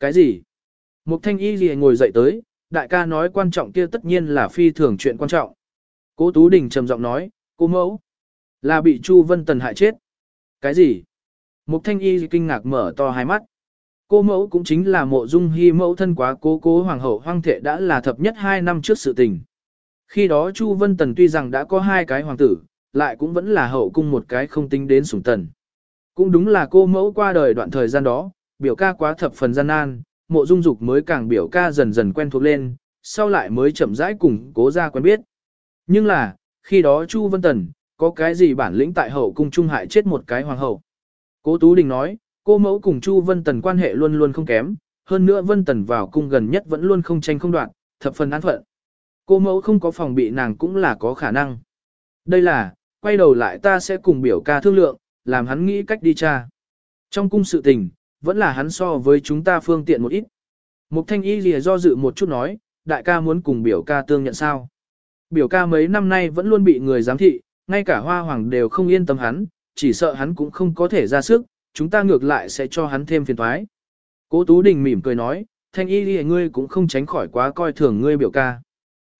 Cái gì? Mục thanh y gì ngồi dậy tới, đại ca nói quan trọng kia tất nhiên là phi thường chuyện quan trọng. Cố Tú Đình trầm giọng nói, cô mẫu, là bị Chu Vân Tần hại chết. Cái gì? Mục thanh y kinh ngạc mở to hai mắt. Cô mẫu cũng chính là mộ dung hy mẫu thân quá cố cố hoàng hậu hoang thệ đã là thập nhất hai năm trước sự tình. Khi đó Chu Vân Tần tuy rằng đã có hai cái hoàng tử, lại cũng vẫn là hậu cung một cái không tính đến sủng tần. Cũng đúng là cô mẫu qua đời đoạn thời gian đó, biểu ca quá thập phần gian nan, mộ dung dục mới càng biểu ca dần dần quen thuộc lên, sau lại mới chậm rãi cùng cố ra quen biết. Nhưng là, khi đó Chu Vân Tần, có cái gì bản lĩnh tại hậu cung trung hại chết một cái hoàng hậu. Cố Tú Đình nói, cô mẫu cùng Chu Vân Tần quan hệ luôn luôn không kém, hơn nữa Vân Tần vào cung gần nhất vẫn luôn không tranh không đoạn, thập phần an phận. Cô mẫu không có phòng bị nàng cũng là có khả năng. Đây là, quay đầu lại ta sẽ cùng biểu ca thương lượng, làm hắn nghĩ cách đi cha. Trong cung sự tình, vẫn là hắn so với chúng ta phương tiện một ít. Mục thanh y lìa do dự một chút nói, đại ca muốn cùng biểu ca tương nhận sao. Biểu ca mấy năm nay vẫn luôn bị người giám thị, ngay cả hoa hoàng đều không yên tâm hắn, chỉ sợ hắn cũng không có thể ra sức, chúng ta ngược lại sẽ cho hắn thêm phiền toái. Cố Tú Đình mỉm cười nói, thanh y lìa ngươi cũng không tránh khỏi quá coi thường ngươi biểu ca.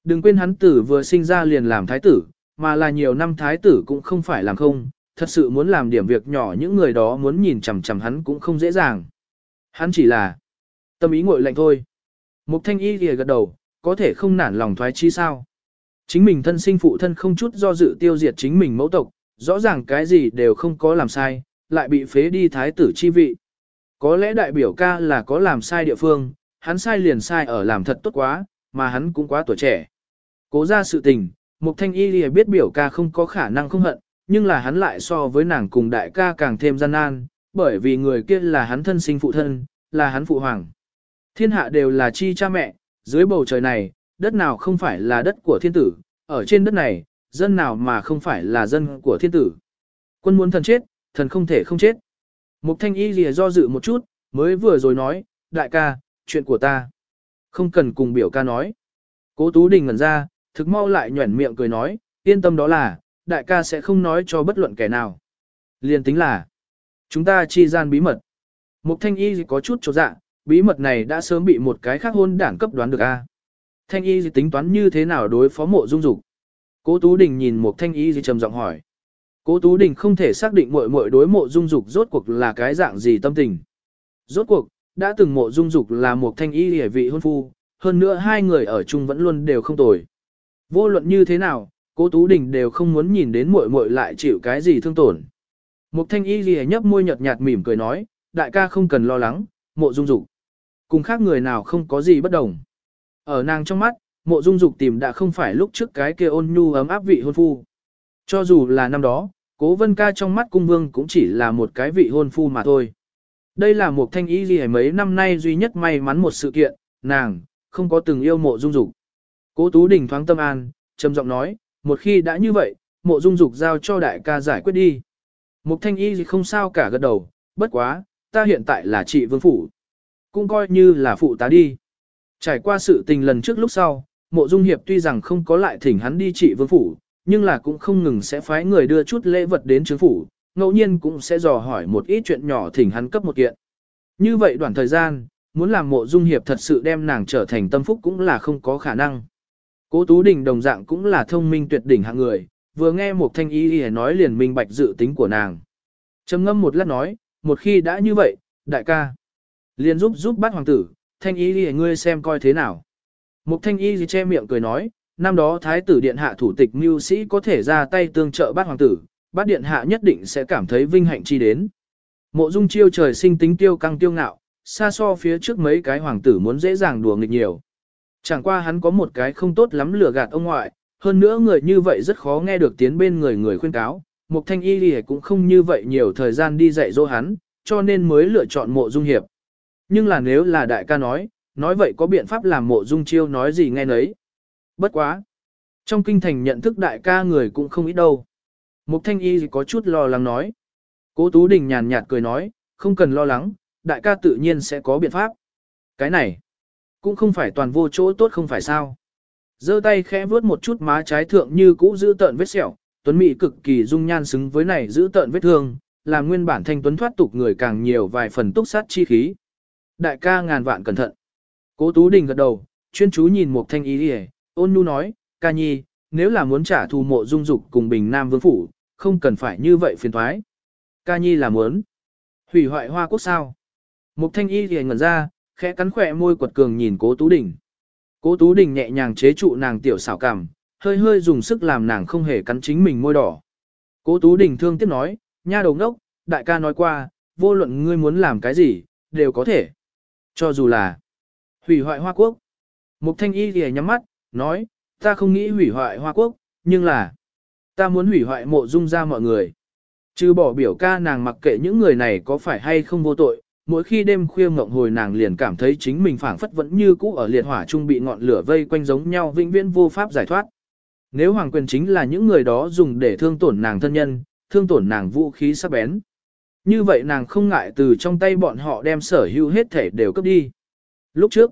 Đừng quên hắn tử vừa sinh ra liền làm thái tử, mà là nhiều năm thái tử cũng không phải làm không, thật sự muốn làm điểm việc nhỏ những người đó muốn nhìn chằm chằm hắn cũng không dễ dàng. Hắn chỉ là tâm ý ngội lạnh thôi. Mục thanh y thì gật đầu, có thể không nản lòng thoái chi sao. Chính mình thân sinh phụ thân không chút do dự tiêu diệt chính mình mẫu tộc, rõ ràng cái gì đều không có làm sai, lại bị phế đi thái tử chi vị. Có lẽ đại biểu ca là có làm sai địa phương, hắn sai liền sai ở làm thật tốt quá, mà hắn cũng quá tuổi trẻ. Cố ra sự tình, Mục Thanh Y Lìa biết biểu ca không có khả năng không hận, nhưng là hắn lại so với nàng cùng đại ca càng thêm gian nan, bởi vì người kia là hắn thân sinh phụ thân, là hắn phụ hoàng. Thiên hạ đều là chi cha mẹ, dưới bầu trời này, đất nào không phải là đất của thiên tử, ở trên đất này, dân nào mà không phải là dân của thiên tử. Quân muốn thần chết, thần không thể không chết. Mục thanh y lìa do dự một chút, mới vừa rồi nói, đại ca, chuyện của ta. Không cần cùng biểu ca nói. Cố Tú Đình ngẩn ra, thực mau lại nhuẩn miệng cười nói, yên tâm đó là, đại ca sẽ không nói cho bất luận kẻ nào. Liên tính là, chúng ta chi gian bí mật. Mục thanh y có chút chỗ dạ, bí mật này đã sớm bị một cái khác hôn đảng cấp đoán được a. Thanh y tính toán như thế nào đối phó mộ dung dục. Cố Tú Đình nhìn một thanh y trầm giọng hỏi. Cố Tú Đình không thể xác định muội muội đối mộ dung dục rốt cuộc là cái dạng gì tâm tình. Rốt cuộc, đã từng mộ dung dục là một thanh y hề vị hôn phu, hơn nữa hai người ở chung vẫn luôn đều không tồi. Vô luận như thế nào, cố Tú Đình đều không muốn nhìn đến muội muội lại chịu cái gì thương tổn. Mục thanh y lìa nhấp môi nhợt nhạt mỉm cười nói, đại ca không cần lo lắng, mộ dung dục. Cùng khác người nào không có gì bất đồng. Ở nàng trong mắt, mộ dung dục tìm đã không phải lúc trước cái kia ôn nhu ấm áp vị hôn phu. Cho dù là năm đó, cố vân ca trong mắt cung vương cũng chỉ là một cái vị hôn phu mà thôi. Đây là một thanh y gì mấy năm nay duy nhất may mắn một sự kiện, nàng, không có từng yêu mộ dung dục. Cố Tú Đình thoáng tâm an, trầm giọng nói, một khi đã như vậy, mộ dung dục giao cho đại ca giải quyết đi. Mục thanh y thì không sao cả gật đầu, bất quá, ta hiện tại là chị vương phủ. Cũng coi như là phụ tá đi. Trải qua sự tình lần trước lúc sau, mộ dung hiệp tuy rằng không có lại thỉnh hắn đi trị vương phủ, nhưng là cũng không ngừng sẽ phái người đưa chút lễ vật đến chứng phủ, ngẫu nhiên cũng sẽ dò hỏi một ít chuyện nhỏ thỉnh hắn cấp một kiện. Như vậy đoạn thời gian, muốn làm mộ dung hiệp thật sự đem nàng trở thành tâm phúc cũng là không có khả năng. Cố Tú Đình đồng dạng cũng là thông minh tuyệt đỉnh hạng người, vừa nghe một thanh ý y nói liền minh bạch dự tính của nàng. trầm ngâm một lát nói, một khi đã như vậy, đại ca, liền giúp giúp bắt hoàng tử, thanh ý y ngươi xem coi thế nào. Một thanh y che miệng cười nói, năm đó thái tử điện hạ thủ tịch mưu sĩ có thể ra tay tương trợ bát hoàng tử, bát điện hạ nhất định sẽ cảm thấy vinh hạnh chi đến. Mộ dung chiêu trời sinh tính tiêu căng tiêu ngạo, xa so phía trước mấy cái hoàng tử muốn dễ dàng đùa nghịch nhiều. Chẳng qua hắn có một cái không tốt lắm lừa gạt ông ngoại, hơn nữa người như vậy rất khó nghe được tiếng bên người người khuyên cáo. Mục thanh y lì cũng không như vậy nhiều thời gian đi dạy dỗ hắn, cho nên mới lựa chọn mộ dung hiệp. Nhưng là nếu là đại ca nói, nói vậy có biện pháp làm mộ dung chiêu nói gì nghe nấy. Bất quá. Trong kinh thành nhận thức đại ca người cũng không ít đâu. Mục thanh y có chút lo lắng nói. Cố Tú Đình nhàn nhạt cười nói, không cần lo lắng, đại ca tự nhiên sẽ có biện pháp. Cái này, cũng không phải toàn vô chỗ tốt không phải sao. giơ tay khẽ vướt một chút má trái thượng như cũ giữ tợn vết sẹo, tuấn mỹ cực kỳ dung nhan xứng với này giữ tợn vết thương, làm nguyên bản thanh tuấn thoát tục người càng nhiều vài phần túc sát chi khí. Đại ca ngàn vạn cẩn thận. Cố Tú Đình gật đầu, chuyên chú nhìn một thanh y đi ôn nhu nói, ca nhi, nếu là muốn trả thù mộ dung dục cùng bình nam vương phủ, không cần phải như vậy phiền thoái. Ca nhi là muốn hủy hoại hoa quốc sao. mục thanh y thì ngẩn ra, khẽ cắn khỏe môi quật cường nhìn cố Tú Đình. Cố Tú Đình nhẹ nhàng chế trụ nàng tiểu xảo cảm, hơi hơi dùng sức làm nàng không hề cắn chính mình môi đỏ. Cố Tú Đình thương tiếc nói, nha đầu ngốc, đại ca nói qua, vô luận ngươi muốn làm cái gì, đều có thể. Cho dù là hủy hoại Hoa Quốc. Mục Thanh Y thì nhắm mắt, nói, ta không nghĩ hủy hoại Hoa Quốc, nhưng là, ta muốn hủy hoại mộ dung ra mọi người. Chứ bỏ biểu ca nàng mặc kệ những người này có phải hay không vô tội, mỗi khi đêm khuya ngộng hồi nàng liền cảm thấy chính mình phảng phất vẫn như cũ ở liệt hỏa trung bị ngọn lửa vây quanh giống nhau vĩnh viễn vô pháp giải thoát. Nếu hoàng quyền chính là những người đó dùng để thương tổn nàng thân nhân, thương tổn nàng vũ khí sắc bén. Như vậy nàng không ngại từ trong tay bọn họ đem sở hữu hết thể đều cấp đi. Lúc trước,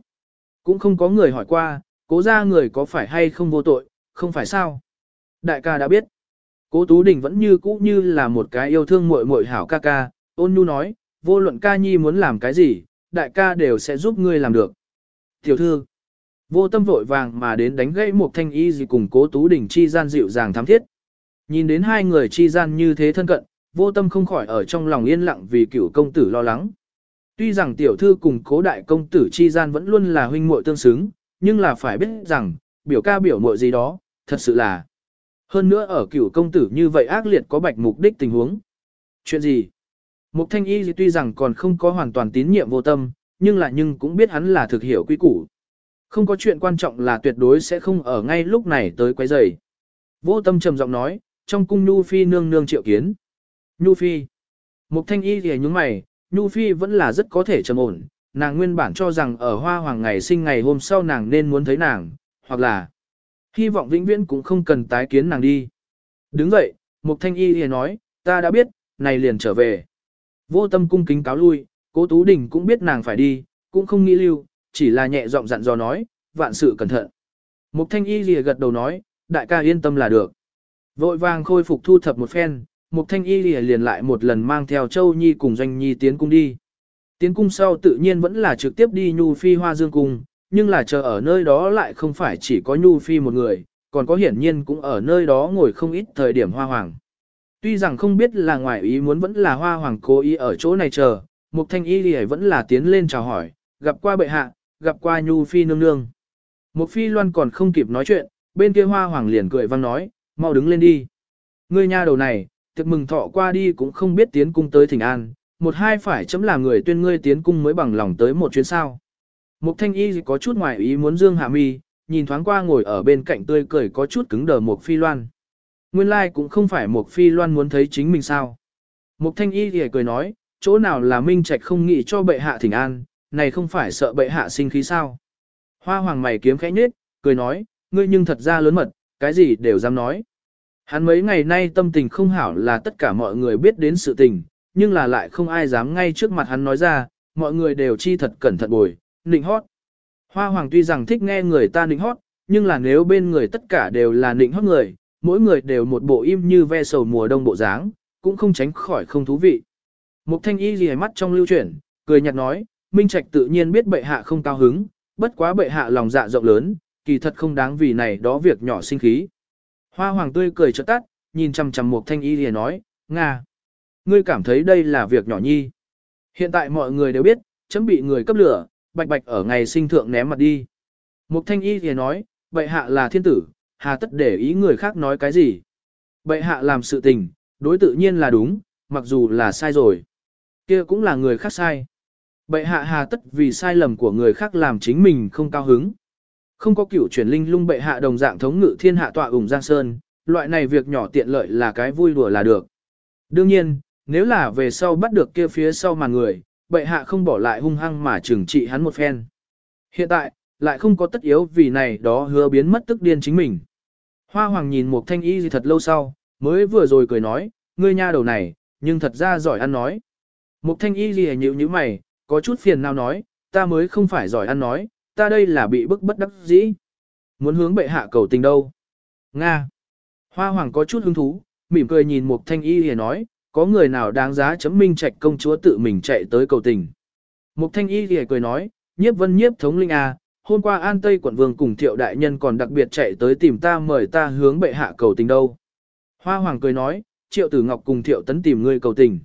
cũng không có người hỏi qua, cố ra người có phải hay không vô tội, không phải sao. Đại ca đã biết. Cố Tú Đình vẫn như cũ như là một cái yêu thương muội muội hảo ca ca, ôn nhu nói, vô luận ca nhi muốn làm cái gì, đại ca đều sẽ giúp ngươi làm được. Tiểu thư, vô tâm vội vàng mà đến đánh gãy một thanh y gì cùng cố Tú đỉnh chi gian dịu dàng thám thiết. Nhìn đến hai người chi gian như thế thân cận, vô tâm không khỏi ở trong lòng yên lặng vì cựu công tử lo lắng. Tuy rằng tiểu thư cùng cố đại công tử chi gian vẫn luôn là huynh muội tương xứng, nhưng là phải biết rằng, biểu ca biểu muội gì đó, thật sự là. Hơn nữa ở cựu công tử như vậy ác liệt có bạch mục đích tình huống. Chuyện gì? Mục thanh y tuy rằng còn không có hoàn toàn tín nhiệm vô tâm, nhưng là nhưng cũng biết hắn là thực hiểu quy củ. Không có chuyện quan trọng là tuyệt đối sẽ không ở ngay lúc này tới quấy rầy. Vô tâm trầm giọng nói, trong cung Nhu Phi nương nương triệu kiến. Nhu Phi. Mục thanh y thì nhúng mày, Nhu Phi vẫn là rất có thể trầm ổn, nàng nguyên bản cho rằng ở hoa hoàng ngày sinh ngày hôm sau nàng nên muốn thấy nàng, hoặc là hy vọng vĩnh viễn cũng không cần tái kiến nàng đi. Đứng dậy, Mục thanh y thì nói, ta đã biết, này liền trở về. Vô tâm cung kính cáo lui, cố Tú Đình cũng biết nàng phải đi, cũng không nghĩ lưu, chỉ là nhẹ giọng dặn dò nói, vạn sự cẩn thận. Mục thanh y lìa gật đầu nói, đại ca yên tâm là được. Vội vàng khôi phục thu thập một phen, Mục Thanh Y lìa liền lại một lần mang theo Châu Nhi cùng Doanh Nhi tiến cung đi. Tiến cung sau tự nhiên vẫn là trực tiếp đi Nhu Phi Hoa Dương Cung, nhưng là chờ ở nơi đó lại không phải chỉ có Nhu Phi một người, còn có hiển nhiên cũng ở nơi đó ngồi không ít thời điểm Hoa Hoàng. Tuy rằng không biết là ngoài ý muốn vẫn là Hoa Hoàng cố ý ở chỗ này chờ, Mục Thanh Y lìa vẫn là tiến lên chào hỏi, gặp qua bệ hạ, gặp qua Nhu Phi nương nương. Mục Phi Loan còn không kịp nói chuyện, bên kia Hoa Hoàng liền cười vang nói, mau đứng lên đi. Ngươi nha đầu này, tiệc mừng thọ qua đi cũng không biết tiến cung tới thỉnh an, một hai phải chấm là người tuyên ngươi tiến cung mới bằng lòng tới một chuyến sao. Mục thanh y có chút ngoài ý muốn dương hạ mi, nhìn thoáng qua ngồi ở bên cạnh tươi cười có chút cứng đờ một phi loan. Nguyên lai like cũng không phải Mục phi loan muốn thấy chính mình sao. Mục thanh y thì cười nói, chỗ nào là minh trạch không nghĩ cho bệ hạ thỉnh an, này không phải sợ bệ hạ sinh khí sao. Hoa hoàng mày kiếm khẽ nhết, cười nói, ngươi nhưng thật ra lớn mật, cái gì đều dám nói. Hắn mấy ngày nay tâm tình không hảo là tất cả mọi người biết đến sự tình, nhưng là lại không ai dám ngay trước mặt hắn nói ra, mọi người đều chi thật cẩn thận bồi, nịnh hót. Hoa hoàng tuy rằng thích nghe người ta nịnh hót, nhưng là nếu bên người tất cả đều là nịnh hót người, mỗi người đều một bộ im như ve sầu mùa đông bộ dáng, cũng không tránh khỏi không thú vị. Mục thanh y gì mắt trong lưu chuyển, cười nhạt nói, Minh Trạch tự nhiên biết bệ hạ không cao hứng, bất quá bệ hạ lòng dạ rộng lớn, kỳ thật không đáng vì này đó việc nhỏ sinh khí. Hoa hoàng tươi cười chợt tắt, nhìn chằm chằm một thanh y gì nói, Nga, ngươi cảm thấy đây là việc nhỏ nhi. Hiện tại mọi người đều biết, chấm bị người cấp lửa, bạch bạch ở ngày sinh thượng ném mặt đi. Một thanh y thì nói, bệ hạ là thiên tử, hà tất để ý người khác nói cái gì. Bệ hạ làm sự tình, đối tự nhiên là đúng, mặc dù là sai rồi. kia cũng là người khác sai. Bệ hạ hà tất vì sai lầm của người khác làm chính mình không cao hứng. Không có cửu chuyển linh lung bệ hạ đồng dạng thống ngự thiên hạ tọa ủng giang sơn, loại này việc nhỏ tiện lợi là cái vui đùa là được. Đương nhiên, nếu là về sau bắt được kia phía sau mà người, bệ hạ không bỏ lại hung hăng mà trừng trị hắn một phen. Hiện tại, lại không có tất yếu vì này đó hứa biến mất tức điên chính mình. Hoa hoàng nhìn một thanh y gì thật lâu sau, mới vừa rồi cười nói, ngươi nha đầu này, nhưng thật ra giỏi ăn nói. Một thanh y gì nhịu như mày, có chút phiền nào nói, ta mới không phải giỏi ăn nói, ta đây là bị bức bất đắc dĩ. Muốn hướng bệ hạ cầu tình đâu? Nga. Hoa hoàng có chút hứng thú, mỉm cười nhìn một thanh y gì nói, có người nào đáng giá chấm minh trạch công chúa tự mình chạy tới cầu tình. Mục thanh y thì cười nói, nhiếp vân nhiếp thống linh à, hôm qua an tây quận vương cùng thiệu đại nhân còn đặc biệt chạy tới tìm ta mời ta hướng bệ hạ cầu tình đâu. Hoa hoàng cười nói, triệu tử ngọc cùng thiệu tấn tìm ngươi cầu tình.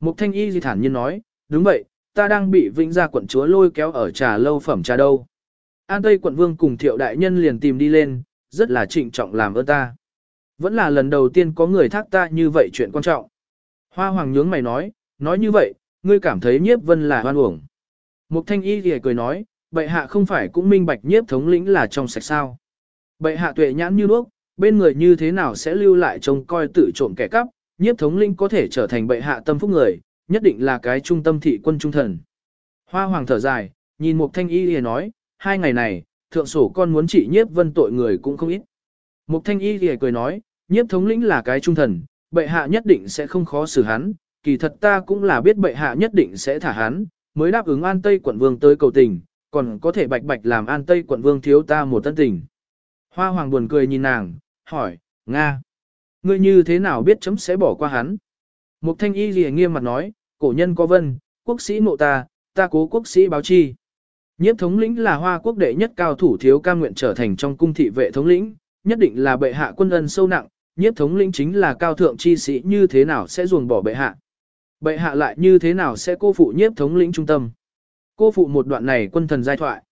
Mục thanh y di thản nhiên nói, đúng vậy, ta đang bị vĩnh gia quận chúa lôi kéo ở trà lâu phẩm trà đâu. An Tây quận vương cùng thiệu đại nhân liền tìm đi lên, rất là trịnh trọng làm ơn ta. Vẫn là lần đầu tiên có người thác ta như vậy chuyện quan trọng. Hoa hoàng nhướng mày nói, nói như vậy, ngươi cảm thấy nhiếp vân là hoan uổng. Mục thanh y thì cười nói, bệ hạ không phải cũng minh bạch nhiếp thống lĩnh là trong sạch sao. Bệ hạ tuệ nhãn như đuốc, bên người như thế nào sẽ lưu lại trông coi tự trộm kẻ cắp, nhiếp thống lĩnh có thể trở thành bệ hạ tâm phúc người, nhất định là cái trung tâm thị quân trung thần. Hoa hoàng thở dài, nhìn Mục Thanh Y lìa nói, hai ngày này, thượng sổ con muốn trị nhiếp vân tội người cũng không ít. Mục Thanh Y lìa cười nói, nhiếp thống lĩnh là cái trung thần, bệ hạ nhất định sẽ không khó xử hắn, kỳ thật ta cũng là biết bệ hạ nhất định sẽ thả hắn, mới đáp ứng an tây quận vương tới cầu tình, còn có thể bạch bạch làm an tây quận vương thiếu ta một tân tình. Hoa hoàng buồn cười nhìn nàng, hỏi, Nga, ngươi như thế nào biết chấm sẽ bỏ qua hắn? Mục thanh y gì nghiêm mặt nói, cổ nhân có vân, quốc sĩ mộ ta, ta cố quốc sĩ báo chi. Nhiếp thống lĩnh là hoa quốc đệ nhất cao thủ thiếu ca nguyện trở thành trong cung thị vệ thống lĩnh, nhất định là bệ hạ quân ân sâu nặng, nhiếp thống lĩnh chính là cao thượng chi sĩ như thế nào sẽ ruồng bỏ bệ hạ. Bệ hạ lại như thế nào sẽ cô phụ nhiếp thống lĩnh trung tâm. Cô phụ một đoạn này quân thần giai thoại.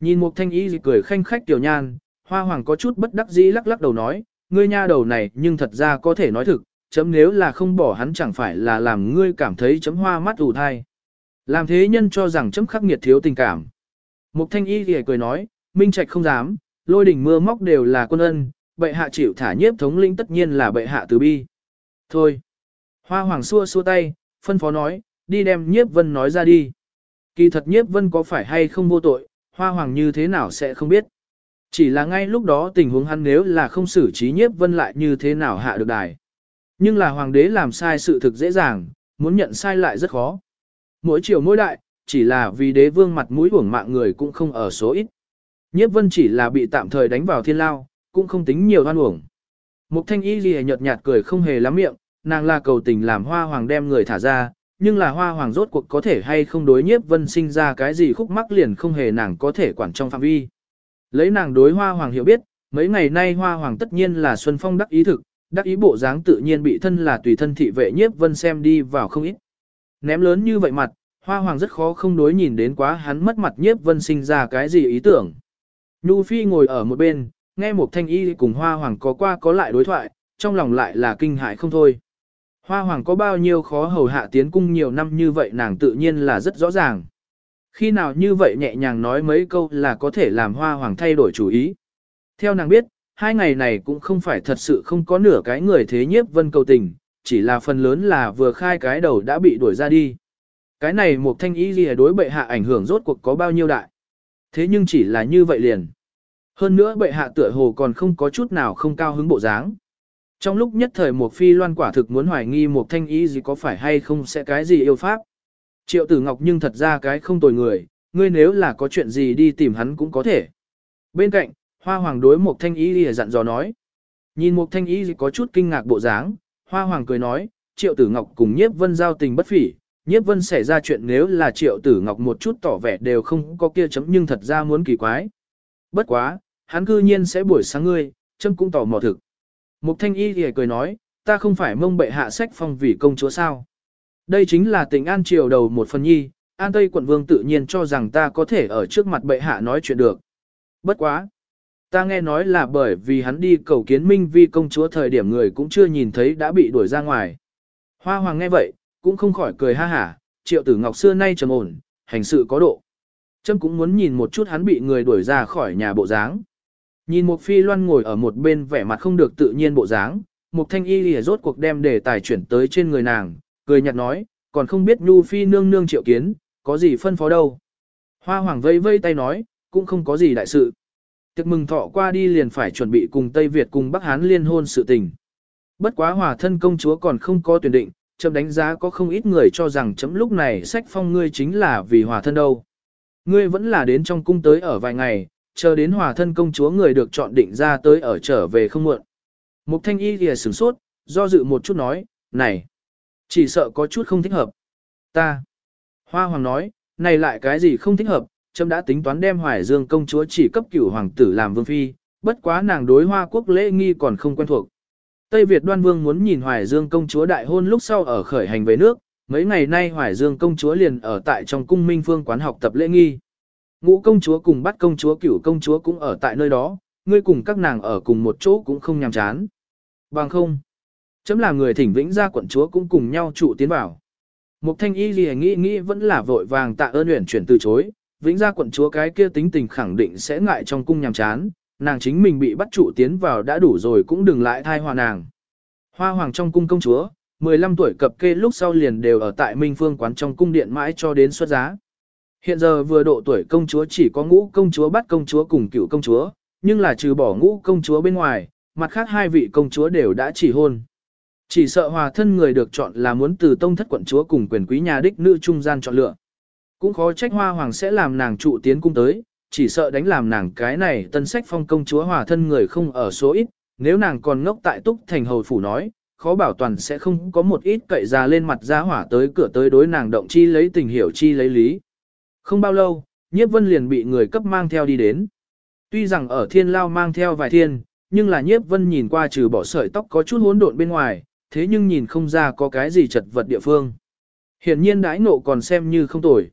Nhìn một thanh y cười khanh khách tiểu nhan, hoa hoàng có chút bất đắc dĩ lắc lắc đầu nói, ngươi nha đầu này nhưng thật ra có thể nói thực, chấm nếu là không bỏ hắn chẳng phải là làm ngươi cảm thấy chấm hoa mắt ủ thai. Làm thế nhân cho rằng chấm khắc nghiệt thiếu tình cảm. Mục thanh y thì cười nói, minh trạch không dám, lôi đỉnh mưa móc đều là quân ân, bệ hạ chịu thả nhiếp thống lĩnh tất nhiên là bệ hạ từ bi. Thôi. Hoa hoàng xua xua tay, phân phó nói, đi đem nhiếp vân nói ra đi. Kỳ thật nhiếp vân có phải hay không vô tội, hoa hoàng như thế nào sẽ không biết. Chỉ là ngay lúc đó tình huống hắn nếu là không xử trí nhiếp vân lại như thế nào hạ được đài. Nhưng là hoàng đế làm sai sự thực dễ dàng, muốn nhận sai lại rất khó. Mỗi chiều mỗi đại, chỉ là vì đế vương mặt mũi uổng mạng người cũng không ở số ít. Nhiếp vân chỉ là bị tạm thời đánh vào thiên lao, cũng không tính nhiều oan uổng. Mục thanh y ghi nhợt nhạt cười không hề lắm miệng, nàng là cầu tình làm hoa hoàng đem người thả ra, nhưng là hoa hoàng rốt cuộc có thể hay không đối nhiếp vân sinh ra cái gì khúc mắc liền không hề nàng có thể quản trong phạm vi. Lấy nàng đối hoa hoàng hiểu biết, mấy ngày nay hoa hoàng tất nhiên là xuân phong đắc ý thực, đắc ý bộ dáng tự nhiên bị thân là tùy thân thị vệ nhiếp vân xem đi vào không ít. Ném lớn như vậy mặt, hoa hoàng rất khó không đối nhìn đến quá hắn mất mặt nhiếp vân sinh ra cái gì ý tưởng. Nhu Phi ngồi ở một bên, nghe một thanh y cùng hoa hoàng có qua có lại đối thoại, trong lòng lại là kinh hại không thôi. Hoa hoàng có bao nhiêu khó hầu hạ tiến cung nhiều năm như vậy nàng tự nhiên là rất rõ ràng. Khi nào như vậy nhẹ nhàng nói mấy câu là có thể làm hoa hoàng thay đổi chủ ý. Theo nàng biết, hai ngày này cũng không phải thật sự không có nửa cái người thế nhiếp vân cầu tình, chỉ là phần lớn là vừa khai cái đầu đã bị đuổi ra đi. Cái này một thanh ý gì đối bệ hạ ảnh hưởng rốt cuộc có bao nhiêu đại. Thế nhưng chỉ là như vậy liền. Hơn nữa bệ hạ tựa hồ còn không có chút nào không cao hứng bộ dáng. Trong lúc nhất thời một phi loan quả thực muốn hoài nghi một thanh ý gì có phải hay không sẽ cái gì yêu pháp. Triệu tử ngọc nhưng thật ra cái không tồi người, ngươi nếu là có chuyện gì đi tìm hắn cũng có thể. Bên cạnh, hoa hoàng đối một thanh ý gì dặn dò nói. Nhìn một thanh ý gì có chút kinh ngạc bộ dáng, hoa hoàng cười nói, triệu tử ngọc cùng nhiếp vân giao tình bất phỉ. Nhiếp vân xảy ra chuyện nếu là triệu tử ngọc một chút tỏ vẻ đều không có kia chấm nhưng thật ra muốn kỳ quái. Bất quá, hắn cư nhiên sẽ buổi sáng ngươi, chấm cũng tỏ mò thực. Mục thanh y thì cười nói, ta không phải mông bệ hạ sách phong vì công chúa sao. Đây chính là tình an triều đầu một phần nhi, an tây quận vương tự nhiên cho rằng ta có thể ở trước mặt bệ hạ nói chuyện được. Bất quá. Ta nghe nói là bởi vì hắn đi cầu kiến minh vi công chúa thời điểm người cũng chưa nhìn thấy đã bị đuổi ra ngoài. Hoa hoàng nghe vậy, cũng không khỏi cười ha hả, triệu tử ngọc xưa nay trầm ổn, hành sự có độ. Trâm cũng muốn nhìn một chút hắn bị người đuổi ra khỏi nhà bộ dáng. Nhìn một phi loan ngồi ở một bên vẻ mặt không được tự nhiên bộ dáng, một thanh y lìa rốt cuộc đem đề tài chuyển tới trên người nàng, cười nhạt nói, còn không biết nhu phi nương nương triệu kiến, có gì phân phó đâu. Hoa hoàng vây vây tay nói, cũng không có gì đại sự. Tiệc mừng thọ qua đi liền phải chuẩn bị cùng Tây Việt cùng Bắc Hán liên hôn sự tình. Bất quá hòa thân công chúa còn không có tuyển định, chấm đánh giá có không ít người cho rằng chấm lúc này sách phong ngươi chính là vì hòa thân đâu. Ngươi vẫn là đến trong cung tới ở vài ngày, chờ đến hòa thân công chúa người được chọn định ra tới ở trở về không muộn. Mục thanh y thì sửng sốt, do dự một chút nói, này, chỉ sợ có chút không thích hợp. Ta, hoa hoàng nói, này lại cái gì không thích hợp, chấm đã tính toán đem Hoài Dương công chúa chỉ cấp cửu hoàng tử làm vương phi, bất quá nàng đối Hoa quốc lễ nghi còn không quen thuộc. Tây Việt đoan vương muốn nhìn Hoài Dương công chúa đại hôn lúc sau ở khởi hành về nước, mấy ngày nay Hoài Dương công chúa liền ở tại trong cung minh phương quán học tập lễ nghi. Ngũ công chúa cùng bắt công chúa cửu công chúa cũng ở tại nơi đó, ngươi cùng các nàng ở cùng một chỗ cũng không nhàm chán. Bằng không, chấm là người thỉnh vĩnh ra quận chúa cũng cùng nhau trụ tiến vào. Mục thanh y gì nghĩ nghĩ vẫn là vội vàng tạ ơn luyện chuyển từ chối, vĩnh ra quận chúa cái kia tính tình khẳng định sẽ ngại trong cung nhàm chán, nàng chính mình bị bắt trụ tiến vào đã đủ rồi cũng đừng lại thai hòa nàng. Hoa hoàng trong cung công chúa, 15 tuổi cập kê lúc sau liền đều ở tại Minh Phương quán trong cung điện mãi cho đến xuất giá. Hiện giờ vừa độ tuổi công chúa chỉ có ngũ công chúa bắt công chúa cùng cựu công chúa, nhưng là trừ bỏ ngũ công chúa bên ngoài, mặt khác hai vị công chúa đều đã chỉ hôn. Chỉ sợ hòa thân người được chọn là muốn từ tông thất quận chúa cùng quyền quý nhà đích nữ trung gian chọn lựa. Cũng khó trách hoa hoàng sẽ làm nàng trụ tiến cung tới, chỉ sợ đánh làm nàng cái này tân sách phong công chúa hòa thân người không ở số ít, nếu nàng còn ngốc tại túc thành hầu phủ nói, khó bảo toàn sẽ không có một ít cậy ra lên mặt ra hỏa tới cửa tới đối nàng động chi lấy tình hiểu chi lấy lý. Không bao lâu, nhiếp vân liền bị người cấp mang theo đi đến. Tuy rằng ở thiên lao mang theo vài thiên, nhưng là nhiếp vân nhìn qua trừ bỏ sợi tóc có chút hỗn độn bên ngoài, thế nhưng nhìn không ra có cái gì chật vật địa phương. Hiển nhiên đãi nộ còn xem như không tồi.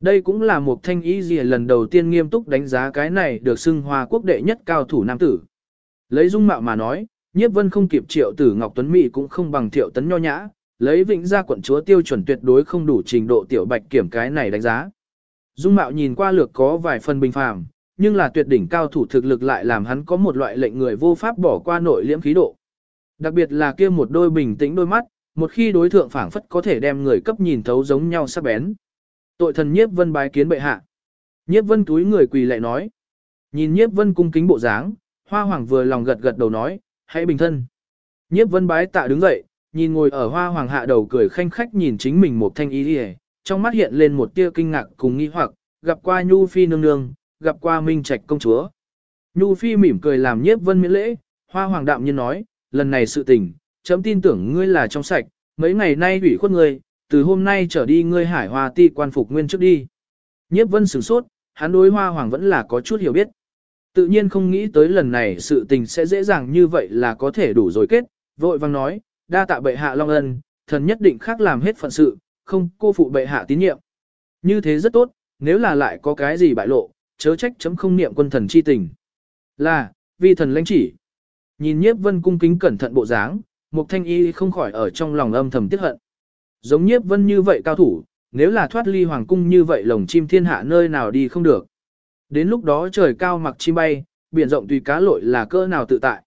Đây cũng là một thanh ý gì lần đầu tiên nghiêm túc đánh giá cái này được xưng hoa quốc đệ nhất cao thủ nam tử. Lấy dung mạo mà nói, nhiếp vân không kịp triệu tử Ngọc Tuấn Mỹ cũng không bằng triệu tấn nho nhã, lấy vĩnh gia quận chúa tiêu chuẩn tuyệt đối không đủ trình độ tiểu bạch kiểm cái này đánh giá. Dung mạo nhìn qua lược có vài phần bình phàm, nhưng là tuyệt đỉnh cao thủ thực lực lại làm hắn có một loại lệnh người vô pháp bỏ qua nội liễm khí độ. Đặc biệt là kia một đôi bình tĩnh đôi mắt, một khi đối thượng phảng phất có thể đem người cấp nhìn thấu giống nhau sắc bén. Tội thần nhiếp vân bái kiến bệ hạ. Nhiếp vân túi người quỳ lại nói. Nhìn nhiếp vân cung kính bộ dáng, hoa hoàng vừa lòng gật gật đầu nói, hãy bình thân. Nhiếp vân bái tạ đứng dậy, nhìn ngồi ở hoa hoàng hạ đầu cười khanh khách nhìn chính mình một thanh ý đi trong mắt hiện lên một tia kinh ngạc cùng nghi hoặc, gặp qua Nhu Phi nương nương, gặp qua Minh Trạch công chúa. Nhu Phi mỉm cười làm nhiếp vân miễn lễ, hoa hoàng đạm nhiên nói, lần này sự tình, chấm tin tưởng ngươi là trong sạch, mấy ngày nay ủy khuất ngươi, từ hôm nay trở đi ngươi hải hoa ti quan phục nguyên trước đi. Nhiếp vân sửng sốt, hắn đối hoa hoàng vẫn là có chút hiểu biết. Tự nhiên không nghĩ tới lần này sự tình sẽ dễ dàng như vậy là có thể đủ rồi kết, vội vang nói, đa tạ bệ hạ long ân, thần nhất định khác làm hết phận sự, không cô phụ bệ hạ tín nhiệm. Như thế rất tốt, nếu là lại có cái gì bại lộ, chớ trách chấm không niệm quân thần chi tình. Là, vì thần lãnh chỉ. Nhìn nhiếp vân cung kính cẩn thận bộ dáng, mục thanh y không khỏi ở trong lòng âm thầm tiếc hận. Giống nhiếp vân như vậy cao thủ, nếu là thoát ly hoàng cung như vậy lồng chim thiên hạ nơi nào đi không được. Đến lúc đó trời cao mặc chim bay, biển rộng tùy cá lội là cỡ nào tự tại.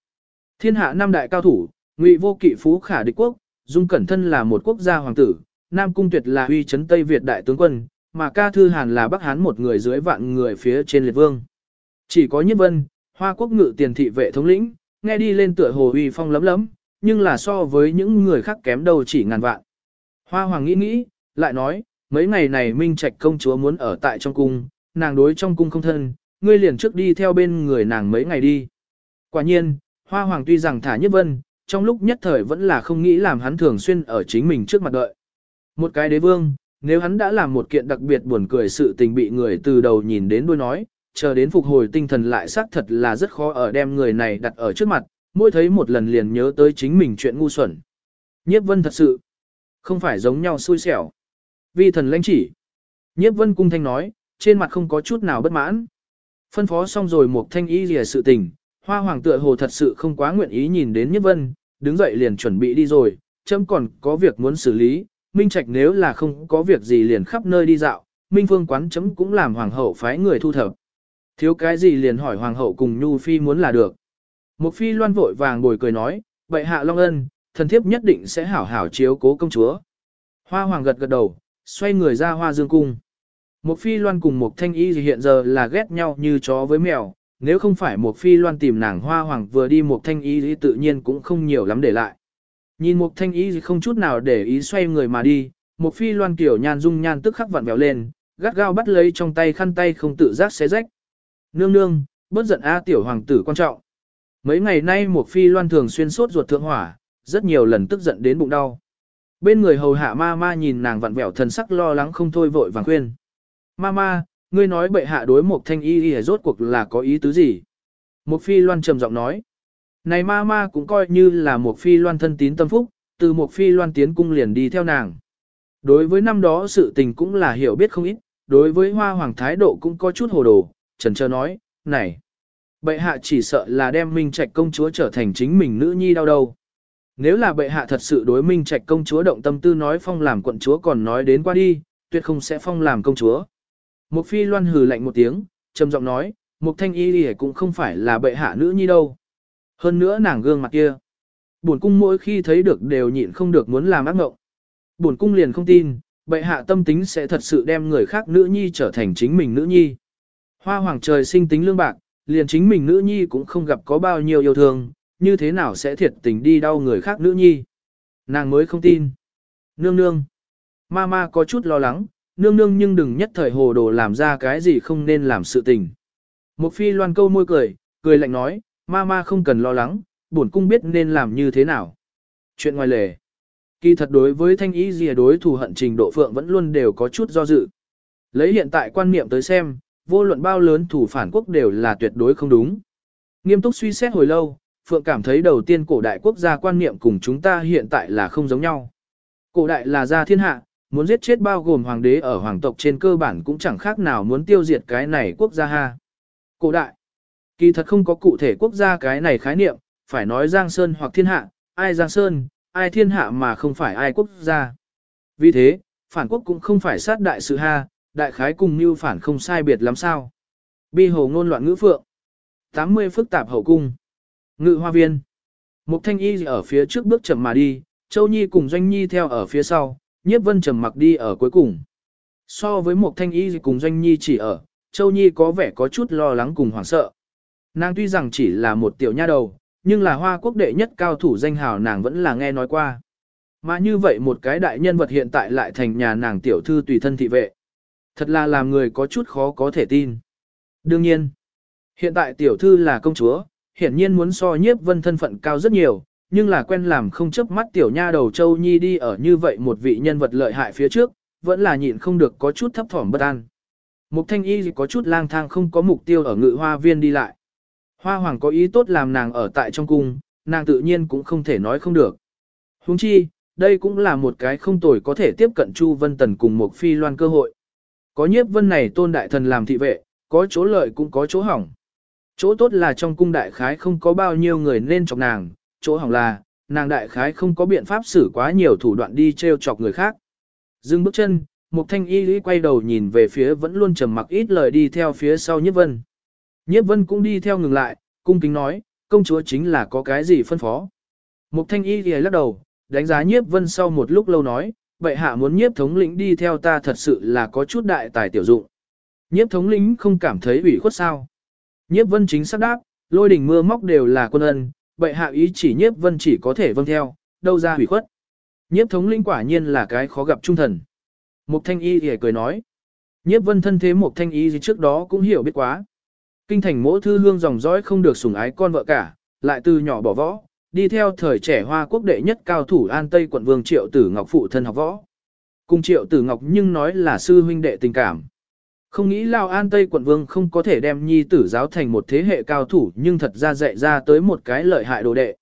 Thiên hạ năm đại cao thủ, ngụy vô kỵ phú khả địch quốc, dung cẩn thân là một quốc gia hoàng tử, Nam Cung Tuyệt là uy chấn Tây Việt đại tướng quân, mà ca thư hàn là Bắc Hán một người dưới vạn người phía trên liệt vương. Chỉ có nhất vân, hoa quốc ngự tiền thị vệ thống lĩnh, nghe đi lên tựa hồ uy phong lấm lấm, nhưng là so với những người khác kém đầu chỉ ngàn vạn. Hoa hoàng nghĩ nghĩ, lại nói, mấy ngày này Minh Trạch công chúa muốn ở tại trong cung, nàng đối trong cung không thân, ngươi liền trước đi theo bên người nàng mấy ngày đi. Quả nhiên, hoa hoàng tuy rằng thả nhất vân, trong lúc nhất thời vẫn là không nghĩ làm hắn thường xuyên ở chính mình trước mặt đợi. Một cái đế vương, nếu hắn đã làm một kiện đặc biệt buồn cười sự tình bị người từ đầu nhìn đến đuôi nói, chờ đến phục hồi tinh thần lại xác thật là rất khó ở đem người này đặt ở trước mặt, mỗi thấy một lần liền nhớ tới chính mình chuyện ngu xuẩn. Nhiếp vân thật sự, không phải giống nhau xui xẻo. Vi thần lãnh chỉ. Nhiếp vân cung thanh nói, trên mặt không có chút nào bất mãn. Phân phó xong rồi một thanh ý lìa sự tình, hoa hoàng tựa hồ thật sự không quá nguyện ý nhìn đến nhiếp vân, đứng dậy liền chuẩn bị đi rồi, chấm còn có việc muốn xử lý, Minh Trạch nếu là không có việc gì liền khắp nơi đi dạo, Minh Phương quán chấm cũng làm hoàng hậu phái người thu thập. Thiếu cái gì liền hỏi hoàng hậu cùng Nhu Phi muốn là được. Một phi loan vội vàng bồi cười nói, vậy hạ Long Ân, thần thiếp nhất định sẽ hảo hảo chiếu cố công chúa. Hoa hoàng gật gật đầu, xoay người ra hoa dương cung. Một phi loan cùng một thanh y hiện giờ là ghét nhau như chó với mèo, nếu không phải một phi loan tìm nàng hoa hoàng vừa đi một thanh y tự nhiên cũng không nhiều lắm để lại. Nhìn Mục thanh Y không chút nào để ý xoay người mà đi, Mục phi loan kiểu nhan dung nhan tức khắc vặn vẹo lên, gắt gao bắt lấy trong tay khăn tay không tự giác xé rách. Nương nương, bớt giận A tiểu hoàng tử quan trọng. Mấy ngày nay Mục phi loan thường xuyên sốt ruột thượng hỏa, rất nhiều lần tức giận đến bụng đau. Bên người hầu hạ ma ma nhìn nàng vặn vẹo thần sắc lo lắng không thôi vội vàng khuyên. Ma Ma, ngươi nói bệ hạ đối Mục thanh y rốt cuộc là có ý tứ gì? Mục phi loan trầm giọng nói. Này Mama cũng coi như là một phi loan thân tín tâm phúc, từ một phi loan tiến cung liền đi theo nàng. Đối với năm đó sự tình cũng là hiểu biết không ít, đối với hoa hoàng thái độ cũng có chút hồ đồ, trần trơ nói, này, bệ hạ chỉ sợ là đem Minh Trạch công chúa trở thành chính mình nữ nhi đau đầu. Nếu là bệ hạ thật sự đối Minh Trạch công chúa động tâm tư nói phong làm quận chúa còn nói đến qua đi, tuyệt không sẽ phong làm công chúa. Một phi loan hừ lạnh một tiếng, trầm giọng nói, một thanh y lìa cũng không phải là bệ hạ nữ nhi đâu. Hơn nữa nàng gương mặt kia. Bổn cung mỗi khi thấy được đều nhịn không được muốn làm ác ngộng. Bổn cung liền không tin, bệ hạ tâm tính sẽ thật sự đem người khác nữ nhi trở thành chính mình nữ nhi. Hoa hoàng trời sinh tính lương bạc, liền chính mình nữ nhi cũng không gặp có bao nhiêu yêu thương, như thế nào sẽ thiệt tình đi đau người khác nữ nhi. Nàng mới không tin. Nương nương. Mama có chút lo lắng, nương nương nhưng đừng nhất thời hồ đồ làm ra cái gì không nên làm sự tình. Một phi loan câu môi cười, cười lạnh nói, Mama không cần lo lắng, bổn cung biết nên làm như thế nào. Chuyện ngoài lề. Kỳ thật đối với thanh ý gì đối thù hận trình độ phượng vẫn luôn đều có chút do dự. Lấy hiện tại quan niệm tới xem, vô luận bao lớn thủ phản quốc đều là tuyệt đối không đúng. Nghiêm túc suy xét hồi lâu, Phượng cảm thấy đầu tiên cổ đại quốc gia quan niệm cùng chúng ta hiện tại là không giống nhau. Cổ đại là gia thiên hạ, muốn giết chết bao gồm hoàng đế ở hoàng tộc trên cơ bản cũng chẳng khác nào muốn tiêu diệt cái này quốc gia ha. Cổ đại, kỳ thật không có cụ thể quốc gia cái này khái niệm, phải nói Giang Sơn hoặc thiên hạ, ai Giang Sơn, ai thiên hạ mà không phải ai quốc gia. Vì thế, phản quốc cũng không phải sát đại sự ha, đại khái cùng như phản không sai biệt lắm sao. Bi hồ ngôn loạn ngữ phượng. 80 phức tạp hậu cung. Ngự hoa viên. Mục thanh y ở phía trước bước chậm mà đi, Châu Nhi cùng Doanh Nhi theo ở phía sau, nhiếp vân trầm mặc đi ở cuối cùng. So với một thanh y cùng Doanh Nhi chỉ ở, Châu Nhi có vẻ có chút lo lắng cùng hoảng sợ. Nàng tuy rằng chỉ là một tiểu nha đầu, nhưng là hoa quốc đệ nhất cao thủ danh hào nàng vẫn là nghe nói qua. Mà như vậy một cái đại nhân vật hiện tại lại thành nhà nàng tiểu thư tùy thân thị vệ. Thật là làm người có chút khó có thể tin. Đương nhiên, hiện tại tiểu thư là công chúa, hiển nhiên muốn so nhiếp vân thân phận cao rất nhiều, nhưng là quen làm không chấp mắt tiểu nha đầu châu nhi đi ở như vậy một vị nhân vật lợi hại phía trước, vẫn là nhịn không được có chút thấp thỏm bất an. Mục thanh y có chút lang thang không có mục tiêu ở ngự hoa viên đi lại. Hoa hoàng có ý tốt làm nàng ở tại trong cung, nàng tự nhiên cũng không thể nói không được. Huống chi, đây cũng là một cái không tồi có thể tiếp cận Chu Vân Tần cùng một phi loan cơ hội. Có nhiếp vân này tôn đại thần làm thị vệ, có chỗ lợi cũng có chỗ hỏng. Chỗ tốt là trong cung đại khái không có bao nhiêu người nên chọc nàng, chỗ hỏng là, nàng đại khái không có biện pháp xử quá nhiều thủ đoạn đi treo chọc người khác. Dừng bước chân, Mục Thanh Y Lý quay đầu nhìn về phía vẫn luôn trầm mặc ít lời đi theo phía sau Nhiếp Vân. Nhiếp Vân cũng đi theo ngừng lại, cung kính nói, công chúa chính là có cái gì phân phó. Mục Thanh Y thì lắc đầu, đánh giá Nhiếp Vân sau một lúc lâu nói, vậy hạ muốn Nhiếp thống lĩnh đi theo ta thật sự là có chút đại tài tiểu dụng. Nhiếp thống lĩnh không cảm thấy ủy khuất sao. Nhiếp Vân chính xác đáp, lôi đỉnh mưa móc đều là quân ân, vậy hạ ý chỉ Nhiếp Vân chỉ có thể vâng theo, đâu ra ủy khuất. Nhiếp thống lĩnh quả nhiên là cái khó gặp trung thần. Mục Thanh Y thì cười nói. Nhiếp Vân thân thế Mục Thanh Y gì trước đó cũng hiểu biết quá. Kinh thành mỗi thư hương dòng dõi không được sủng ái con vợ cả, lại từ nhỏ bỏ võ, đi theo thời trẻ hoa quốc đệ nhất cao thủ An Tây quận vương Triệu Tử Ngọc phụ thân học võ. Cùng Triệu Tử Ngọc nhưng nói là sư huynh đệ tình cảm. Không nghĩ Lao An Tây quận vương không có thể đem nhi tử giáo thành một thế hệ cao thủ nhưng thật ra dạy ra tới một cái lợi hại đồ đệ.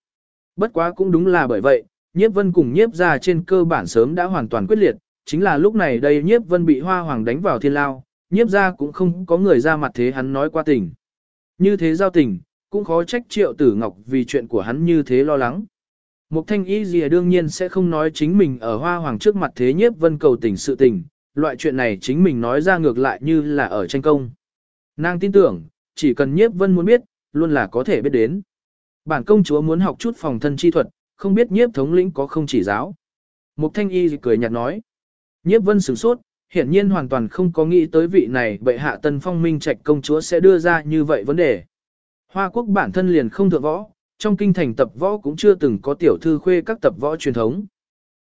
Bất quá cũng đúng là bởi vậy, nhiếp vân cùng nhiếp ra trên cơ bản sớm đã hoàn toàn quyết liệt, chính là lúc này đây nhiếp vân bị hoa hoàng đánh vào thiên lao, nhiếp ra cũng không có người ra mặt thế hắn nói qua tình. Như thế giao tình, cũng khó trách triệu tử ngọc vì chuyện của hắn như thế lo lắng. Mục thanh y gì đương nhiên sẽ không nói chính mình ở hoa hoàng trước mặt thế nhiếp vân cầu tình sự tình, loại chuyện này chính mình nói ra ngược lại như là ở tranh công. Nàng tin tưởng, chỉ cần nhiếp vân muốn biết, luôn là có thể biết đến. Bản công chúa muốn học chút phòng thân chi thuật, không biết nhiếp thống lĩnh có không chỉ giáo. Mục thanh y cười nhạt nói. Nhiếp vân sửng sốt, hiển nhiên hoàn toàn không có nghĩ tới vị này bệ hạ tân phong minh trạch công chúa sẽ đưa ra như vậy vấn đề. Hoa quốc bản thân liền không thượng võ, trong kinh thành tập võ cũng chưa từng có tiểu thư khuê các tập võ truyền thống.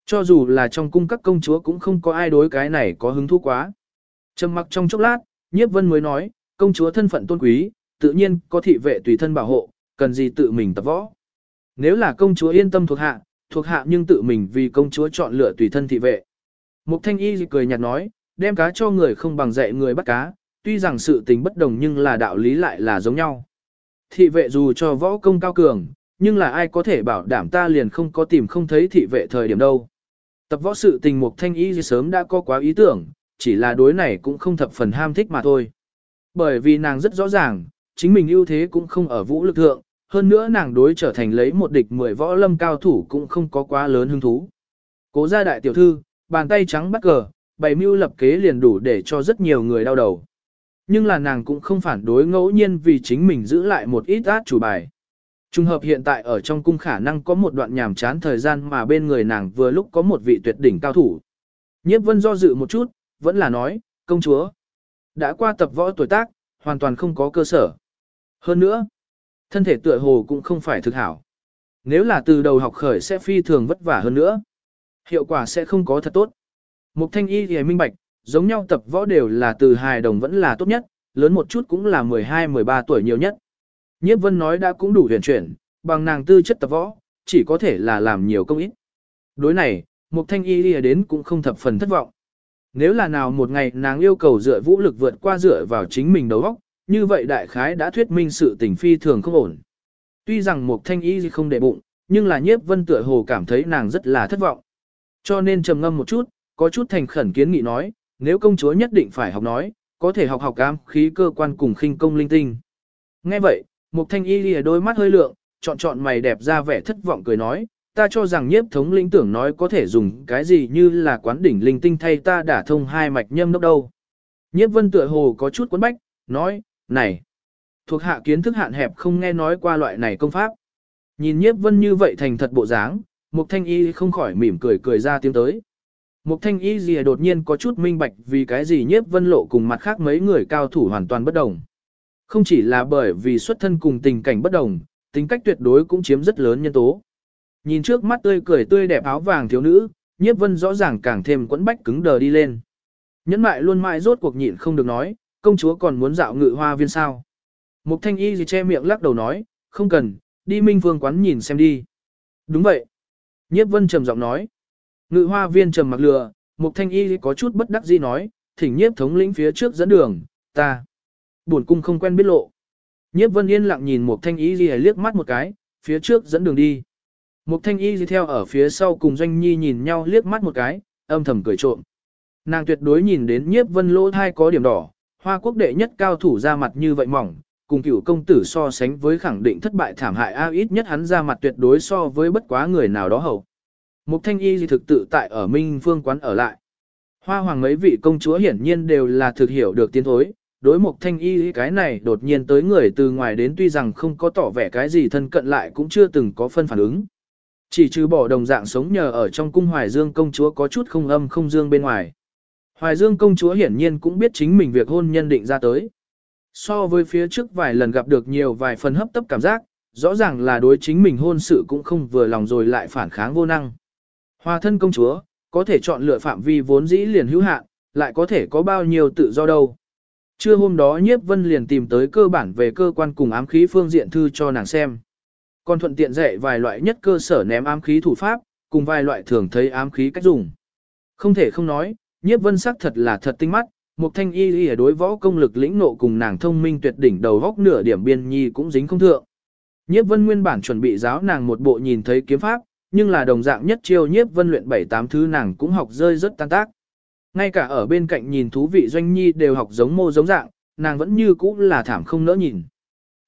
Cho dù là trong cung các công chúa cũng không có ai đối cái này có hứng thú quá. Trầm mặc trong chốc lát, nhiếp vân mới nói, công chúa thân phận tôn quý, tự nhiên có thị vệ tùy thân bảo hộ, cần gì tự mình tập võ. Nếu là công chúa yên tâm thuộc hạ, thuộc hạ nhưng tự mình vì công chúa chọn lựa tùy thân thị vệ. Mục thanh y cười nhạt nói, đem cá cho người không bằng dạy người bắt cá, tuy rằng sự tình bất đồng nhưng là đạo lý lại là giống nhau. Thị vệ dù cho võ công cao cường, nhưng là ai có thể bảo đảm ta liền không có tìm không thấy thị vệ thời điểm đâu. Tập võ sự tình mục thanh ý sớm đã có quá ý tưởng, chỉ là đối này cũng không thập phần ham thích mà thôi. Bởi vì nàng rất rõ ràng, chính mình ưu thế cũng không ở vũ lực thượng, hơn nữa nàng đối trở thành lấy một địch mười võ lâm cao thủ cũng không có quá lớn hứng thú. Cố gia đại tiểu thư, bàn tay trắng bắt cờ, bày mưu lập kế liền đủ để cho rất nhiều người đau đầu. Nhưng là nàng cũng không phản đối ngẫu nhiên vì chính mình giữ lại một ít át chủ bài. Trung hợp hiện tại ở trong cung khả năng có một đoạn nhàm chán thời gian mà bên người nàng vừa lúc có một vị tuyệt đỉnh cao thủ. Nhiếp vân do dự một chút, vẫn là nói, công chúa. Đã qua tập võ tuổi tác, hoàn toàn không có cơ sở. Hơn nữa, thân thể tựa hồ cũng không phải thực hảo. Nếu là từ đầu học khởi sẽ phi thường vất vả hơn nữa. Hiệu quả sẽ không có thật tốt. Mục thanh y thì minh bạch, giống nhau tập võ đều là từ hài đồng vẫn là tốt nhất, lớn một chút cũng là 12-13 tuổi nhiều nhất. Nhiếp vân nói đã cũng đủ huyền chuyển, bằng nàng tư chất tập võ, chỉ có thể là làm nhiều công ít. Đối này, mục thanh y đi đến cũng không thập phần thất vọng. Nếu là nào một ngày nàng yêu cầu dựa vũ lực vượt qua dựa vào chính mình đầu óc, như vậy đại khái đã thuyết minh sự tình phi thường không ổn. Tuy rằng mục thanh y không để bụng, nhưng là nhiếp vân tựa hồ cảm thấy nàng rất là thất vọng. Cho nên trầm ngâm một chút, có chút thành khẩn kiến nghị nói, nếu công chúa nhất định phải học nói, có thể học học ám khí cơ quan cùng khinh công linh tinh. Nghe vậy, Mục Thanh Y lìa đôi mắt hơi lượng, chọn chọn mày đẹp ra vẻ thất vọng cười nói, ta cho rằng nhiếp thống lĩnh tưởng nói có thể dùng cái gì như là quán đỉnh linh tinh thay ta đả thông hai mạch nhâm đốc đâu. Nhiếp vân tựa hồ có chút quấn bách, nói, này, thuộc hạ kiến thức hạn hẹp không nghe nói qua loại này công pháp. Nhìn nhiếp vân như vậy thành thật bộ dáng, Mục Thanh Y không khỏi mỉm cười cười ra tiếng tới. Mục Thanh Y gì đột nhiên có chút minh bạch vì cái gì nhiếp vân lộ cùng mặt khác mấy người cao thủ hoàn toàn bất đồng. Không chỉ là bởi vì xuất thân cùng tình cảnh bất đồng, tính cách tuyệt đối cũng chiếm rất lớn nhân tố. Nhìn trước mắt tươi cười tươi đẹp áo vàng thiếu nữ, nhiếp vân rõ ràng càng thêm quẫn bách cứng đờ đi lên. Nhẫn mại luôn mãi rốt cuộc nhịn không được nói, công chúa còn muốn dạo ngự hoa viên sao. Mục thanh y gì che miệng lắc đầu nói, không cần, đi minh vương quán nhìn xem đi. Đúng vậy. Nhiếp vân trầm giọng nói. Ngự hoa viên trầm mặc lừa, mục thanh y có chút bất đắc dĩ nói, thỉnh nhiếp thống lĩnh phía trước dẫn đường, ta. Buồn cung không quen biết lộ. Nhiếp vân yên lặng nhìn mục thanh y liếc mắt một cái, phía trước dẫn đường đi. Mục thanh y đi theo ở phía sau cùng doanh nhi nhìn nhau liếc mắt một cái, âm thầm cười trộm. Nàng tuyệt đối nhìn đến nhiếp vân lỗ thai có điểm đỏ, hoa quốc đệ nhất cao thủ ra mặt như vậy mỏng, cùng cửu công tử so sánh với khẳng định thất bại thảm hại a ít nhất hắn ra mặt tuyệt đối so với bất quá người nào đó hầu. Mục thanh y gì thực tự tại ở Minh Phương quán ở lại. Hoa hoàng mấy vị công chúa hiển nhiên đều là thực hiểu được tiến thối, đối mục thanh y cái này đột nhiên tới người từ ngoài đến tuy rằng không có tỏ vẻ cái gì thân cận lại cũng chưa từng có phân phản ứng. Chỉ trừ bỏ đồng dạng sống nhờ ở trong cung Hoài Dương công chúa có chút không âm không dương bên ngoài. Hoài Dương công chúa hiển nhiên cũng biết chính mình việc hôn nhân định ra tới. So với phía trước vài lần gặp được nhiều vài phần hấp tấp cảm giác, rõ ràng là đối chính mình hôn sự cũng không vừa lòng rồi lại phản kháng vô năng. Hòa thân công chúa, có thể chọn lựa phạm vi vốn dĩ liền hữu hạn, lại có thể có bao nhiêu tự do đâu. Trưa hôm đó nhiếp vân liền tìm tới cơ bản về cơ quan cùng ám khí phương diện thư cho nàng xem. Còn thuận tiện dạy vài loại nhất cơ sở ném ám khí thủ pháp, cùng vài loại thường thấy ám khí cách dùng. Không thể không nói, nhiếp vân sắc thật là thật tinh mắt, một thanh y y đối võ công lực lĩnh nộ cùng nàng thông minh tuyệt đỉnh đầu góc nửa điểm biên nhi cũng dính không thượng. Nhiếp vân nguyên bản chuẩn bị giáo nàng một bộ nhìn thấy kiếm pháp, nhưng là đồng dạng nhất chiêu nhiếp vân luyện bảy tám thứ nàng cũng học rơi rất tan tác. Ngay cả ở bên cạnh nhìn thú vị doanh nhi đều học giống mô giống dạng, nàng vẫn như cũ là thảm không nỡ nhìn.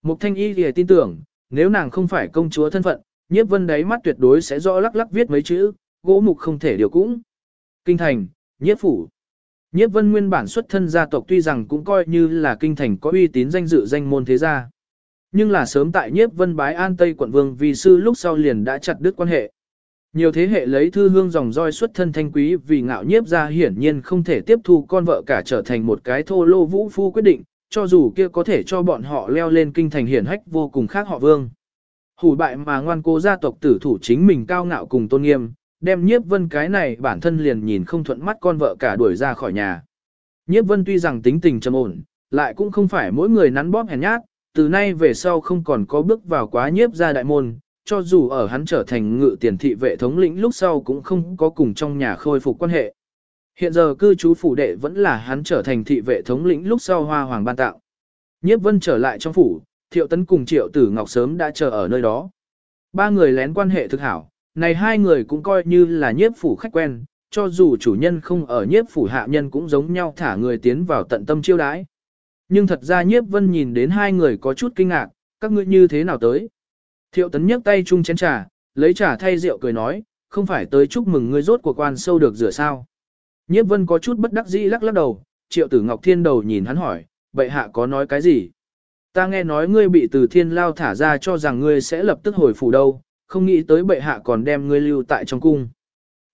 Mục thanh y thì tin tưởng, nếu nàng không phải công chúa thân phận, nhiếp vân đáy mắt tuyệt đối sẽ rõ lắc lắc viết mấy chữ, gỗ mục không thể điều cũng. Kinh thành, nhiếp phủ. Nhiếp vân nguyên bản xuất thân gia tộc tuy rằng cũng coi như là kinh thành có uy tín danh dự danh môn thế gia. Nhưng là sớm tại nhiếp vân bái an Tây quận vương vì sư lúc sau liền đã chặt đứt quan hệ. Nhiều thế hệ lấy thư hương dòng roi xuất thân thanh quý vì ngạo nhiếp ra hiển nhiên không thể tiếp thu con vợ cả trở thành một cái thô lô vũ phu quyết định, cho dù kia có thể cho bọn họ leo lên kinh thành hiển hách vô cùng khác họ vương. Hủ bại mà ngoan cố gia tộc tử thủ chính mình cao ngạo cùng tôn nghiêm, đem nhiếp vân cái này bản thân liền nhìn không thuận mắt con vợ cả đuổi ra khỏi nhà. Nhiếp vân tuy rằng tính tình trầm ổn, lại cũng không phải mỗi người nắn bóp hèn nhát, từ nay về sau không còn có bước vào quá nhiếp ra đại môn, cho dù ở hắn trở thành ngự tiền thị vệ thống lĩnh lúc sau cũng không có cùng trong nhà khôi phục quan hệ. Hiện giờ cư trú phủ đệ vẫn là hắn trở thành thị vệ thống lĩnh lúc sau hoa hoàng ban tạo. Nhiếp vân trở lại trong phủ, thiệu tấn cùng triệu tử ngọc sớm đã chờ ở nơi đó. Ba người lén quan hệ thực hảo, này hai người cũng coi như là nhiếp phủ khách quen, cho dù chủ nhân không ở nhiếp phủ hạ nhân cũng giống nhau thả người tiến vào tận tâm chiêu đãi. Nhưng thật ra nhiếp vân nhìn đến hai người có chút kinh ngạc, các ngươi như thế nào tới? Thiệu tấn nhấc tay chung chén trà, lấy trà thay rượu cười nói, không phải tới chúc mừng ngươi rốt của quan sâu được rửa sao. Nhiếp vân có chút bất đắc dĩ lắc lắc đầu, triệu tử ngọc thiên đầu nhìn hắn hỏi, bệ hạ có nói cái gì? Ta nghe nói ngươi bị từ thiên lao thả ra cho rằng ngươi sẽ lập tức hồi phủ đâu, không nghĩ tới bệ hạ còn đem ngươi lưu tại trong cung.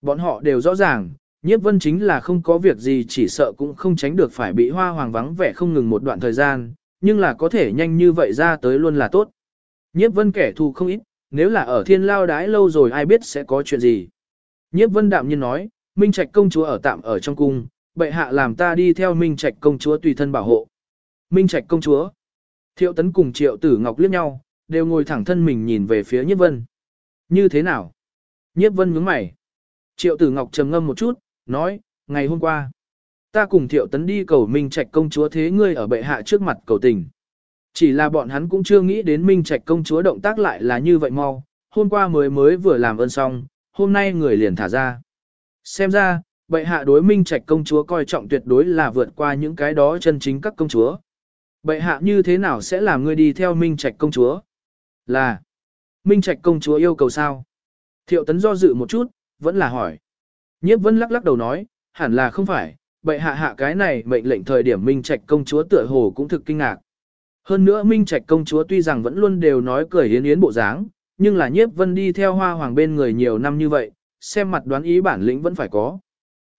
Bọn họ đều rõ ràng, nhiếp vân chính là không có việc gì chỉ sợ cũng không tránh được phải bị hoa hoàng vắng vẻ không ngừng một đoạn thời gian, nhưng là có thể nhanh như vậy ra tới luôn là tốt. Nhiếp vân kẻ thù không ít, nếu là ở thiên lao đái lâu rồi ai biết sẽ có chuyện gì. Nhiếp vân đạm nhiên nói, Minh Trạch công chúa ở tạm ở trong cung, bệ hạ làm ta đi theo Minh Trạch công chúa tùy thân bảo hộ. Minh Trạch công chúa. Thiệu tấn cùng triệu tử ngọc liếc nhau, đều ngồi thẳng thân mình nhìn về phía nhiếp vân. Như thế nào? Nhiếp vân nhướng mày. Triệu tử ngọc trầm ngâm một chút, nói, ngày hôm qua. Ta cùng thiệu tấn đi cầu Minh Trạch công chúa thế ngươi ở bệ hạ trước mặt cầu tình. Chỉ là bọn hắn cũng chưa nghĩ đến Minh Trạch công chúa động tác lại là như vậy mau, hôm qua mới mới vừa làm ơn xong, hôm nay người liền thả ra. Xem ra, bệ hạ đối Minh Trạch công chúa coi trọng tuyệt đối là vượt qua những cái đó chân chính các công chúa. Bệ hạ như thế nào sẽ làm ngươi đi theo Minh Trạch công chúa? Là, Minh Trạch công chúa yêu cầu sao? Thiệu tấn do dự một chút, vẫn là hỏi. Nhiếp vẫn lắc lắc đầu nói, hẳn là không phải, bệ hạ hạ cái này mệnh lệnh thời điểm Minh Trạch công chúa tựa hồ cũng thực kinh ngạc. Hơn nữa Minh Trạch công chúa tuy rằng vẫn luôn đều nói cười yến yến bộ dáng, nhưng là nhiếp vân đi theo hoa hoàng bên người nhiều năm như vậy, xem mặt đoán ý bản lĩnh vẫn phải có.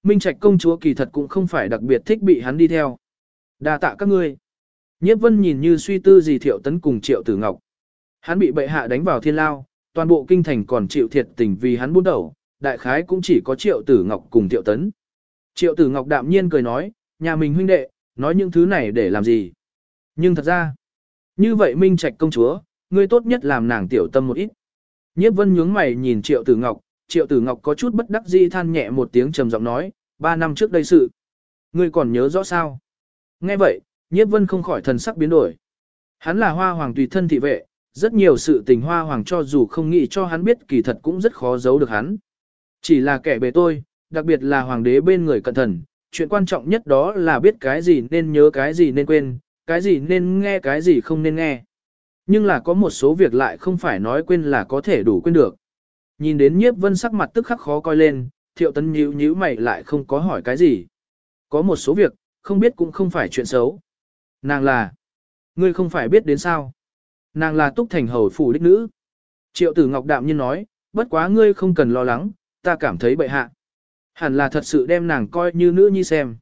Minh Trạch công chúa kỳ thật cũng không phải đặc biệt thích bị hắn đi theo. đa tạ các ngươi. Nhiếp vân nhìn như suy tư gì thiệu tấn cùng triệu tử ngọc. Hắn bị bệ hạ đánh vào thiên lao, toàn bộ kinh thành còn chịu thiệt tình vì hắn buôn đầu, đại khái cũng chỉ có triệu tử ngọc cùng thiệu tấn. Triệu tử ngọc đạm nhiên cười nói, nhà mình huynh đệ, nói những thứ này để làm gì. Nhưng thật ra, như vậy Minh Trạch công chúa, ngươi tốt nhất làm nàng tiểu tâm một ít. Nhiếp vân nhướng mày nhìn triệu tử ngọc, triệu tử ngọc có chút bất đắc dĩ than nhẹ một tiếng trầm giọng nói, ba năm trước đây sự. Ngươi còn nhớ rõ sao? Nghe vậy, nhiếp vân không khỏi thần sắc biến đổi. Hắn là hoa hoàng tùy thân thị vệ, rất nhiều sự tình hoa hoàng cho dù không nghĩ cho hắn biết kỳ thật cũng rất khó giấu được hắn. Chỉ là kẻ bề tôi, đặc biệt là hoàng đế bên người cẩn thận, chuyện quan trọng nhất đó là biết cái gì nên nhớ cái gì nên quên, cái gì nên nghe cái gì không nên nghe. Nhưng là có một số việc lại không phải nói quên là có thể đủ quên được. Nhìn đến nhiếp vân sắc mặt tức khắc khó coi lên, thiệu tấn nhíu nhíu mày lại không có hỏi cái gì. Có một số việc, không biết cũng không phải chuyện xấu. Nàng là, ngươi không phải biết đến sao. Nàng là túc thành hầu phủ đích nữ. Triệu tử ngọc đạm nhiên nói, bất quá ngươi không cần lo lắng, ta cảm thấy bệ hạ. Hẳn là thật sự đem nàng coi như nữ nhi xem.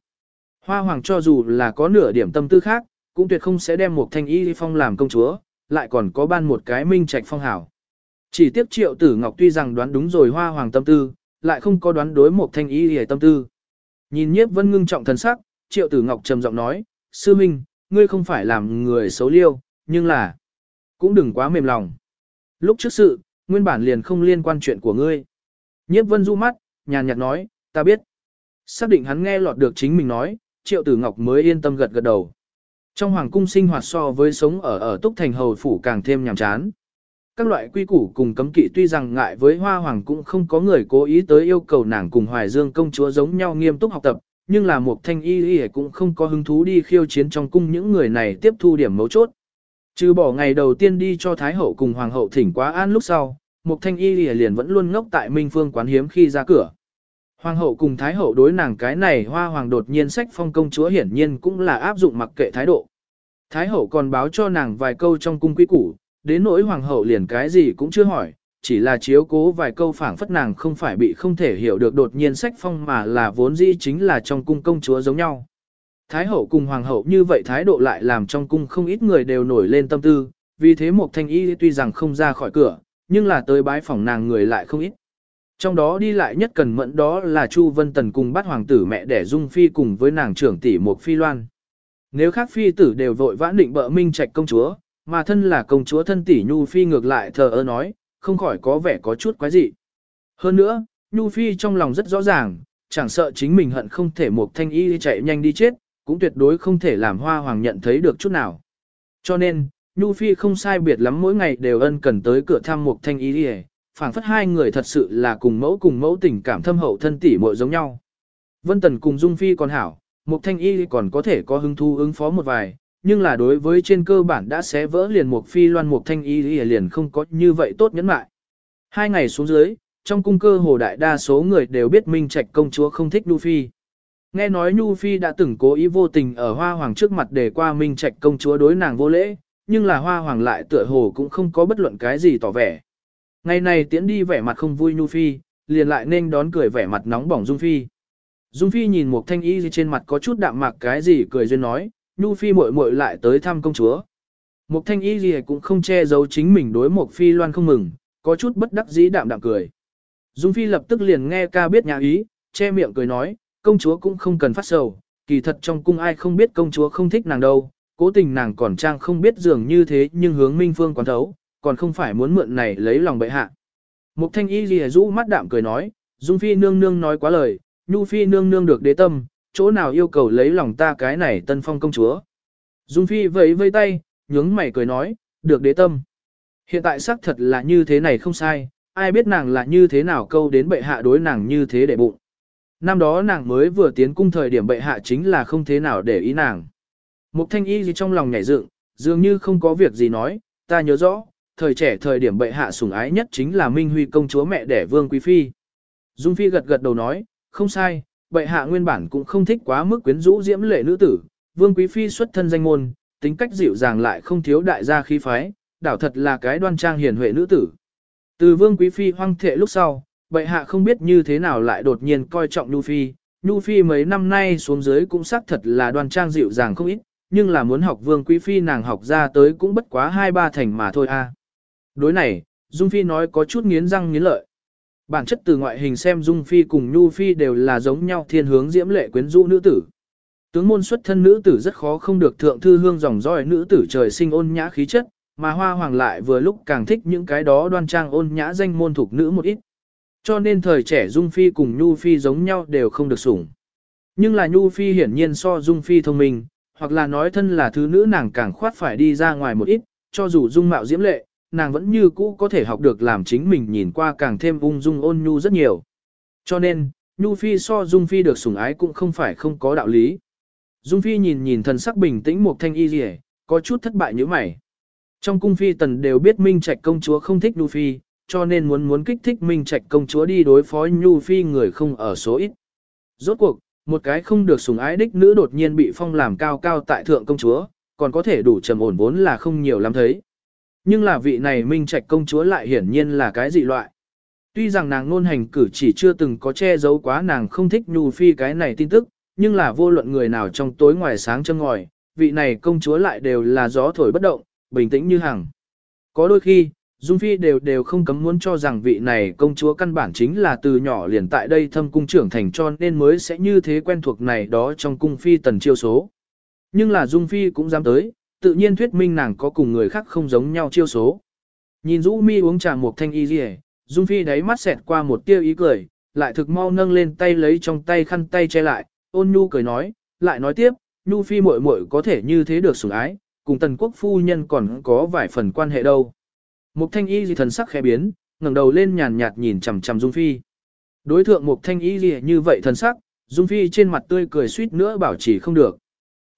Hoa hoàng cho dù là có nửa điểm tâm tư khác, cũng tuyệt không sẽ đem một thanh y phong làm công chúa, lại còn có ban một cái minh trạch phong hảo. Chỉ tiếp triệu tử ngọc tuy rằng đoán đúng rồi hoa hoàng tâm tư, lại không có đoán đối một thanh y hề tâm tư. Nhìn nhiếp vân ngưng trọng thần sắc, triệu tử ngọc trầm giọng nói, sư minh, ngươi không phải làm người xấu liêu, nhưng là, cũng đừng quá mềm lòng. Lúc trước sự, nguyên bản liền không liên quan chuyện của ngươi. Nhiếp vân du mắt, nhàn nhạt nói, ta biết. Xác định hắn nghe lọt được chính mình nói, triệu tử ngọc mới yên tâm gật gật đầu. Trong hoàng cung sinh hoạt so với sống ở ở túc thành hầu phủ càng thêm nhàm chán. Các loại quy củ cùng cấm kỵ tuy rằng ngại với hoa hoàng cũng không có người cố ý tới yêu cầu nàng cùng hoài dương công chúa giống nhau nghiêm túc học tập, nhưng là một thanh y y cũng không có hứng thú đi khiêu chiến trong cung những người này tiếp thu điểm mấu chốt. Trừ bỏ ngày đầu tiên đi cho Thái hậu cùng Hoàng hậu thỉnh quá an lúc sau, một thanh y y liền vẫn luôn ngốc tại Minh Phương quán hiếm khi ra cửa. Hoàng hậu cùng Thái hậu đối nàng cái này hoa hoàng đột nhiên sách phong công chúa hiển nhiên cũng là áp dụng mặc kệ thái độ. Thái hậu còn báo cho nàng vài câu trong cung quý củ, đến nỗi hoàng hậu liền cái gì cũng chưa hỏi, chỉ là chiếu cố vài câu phảng phất nàng không phải bị không thể hiểu được đột nhiên sách phong mà là vốn dĩ chính là trong cung công chúa giống nhau. Thái hậu cùng hoàng hậu như vậy thái độ lại làm trong cung không ít người đều nổi lên tâm tư, vì thế một thanh y tuy rằng không ra khỏi cửa, nhưng là tới bái phòng nàng người lại không ít. Trong đó đi lại nhất cần mẫn đó là Chu Vân Tần cùng bắt hoàng tử mẹ đẻ Dung Phi cùng với nàng trưởng tỷ Mộc Phi Loan. Nếu khác phi tử đều vội vã định bợ minh trạch công chúa, mà thân là công chúa thân tỷ Nhu Phi ngược lại thờ ơ nói, không khỏi có vẻ có chút quái dị. Hơn nữa, Nhu Phi trong lòng rất rõ ràng, chẳng sợ chính mình hận không thể Mộc thanh y chạy nhanh đi chết, cũng tuyệt đối không thể làm hoa hoàng nhận thấy được chút nào. Cho nên, Nhu Phi không sai biệt lắm mỗi ngày đều ân cần tới cửa thăm Mộc thanh y đi phảng phất hai người thật sự là cùng mẫu cùng mẫu tình cảm thâm hậu thân tỷ muội giống nhau. Vân Tần cùng Dung Phi còn hảo, Mục thanh y còn có thể có hứng thú ứng phó một vài, nhưng là đối với trên cơ bản đã xé vỡ liền Mục phi loan Mục thanh y liền không có như vậy tốt nhẫn mại. Hai ngày xuống dưới, trong cung cơ hồ đại đa số người đều biết Minh Trạch công chúa không thích Nhu Phi. Nghe nói Nhu Phi đã từng cố ý vô tình ở Hoa Hoàng trước mặt để qua Minh Trạch công chúa đối nàng vô lễ, nhưng là Hoa Hoàng lại tựa hồ cũng không có bất luận cái gì tỏ vẻ. Ngày này tiễn đi vẻ mặt không vui Nhu Phi, liền lại nên đón cười vẻ mặt nóng bỏng Dung Phi. Dung Phi nhìn một thanh y trên mặt có chút đạm mạc cái gì cười duyên nói, Nhu Phi muội muội lại tới thăm công chúa. Một thanh y gì cũng không che giấu chính mình đối một phi loan không mừng, có chút bất đắc dĩ đạm đạm cười. Dung Phi lập tức liền nghe ca biết nhà ý, che miệng cười nói, công chúa cũng không cần phát sầu, kỳ thật trong cung ai không biết công chúa không thích nàng đâu, cố tình nàng còn trang không biết dường như thế nhưng hướng minh phương quán thấu, còn không phải muốn mượn này lấy lòng bệ hạ. Mục thanh y lìa rũ mắt đạm cười nói, Dung Phi nương nương nói quá lời, Nhu Phi nương nương được đế tâm, chỗ nào yêu cầu lấy lòng ta cái này tân phong công chúa. Dung Phi vẫy vây tay, nhướng mày cười nói, được đế tâm. Hiện tại xác thật là như thế này không sai, ai biết nàng là như thế nào câu đến bệ hạ đối nàng như thế để bụng. Năm đó nàng mới vừa tiến cung thời điểm bệ hạ chính là không thế nào để ý nàng. Mục thanh y gì trong lòng nhảy dựng, dường như không có việc gì nói, ta nhớ rõ, thời trẻ thời điểm bệ hạ sủng ái nhất chính là Minh Huy công chúa mẹ đẻ Vương Quý Phi. Dung Phi gật gật đầu nói, không sai, bệ hạ nguyên bản cũng không thích quá mức quyến rũ diễm lệ nữ tử, Vương Quý Phi xuất thân danh môn, tính cách dịu dàng lại không thiếu đại gia khí phái, đảo thật là cái đoan trang hiền huệ nữ tử. Từ Vương Quý Phi hoang thệ lúc sau, bệ hạ không biết như thế nào lại đột nhiên coi trọng Nhu Phi, Nhu Phi mấy năm nay xuống dưới cũng xác thật là đoan trang dịu dàng không ít, nhưng là muốn học Vương Quý Phi nàng học ra tới cũng bất quá hai ba thành mà thôi a. Đối này, Dung Phi nói có chút nghiến răng nghiến lợi. Bản chất từ ngoại hình xem Dung Phi cùng Nhu Phi đều là giống nhau thiên hướng diễm lệ quyến rũ nữ tử. Tướng môn xuất thân nữ tử rất khó không được thượng thư hương dòng dõi nữ tử trời sinh ôn nhã khí chất, mà hoa hoàng lại vừa lúc càng thích những cái đó đoan trang ôn nhã danh môn thuộc nữ một ít. Cho nên thời trẻ Dung Phi cùng Nhu Phi giống nhau đều không được sủng. Nhưng là Nhu Phi hiển nhiên so Dung Phi thông minh, hoặc là nói thân là thứ nữ nàng càng khoát phải đi ra ngoài một ít, cho dù Dung mạo diễm lệ, nàng vẫn như cũ có thể học được làm chính mình nhìn qua càng thêm ung dung ôn nhu rất nhiều. Cho nên, Nhu Phi so Dung Phi được sủng ái cũng không phải không có đạo lý. Dung Phi nhìn nhìn thần sắc bình tĩnh một thanh y rỉ, có chút thất bại như mày. Trong cung phi tần đều biết Minh Trạch công chúa không thích Nhu Phi, cho nên muốn muốn kích thích Minh Trạch công chúa đi đối phó Nhu Phi người không ở số ít. Rốt cuộc, một cái không được sủng ái đích nữ đột nhiên bị phong làm cao cao tại thượng công chúa, còn có thể đủ trầm ổn vốn là không nhiều lắm thấy. Nhưng là vị này Minh Trạch công chúa lại hiển nhiên là cái dị loại. Tuy rằng nàng nôn hành cử chỉ chưa từng có che giấu quá nàng không thích Nhu Phi cái này tin tức, nhưng là vô luận người nào trong tối ngoài sáng châm ngòi, vị này công chúa lại đều là gió thổi bất động, bình tĩnh như hằng. Có đôi khi, Dung Phi đều đều không cấm muốn cho rằng vị này công chúa căn bản chính là từ nhỏ liền tại đây thâm cung trưởng thành cho nên mới sẽ như thế quen thuộc này đó trong cung Phi tần chiêu số. Nhưng là Dung Phi cũng dám tới, tự nhiên thuyết minh nàng có cùng người khác không giống nhau chiêu số. Nhìn Dũ Mi uống trà một thanh y rìa, Dung Phi đáy mắt xẹt qua một tia ý cười, lại thực mau nâng lên tay lấy trong tay khăn tay che lại, ôn nhu cười nói, lại nói tiếp, Nhu Phi muội muội có thể như thế được sủng ái, cùng tần quốc phu nhân còn có vài phần quan hệ đâu. Mục thanh y gì thần sắc khẽ biến, ngẩng đầu lên nhàn nhạt nhìn chằm chằm Dung Phi. Đối thượng mục thanh y gì như vậy thần sắc, Dung Phi trên mặt tươi cười suýt nữa bảo chỉ không được.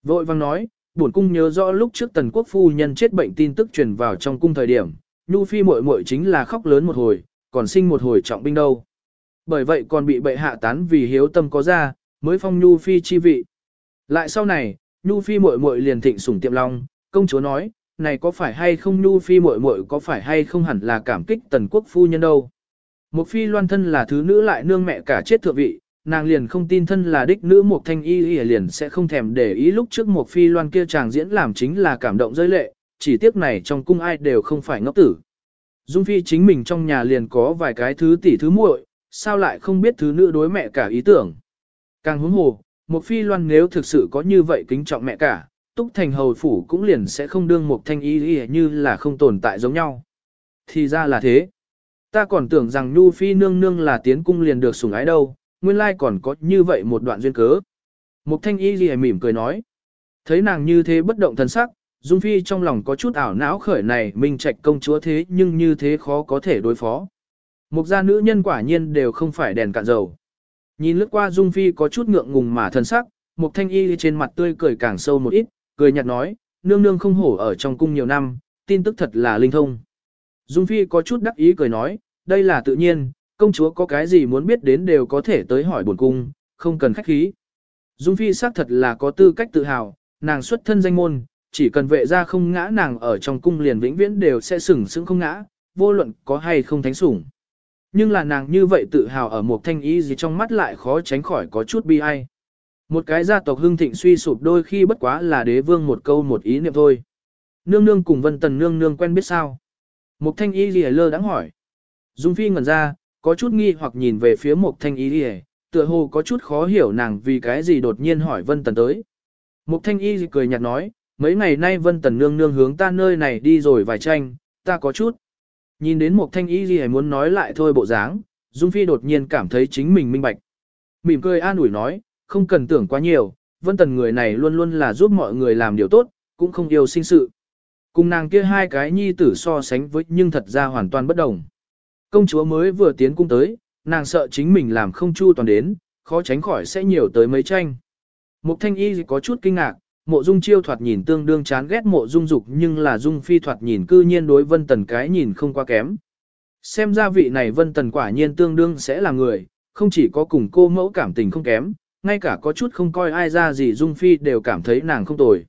Vội vang nói, bổn cung nhớ rõ lúc trước tần quốc phu nhân chết bệnh tin tức truyền vào trong cung thời điểm, Nhu Phi muội muội chính là khóc lớn một hồi, còn sinh một hồi trọng binh đâu. Bởi vậy còn bị bệ hạ tán vì hiếu tâm có ra, mới phong Nhu Phi chi vị. Lại sau này, Nhu Phi muội muội liền thịnh sủng tiệm long, công chúa nói, này có phải hay không Nhu Phi muội muội có phải hay không hẳn là cảm kích tần quốc phu nhân đâu. Một phi loan thân là thứ nữ lại nương mẹ cả chết thượng vị, nàng liền không tin thân là đích nữ một thanh y y liền sẽ không thèm để ý lúc trước một phi loan kia chàng diễn làm chính là cảm động rơi lệ, chỉ tiếc này trong cung ai đều không phải ngốc tử. Dung phi chính mình trong nhà liền có vài cái thứ tỷ thứ muội, sao lại không biết thứ nữ đối mẹ cả ý tưởng. Càng huống hồ, một phi loan nếu thực sự có như vậy kính trọng mẹ cả, túc thành hầu phủ cũng liền sẽ không đương một thanh y y như là không tồn tại giống nhau. Thì ra là thế. Ta còn tưởng rằng Nhu Phi nương nương là tiến cung liền được sủng ái đâu, nguyên lai còn có như vậy một đoạn duyên cớ. Mục thanh y gì mỉm cười nói. Thấy nàng như thế bất động thần sắc, Dung Phi trong lòng có chút ảo não khởi này mình trạch công chúa thế nhưng như thế khó có thể đối phó. Mục gia nữ nhân quả nhiên đều không phải đèn cạn dầu. Nhìn lướt qua Dung Phi có chút ngượng ngùng mà thần sắc, Mục thanh y trên mặt tươi cười càng sâu một ít, cười nhạt nói, nương nương không hổ ở trong cung nhiều năm, tin tức thật là linh thông. Dung Phi có chút đắc ý cười nói, đây là tự nhiên, công chúa có cái gì muốn biết đến đều có thể tới hỏi buồn cung, không cần khách khí. Dung Phi xác thật là có tư cách tự hào, nàng xuất thân danh môn, chỉ cần vệ ra không ngã nàng ở trong cung liền vĩnh viễn đều sẽ sừng sững không ngã, vô luận có hay không thánh sủng. Nhưng là nàng như vậy tự hào ở một thanh ý gì trong mắt lại khó tránh khỏi có chút bi ai. Một cái gia tộc hưng thịnh suy sụp đôi khi bất quá là đế vương một câu một ý niệm thôi. Nương nương cùng vân tần nương nương quen biết sao. Một thanh ý gì lơ đáng hỏi. Dung Phi ngẩn ra, có chút nghi hoặc nhìn về phía Mộc thanh Y gì tựa hồ có chút khó hiểu nàng vì cái gì đột nhiên hỏi vân tần tới. Mục thanh y cười nhạt nói, mấy ngày nay vân tần nương nương hướng ta nơi này đi rồi vài tranh, ta có chút. Nhìn đến mục thanh y gì muốn nói lại thôi bộ dáng, Dung Phi đột nhiên cảm thấy chính mình minh bạch. Mỉm cười an ủi nói, không cần tưởng quá nhiều, vân tần người này luôn luôn là giúp mọi người làm điều tốt, cũng không yêu sinh sự. Cùng nàng kia hai cái nhi tử so sánh với nhưng thật ra hoàn toàn bất đồng. Công chúa mới vừa tiến cung tới, nàng sợ chính mình làm không chu toàn đến, khó tránh khỏi sẽ nhiều tới mấy tranh. Mục thanh y có chút kinh ngạc, mộ dung chiêu thoạt nhìn tương đương chán ghét mộ dung dục nhưng là dung phi thoạt nhìn cư nhiên đối vân tần cái nhìn không quá kém. Xem ra vị này vân tần quả nhiên tương đương sẽ là người, không chỉ có cùng cô mẫu cảm tình không kém, ngay cả có chút không coi ai ra gì dung phi đều cảm thấy nàng không tồi.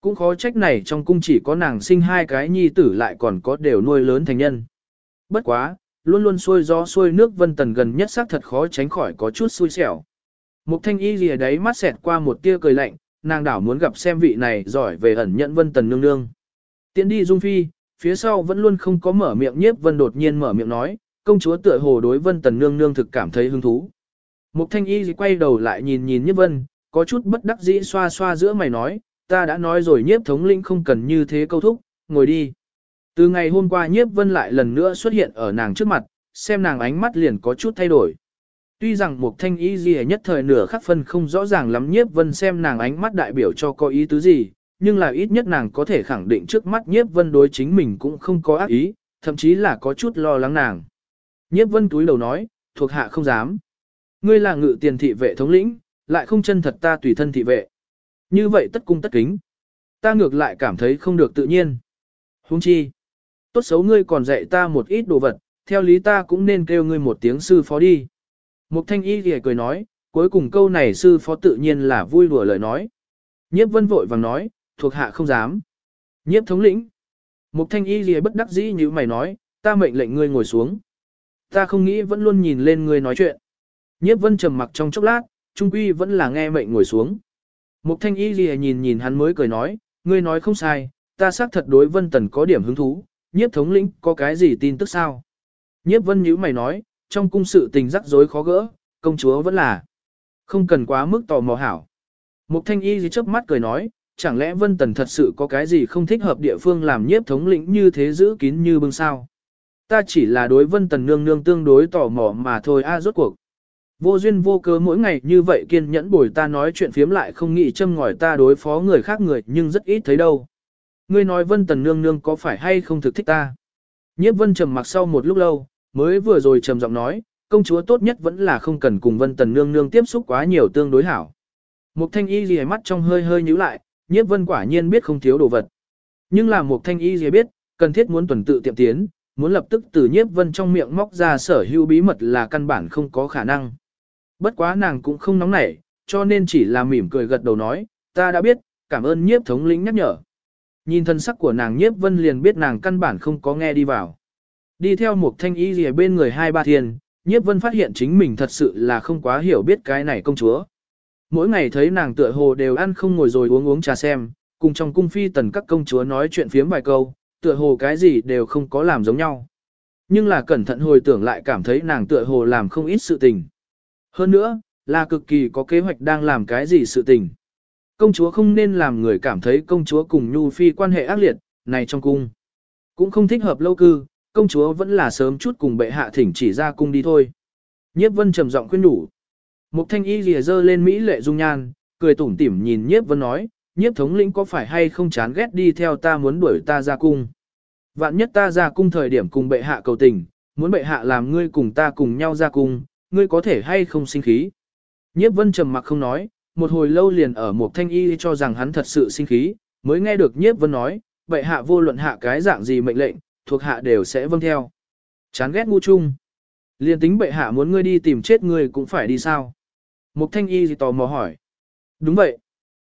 Cũng khó trách này trong cung chỉ có nàng sinh hai cái nhi tử lại còn có đều nuôi lớn thành nhân. Bất quá, luôn luôn xuôi gió xuôi nước vân tần gần nhất xác thật khó tránh khỏi có chút xui xẻo. Mục thanh y lìa đấy mắt xẹt qua một tia cười lạnh, nàng đảo muốn gặp xem vị này giỏi về ẩn nhận vân tần nương nương. Tiến đi dung phi, phía sau vẫn luôn không có mở miệng nhiếp vân đột nhiên mở miệng nói, công chúa tựa hồ đối vân tần nương nương thực cảm thấy hứng thú. Mục thanh y quay đầu lại nhìn nhìn nhiếp vân, có chút bất đắc dĩ xoa xoa giữa mày nói, ta đã nói rồi nhiếp thống lĩnh không cần như thế câu thúc, ngồi đi. Từ ngày hôm qua nhiếp vân lại lần nữa xuất hiện ở nàng trước mặt, xem nàng ánh mắt liền có chút thay đổi. Tuy rằng một thanh ý gì nhất thời nửa khắc phân không rõ ràng lắm nhiếp vân xem nàng ánh mắt đại biểu cho có ý tứ gì, nhưng là ít nhất nàng có thể khẳng định trước mắt nhiếp vân đối chính mình cũng không có ác ý, thậm chí là có chút lo lắng nàng. Nhiếp vân túi đầu nói, thuộc hạ không dám. Ngươi là ngự tiền thị vệ thống lĩnh, lại không chân thật ta tùy thân thị vệ. Như vậy tất cung tất kính. Ta ngược lại cảm thấy không được tự nhiên. Huống chi. Tốt xấu ngươi còn dạy ta một ít đồ vật, theo lý ta cũng nên kêu ngươi một tiếng sư phó đi. Mục thanh y thì cười nói, cuối cùng câu này sư phó tự nhiên là vui đùa lời nói. Nhiếp vân vội vàng nói, thuộc hạ không dám. Nhiếp thống lĩnh. Mục thanh y thì bất đắc dĩ như mày nói, ta mệnh lệnh ngươi ngồi xuống. Ta không nghĩ vẫn luôn nhìn lên ngươi nói chuyện. Nhiếp vân trầm mặc trong chốc lát, trung quy vẫn là nghe mệnh ngồi xuống. Mục thanh y gì nhìn nhìn hắn mới cười nói, ngươi nói không sai, ta xác thật đối vân tần có điểm hứng thú, nhiếp thống lĩnh có cái gì tin tức sao? Nhiếp vân nhữ mày nói, trong cung sự tình rắc rối khó gỡ, công chúa vẫn là không cần quá mức tò mò hảo. Mục thanh y gì chớp mắt cười nói, chẳng lẽ vân tần thật sự có cái gì không thích hợp địa phương làm nhiếp thống lĩnh như thế giữ kín như bưng sao? Ta chỉ là đối vân tần nương nương tương đối tò mò mà thôi a rốt cuộc. Vô duyên vô cớ mỗi ngày như vậy kiên nhẫn bồi ta nói chuyện phiếm lại không nghĩ châm ngòi ta đối phó người khác người nhưng rất ít thấy đâu. Ngươi nói vân tần nương nương có phải hay không thực thích ta? Nhiếp vân trầm mặc sau một lúc lâu, mới vừa rồi trầm giọng nói, công chúa tốt nhất vẫn là không cần cùng vân tần nương nương tiếp xúc quá nhiều tương đối hảo. Mục thanh y gì mắt trong hơi hơi nhíu lại, nhiếp vân quả nhiên biết không thiếu đồ vật. Nhưng là mục thanh y gì biết, cần thiết muốn tuần tự tiệm tiến, muốn lập tức từ nhiếp vân trong miệng móc ra sở hữu bí mật là căn bản không có khả năng. Bất quá nàng cũng không nóng nảy, cho nên chỉ là mỉm cười gật đầu nói, ta đã biết, cảm ơn nhiếp thống lĩnh nhắc nhở. Nhìn thân sắc của nàng nhiếp vân liền biết nàng căn bản không có nghe đi vào. Đi theo một thanh y gì bên người hai ba thiên, nhiếp vân phát hiện chính mình thật sự là không quá hiểu biết cái này công chúa. Mỗi ngày thấy nàng tựa hồ đều ăn không ngồi rồi uống uống trà xem, cùng trong cung phi tần các công chúa nói chuyện phiếm vài câu, tựa hồ cái gì đều không có làm giống nhau. Nhưng là cẩn thận hồi tưởng lại cảm thấy nàng tựa hồ làm không ít sự tình. Hơn nữa, là cực kỳ có kế hoạch đang làm cái gì sự tình. Công chúa không nên làm người cảm thấy công chúa cùng Nhu Phi quan hệ ác liệt, này trong cung. Cũng không thích hợp lâu cư, công chúa vẫn là sớm chút cùng bệ hạ thỉnh chỉ ra cung đi thôi. Nhiếp vân trầm giọng khuyên đủ. Mục thanh y rìa dơ lên Mỹ lệ dung nhan, cười tủm tỉm nhìn nhiếp vân nói, nhiếp thống lĩnh có phải hay không chán ghét đi theo ta muốn đuổi ta ra cung. Vạn nhất ta ra cung thời điểm cùng bệ hạ cầu tình, muốn bệ hạ làm ngươi cùng ta cùng nhau ra cung, ngươi có thể hay không sinh khí. Nhiếp vân trầm mặc không nói, một hồi lâu liền ở một thanh y cho rằng hắn thật sự sinh khí, mới nghe được nhiếp vân nói, bệ hạ vô luận hạ cái dạng gì mệnh lệnh, thuộc hạ đều sẽ vâng theo. Chán ghét ngu chung. liền tính bệ hạ muốn ngươi đi tìm chết ngươi cũng phải đi sao. Mục thanh y gì tò mò hỏi. Đúng vậy.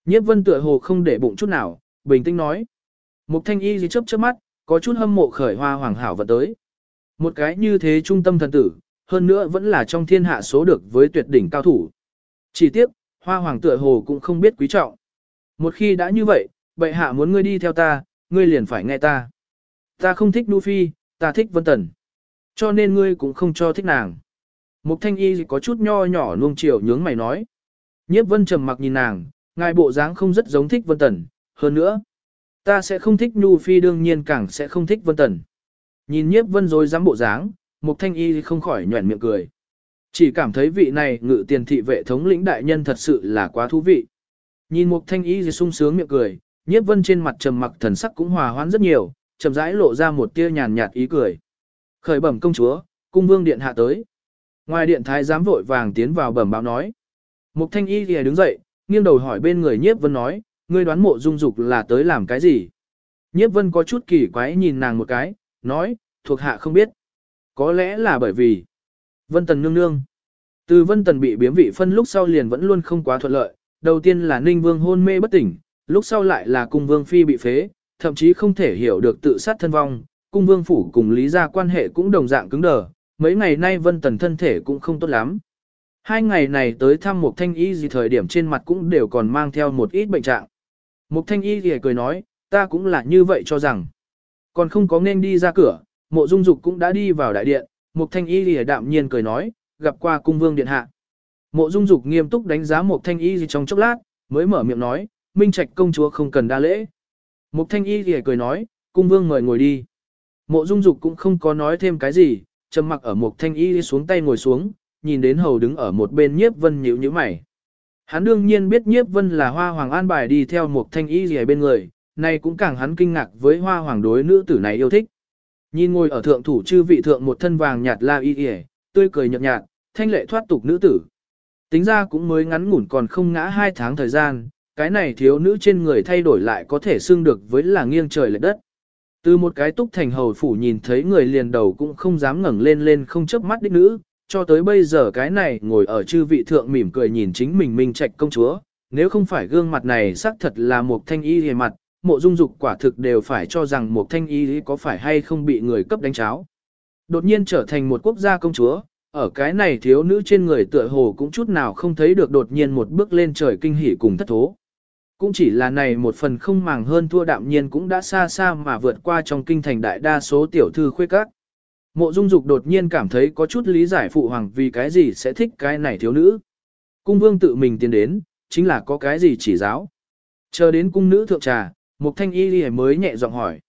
Nhiếp vân tựa hồ không để bụng chút nào, bình tĩnh nói. Mục thanh y gì chớp chớp mắt, có chút hâm mộ khởi hoa hoàng hảo vật tới. Một cái như thế trung tâm thần tử, hơn nữa vẫn là trong thiên hạ số được với tuyệt đỉnh cao thủ. Chỉ tiếc, hoa hoàng tựa hồ cũng không biết quý trọng. Một khi đã như vậy, bệ hạ muốn ngươi đi theo ta, ngươi liền phải nghe ta. Ta không thích Nu Phi, ta thích Vân Tần. Cho nên ngươi cũng không cho thích nàng. Mục thanh y có chút nho nhỏ nuông chiều nhướng mày nói. Nhiếp vân trầm mặc nhìn nàng, ngài bộ dáng không rất giống thích Vân Tần, hơn nữa. Ta sẽ không thích Nhu Phi đương nhiên càng sẽ không thích Vân Tần. Nhìn nhiếp vân rồi dám bộ dáng, mục thanh y không khỏi nhuẩn miệng cười. Chỉ cảm thấy vị này ngự tiền thị vệ thống lĩnh đại nhân thật sự là quá thú vị. Nhìn mục thanh y sung sướng miệng cười, nhiếp vân trên mặt trầm mặc thần sắc cũng hòa hoãn rất nhiều, chậm rãi lộ ra một tia nhàn nhạt ý cười. Khởi bẩm công chúa, cung vương điện hạ tới. Ngoài điện thái giám vội vàng tiến vào bẩm báo nói. Mục thanh y thì đứng dậy, nghiêng đầu hỏi bên người nhiếp vân nói, ngươi đoán mộ dung dục là tới làm cái gì? Nhiếp vân có chút kỳ quái nhìn nàng một cái, nói, thuộc hạ không biết. Có lẽ là bởi vì Vân Tần nương nương. Từ Vân Tần bị biếm vị phân lúc sau liền vẫn luôn không quá thuận lợi, đầu tiên là Ninh Vương hôn mê bất tỉnh, lúc sau lại là cung Vương Phi bị phế, thậm chí không thể hiểu được tự sát thân vong, cung Vương Phủ cùng Lý gia quan hệ cũng đồng dạng cứng đờ, mấy ngày nay Vân Tần thân thể cũng không tốt lắm. Hai ngày này tới thăm một thanh y gì thời điểm trên mặt cũng đều còn mang theo một ít bệnh trạng. Mục thanh y thì cười nói, ta cũng là như vậy cho rằng. Còn không có nên đi ra cửa, mộ dung dục cũng đã đi vào đại điện, mục thanh y lìa đạm nhiên cười nói, gặp qua cung vương điện hạ. Mộ dung dục nghiêm túc đánh giá mục thanh y gì trong chốc lát, mới mở miệng nói, minh trạch công chúa không cần đa lễ. Mục thanh y lìa cười nói, cung vương mời ngồi đi. Mộ dung dục cũng không có nói thêm cái gì, trầm mặc ở mục thanh y xuống tay ngồi xuống, nhìn đến hầu đứng ở một bên nhiếp vân nhíu nhíu mày. Hắn đương nhiên biết nhiếp vân là hoa hoàng an bài đi theo Mục thanh y gì bên người, này cũng càng hắn kinh ngạc với hoa hoàng đối nữ tử này yêu thích. Nhìn ngồi ở thượng thủ chư vị thượng một thân vàng nhạt la y y, tươi cười nhợt nhạt, thanh lệ thoát tục nữ tử. Tính ra cũng mới ngắn ngủn còn không ngã hai tháng thời gian, cái này thiếu nữ trên người thay đổi lại có thể xưng được với là nghiêng trời lệch đất. Từ một cái túc thành hầu phủ nhìn thấy người liền đầu cũng không dám ngẩng lên lên không chớp mắt đích nữ, cho tới bây giờ cái này ngồi ở chư vị thượng mỉm cười nhìn chính mình minh trạch công chúa, nếu không phải gương mặt này xác thật là một thanh y hề mặt, mộ dung dục quả thực đều phải cho rằng một thanh y có phải hay không bị người cấp đánh cháo. Đột nhiên trở thành một quốc gia công chúa, ở cái này thiếu nữ trên người tựa hồ cũng chút nào không thấy được đột nhiên một bước lên trời kinh hỉ cùng thất thố. Cũng chỉ là này một phần không màng hơn thua đạm nhiên cũng đã xa xa mà vượt qua trong kinh thành đại đa số tiểu thư khuê các. Mộ Dung Dục đột nhiên cảm thấy có chút lý giải phụ hoàng vì cái gì sẽ thích cái này thiếu nữ. Cung vương tự mình tiến đến, chính là có cái gì chỉ giáo. Chờ đến cung nữ thượng trà, Mục Thanh Y mới nhẹ giọng hỏi.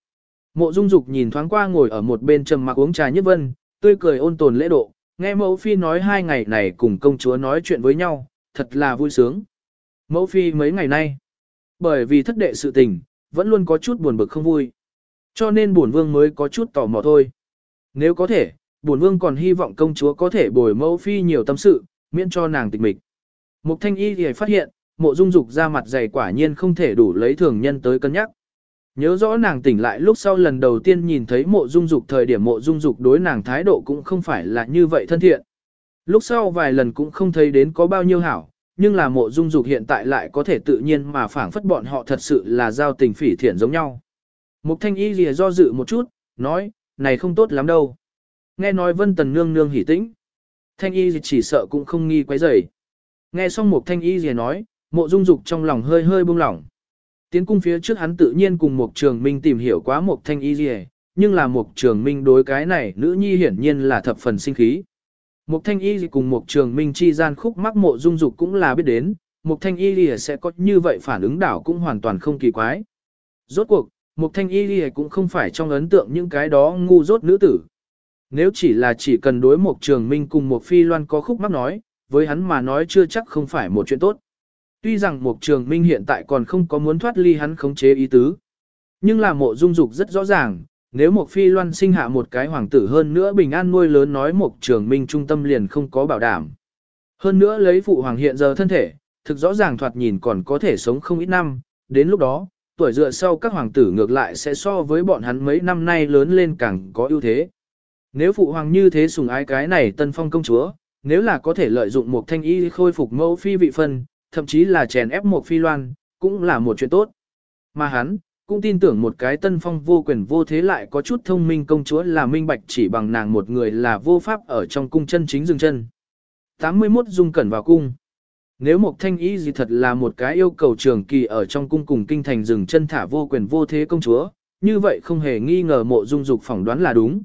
Mộ Dung Dục nhìn thoáng qua ngồi ở một bên trầm mặc uống trà nhất vân, tươi cười ôn tồn lễ độ, nghe mẫu phi nói hai ngày này cùng công chúa nói chuyện với nhau, thật là vui sướng. Mẫu phi mấy ngày nay, bởi vì thất đệ sự tình, vẫn luôn có chút buồn bực không vui. Cho nên bổn vương mới có chút tò mò thôi. Nếu có thể, bổn vương còn hy vọng công chúa có thể bồi mẫu phi nhiều tâm sự, miễn cho nàng tịch mịch. Mục thanh y thì phát hiện, mộ dung dục ra mặt dày quả nhiên không thể đủ lấy thường nhân tới cân nhắc. Nhớ rõ nàng tỉnh lại lúc sau lần đầu tiên nhìn thấy mộ dung dục thời điểm mộ dung dục đối nàng thái độ cũng không phải là như vậy thân thiện. Lúc sau vài lần cũng không thấy đến có bao nhiêu hảo, nhưng là mộ dung dục hiện tại lại có thể tự nhiên mà phảng phất bọn họ thật sự là giao tình phỉ thiện giống nhau. Mục thanh y lìa do dự một chút, nói, này không tốt lắm đâu. Nghe nói vân tần nương nương hỉ tĩnh. Thanh y chỉ sợ cũng không nghi quấy rầy. Nghe xong một thanh y lìa nói, mộ dung dục trong lòng hơi hơi buông lỏng. Tiến cung phía trước hắn tự nhiên cùng một trường minh tìm hiểu quá một thanh y gì, nhưng là một trường minh đối cái này nữ nhi hiển nhiên là thập phần sinh khí. Một thanh y cùng một trường minh chi gian khúc mắc mộ dung dục cũng là biết đến, một thanh y gì sẽ có như vậy phản ứng đảo cũng hoàn toàn không kỳ quái. Rốt cuộc, một thanh y gì cũng không phải trong ấn tượng những cái đó ngu dốt nữ tử. Nếu chỉ là chỉ cần đối một trường minh cùng một phi loan có khúc mắc nói, với hắn mà nói chưa chắc không phải một chuyện tốt. Tuy rằng Mục Trường Minh hiện tại còn không có muốn thoát ly hắn khống chế ý tứ, nhưng là mộ dung dục rất rõ ràng, nếu Mục Phi Loan sinh hạ một cái hoàng tử hơn nữa bình an nuôi lớn nói Mục Trường Minh trung tâm liền không có bảo đảm. Hơn nữa lấy phụ hoàng hiện giờ thân thể, thực rõ ràng thoạt nhìn còn có thể sống không ít năm, đến lúc đó, tuổi dựa sau các hoàng tử ngược lại sẽ so với bọn hắn mấy năm nay lớn lên càng có ưu thế. Nếu phụ hoàng như thế sùng ái cái này tân phong công chúa, nếu là có thể lợi dụng một thanh y khôi phục mẫu phi vị phân, thậm chí là chèn ép một phi loan, cũng là một chuyện tốt. Mà hắn, cũng tin tưởng một cái tân phong vô quyền vô thế lại có chút thông minh công chúa là minh bạch chỉ bằng nàng một người là vô pháp ở trong cung chân chính dừng chân. 81 dung cẩn vào cung. Nếu một thanh ý gì thật là một cái yêu cầu trường kỳ ở trong cung cùng kinh thành dừng chân thả vô quyền vô thế công chúa, như vậy không hề nghi ngờ mộ dung dục phỏng đoán là đúng.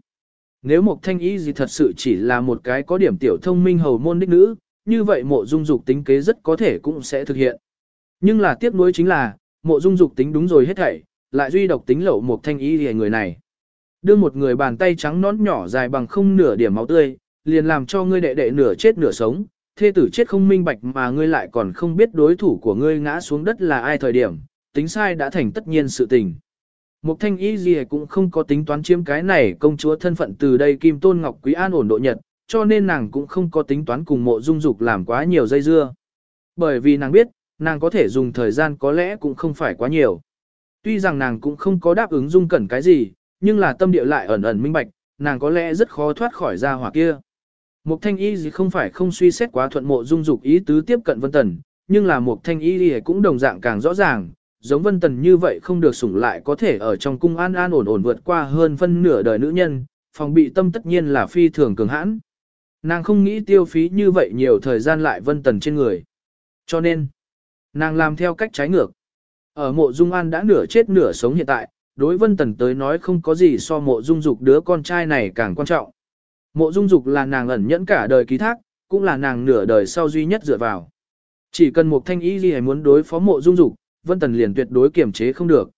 Nếu một thanh ý gì thật sự chỉ là một cái có điểm tiểu thông minh hầu môn đích nữ, như vậy mộ dung dục tính kế rất có thể cũng sẽ thực hiện. Nhưng là tiếc nuối chính là, mộ dung dục tính đúng rồi hết thảy, lại duy độc tính lẩu một thanh y hề người này. Đưa một người bàn tay trắng nón nhỏ dài bằng không nửa điểm máu tươi, liền làm cho ngươi đệ đệ nửa chết nửa sống, thê tử chết không minh bạch mà ngươi lại còn không biết đối thủ của ngươi ngã xuống đất là ai thời điểm, tính sai đã thành tất nhiên sự tình. Mục thanh y gì cũng không có tính toán chiếm cái này công chúa thân phận từ đây kim tôn ngọc quý an ổn độ nhật, cho nên nàng cũng không có tính toán cùng mộ dung dục làm quá nhiều dây dưa. Bởi vì nàng biết, nàng có thể dùng thời gian có lẽ cũng không phải quá nhiều. Tuy rằng nàng cũng không có đáp ứng dung cẩn cái gì, nhưng là tâm địa lại ẩn ẩn minh bạch, nàng có lẽ rất khó thoát khỏi ra hỏa kia. Mục thanh y gì không phải không suy xét quá thuận mộ dung dục ý tứ tiếp cận vân tần, nhưng là mục thanh y gì cũng đồng dạng càng rõ ràng, giống vân tần như vậy không được sủng lại có thể ở trong cung an an ổn ổn vượt qua hơn phân nửa đời nữ nhân, phòng bị tâm tất nhiên là phi thường cường hãn. Nàng không nghĩ tiêu phí như vậy nhiều thời gian lại vân tần trên người. Cho nên, nàng làm theo cách trái ngược. Ở mộ dung an đã nửa chết nửa sống hiện tại, đối vân tần tới nói không có gì so mộ dung dục đứa con trai này càng quan trọng. Mộ dung dục là nàng ẩn nhẫn cả đời ký thác, cũng là nàng nửa đời sau duy nhất dựa vào. Chỉ cần một thanh ý gì hay muốn đối phó mộ dung dục, Vân Tần liền tuyệt đối kiểm chế không được.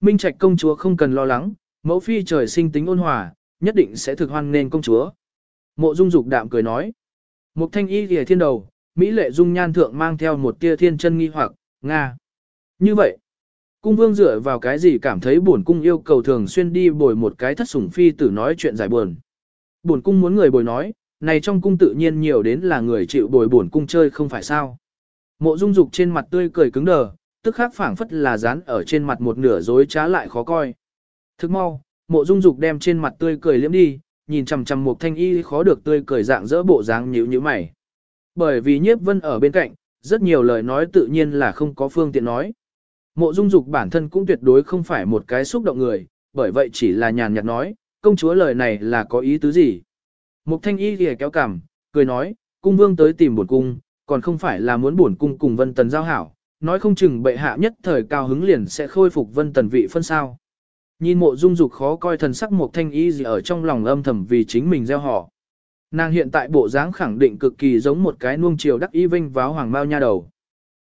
Minh Trạch công chúa không cần lo lắng, mẫu phi trời sinh tính ôn hòa, nhất định sẽ thực hoan nên công chúa. Mộ Dung Dục đạm cười nói. Một thanh y lìa thiên đầu, Mỹ lệ dung nhan thượng mang theo một tia thiên chân nghi hoặc, Nga. Như vậy, cung vương dựa vào cái gì cảm thấy buồn cung yêu cầu thường xuyên đi bồi một cái thất sủng phi tử nói chuyện giải buồn. Bổn cung muốn người bồi nói, này trong cung tự nhiên nhiều đến là người chịu bồi buồn cung chơi không phải sao. Mộ Dung Dục trên mặt tươi cười cứng đờ, tức khắc phảng phất là dán ở trên mặt một nửa dối trá lại khó coi. Thức mau, mộ dung dục đem trên mặt tươi cười liếm đi, nhìn chằm chằm một thanh y khó được tươi cười dạng dỡ bộ dáng nhíu nhíu mày. Bởi vì nhiếp vân ở bên cạnh, rất nhiều lời nói tự nhiên là không có phương tiện nói. Mộ dung dục bản thân cũng tuyệt đối không phải một cái xúc động người, bởi vậy chỉ là nhàn nhạt nói, công chúa lời này là có ý tứ gì. Mục thanh y thì kéo cằm, cười nói, cung vương tới tìm bổn cung, còn không phải là muốn bổn cung cùng vân tần giao hảo, nói không chừng bệ hạ nhất thời cao hứng liền sẽ khôi phục vân tần vị phân sao. Nhìn mộ dung dục khó coi thần sắc một thanh y gì ở trong lòng âm thầm vì chính mình gieo họ. Nàng hiện tại bộ dáng khẳng định cực kỳ giống một cái nuông chiều đắc y vinh váo hoàng mao nha đầu.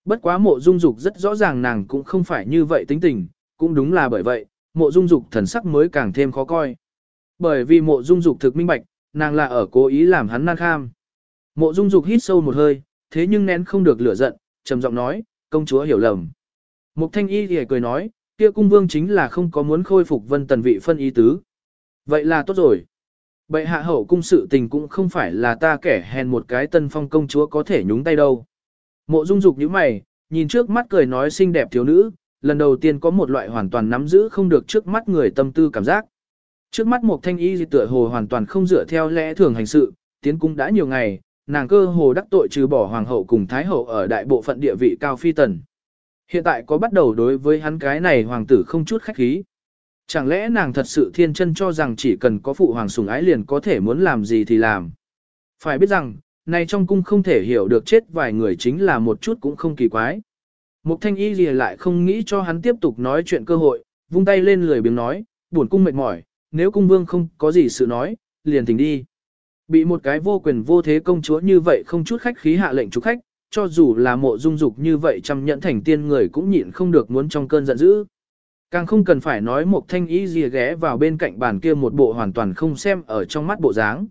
Bất quá mộ dung dục rất rõ ràng nàng cũng không phải như vậy tính tình, cũng đúng là bởi vậy, mộ dung dục thần sắc mới càng thêm khó coi. Bởi vì mộ dung dục thực minh bạch, nàng là ở cố ý làm hắn nan kham. Mộ dung dục hít sâu một hơi, thế nhưng nén không được lửa giận, trầm giọng nói, công chúa hiểu lầm. Mục thanh y thì cười nói, kia cung vương chính là không có muốn khôi phục vân tần vị phân ý tứ. Vậy là tốt rồi. Bệ hạ hậu cung sự tình cũng không phải là ta kẻ hèn một cái tân phong công chúa có thể nhúng tay đâu. Mộ dung dục như mày, nhìn trước mắt cười nói xinh đẹp thiếu nữ, lần đầu tiên có một loại hoàn toàn nắm giữ không được trước mắt người tâm tư cảm giác. Trước mắt một thanh y tựa hồ hoàn toàn không dựa theo lẽ thường hành sự, tiến cung đã nhiều ngày, nàng cơ hồ đắc tội trừ bỏ hoàng hậu cùng thái hậu ở đại bộ phận địa vị cao phi tần. Hiện tại có bắt đầu đối với hắn cái này hoàng tử không chút khách khí. Chẳng lẽ nàng thật sự thiên chân cho rằng chỉ cần có phụ hoàng sủng ái liền có thể muốn làm gì thì làm. Phải biết rằng, này trong cung không thể hiểu được chết vài người chính là một chút cũng không kỳ quái. Mục thanh y gì lại không nghĩ cho hắn tiếp tục nói chuyện cơ hội, vung tay lên lười biếng nói, buồn cung mệt mỏi, nếu cung vương không có gì sự nói, liền thỉnh đi. Bị một cái vô quyền vô thế công chúa như vậy không chút khách khí hạ lệnh chủ khách, cho dù là mộ dung dục như vậy chăm nhẫn thành tiên người cũng nhịn không được muốn trong cơn giận dữ. Càng không cần phải nói một thanh ý gì ghé vào bên cạnh bàn kia một bộ hoàn toàn không xem ở trong mắt bộ dáng.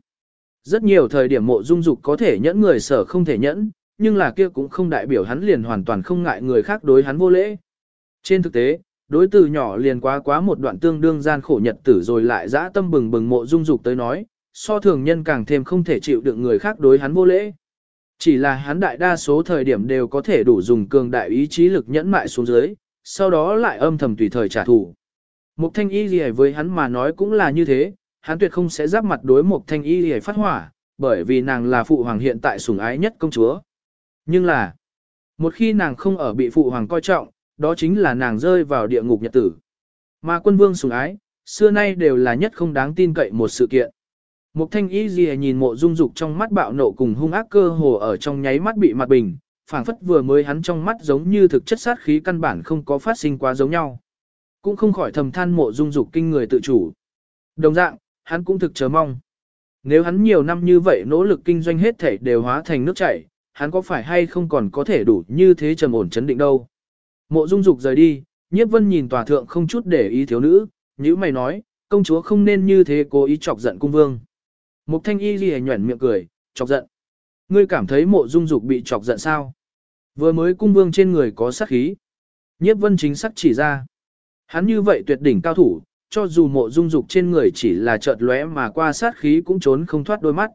Rất nhiều thời điểm mộ dung dục có thể nhẫn người sở không thể nhẫn, nhưng là kia cũng không đại biểu hắn liền hoàn toàn không ngại người khác đối hắn vô lễ. Trên thực tế, đối từ nhỏ liền quá quá một đoạn tương đương gian khổ nhật tử rồi lại dã tâm bừng bừng mộ dung dục tới nói, so thường nhân càng thêm không thể chịu đựng người khác đối hắn vô lễ. Chỉ là hắn đại đa số thời điểm đều có thể đủ dùng cường đại ý chí lực nhẫn mại xuống dưới, sau đó lại âm thầm tùy thời trả thù. Mục thanh y gì với hắn mà nói cũng là như thế, hắn tuyệt không sẽ giáp mặt đối mục thanh y gì phát hỏa, bởi vì nàng là phụ hoàng hiện tại sủng ái nhất công chúa. Nhưng là, một khi nàng không ở bị phụ hoàng coi trọng, đó chính là nàng rơi vào địa ngục nhật tử. Mà quân vương sủng ái, xưa nay đều là nhất không đáng tin cậy một sự kiện. Mục thanh y gì nhìn mộ dung dục trong mắt bạo nộ cùng hung ác cơ hồ ở trong nháy mắt bị mặt bình, phảng phất vừa mới hắn trong mắt giống như thực chất sát khí căn bản không có phát sinh quá giống nhau. Cũng không khỏi thầm than mộ dung dục kinh người tự chủ. Đồng dạng, hắn cũng thực chờ mong. Nếu hắn nhiều năm như vậy nỗ lực kinh doanh hết thể đều hóa thành nước chảy, hắn có phải hay không còn có thể đủ như thế trầm ổn chấn định đâu. Mộ dung dục rời đi, nhiếp vân nhìn tòa thượng không chút để ý thiếu nữ, như mày nói, công chúa không nên như thế cố ý chọc giận cung vương. Mục thanh y ghi nhuẩn miệng cười, chọc giận. Ngươi cảm thấy mộ dung dục bị chọc giận sao? Vừa mới cung vương trên người có sát khí. Nhiếp vân chính sắc chỉ ra. Hắn như vậy tuyệt đỉnh cao thủ, cho dù mộ dung dục trên người chỉ là chợt lóe mà qua sát khí cũng trốn không thoát đôi mắt.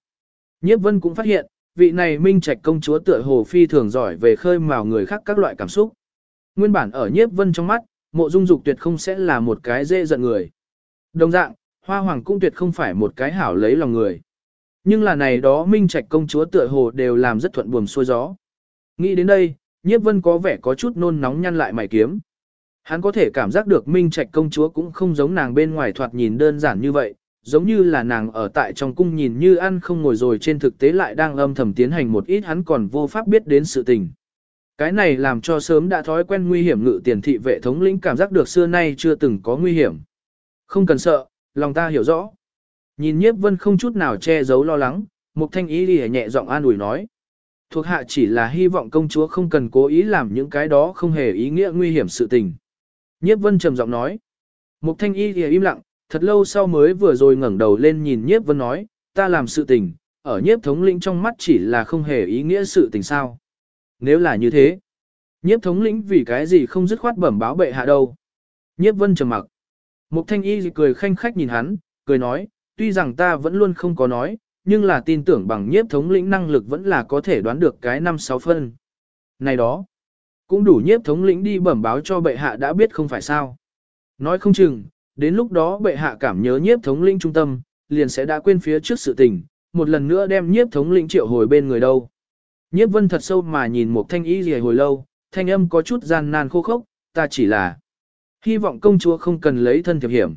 Nhiếp vân cũng phát hiện, vị này minh trạch công chúa tựa hồ phi thường giỏi về khơi mào người khác các loại cảm xúc. Nguyên bản ở nhiếp vân trong mắt, mộ dung dục tuyệt không sẽ là một cái dễ giận người. Đồng dạng, hoa hoàng cũng tuyệt không phải một cái hảo lấy lòng người. Nhưng là này đó minh trạch công chúa tựa hồ đều làm rất thuận buồm xuôi gió. Nghĩ đến đây, nhiếp vân có vẻ có chút nôn nóng nhăn lại mày kiếm. Hắn có thể cảm giác được minh trạch công chúa cũng không giống nàng bên ngoài thoạt nhìn đơn giản như vậy, giống như là nàng ở tại trong cung nhìn như ăn không ngồi rồi trên thực tế lại đang âm thầm tiến hành một ít hắn còn vô pháp biết đến sự tình. Cái này làm cho sớm đã thói quen nguy hiểm ngự tiền thị vệ thống lĩnh cảm giác được xưa nay chưa từng có nguy hiểm. Không cần sợ, lòng ta hiểu rõ. Nhìn nhiếp vân không chút nào che giấu lo lắng, mục thanh ý lìa nhẹ giọng an ủi nói. Thuộc hạ chỉ là hy vọng công chúa không cần cố ý làm những cái đó không hề ý nghĩa nguy hiểm sự tình. Nhiếp vân trầm giọng nói. Mục thanh y lìa im lặng, thật lâu sau mới vừa rồi ngẩng đầu lên nhìn nhiếp vân nói, ta làm sự tình, ở nhiếp thống lĩnh trong mắt chỉ là không hề ý nghĩa sự tình sao. Nếu là như thế, nhiếp thống lĩnh vì cái gì không dứt khoát bẩm báo bệ hạ đâu. Nhiếp vân trầm mặc. Mục thanh y cười khanh khách nhìn hắn, cười nói, tuy rằng ta vẫn luôn không có nói, nhưng là tin tưởng bằng nhiếp thống lĩnh năng lực vẫn là có thể đoán được cái năm sáu phân. Này đó, cũng đủ nhiếp thống lĩnh đi bẩm báo cho bệ hạ đã biết không phải sao. Nói không chừng, đến lúc đó bệ hạ cảm nhớ nhiếp thống lĩnh trung tâm, liền sẽ đã quên phía trước sự tình, một lần nữa đem nhiếp thống lĩnh triệu hồi bên người đâu. Nhiếp vân thật sâu mà nhìn một thanh y gì hồi lâu, thanh âm có chút gian nan khô khốc, ta chỉ là hy vọng công chúa không cần lấy thân thiệp hiểm.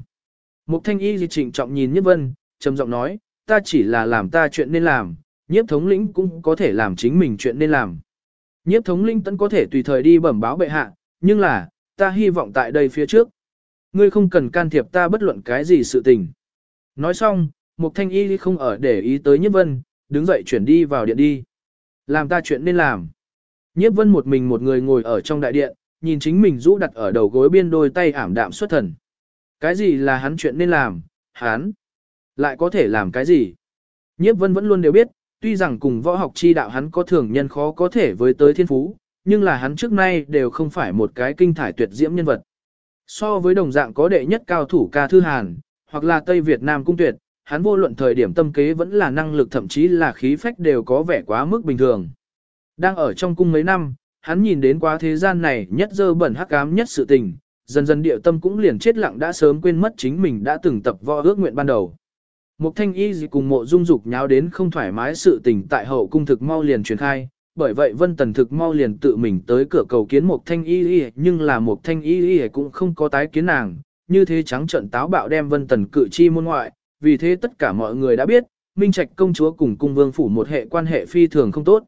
Mục thanh y gì trịnh trọng nhìn nhiếp vân, trầm giọng nói, ta chỉ là làm ta chuyện nên làm, nhiếp thống lĩnh cũng có thể làm chính mình chuyện nên làm. Nhiếp thống lĩnh tẫn có thể tùy thời đi bẩm báo bệ hạ, nhưng là, ta hy vọng tại đây phía trước. Ngươi không cần can thiệp ta bất luận cái gì sự tình. Nói xong, Mục Thanh Y không ở để ý tới Nhiếp Vân, đứng dậy chuyển đi vào điện đi. Làm ta chuyện nên làm. Nhiếp Vân một mình một người ngồi ở trong đại điện, nhìn chính mình rũ đặt ở đầu gối biên đôi tay ảm đạm xuất thần. Cái gì là hắn chuyện nên làm, hắn lại có thể làm cái gì? Nhiếp Vân vẫn luôn đều biết, Tuy rằng cùng võ học chi đạo hắn có thường nhân khó có thể với tới thiên phú, nhưng là hắn trước nay đều không phải một cái kinh thải tuyệt diễm nhân vật. So với đồng dạng có đệ nhất cao thủ ca thư Hàn, hoặc là Tây Việt Nam cung tuyệt, hắn vô luận thời điểm tâm kế vẫn là năng lực thậm chí là khí phách đều có vẻ quá mức bình thường. Đang ở trong cung mấy năm, hắn nhìn đến quá thế gian này nhất dơ bẩn hắc ám nhất sự tình, dần dần địa tâm cũng liền chết lặng đã sớm quên mất chính mình đã từng tập võ ước nguyện ban đầu. Mục thanh y gì cùng mộ dung dục nháo đến không thoải mái sự tình tại hậu cung thực mau liền truyền khai, bởi vậy vân tần thực mau liền tự mình tới cửa cầu kiến mục thanh y y nhưng là mục thanh y y cũng không có tái kiến nàng, như thế trắng trận táo bạo đem vân tần cự chi môn ngoại, vì thế tất cả mọi người đã biết, minh trạch công chúa cùng cung vương phủ một hệ quan hệ phi thường không tốt.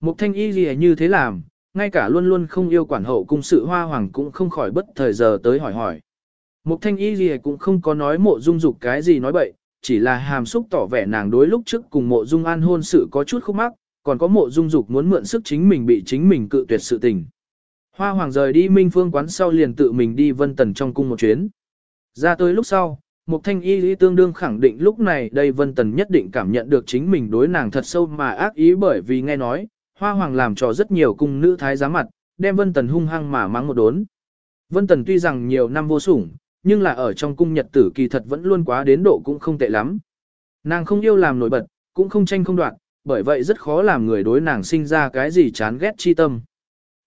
Mục thanh y y như thế làm, ngay cả luôn luôn không yêu quản hậu cung sự hoa hoàng cũng không khỏi bất thời giờ tới hỏi hỏi. Mục thanh y gì cũng không có nói mộ dung dục cái gì nói bậy, chỉ là hàm xúc tỏ vẻ nàng đối lúc trước cùng mộ dung an hôn sự có chút khúc mắc, còn có mộ dung dục muốn mượn sức chính mình bị chính mình cự tuyệt sự tình. Hoa hoàng rời đi minh phương quán sau liền tự mình đi vân tần trong cung một chuyến. Ra tới lúc sau, Mục Thanh Y lý tương đương khẳng định lúc này đây Vân Tần nhất định cảm nhận được chính mình đối nàng thật sâu mà ác ý bởi vì nghe nói, Hoa Hoàng làm trò rất nhiều cung nữ thái giá mặt, đem Vân Tần hung hăng mà mắng một đốn. Vân Tần tuy rằng nhiều năm vô sủng, nhưng là ở trong cung nhật tử kỳ thật vẫn luôn quá đến độ cũng không tệ lắm. Nàng không yêu làm nổi bật, cũng không tranh không đoạn, bởi vậy rất khó làm người đối nàng sinh ra cái gì chán ghét chi tâm.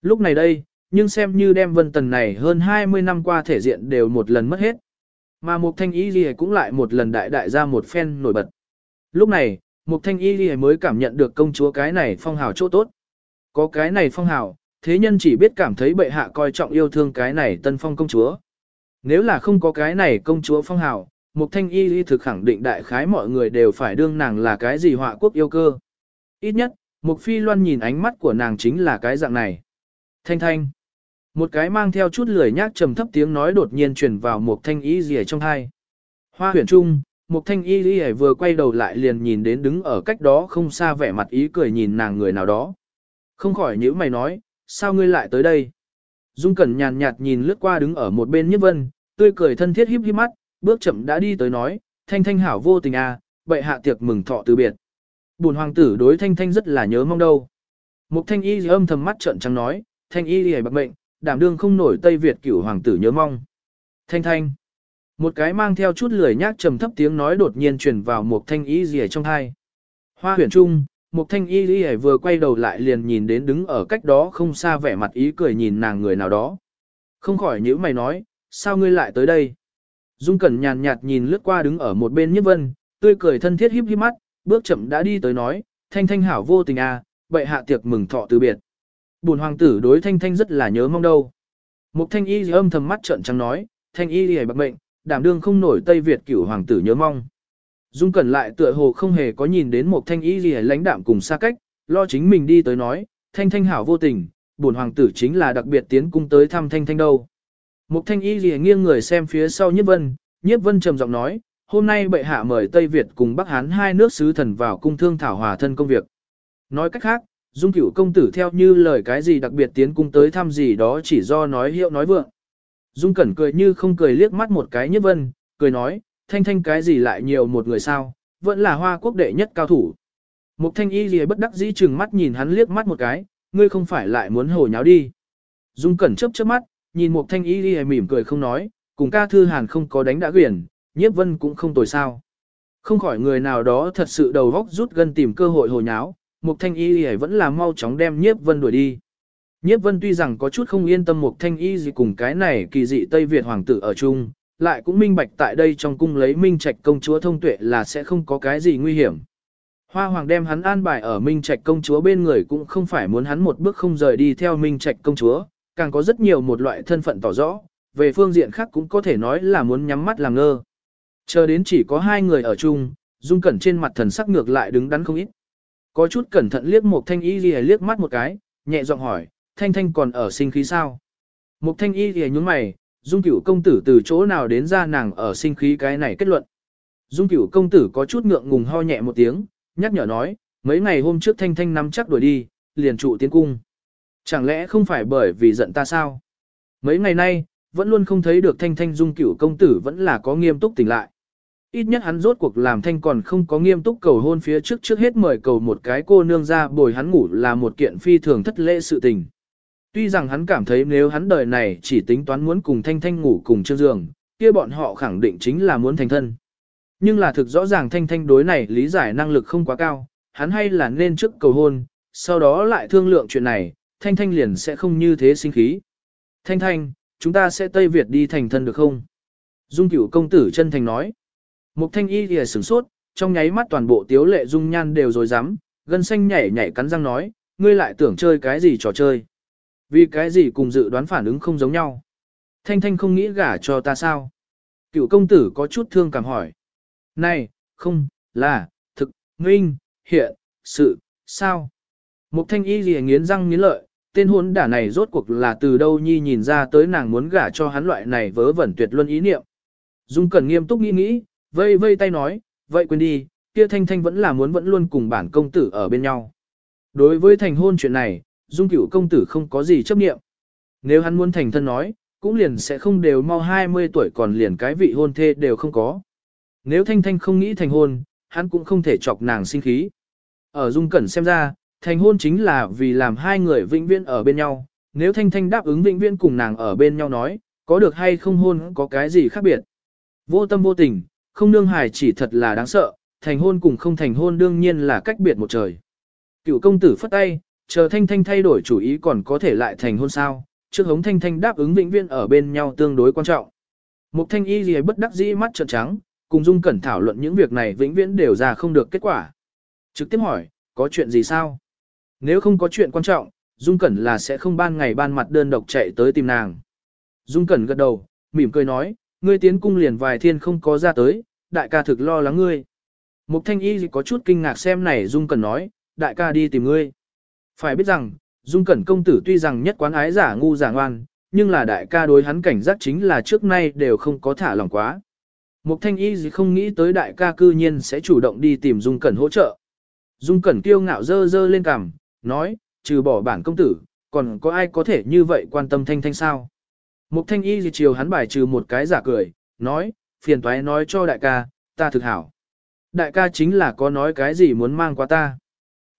Lúc này đây, nhưng xem như đem Vân Tần này hơn 20 năm qua thể diện đều một lần mất hết. Mà Mục Thanh ý Ghi cũng lại một lần đại đại ra một phen nổi bật. Lúc này, Mục Thanh Y Ghi mới cảm nhận được công chúa cái này phong hào chỗ tốt. Có cái này phong hào, thế nhân chỉ biết cảm thấy bệ hạ coi trọng yêu thương cái này tân phong công chúa. Nếu là không có cái này công chúa phong hào, Mục Thanh Y Ghi thực khẳng định đại khái mọi người đều phải đương nàng là cái gì họa quốc yêu cơ. Ít nhất, Mục Phi Loan nhìn ánh mắt của nàng chính là cái dạng này. Thanh thanh. Một cái mang theo chút lười nhác trầm thấp tiếng nói đột nhiên truyền vào một thanh y rìa trong hai. Hoa huyền trung, một thanh y rìa vừa quay đầu lại liền nhìn đến đứng ở cách đó không xa vẻ mặt ý cười nhìn nàng người nào đó. Không khỏi nhíu mày nói, sao ngươi lại tới đây? Dung Cẩn nhàn nhạt nhìn lướt qua đứng ở một bên Nhất Vân, tươi cười thân thiết híp híp mắt, bước chậm đã đi tới nói, thanh thanh hảo vô tình à, bệ hạ tiệc mừng thọ từ biệt. Bùn hoàng tử đối thanh thanh rất là nhớ mong đâu. Mục thanh y âm thầm mắt trợn trắng nói, thanh y lìa bạc mệnh, đảm đương không nổi Tây Việt cửu hoàng tử nhớ mong. Thanh thanh. Một cái mang theo chút lười nhác trầm thấp tiếng nói đột nhiên truyền vào một thanh y rìa trong hai. Hoa huyền trung, một thanh y rìa vừa quay đầu lại liền nhìn đến đứng ở cách đó không xa vẻ mặt ý cười nhìn nàng người nào đó. Không khỏi nhíu mày nói, sao ngươi lại tới đây? Dung Cẩn nhàn nhạt nhìn lướt qua đứng ở một bên Nhất Vân, tươi cười thân thiết híp híp mắt, bước chậm đã đi tới nói, thanh thanh hảo vô tình à, bệ hạ tiệc mừng thọ từ biệt. buồn hoàng tử đối thanh thanh rất là nhớ mong đâu. Mục thanh y âm thầm mắt trợn trắng nói, thanh y lìa bạc mệnh, đảm đương không nổi Tây Việt cửu hoàng tử nhớ mong. Dung cẩn lại tựa hồ không hề có nhìn đến một thanh y gì lãnh đạm cùng xa cách, lo chính mình đi tới nói, thanh thanh hảo vô tình, buồn hoàng tử chính là đặc biệt tiến cung tới thăm thanh thanh đâu. một thanh y gì nghiêng người xem phía sau nhiếp vân, nhiếp vân trầm giọng nói, hôm nay bệ hạ mời Tây Việt cùng Bắc Hán hai nước sứ thần vào cung thương thảo hòa thân công việc. Nói cách khác, Dung cửu công tử theo như lời cái gì đặc biệt tiến cung tới thăm gì đó chỉ do nói hiệu nói vượng. Dung cẩn cười như không cười liếc mắt một cái nhất vân, cười nói, thanh thanh cái gì lại nhiều một người sao, vẫn là hoa quốc đệ nhất cao thủ. Mục thanh y gì bất đắc dĩ chừng mắt nhìn hắn liếc mắt một cái, ngươi không phải lại muốn hồ nháo đi. Dung cẩn chớp chớp mắt, nhìn mục thanh y gì mỉm cười không nói, cùng ca thư hàn không có đánh đã quyển, nhiếp vân cũng không tồi sao. Không khỏi người nào đó thật sự đầu góc rút gần tìm cơ hội hồ nháo, Mục Thanh Y Y vẫn là mau chóng đem Nhiếp Vân đuổi đi. Nhiếp Vân tuy rằng có chút không yên tâm một Thanh Y gì cùng cái này kỳ dị Tây Việt hoàng tử ở chung, lại cũng minh bạch tại đây trong cung lấy Minh Trạch công chúa thông tuệ là sẽ không có cái gì nguy hiểm. Hoa hoàng đem hắn an bài ở Minh Trạch công chúa bên người cũng không phải muốn hắn một bước không rời đi theo Minh Trạch công chúa, càng có rất nhiều một loại thân phận tỏ rõ, về phương diện khác cũng có thể nói là muốn nhắm mắt làm ngơ. Chờ đến chỉ có hai người ở chung, Dung Cẩn trên mặt thần sắc ngược lại đứng đắn không ít. Có chút cẩn thận liếc một thanh y gì liếc mắt một cái, nhẹ giọng hỏi, thanh thanh còn ở sinh khí sao? Mục thanh y thì nhúng mày, dung cửu công tử từ chỗ nào đến ra nàng ở sinh khí cái này kết luận. Dung cửu công tử có chút ngượng ngùng ho nhẹ một tiếng, nhắc nhở nói, mấy ngày hôm trước thanh thanh nắm chắc đuổi đi, liền trụ tiến cung. Chẳng lẽ không phải bởi vì giận ta sao? Mấy ngày nay, vẫn luôn không thấy được thanh thanh dung cửu công tử vẫn là có nghiêm túc tỉnh lại. Ít nhất hắn rốt cuộc làm thanh còn không có nghiêm túc cầu hôn phía trước trước hết mời cầu một cái cô nương ra bồi hắn ngủ là một kiện phi thường thất lễ sự tình. Tuy rằng hắn cảm thấy nếu hắn đời này chỉ tính toán muốn cùng thanh thanh ngủ cùng chương giường, kia bọn họ khẳng định chính là muốn thành thân. Nhưng là thực rõ ràng thanh thanh đối này lý giải năng lực không quá cao, hắn hay là nên trước cầu hôn, sau đó lại thương lượng chuyện này, thanh thanh liền sẽ không như thế sinh khí. Thanh thanh, chúng ta sẽ Tây Việt đi thành thân được không? Dung cửu công tử chân thành nói. Mục thanh y thì sửng sốt, trong nháy mắt toàn bộ tiếu lệ dung nhan đều rồi dám, gân xanh nhảy nhảy cắn răng nói, ngươi lại tưởng chơi cái gì trò chơi. Vì cái gì cùng dự đoán phản ứng không giống nhau. Thanh thanh không nghĩ gả cho ta sao. Cựu công tử có chút thương cảm hỏi. Này, không, là, thực, minh, hiện, sự, sao. Mục thanh y lìa nghiến răng nghiến lợi, tên hôn đả này rốt cuộc là từ đâu nhi nhìn ra tới nàng muốn gả cho hắn loại này vớ vẩn tuyệt luân ý niệm. Dung Cẩn nghiêm túc nghĩ nghĩ, vây vây tay nói, vậy quên đi, kia thanh thanh vẫn là muốn vẫn luôn cùng bản công tử ở bên nhau. Đối với thành hôn chuyện này, dung cửu công tử không có gì chấp nghiệm. Nếu hắn muốn thành thân nói, cũng liền sẽ không đều mau 20 tuổi còn liền cái vị hôn thê đều không có. Nếu Thanh Thanh không nghĩ thành hôn, hắn cũng không thể chọc nàng sinh khí. Ở Dung Cẩn xem ra, thành hôn chính là vì làm hai người vĩnh viễn ở bên nhau. Nếu Thanh Thanh đáp ứng vĩnh viễn cùng nàng ở bên nhau nói, có được hay không hôn có cái gì khác biệt. Vô tâm vô tình, không nương hài chỉ thật là đáng sợ, thành hôn cùng không thành hôn đương nhiên là cách biệt một trời. Cựu công tử phất tay, chờ Thanh Thanh thay đổi chủ ý còn có thể lại thành hôn sao, trước hống Thanh Thanh đáp ứng vĩnh viễn ở bên nhau tương đối quan trọng. Mục Thanh Y gì bất đắc dĩ mắt trợn trắng, cùng Dung Cẩn thảo luận những việc này vĩnh viễn đều ra không được kết quả. Trực tiếp hỏi, có chuyện gì sao? Nếu không có chuyện quan trọng, Dung Cẩn là sẽ không ban ngày ban mặt đơn độc chạy tới tìm nàng. Dung Cẩn gật đầu, mỉm cười nói, ngươi tiến cung liền vài thiên không có ra tới, đại ca thực lo lắng ngươi. Mục thanh y có chút kinh ngạc xem này Dung Cẩn nói, đại ca đi tìm ngươi. Phải biết rằng, Dung Cẩn công tử tuy rằng nhất quán ái giả ngu giả ngoan, nhưng là đại ca đối hắn cảnh giác chính là trước nay đều không có thả lòng quá. Mục thanh y gì không nghĩ tới đại ca cư nhiên sẽ chủ động đi tìm Dung Cẩn hỗ trợ. Dung Cẩn kiêu ngạo dơ dơ lên cằm, nói, trừ bỏ bản công tử, còn có ai có thể như vậy quan tâm thanh thanh sao? Mục thanh y gì chiều hắn bài trừ một cái giả cười, nói, phiền toái nói cho đại ca, ta thực hảo. Đại ca chính là có nói cái gì muốn mang qua ta.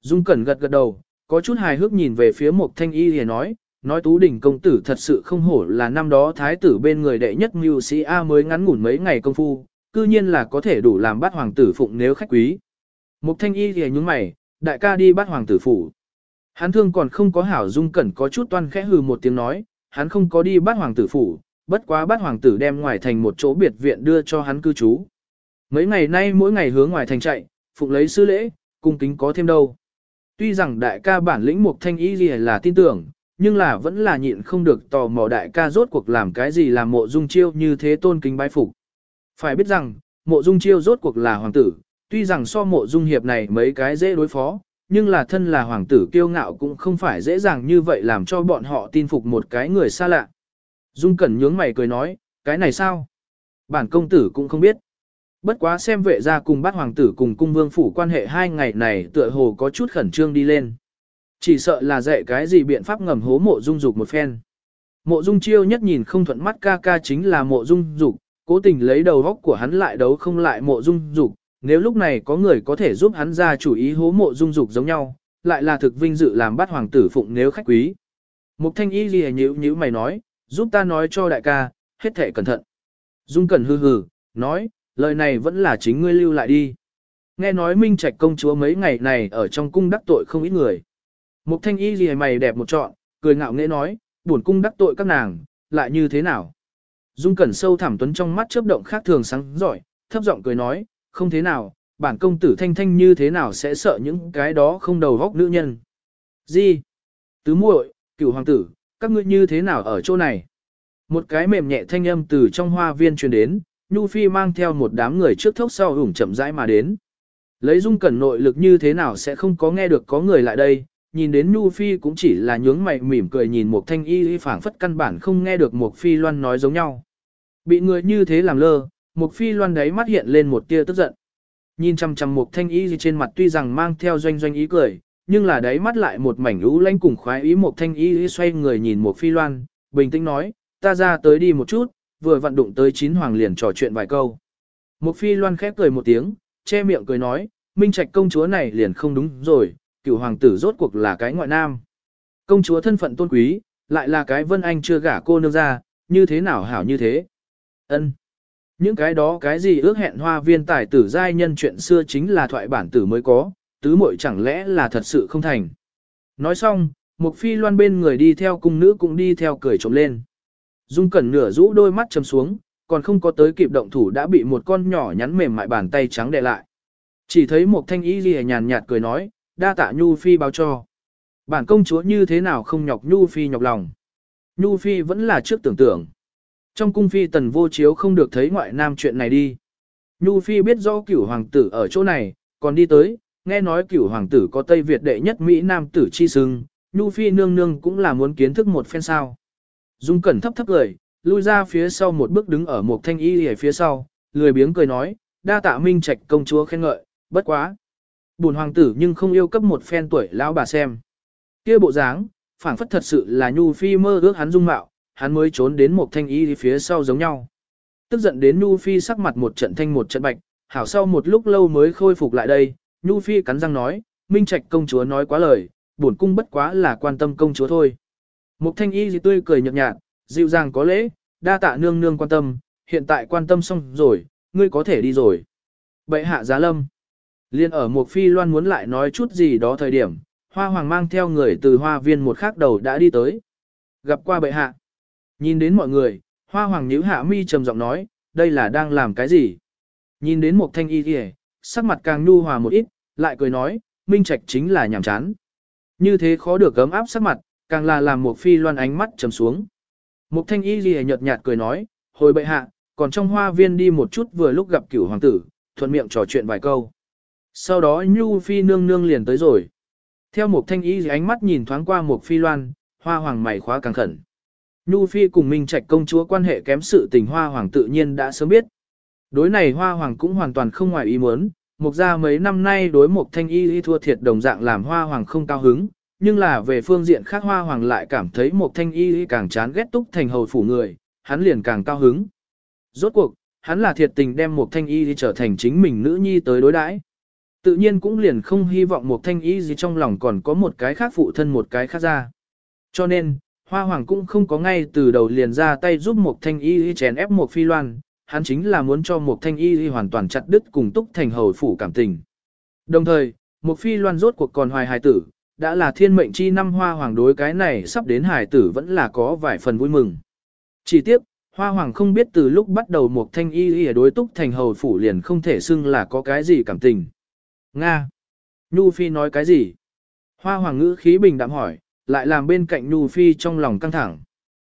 Dung Cẩn gật gật đầu, có chút hài hước nhìn về phía một thanh y thì nói, nói tú đỉnh công tử thật sự không hổ là năm đó thái tử bên người đệ nhất mưu sĩ A mới ngắn ngủn mấy ngày công phu, cư nhiên là có thể đủ làm bắt hoàng tử phụng nếu khách quý. Mục thanh y thì nhúng mày, đại ca đi bắt hoàng tử phủ. Hắn thương còn không có hảo dung cẩn có chút toan khẽ hừ một tiếng nói, hắn không có đi bắt hoàng tử phủ, bất quá bắt hoàng tử đem ngoài thành một chỗ biệt viện đưa cho hắn cư trú. Mấy ngày nay mỗi ngày hướng ngoài thành chạy, phụng lấy sư lễ, cung kính có thêm đâu. Tuy rằng đại ca bản lĩnh mục thanh y gì là tin tưởng, nhưng là vẫn là nhịn không được tò mò đại ca rốt cuộc làm cái gì làm mộ dung chiêu như thế tôn kính bái phục. Phải biết rằng, mộ dung chiêu rốt cuộc là hoàng tử, tuy rằng so mộ dung hiệp này mấy cái dễ đối phó, nhưng là thân là hoàng tử kiêu ngạo cũng không phải dễ dàng như vậy làm cho bọn họ tin phục một cái người xa lạ. Dung Cẩn nhướng mày cười nói, cái này sao? Bản công tử cũng không biết. Bất quá xem vệ ra cùng bát hoàng tử cùng cung vương phủ quan hệ hai ngày này tựa hồ có chút khẩn trương đi lên. Chỉ sợ là dạy cái gì biện pháp ngầm hố mộ dung dục một phen. Mộ dung chiêu nhất nhìn không thuận mắt ca ca chính là mộ dung dục, cố tình lấy đầu góc của hắn lại đấu không lại mộ dung dục, nếu lúc này có người có thể giúp hắn ra chủ ý hố mộ dung dục giống nhau, lại là thực vinh dự làm bát hoàng tử phụng nếu khách quý. Mục thanh y gì nhữ nhữ mày nói, giúp ta nói cho đại ca, hết thể cẩn thận. Dung cẩn hư hừ, nói, lời này vẫn là chính ngươi lưu lại đi. Nghe nói Minh Trạch công chúa mấy ngày này ở trong cung đắc tội không ít người. Mục thanh y gì mày đẹp một trọn, cười ngạo nghễ nói, buồn cung đắc tội các nàng, lại như thế nào? Dung cẩn sâu thẳm tuấn trong mắt chớp động khác thường sáng giỏi, thấp giọng cười nói, không thế nào, bản công tử thanh thanh như thế nào sẽ sợ những cái đó không đầu góc nữ nhân. Gì? Tứ muội, cửu hoàng tử, các ngươi như thế nào ở chỗ này? Một cái mềm nhẹ thanh âm từ trong hoa viên truyền đến, Nhu Phi mang theo một đám người trước thốc sau ủng chậm rãi mà đến. Lấy dung cẩn nội lực như thế nào sẽ không có nghe được có người lại đây, nhìn đến Nhu Phi cũng chỉ là nhướng mày mỉm cười nhìn một thanh y y phảng phất căn bản không nghe được một phi loan nói giống nhau. Bị người như thế làm lơ, một phi loan đấy mắt hiện lên một tia tức giận. Nhìn chăm chăm một thanh y trên mặt tuy rằng mang theo doanh doanh ý cười, nhưng là đấy mắt lại một mảnh lũ lanh cùng khoái ý một thanh y xoay người nhìn một phi loan, bình tĩnh nói, ta ra tới đi một chút, vừa vận đụng tới chín hoàng liền trò chuyện vài câu. Một phi loan khép cười một tiếng, che miệng cười nói, minh trạch công chúa này liền không đúng rồi, cựu hoàng tử rốt cuộc là cái ngoại nam. Công chúa thân phận tôn quý, lại là cái vân anh chưa gả cô nương ra, như thế nào hảo như thế. ân Những cái đó cái gì ước hẹn hoa viên tài tử giai nhân chuyện xưa chính là thoại bản tử mới có, tứ muội chẳng lẽ là thật sự không thành. Nói xong, một phi loan bên người đi theo cung nữ cũng đi theo cười trộm lên. Dung cẩn nửa rũ đôi mắt chầm xuống, còn không có tới kịp động thủ đã bị một con nhỏ nhắn mềm mại bàn tay trắng đè lại. Chỉ thấy một thanh y lìa nhàn nhạt cười nói, đa tạ Nhu Phi báo cho. Bản công chúa như thế nào không nhọc Nhu Phi nhọc lòng. Nhu Phi vẫn là trước tưởng tượng. Trong cung Phi tần vô chiếu không được thấy ngoại nam chuyện này đi. Nhu Phi biết rõ cửu hoàng tử ở chỗ này, còn đi tới, nghe nói cửu hoàng tử có Tây Việt đệ nhất Mỹ Nam tử chi sưng, Nhu Phi nương nương cũng là muốn kiến thức một phen sao. Dung cẩn thấp thấp cười, lui ra phía sau một bước đứng ở một thanh y ở phía sau, lười biếng cười nói, đa tạ minh trạch công chúa khen ngợi, bất quá. Bùn hoàng tử nhưng không yêu cấp một phen tuổi lão bà xem. Kia bộ dáng, phảng phất thật sự là Nhu Phi mơ ước hắn dung mạo, hắn mới trốn đến một thanh y phía sau giống nhau. Tức giận đến Nhu Phi sắc mặt một trận thanh một trận bạch, hảo sau một lúc lâu mới khôi phục lại đây, Nhu Phi cắn răng nói, Minh Trạch công chúa nói quá lời, bổn cung bất quá là quan tâm công chúa thôi. Mục thanh y gì tươi cười nhợt nhạt, dịu dàng có lễ, đa tạ nương nương quan tâm, hiện tại quan tâm xong rồi, ngươi có thể đi rồi. Bệ hạ giá lâm. Liên ở một phi loan muốn lại nói chút gì đó thời điểm, hoa hoàng mang theo người từ hoa viên một khác đầu đã đi tới. Gặp qua bệ hạ. Nhìn đến mọi người, hoa hoàng nhíu hạ mi trầm giọng nói, đây là đang làm cái gì? Nhìn đến một thanh y kìa, sắc mặt càng nhu hòa một ít, lại cười nói, minh trạch chính là nhảm chán. Như thế khó được gấm áp sắc mặt, càng là làm một phi loan ánh mắt trầm xuống. Một thanh y lìa nhợt nhạt cười nói, hồi bệ hạ, còn trong hoa viên đi một chút vừa lúc gặp cửu hoàng tử, thuận miệng trò chuyện vài câu. Sau đó Nhu Phi nương nương liền tới rồi. Theo một thanh y ánh mắt nhìn thoáng qua một phi loan, hoa hoàng mày khóa càng khẩn. Nhu Phi cùng Minh Trạch công chúa quan hệ kém sự tình hoa hoàng tự nhiên đã sớm biết. Đối này hoa hoàng cũng hoàn toàn không ngoài ý muốn, mục ra mấy năm nay đối một thanh y thua thiệt đồng dạng làm hoa hoàng không cao hứng, nhưng là về phương diện khác hoa hoàng lại cảm thấy một thanh y càng chán ghét túc thành hầu phủ người, hắn liền càng cao hứng. Rốt cuộc, hắn là thiệt tình đem một thanh y trở thành chính mình nữ nhi tới đối đãi. Tự nhiên cũng liền không hy vọng một thanh y gì trong lòng còn có một cái khác phụ thân một cái khác ra. Cho nên, Hoa Hoàng cũng không có ngay từ đầu liền ra tay giúp một thanh y chèn ép một phi loan, hắn chính là muốn cho một thanh y hoàn toàn chặt đứt cùng túc thành hầu phủ cảm tình. Đồng thời, một phi loan rốt cuộc còn hoài hài tử, đã là thiên mệnh chi năm hoa hoàng đối cái này sắp đến hải tử vẫn là có vài phần vui mừng. Chỉ tiếc, hoa hoàng không biết từ lúc bắt đầu một thanh y y đối túc thành hầu phủ liền không thể xưng là có cái gì cảm tình. Nga! Nhu Phi nói cái gì? Hoa hoàng ngữ khí bình đạm hỏi, lại làm bên cạnh Nhu Phi trong lòng căng thẳng.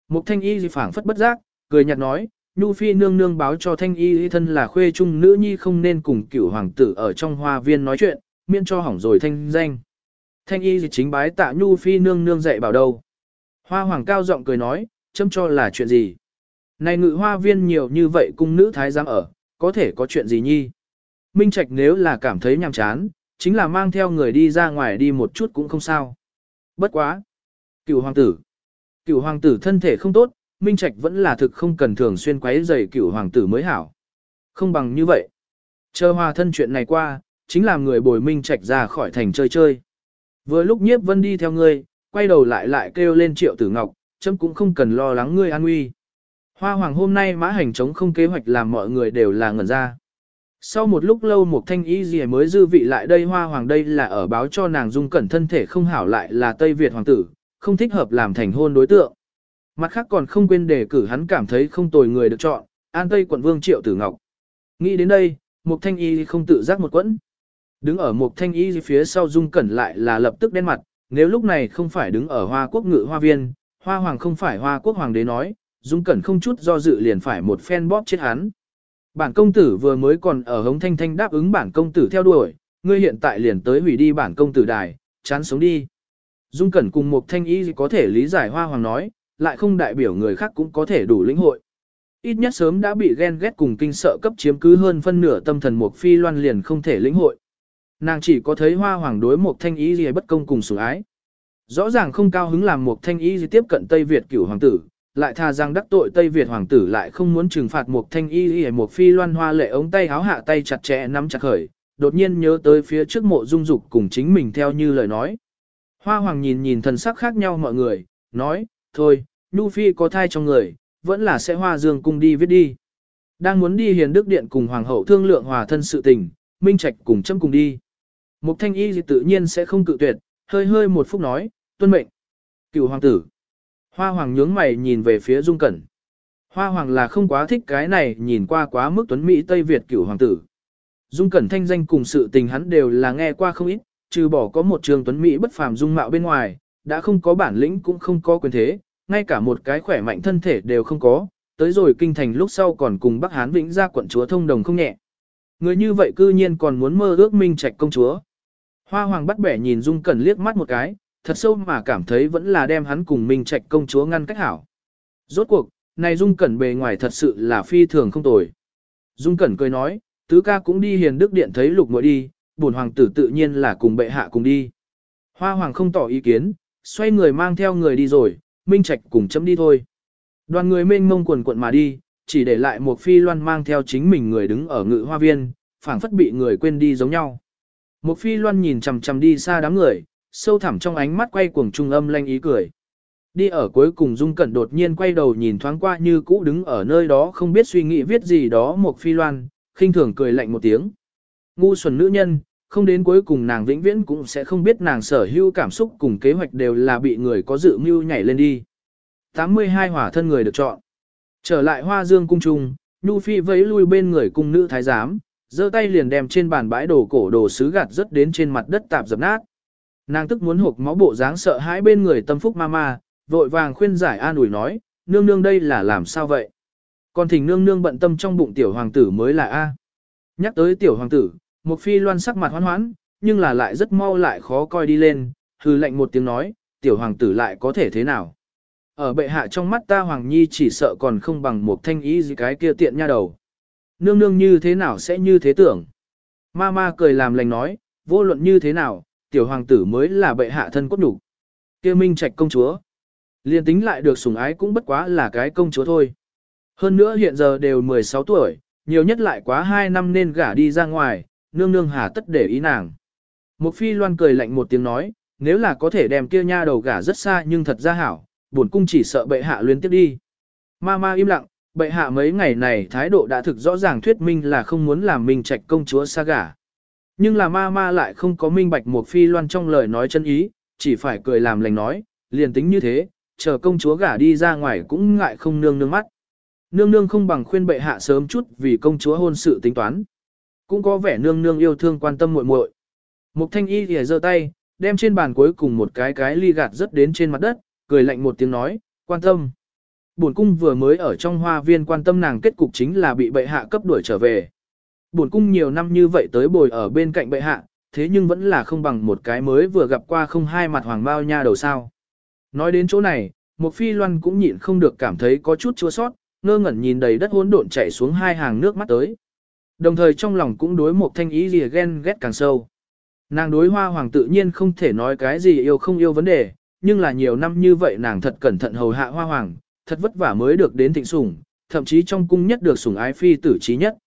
Một thanh y phảng phất bất giác, cười nhạt nói, Nhu Phi nương nương báo cho thanh y thân là khuê trung nữ nhi không nên cùng cửu hoàng tử ở trong hoa viên nói chuyện, miễn cho hỏng rồi thanh danh. Thanh y gì chính bái tạ Nhu Phi nương nương dạy bảo đâu. Hoa hoàng cao giọng cười nói, châm cho là chuyện gì. Này ngự hoa viên nhiều như vậy cung nữ thái giám ở, có thể có chuyện gì nhi. Minh Trạch nếu là cảm thấy nhàm chán, chính là mang theo người đi ra ngoài đi một chút cũng không sao. Bất quá. Cựu hoàng tử. Cựu hoàng tử thân thể không tốt, Minh Trạch vẫn là thực không cần thường xuyên quấy rầy cựu hoàng tử mới hảo. Không bằng như vậy. Chờ hòa thân chuyện này qua, chính là người bồi Minh Trạch ra khỏi thành chơi chơi. Vừa lúc nhiếp vân đi theo ngươi, quay đầu lại lại kêu lên triệu tử ngọc, chấm cũng không cần lo lắng ngươi an nguy. Hoa hoàng hôm nay mã hành chống không kế hoạch làm mọi người đều là ngẩn ra. Sau một lúc lâu một thanh y gì mới dư vị lại đây hoa hoàng đây là ở báo cho nàng dung cẩn thân thể không hảo lại là Tây Việt hoàng tử, không thích hợp làm thành hôn đối tượng. Mặt khác còn không quên đề cử hắn cảm thấy không tồi người được chọn, an Tây quận vương triệu tử ngọc. Nghĩ đến đây, một thanh y không tự giác một quẫn. Đứng ở một thanh y phía sau dung cẩn lại là lập tức đen mặt, nếu lúc này không phải đứng ở hoa quốc ngự hoa viên, hoa hoàng không phải hoa quốc hoàng đế nói, dung cẩn không chút do dự liền phải một phen bóp chết hắn. Bản công tử vừa mới còn ở hống thanh thanh đáp ứng bản công tử theo đuổi, ngươi hiện tại liền tới hủy đi bản công tử đài, chán sống đi. Dung Cẩn cùng một thanh y có thể lý giải hoa hoàng nói, lại không đại biểu người khác cũng có thể đủ lĩnh hội. Ít nhất sớm đã bị ghen ghét cùng kinh sợ cấp chiếm cứ hơn phân nửa tâm thần một phi loan liền không thể lĩnh hội. Nàng chỉ có thấy hoa hoàng đối một thanh ý gì bất công cùng sủng ái. Rõ ràng không cao hứng làm một thanh ý gì tiếp cận Tây Việt cửu hoàng tử, lại tha rằng đắc tội Tây Việt hoàng tử lại không muốn trừng phạt một thanh y y một phi loan hoa lệ ống tay háo hạ tay chặt chẽ nắm chặt khởi, đột nhiên nhớ tới phía trước mộ dung dục cùng chính mình theo như lời nói. Hoa hoàng nhìn nhìn thần sắc khác nhau mọi người, nói, thôi, Nhu Phi có thai trong người, vẫn là sẽ hoa dương cung đi viết đi. Đang muốn đi hiền đức điện cùng hoàng hậu thương lượng hòa thân sự tình, minh trạch cùng châm cùng đi. Mục thanh y tự nhiên sẽ không cự tuyệt, hơi hơi một phút nói, tuân mệnh. Cựu hoàng tử. Hoa hoàng nhướng mày nhìn về phía Dung Cẩn. Hoa hoàng là không quá thích cái này nhìn qua quá mức tuấn Mỹ Tây Việt cửu hoàng tử. Dung Cẩn thanh danh cùng sự tình hắn đều là nghe qua không ít, trừ bỏ có một trường tuấn Mỹ bất phàm dung mạo bên ngoài, đã không có bản lĩnh cũng không có quyền thế, ngay cả một cái khỏe mạnh thân thể đều không có, tới rồi kinh thành lúc sau còn cùng Bắc Hán Vĩnh ra quận chúa thông đồng không nhẹ. Người như vậy cư nhiên còn muốn mơ ước minh trạch công chúa. Hoa hoàng bắt bẻ nhìn Dung Cẩn liếc mắt một cái, thật sâu mà cảm thấy vẫn là đem hắn cùng Minh Trạch công chúa ngăn cách hảo. Rốt cuộc, này Dung Cẩn bề ngoài thật sự là phi thường không tồi. Dung Cẩn cười nói, tứ ca cũng đi hiền đức điện thấy lục muội đi, bổn hoàng tử tự nhiên là cùng bệ hạ cùng đi. Hoa hoàng không tỏ ý kiến, xoay người mang theo người đi rồi, Minh Trạch cùng chấm đi thôi. Đoàn người mênh mông quần quận mà đi, chỉ để lại một phi loan mang theo chính mình người đứng ở ngự hoa viên, phảng phất bị người quên đi giống nhau. Một phi loan nhìn chằm chằm đi xa đám người, sâu thẳm trong ánh mắt quay cuồng trung âm lanh ý cười. Đi ở cuối cùng Dung Cẩn đột nhiên quay đầu nhìn thoáng qua như cũ đứng ở nơi đó không biết suy nghĩ viết gì đó một phi loan, khinh thường cười lạnh một tiếng. Ngu xuẩn nữ nhân, không đến cuối cùng nàng vĩnh viễn cũng sẽ không biết nàng sở hữu cảm xúc cùng kế hoạch đều là bị người có dự mưu nhảy lên đi. 82 hỏa thân người được chọn. Trở lại hoa dương cung trung, Nhu Phi vẫy lui bên người cung nữ thái giám, giơ tay liền đem trên bàn bãi đồ cổ đồ sứ gạt rớt đến trên mặt đất tạp dập nát. Nàng tức muốn hộp máu bộ dáng sợ hãi bên người tâm phúc mama, vội vàng khuyên giải an ủi nói, nương nương đây là làm sao vậy? Còn thỉnh nương nương bận tâm trong bụng tiểu hoàng tử mới là A. Nhắc tới tiểu hoàng tử, một phi loan sắc mặt hoán hoãn, nhưng là lại rất mau lại khó coi đi lên, hư lệnh một tiếng nói, tiểu hoàng tử lại có thể thế nào? Ở bệ hạ trong mắt ta hoàng nhi chỉ sợ còn không bằng một thanh ý gì cái kia tiện nha đầu. Nương nương như thế nào sẽ như thế tưởng? Ma ma cười làm lành nói, vô luận như thế nào, tiểu hoàng tử mới là bệ hạ thân cốt đủ. kia minh trạch công chúa. Liên tính lại được sủng ái cũng bất quá là cái công chúa thôi. Hơn nữa hiện giờ đều 16 tuổi, nhiều nhất lại quá 2 năm nên gả đi ra ngoài, nương nương hà tất để ý nàng. Một phi loan cười lạnh một tiếng nói, nếu là có thể đem kia nha đầu gả rất xa nhưng thật ra hảo, bổn cung chỉ sợ bệ hạ luyến tiếp đi. Ma ma im lặng, bệ hạ mấy ngày này thái độ đã thực rõ ràng thuyết minh là không muốn làm mình trạch công chúa xa gả. Nhưng là ma ma lại không có minh bạch một phi loan trong lời nói chân ý, chỉ phải cười làm lành nói, liền tính như thế, chờ công chúa gả đi ra ngoài cũng ngại không nương nương mắt. Nương nương không bằng khuyên bệ hạ sớm chút vì công chúa hôn sự tính toán. Cũng có vẻ nương nương yêu thương quan tâm muội muội. Mục thanh y thì giơ tay, đem trên bàn cuối cùng một cái cái ly gạt rất đến trên mặt đất, cười lạnh một tiếng nói, quan tâm. Bổn cung vừa mới ở trong hoa viên quan tâm nàng kết cục chính là bị bệ hạ cấp đuổi trở về. Bổn cung nhiều năm như vậy tới bồi ở bên cạnh bệ hạ, thế nhưng vẫn là không bằng một cái mới vừa gặp qua không hai mặt hoàng bao nha đầu sao. Nói đến chỗ này, một phi loan cũng nhịn không được cảm thấy có chút chua sót, ngơ ngẩn nhìn đầy đất hỗn độn chảy xuống hai hàng nước mắt tới. Đồng thời trong lòng cũng đối một thanh ý gì ghen ghét càng sâu. Nàng đối hoa hoàng tự nhiên không thể nói cái gì yêu không yêu vấn đề, nhưng là nhiều năm như vậy nàng thật cẩn thận hầu hạ hoa hoàng, thật vất vả mới được đến thịnh sủng, thậm chí trong cung nhất được sủng ái phi tử trí nhất.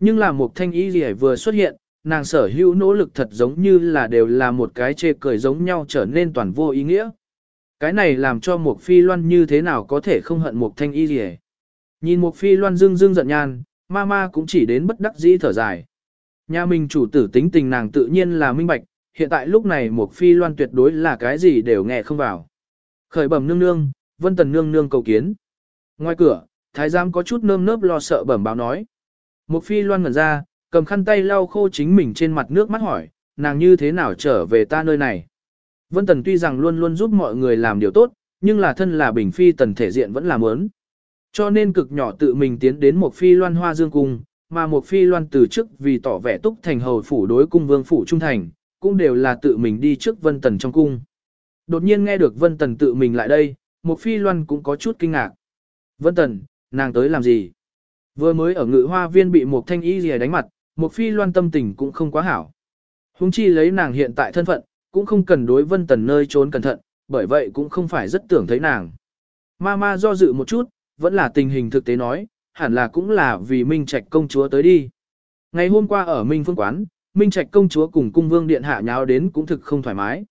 Nhưng là một thanh ý gì vừa xuất hiện, nàng sở hữu nỗ lực thật giống như là đều là một cái chê cười giống nhau trở nên toàn vô ý nghĩa. Cái này làm cho một phi loan như thế nào có thể không hận một thanh y gì Nhìn một phi loan dưng dưng giận nhan, ma ma cũng chỉ đến bất đắc dĩ thở dài. Nhà mình chủ tử tính tình nàng tự nhiên là minh bạch, hiện tại lúc này một phi loan tuyệt đối là cái gì đều nghe không vào. Khởi bẩm nương nương, vân tần nương nương cầu kiến. Ngoài cửa, thái giám có chút nơm nớp lo sợ bẩm báo nói. Một phi loan ngẩn ra, cầm khăn tay lau khô chính mình trên mặt nước mắt hỏi, nàng như thế nào trở về ta nơi này. Vân Tần tuy rằng luôn luôn giúp mọi người làm điều tốt, nhưng là thân là bình phi tần thể diện vẫn là mớn. Cho nên cực nhỏ tự mình tiến đến một phi loan hoa dương cung, mà một phi loan từ trước vì tỏ vẻ túc thành hầu phủ đối cung vương phủ trung thành, cũng đều là tự mình đi trước Vân Tần trong cung. Đột nhiên nghe được Vân Tần tự mình lại đây, một phi loan cũng có chút kinh ngạc. Vân Tần, nàng tới làm gì? Vừa mới ở ngự hoa viên bị một thanh y gì đánh mặt, một phi loan tâm tình cũng không quá hảo. Hùng chi lấy nàng hiện tại thân phận, cũng không cần đối vân tần nơi trốn cẩn thận, bởi vậy cũng không phải rất tưởng thấy nàng. Ma ma do dự một chút, vẫn là tình hình thực tế nói, hẳn là cũng là vì Minh Trạch công chúa tới đi. Ngày hôm qua ở Minh Phương Quán, Minh Trạch công chúa cùng cung vương điện hạ nháo đến cũng thực không thoải mái.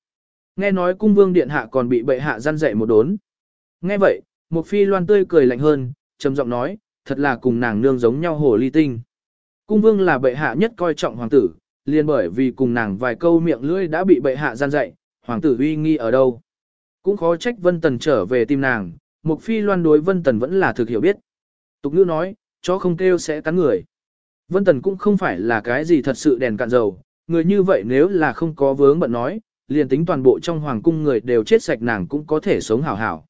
Nghe nói cung vương điện hạ còn bị bệ hạ gian dạy một đốn. Nghe vậy, một phi loan tươi cười lạnh hơn, trầm giọng nói, thật là cùng nàng nương giống nhau hồ ly tinh. Cung vương là bệ hạ nhất coi trọng hoàng tử, liền bởi vì cùng nàng vài câu miệng lưỡi đã bị bệ hạ gian dạy, hoàng tử uy nghi ở đâu. Cũng khó trách Vân Tần trở về tìm nàng, Mục Phi loan đối Vân Tần vẫn là thực hiểu biết. Tục ngữ nói, chó không kêu sẽ cắn người. Vân Tần cũng không phải là cái gì thật sự đèn cạn dầu, người như vậy nếu là không có vướng bận nói, liền tính toàn bộ trong hoàng cung người đều chết sạch nàng cũng có thể sống hảo hảo.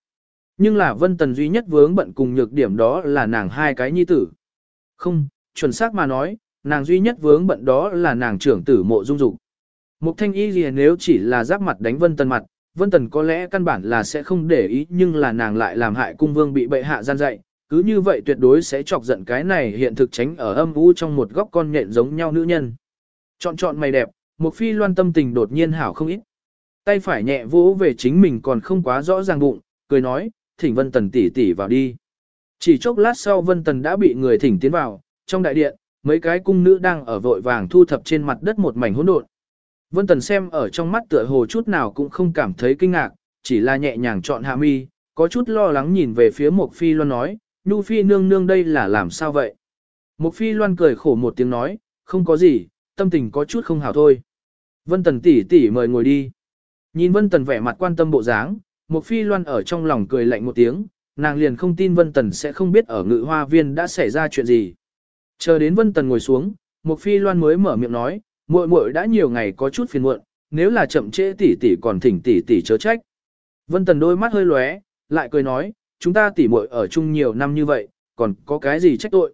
Nhưng là Vân Tần duy nhất vướng bận cùng nhược điểm đó là nàng hai cái nhi tử. Không, chuẩn xác mà nói, nàng duy nhất vướng bận đó là nàng trưởng tử mộ dung dục. Mục thanh y gì nếu chỉ là giáp mặt đánh vân tần mặt, vân tần có lẽ căn bản là sẽ không để ý nhưng là nàng lại làm hại cung vương bị bệ hạ gian dạy, cứ như vậy tuyệt đối sẽ chọc giận cái này hiện thực tránh ở âm u trong một góc con nhện giống nhau nữ nhân. Chọn chọn mày đẹp, một phi loan tâm tình đột nhiên hảo không ít. Tay phải nhẹ vỗ về chính mình còn không quá rõ ràng bụng, cười nói, thỉnh vân tần tỷ tỷ vào đi. Chỉ chốc lát sau vân tần đã bị người thỉnh tiến vào, trong đại điện, mấy cái cung nữ đang ở vội vàng thu thập trên mặt đất một mảnh hỗn độn. Vân Tần xem ở trong mắt tựa hồ chút nào cũng không cảm thấy kinh ngạc, chỉ là nhẹ nhàng chọn hạ mi, có chút lo lắng nhìn về phía Mộc Phi Loan nói, Nhu Phi nương nương đây là làm sao vậy? Mộc Phi Loan cười khổ một tiếng nói, không có gì, tâm tình có chút không hảo thôi. Vân Tần tỷ tỷ mời ngồi đi. Nhìn Vân Tần vẻ mặt quan tâm bộ dáng, Mộc Phi Loan ở trong lòng cười lạnh một tiếng, nàng liền không tin Vân Tần sẽ không biết ở ngự hoa viên đã xảy ra chuyện gì. Chờ đến Vân Tần ngồi xuống, Mộc Phi Loan mới mở miệng nói, muội muội đã nhiều ngày có chút phiền muộn, nếu là chậm trễ tỷ tỷ còn thỉnh tỷ tỷ chớ trách. Vân Tần đôi mắt hơi lóe, lại cười nói, chúng ta tỷ muội ở chung nhiều năm như vậy, còn có cái gì trách tội.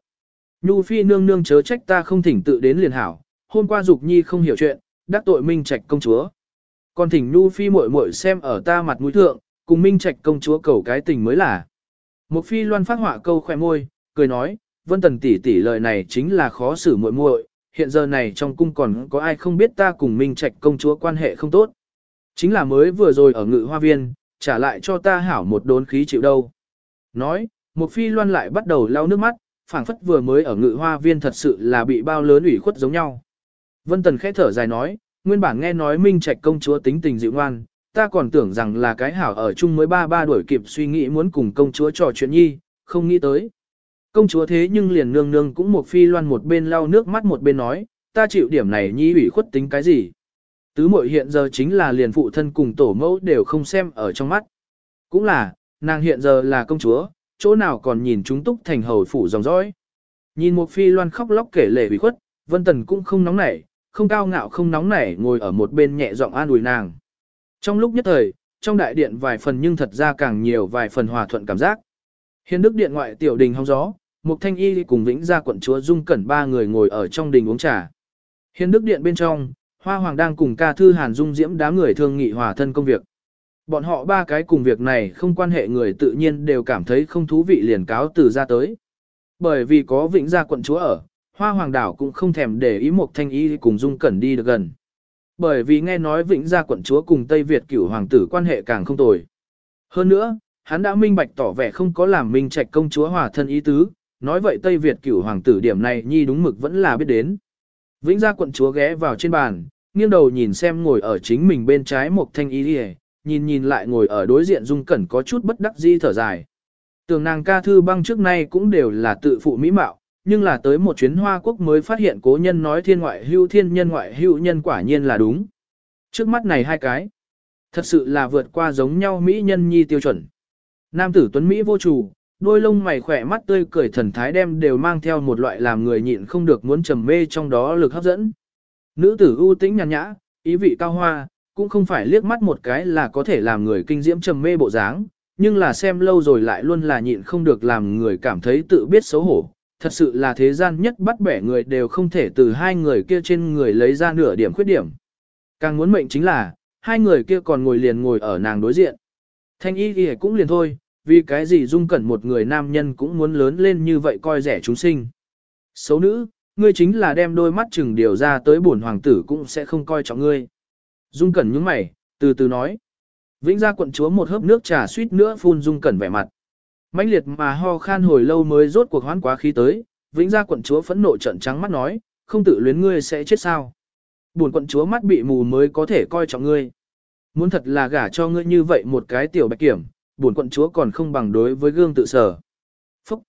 Nhu Phi nương nương chớ trách ta không thỉnh tự đến liền hảo, hôm qua Dục Nhi không hiểu chuyện, đắc tội Minh Trạch công chúa. Còn thỉnh Nhu Phi muội muội xem ở ta mặt mũi thượng, cùng Minh Trạch công chúa cầu cái tình mới là. Một Phi loan phát họa câu khoe môi, cười nói, Vân Tần tỷ tỷ lời này chính là khó xử muội muội, hiện giờ này trong cung còn có ai không biết ta cùng Minh Trạch công chúa quan hệ không tốt. Chính là mới vừa rồi ở ngự hoa viên, trả lại cho ta hảo một đốn khí chịu đâu. Nói, một phi loan lại bắt đầu lau nước mắt, phảng phất vừa mới ở ngự hoa viên thật sự là bị bao lớn ủy khuất giống nhau. Vân Tần khẽ thở dài nói, nguyên bản nghe nói Minh Trạch công chúa tính tình dịu ngoan, ta còn tưởng rằng là cái hảo ở chung mới ba ba đuổi kịp suy nghĩ muốn cùng công chúa trò chuyện nhi, không nghĩ tới. Công chúa thế nhưng liền nương nương cũng một phi loan một bên lau nước mắt một bên nói, ta chịu điểm này nhi ủy khuất tính cái gì. Tứ muội hiện giờ chính là liền phụ thân cùng tổ mẫu đều không xem ở trong mắt. Cũng là, nàng hiện giờ là công chúa, chỗ nào còn nhìn chúng túc thành hầu phủ dòng dõi. Nhìn một phi loan khóc lóc kể lệ ủy khuất, Vân Tần cũng không nóng nảy, không cao ngạo không nóng nảy ngồi ở một bên nhẹ giọng an ủi nàng. Trong lúc nhất thời, trong đại điện vài phần nhưng thật ra càng nhiều vài phần hòa thuận cảm giác. Hiền đức điện ngoại tiểu đình hóng gió, Mục Thanh Y cùng Vĩnh gia quận chúa Dung Cẩn ba người ngồi ở trong đình uống trà. Hiền đức điện bên trong, Hoa Hoàng đang cùng ca thư Hàn Dung Diễm đám người thương nghị hòa thân công việc. Bọn họ ba cái cùng việc này không quan hệ người tự nhiên đều cảm thấy không thú vị liền cáo từ ra tới. Bởi vì có Vĩnh gia quận chúa ở, Hoa Hoàng đảo cũng không thèm để ý Mục Thanh Y cùng Dung Cẩn đi được gần. Bởi vì nghe nói Vĩnh gia quận chúa cùng Tây Việt cửu hoàng tử quan hệ càng không tồi. Hơn nữa, hắn đã minh bạch tỏ vẻ không có làm minh trạch công chúa hòa thân ý tứ, nói vậy Tây Việt cửu hoàng tử điểm này nhi đúng mực vẫn là biết đến. Vĩnh gia quận chúa ghé vào trên bàn, nghiêng đầu nhìn xem ngồi ở chính mình bên trái một thanh ý đi nhìn nhìn lại ngồi ở đối diện dung cẩn có chút bất đắc dĩ thở dài. Tường nàng ca thư băng trước nay cũng đều là tự phụ mỹ mạo, nhưng là tới một chuyến Hoa Quốc mới phát hiện cố nhân nói thiên ngoại hưu thiên nhân ngoại hưu nhân quả nhiên là đúng. Trước mắt này hai cái, thật sự là vượt qua giống nhau Mỹ nhân nhi tiêu chuẩn. Nam tử tuấn Mỹ vô chủ, đôi lông mày khỏe mắt tươi cười thần thái đem đều mang theo một loại làm người nhịn không được muốn trầm mê trong đó lực hấp dẫn. Nữ tử ưu tĩnh nhàn nhã, ý vị cao hoa, cũng không phải liếc mắt một cái là có thể làm người kinh diễm trầm mê bộ dáng, nhưng là xem lâu rồi lại luôn là nhịn không được làm người cảm thấy tự biết xấu hổ. Thật sự là thế gian nhất bắt bẻ người đều không thể từ hai người kia trên người lấy ra nửa điểm khuyết điểm. Càng muốn mệnh chính là, hai người kia còn ngồi liền ngồi ở nàng đối diện. Thanh y thì cũng liền thôi, vì cái gì dung cẩn một người nam nhân cũng muốn lớn lên như vậy coi rẻ chúng sinh. Xấu nữ, ngươi chính là đem đôi mắt chừng điều ra tới bổn hoàng tử cũng sẽ không coi trọng ngươi. Dung cẩn nhướng mày, từ từ nói. Vĩnh gia quận chúa một hớp nước trà suýt nữa phun dung cẩn vẻ mặt mãnh liệt mà ho khan hồi lâu mới rốt cuộc hoán quá khí tới, vĩnh gia quận chúa phẫn nộ trận trắng mắt nói, không tự luyến ngươi sẽ chết sao. Buồn quận chúa mắt bị mù mới có thể coi trọng ngươi. Muốn thật là gả cho ngươi như vậy một cái tiểu bạch kiểm, buồn quận chúa còn không bằng đối với gương tự sở. Phúc!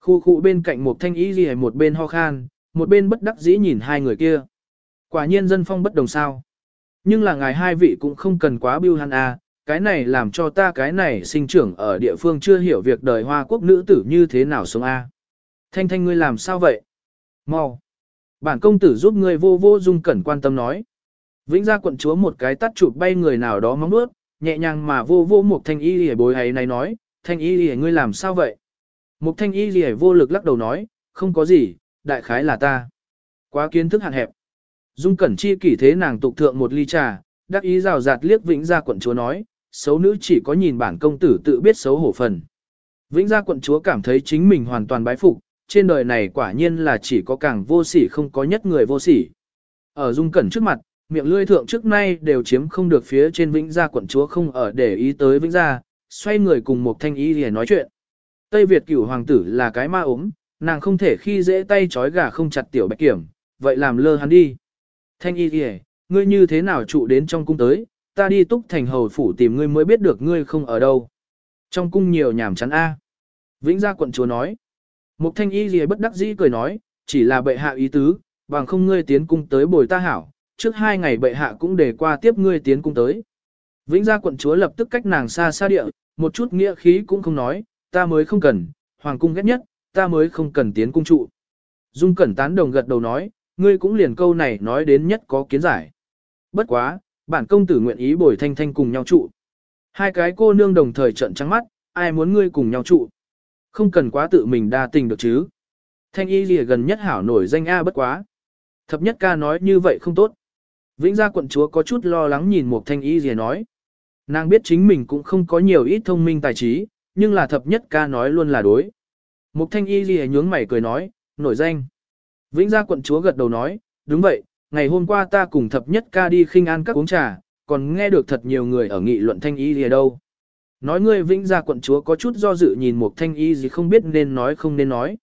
Khu khu bên cạnh một thanh ý gì một bên ho khan, một bên bất đắc dĩ nhìn hai người kia. Quả nhiên dân phong bất đồng sao. Nhưng là ngài hai vị cũng không cần quá biêu hắn à, cái này làm cho ta cái này sinh trưởng ở địa phương chưa hiểu việc đời hoa quốc nữ tử như thế nào sống a. À. Thanh thanh ngươi làm sao vậy? Mau! Bản công tử giúp ngươi vô vô dung cẩn quan tâm nói. Vĩnh gia quận chúa một cái tắt chụp bay người nào đó móng nuốt, nhẹ nhàng mà vô vô một thanh y lìa bối ấy này nói, thanh y lìa ngươi làm sao vậy? Một thanh y lìa vô lực lắc đầu nói, không có gì, đại khái là ta. Quá kiến thức hạn hẹp. Dung cẩn chi kỷ thế nàng tục thượng một ly trà, đắc ý rào rạt liếc vĩnh gia quận chúa nói, xấu nữ chỉ có nhìn bản công tử tự biết xấu hổ phần. Vĩnh gia quận chúa cảm thấy chính mình hoàn toàn bái phục, trên đời này quả nhiên là chỉ có càng vô sỉ không có nhất người vô sỉ. Ở dung cẩn trước mặt, miệng lươi thượng trước nay đều chiếm không được phía trên vĩnh gia quận chúa không ở để ý tới vĩnh gia, xoay người cùng một thanh ý để nói chuyện. Tây Việt cửu hoàng tử là cái ma ốm, Nàng không thể khi dễ tay trói gà không chặt tiểu bạch kiểm, vậy làm lơ hắn đi. Thanh y kìa, ngươi như thế nào trụ đến trong cung tới, ta đi túc thành hầu phủ tìm ngươi mới biết được ngươi không ở đâu. Trong cung nhiều nhảm chán a. Vĩnh gia quận chúa nói. Mục thanh y gì bất đắc dĩ cười nói, chỉ là bệ hạ ý tứ, bằng không ngươi tiến cung tới bồi ta hảo, trước hai ngày bệ hạ cũng để qua tiếp ngươi tiến cung tới. Vĩnh gia quận chúa lập tức cách nàng xa xa địa, một chút nghĩa khí cũng không nói, ta mới không cần, hoàng cung ghét nhất, ta mới không cần tiến cung trụ. Dung cẩn tán đồng gật đầu nói, ngươi cũng liền câu này nói đến nhất có kiến giải. Bất quá, bản công tử nguyện ý bồi thanh thanh cùng nhau trụ. Hai cái cô nương đồng thời trận trắng mắt, ai muốn ngươi cùng nhau trụ. Không cần quá tự mình đa tình được chứ. Thanh y lìa gần nhất hảo nổi danh A bất quá. Thập nhất ca nói như vậy không tốt. Vĩnh gia quận chúa có chút lo lắng nhìn một thanh y lìa nói. Nàng biết chính mình cũng không có nhiều ít thông minh tài trí, nhưng là thập nhất ca nói luôn là đối. Mục thanh y lìa nhướng mày cười nói, nổi danh. Vĩnh gia quận chúa gật đầu nói, đúng vậy, ngày hôm qua ta cùng thập nhất ca đi khinh an các uống trà, còn nghe được thật nhiều người ở nghị luận thanh y lìa đâu. Nói ngươi vĩnh gia quận chúa có chút do dự nhìn một thanh y gì không biết nên nói không nên nói.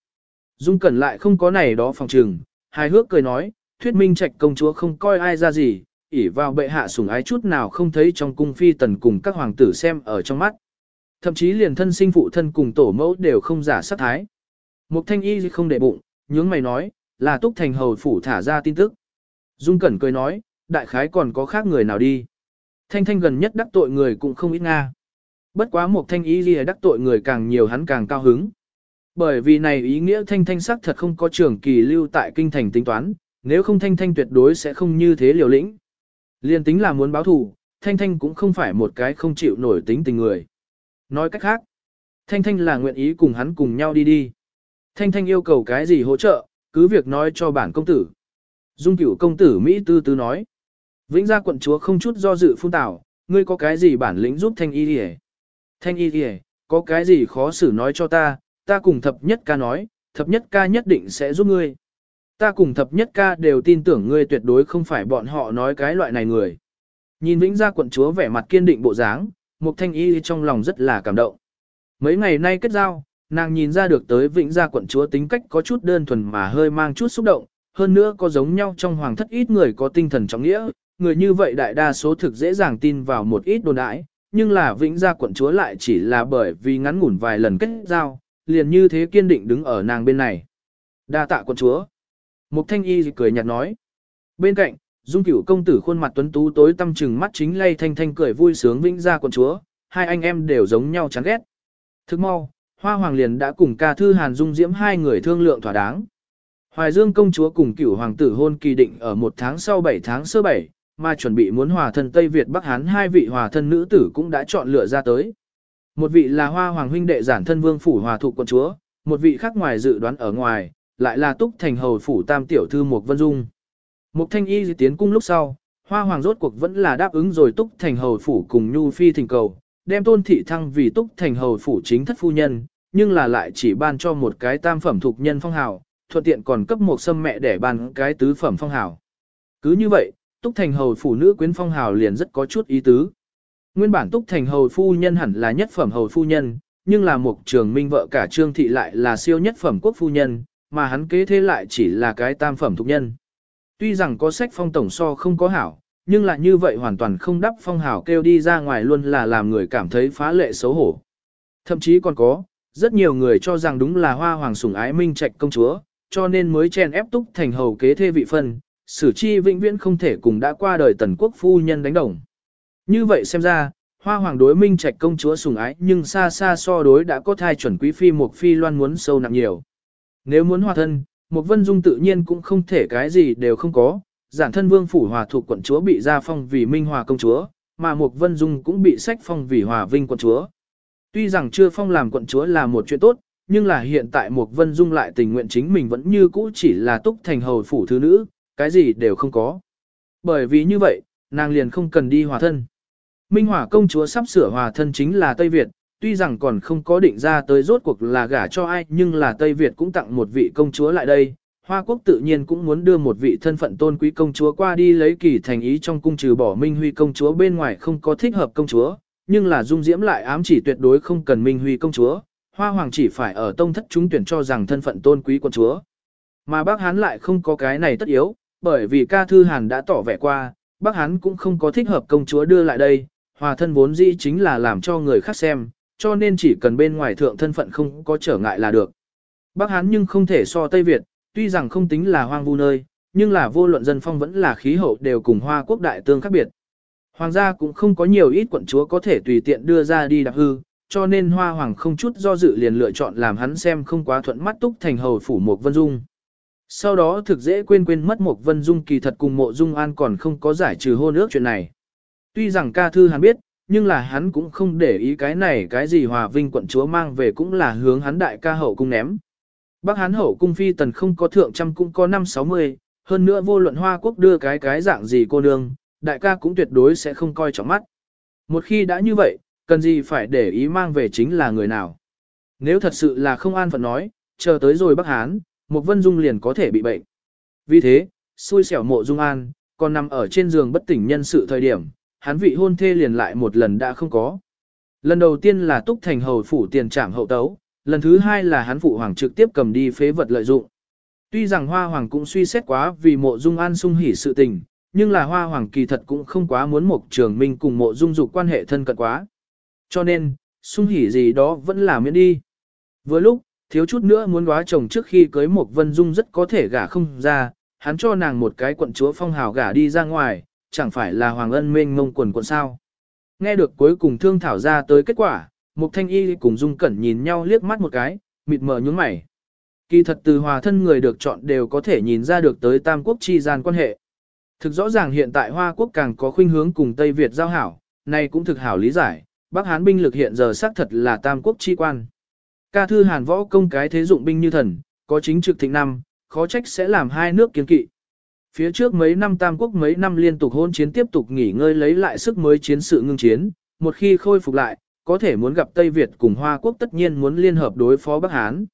Dung cẩn lại không có này đó phòng trừng, hài hước cười nói, thuyết minh trạch công chúa không coi ai ra gì, ỉ vào bệ hạ sủng ái chút nào không thấy trong cung phi tần cùng các hoàng tử xem ở trong mắt. Thậm chí liền thân sinh phụ thân cùng tổ mẫu đều không giả sát thái. Mục thanh y không để bụng, nhướng mày nói, là túc thành hầu phủ thả ra tin tức. Dung Cẩn cười nói, đại khái còn có khác người nào đi. Thanh thanh gần nhất đắc tội người cũng không ít nga. Bất quá một thanh y gì đắc tội người càng nhiều hắn càng cao hứng. Bởi vì này ý nghĩa thanh thanh sắc thật không có trường kỳ lưu tại kinh thành tính toán, nếu không thanh thanh tuyệt đối sẽ không như thế liều lĩnh. Liên tính là muốn báo thù, thanh thanh cũng không phải một cái không chịu nổi tính tình người. Nói cách khác, thanh thanh là nguyện ý cùng hắn cùng nhau đi đi. Thanh thanh yêu cầu cái gì hỗ trợ, cứ việc nói cho bản công tử. Dung cửu công tử Mỹ tư tư nói. Vĩnh gia quận chúa không chút do dự phun tảo, ngươi có cái gì bản lĩnh giúp thanh y đi Thanh y đi có cái gì khó xử nói cho ta, ta cùng thập nhất ca nói, thập nhất ca nhất định sẽ giúp ngươi. Ta cùng thập nhất ca đều tin tưởng ngươi tuyệt đối không phải bọn họ nói cái loại này người. Nhìn Vĩnh gia quận chúa vẻ mặt kiên định bộ dáng, Mục Thanh Y trong lòng rất là cảm động. Mấy ngày nay kết giao, nàng nhìn ra được tới Vĩnh gia quận chúa tính cách có chút đơn thuần mà hơi mang chút xúc động, hơn nữa có giống nhau trong hoàng thất ít người có tinh thần trọng nghĩa, người như vậy đại đa số thực dễ dàng tin vào một ít đồn đại, nhưng là Vĩnh gia quận chúa lại chỉ là bởi vì ngắn ngủn vài lần kết giao, liền như thế kiên định đứng ở nàng bên này. Đa tạ quận chúa. Mục thanh y cười nhạt nói. Bên cạnh, dung cửu công tử khuôn mặt tuấn tú tối tâm trừng mắt chính lay thanh thanh cười vui sướng Vĩnh gia quận chúa, hai anh em đều giống nhau chán ghét. Thức mau, Hoa Hoàng liền đã cùng ca thư Hàn Dung Diễm hai người thương lượng thỏa đáng. Hoài Dương công chúa cùng cửu hoàng tử hôn kỳ định ở một tháng sau 7 tháng sơ 7, mà chuẩn bị muốn hòa thân Tây Việt Bắc Hán hai vị hòa thân nữ tử cũng đã chọn lựa ra tới. Một vị là Hoa Hoàng huynh đệ giản thân vương phủ hòa thụ quận chúa, một vị khác ngoài dự đoán ở ngoài, lại là Túc Thành hầu phủ tam tiểu thư Mục Vân Dung. Mục Thanh Y tiến cung lúc sau, Hoa Hoàng rốt cuộc vẫn là đáp ứng rồi Túc Thành hầu phủ cùng Nhu phi thỉnh cầu, đem Tôn thị thăng vì Túc Thành hầu phủ chính thất phu nhân, nhưng là lại chỉ ban cho một cái tam phẩm thuộc nhân phong hào, thuận tiện còn cấp một sâm mẹ để ban cái tứ phẩm phong hào. Cứ như vậy, Túc Thành hầu phụ nữ quyến phong hào liền rất có chút ý tứ. Nguyên bản Túc Thành hầu phu nhân hẳn là nhất phẩm hầu phu nhân, nhưng là một trường minh vợ cả Trương thị lại là siêu nhất phẩm quốc phu nhân, mà hắn kế thế lại chỉ là cái tam phẩm thục nhân. Tuy rằng có sách phong tổng so không có hảo, nhưng là như vậy hoàn toàn không đắp phong hảo kêu đi ra ngoài luôn là làm người cảm thấy phá lệ xấu hổ. Thậm chí còn có, rất nhiều người cho rằng đúng là hoa hoàng sủng ái minh trạch công chúa, cho nên mới chen ép túc thành hầu kế thê vị phân, sử chi vĩnh viễn không thể cùng đã qua đời tần quốc phu nhân đánh đồng. Như vậy xem ra, hoa hoàng đối minh trạch công chúa sùng ái nhưng xa xa so đối đã có thai chuẩn quý phi một phi loan muốn sâu nặng nhiều. Nếu muốn hòa thân, một vân dung tự nhiên cũng không thể cái gì đều không có, giản thân vương phủ hòa thuộc quận chúa bị gia phong vì minh hòa công chúa, mà một vân dung cũng bị sách phong vì hòa vinh quận chúa. Tuy rằng chưa phong làm quận chúa là một chuyện tốt, nhưng là hiện tại Mục vân dung lại tình nguyện chính mình vẫn như cũ chỉ là túc thành hầu phủ thứ nữ, cái gì đều không có. Bởi vì như vậy, nàng liền không cần đi hòa thân. Minh Hòa công chúa sắp sửa hòa thân chính là Tây Việt, tuy rằng còn không có định ra tới rốt cuộc là gả cho ai nhưng là Tây Việt cũng tặng một vị công chúa lại đây. Hoa quốc tự nhiên cũng muốn đưa một vị thân phận tôn quý công chúa qua đi lấy kỳ thành ý trong cung trừ bỏ Minh Huy công chúa bên ngoài không có thích hợp công chúa, nhưng là Dung Diễm lại ám chỉ tuyệt đối không cần Minh Huy công chúa, hoa hoàng chỉ phải ở tông thất chúng tuyển cho rằng thân phận tôn quý quân chúa. Mà bác hán lại không có cái này tất yếu, bởi vì ca thư hàn đã tỏ vẻ qua, bác hán cũng không có thích hợp công chúa đưa lại đây, hòa thân vốn dĩ chính là làm cho người khác xem, cho nên chỉ cần bên ngoài thượng thân phận không có trở ngại là được. Bác hán nhưng không thể so Tây Việt, tuy rằng không tính là hoang vu nơi, nhưng là vô luận dân phong vẫn là khí hậu đều cùng hoa quốc đại tương khác biệt. Hoàng gia cũng không có nhiều ít quận chúa có thể tùy tiện đưa ra đi đặc hư, cho nên hoa hoàng không chút do dự liền lựa chọn làm hắn xem không quá thuận mắt túc thành hầu phủ một vân dung. Sau đó thực dễ quên quên mất một vân dung kỳ thật cùng mộ dung an còn không có giải trừ hôn ước chuyện này. Tuy rằng ca thư hắn biết, nhưng là hắn cũng không để ý cái này cái gì hòa vinh quận chúa mang về cũng là hướng hắn đại ca hậu cung ném. Bác hán hậu cung phi tần không có thượng trăm cũng có năm sáu mươi, hơn nữa vô luận hoa quốc đưa cái cái dạng gì cô nương, đại ca cũng tuyệt đối sẽ không coi trọng mắt. Một khi đã như vậy, cần gì phải để ý mang về chính là người nào. Nếu thật sự là không an phận nói, chờ tới rồi Bắc Hán, một vân dung liền có thể bị bệnh. Vì thế, xui xẻo mộ dung an, còn nằm ở trên giường bất tỉnh nhân sự thời điểm, hắn vị hôn thê liền lại một lần đã không có. Lần đầu tiên là túc thành hầu phủ tiền trảm hậu tấu, lần thứ hai là hắn phụ hoàng trực tiếp cầm đi phế vật lợi dụng. Tuy rằng hoa hoàng cũng suy xét quá vì mộ dung an sung hỉ sự tình, nhưng là hoa hoàng kỳ thật cũng không quá muốn một trường minh cùng mộ dung dục quan hệ thân cận quá. Cho nên, sung hỉ gì đó vẫn là miễn đi. Vừa lúc, thiếu chút nữa muốn góa chồng trước khi cưới một vân dung rất có thể gả không ra, hắn cho nàng một cái quận chúa phong hào gả đi ra ngoài, chẳng phải là hoàng ân mênh mông quần quận sao. Nghe được cuối cùng thương thảo ra tới kết quả, Mục Thanh Y cùng Dung Cẩn nhìn nhau liếc mắt một cái, mịt mờ nhướng mày. Kỳ thật từ hòa thân người được chọn đều có thể nhìn ra được tới tam quốc chi gian quan hệ. Thực rõ ràng hiện tại Hoa quốc càng có khuynh hướng cùng Tây Việt giao hảo, này cũng thực hảo lý giải, Bắc Hán binh lực hiện giờ xác thật là tam quốc chi quan. Ca thư Hàn võ công cái thế dụng binh như thần, có chính trực thịnh năm, khó trách sẽ làm hai nước kiên kỵ. Phía trước mấy năm tam quốc mấy năm liên tục hôn chiến tiếp tục nghỉ ngơi lấy lại sức mới chiến sự ngưng chiến, một khi khôi phục lại, có thể muốn gặp Tây Việt cùng Hoa quốc tất nhiên muốn liên hợp đối phó Bắc Hán.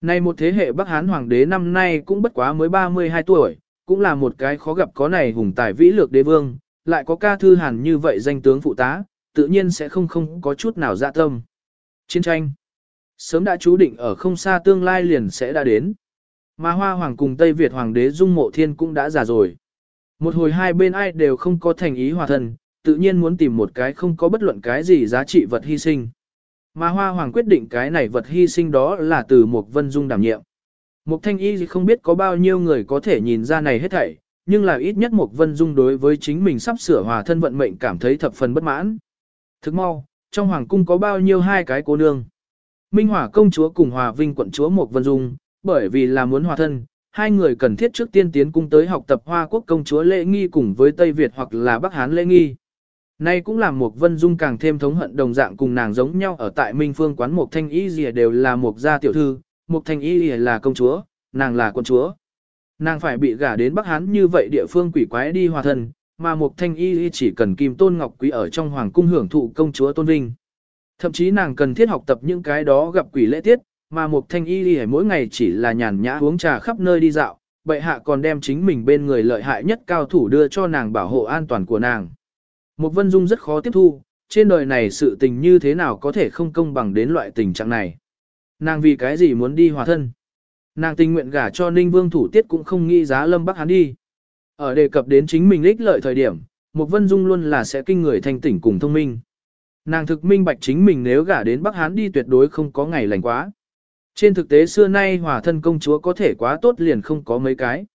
Nay một thế hệ Bắc Hán hoàng đế năm nay cũng bất quá mới 32 tuổi, cũng là một cái khó gặp có này hùng tài vĩ lược đế vương, lại có ca thư hàn như vậy danh tướng phụ tá, tự nhiên sẽ không không có chút nào dạ tâm. Chiến tranh Sớm đã chú định ở không xa tương lai liền sẽ đã đến. Mà Hoa Hoàng cùng Tây Việt Hoàng đế Dung Mộ Thiên cũng đã già rồi. Một hồi hai bên ai đều không có thành ý hòa thân, tự nhiên muốn tìm một cái không có bất luận cái gì giá trị vật hy sinh. Mà Hoa Hoàng quyết định cái này vật hy sinh đó là từ một Vân Dung đảm nhiệm. Mục Thanh Y không biết có bao nhiêu người có thể nhìn ra này hết thảy, nhưng là ít nhất một Vân Dung đối với chính mình sắp sửa hòa thân vận mệnh cảm thấy thập phần bất mãn. Thức mau, trong hoàng cung có bao nhiêu hai cái cô nương. Minh Hỏa công chúa cùng Hòa Vinh quận chúa Mộc Vân Dung, bởi vì là muốn hòa thân, hai người cần thiết trước tiên tiến cung tới học tập Hoa quốc công chúa lễ nghi cùng với Tây Việt hoặc là Bắc Hán lễ nghi. Nay cũng làm Mộc Vân Dung càng thêm thống hận đồng dạng cùng nàng giống nhau ở tại Minh Phương quán Mộc thanh y lìa đều là một gia tiểu thư, Mộc thanh y là công chúa, nàng là quân chúa. Nàng phải bị gả đến Bắc Hán như vậy địa phương quỷ quái đi hòa thân, mà một thanh y chỉ cần kim tôn ngọc quý ở trong hoàng cung hưởng thụ công chúa tôn vinh. Thậm chí nàng cần thiết học tập những cái đó gặp quỷ lễ tiết, mà một thanh y mỗi ngày chỉ là nhàn nhã uống trà khắp nơi đi dạo, bệ hạ còn đem chính mình bên người lợi hại nhất cao thủ đưa cho nàng bảo hộ an toàn của nàng. Một vân dung rất khó tiếp thu, trên đời này sự tình như thế nào có thể không công bằng đến loại tình trạng này. Nàng vì cái gì muốn đi hòa thân? Nàng tình nguyện gả cho Ninh Vương thủ tiết cũng không nghĩ giá Lâm Bắc hắn đi. Ở đề cập đến chính mình ích lợi thời điểm, một vân dung luôn là sẽ kinh người thanh tỉnh cùng thông minh. Nàng thực minh bạch chính mình nếu gả đến Bắc Hán đi tuyệt đối không có ngày lành quá. Trên thực tế xưa nay hòa thân công chúa có thể quá tốt liền không có mấy cái.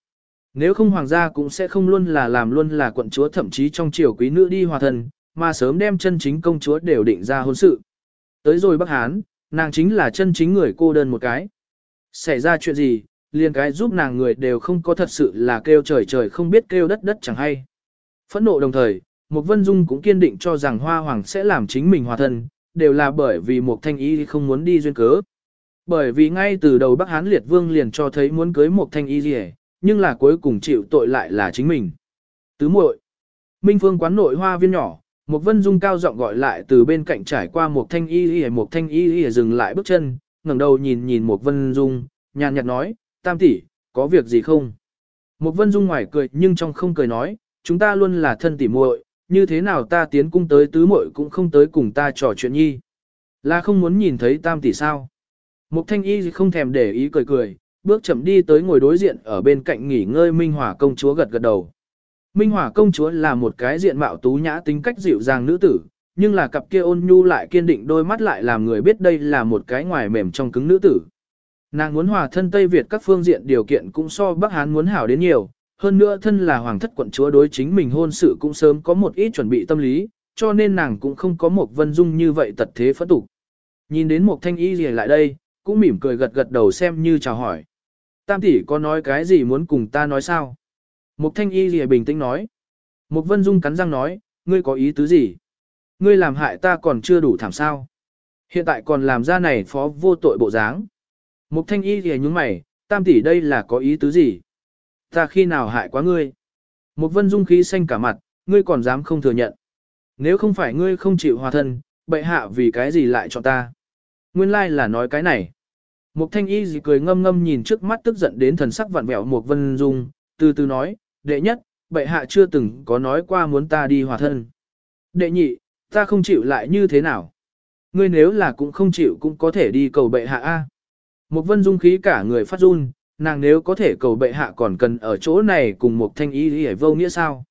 Nếu không hoàng gia cũng sẽ không luôn là làm luôn là quận chúa thậm chí trong triều quý nữ đi hòa thân, mà sớm đem chân chính công chúa đều định ra hôn sự. Tới rồi Bắc Hán, nàng chính là chân chính người cô đơn một cái. Xảy ra chuyện gì, liền cái giúp nàng người đều không có thật sự là kêu trời trời không biết kêu đất đất chẳng hay. Phẫn nộ đồng thời, một Vân Dung cũng kiên định cho rằng Hoa Hoàng sẽ làm chính mình hòa thân, đều là bởi vì một thanh y không muốn đi duyên cớ. Bởi vì ngay từ đầu Bắc Hán Liệt Vương liền cho thấy muốn cưới một thanh y gì nhưng là cuối cùng chịu tội lại là chính mình. Tứ muội Minh Phương quán nội hoa viên nhỏ, một Vân Dung cao giọng gọi lại từ bên cạnh trải qua một thanh y gì một thanh y gì dừng lại bước chân, ngẩng đầu nhìn nhìn một Vân Dung, nhàn nhạt nói, tam tỷ, có việc gì không? Một Vân Dung ngoài cười nhưng trong không cười nói, chúng ta luôn là thân tỷ muội, như thế nào ta tiến cung tới tứ muội cũng không tới cùng ta trò chuyện nhi. Là không muốn nhìn thấy tam tỷ sao? Mục thanh y không thèm để ý cười cười, bước chậm đi tới ngồi đối diện ở bên cạnh nghỉ ngơi Minh Hỏa công chúa gật gật đầu. Minh Hỏa công chúa là một cái diện mạo tú nhã tính cách dịu dàng nữ tử, nhưng là cặp kia ôn nhu lại kiên định đôi mắt lại làm người biết đây là một cái ngoài mềm trong cứng nữ tử. Nàng muốn hòa thân Tây Việt các phương diện điều kiện cũng so Bắc Hán muốn hảo đến nhiều, hơn nữa thân là hoàng thất quận chúa đối chính mình hôn sự cũng sớm có một ít chuẩn bị tâm lý, cho nên nàng cũng không có một vân dung như vậy tật thế phất tục. Nhìn đến một thanh y gì lại đây, cũng mỉm cười gật gật đầu xem như chào hỏi. Tam tỷ có nói cái gì muốn cùng ta nói sao? Một thanh y gì bình tĩnh nói. Một vân dung cắn răng nói, ngươi có ý tứ gì? Ngươi làm hại ta còn chưa đủ thảm sao? Hiện tại còn làm ra này phó vô tội bộ dáng. Mục thanh y thì nhúng mày, tam tỷ đây là có ý tứ gì? Ta khi nào hại quá ngươi? Mục vân dung khí xanh cả mặt, ngươi còn dám không thừa nhận. Nếu không phải ngươi không chịu hòa thân, bệ hạ vì cái gì lại cho ta? Nguyên lai là nói cái này. Mục thanh y gì cười ngâm ngâm nhìn trước mắt tức giận đến thần sắc vặn vẹo Mục vân dung, từ từ nói, đệ nhất, bệ hạ chưa từng có nói qua muốn ta đi hòa thân. Đệ nhị, ta không chịu lại như thế nào? Ngươi nếu là cũng không chịu cũng có thể đi cầu bệ hạ A. Một vân dung khí cả người phát run, nàng nếu có thể cầu bệ hạ còn cần ở chỗ này cùng một thanh y lý vô nghĩa sao?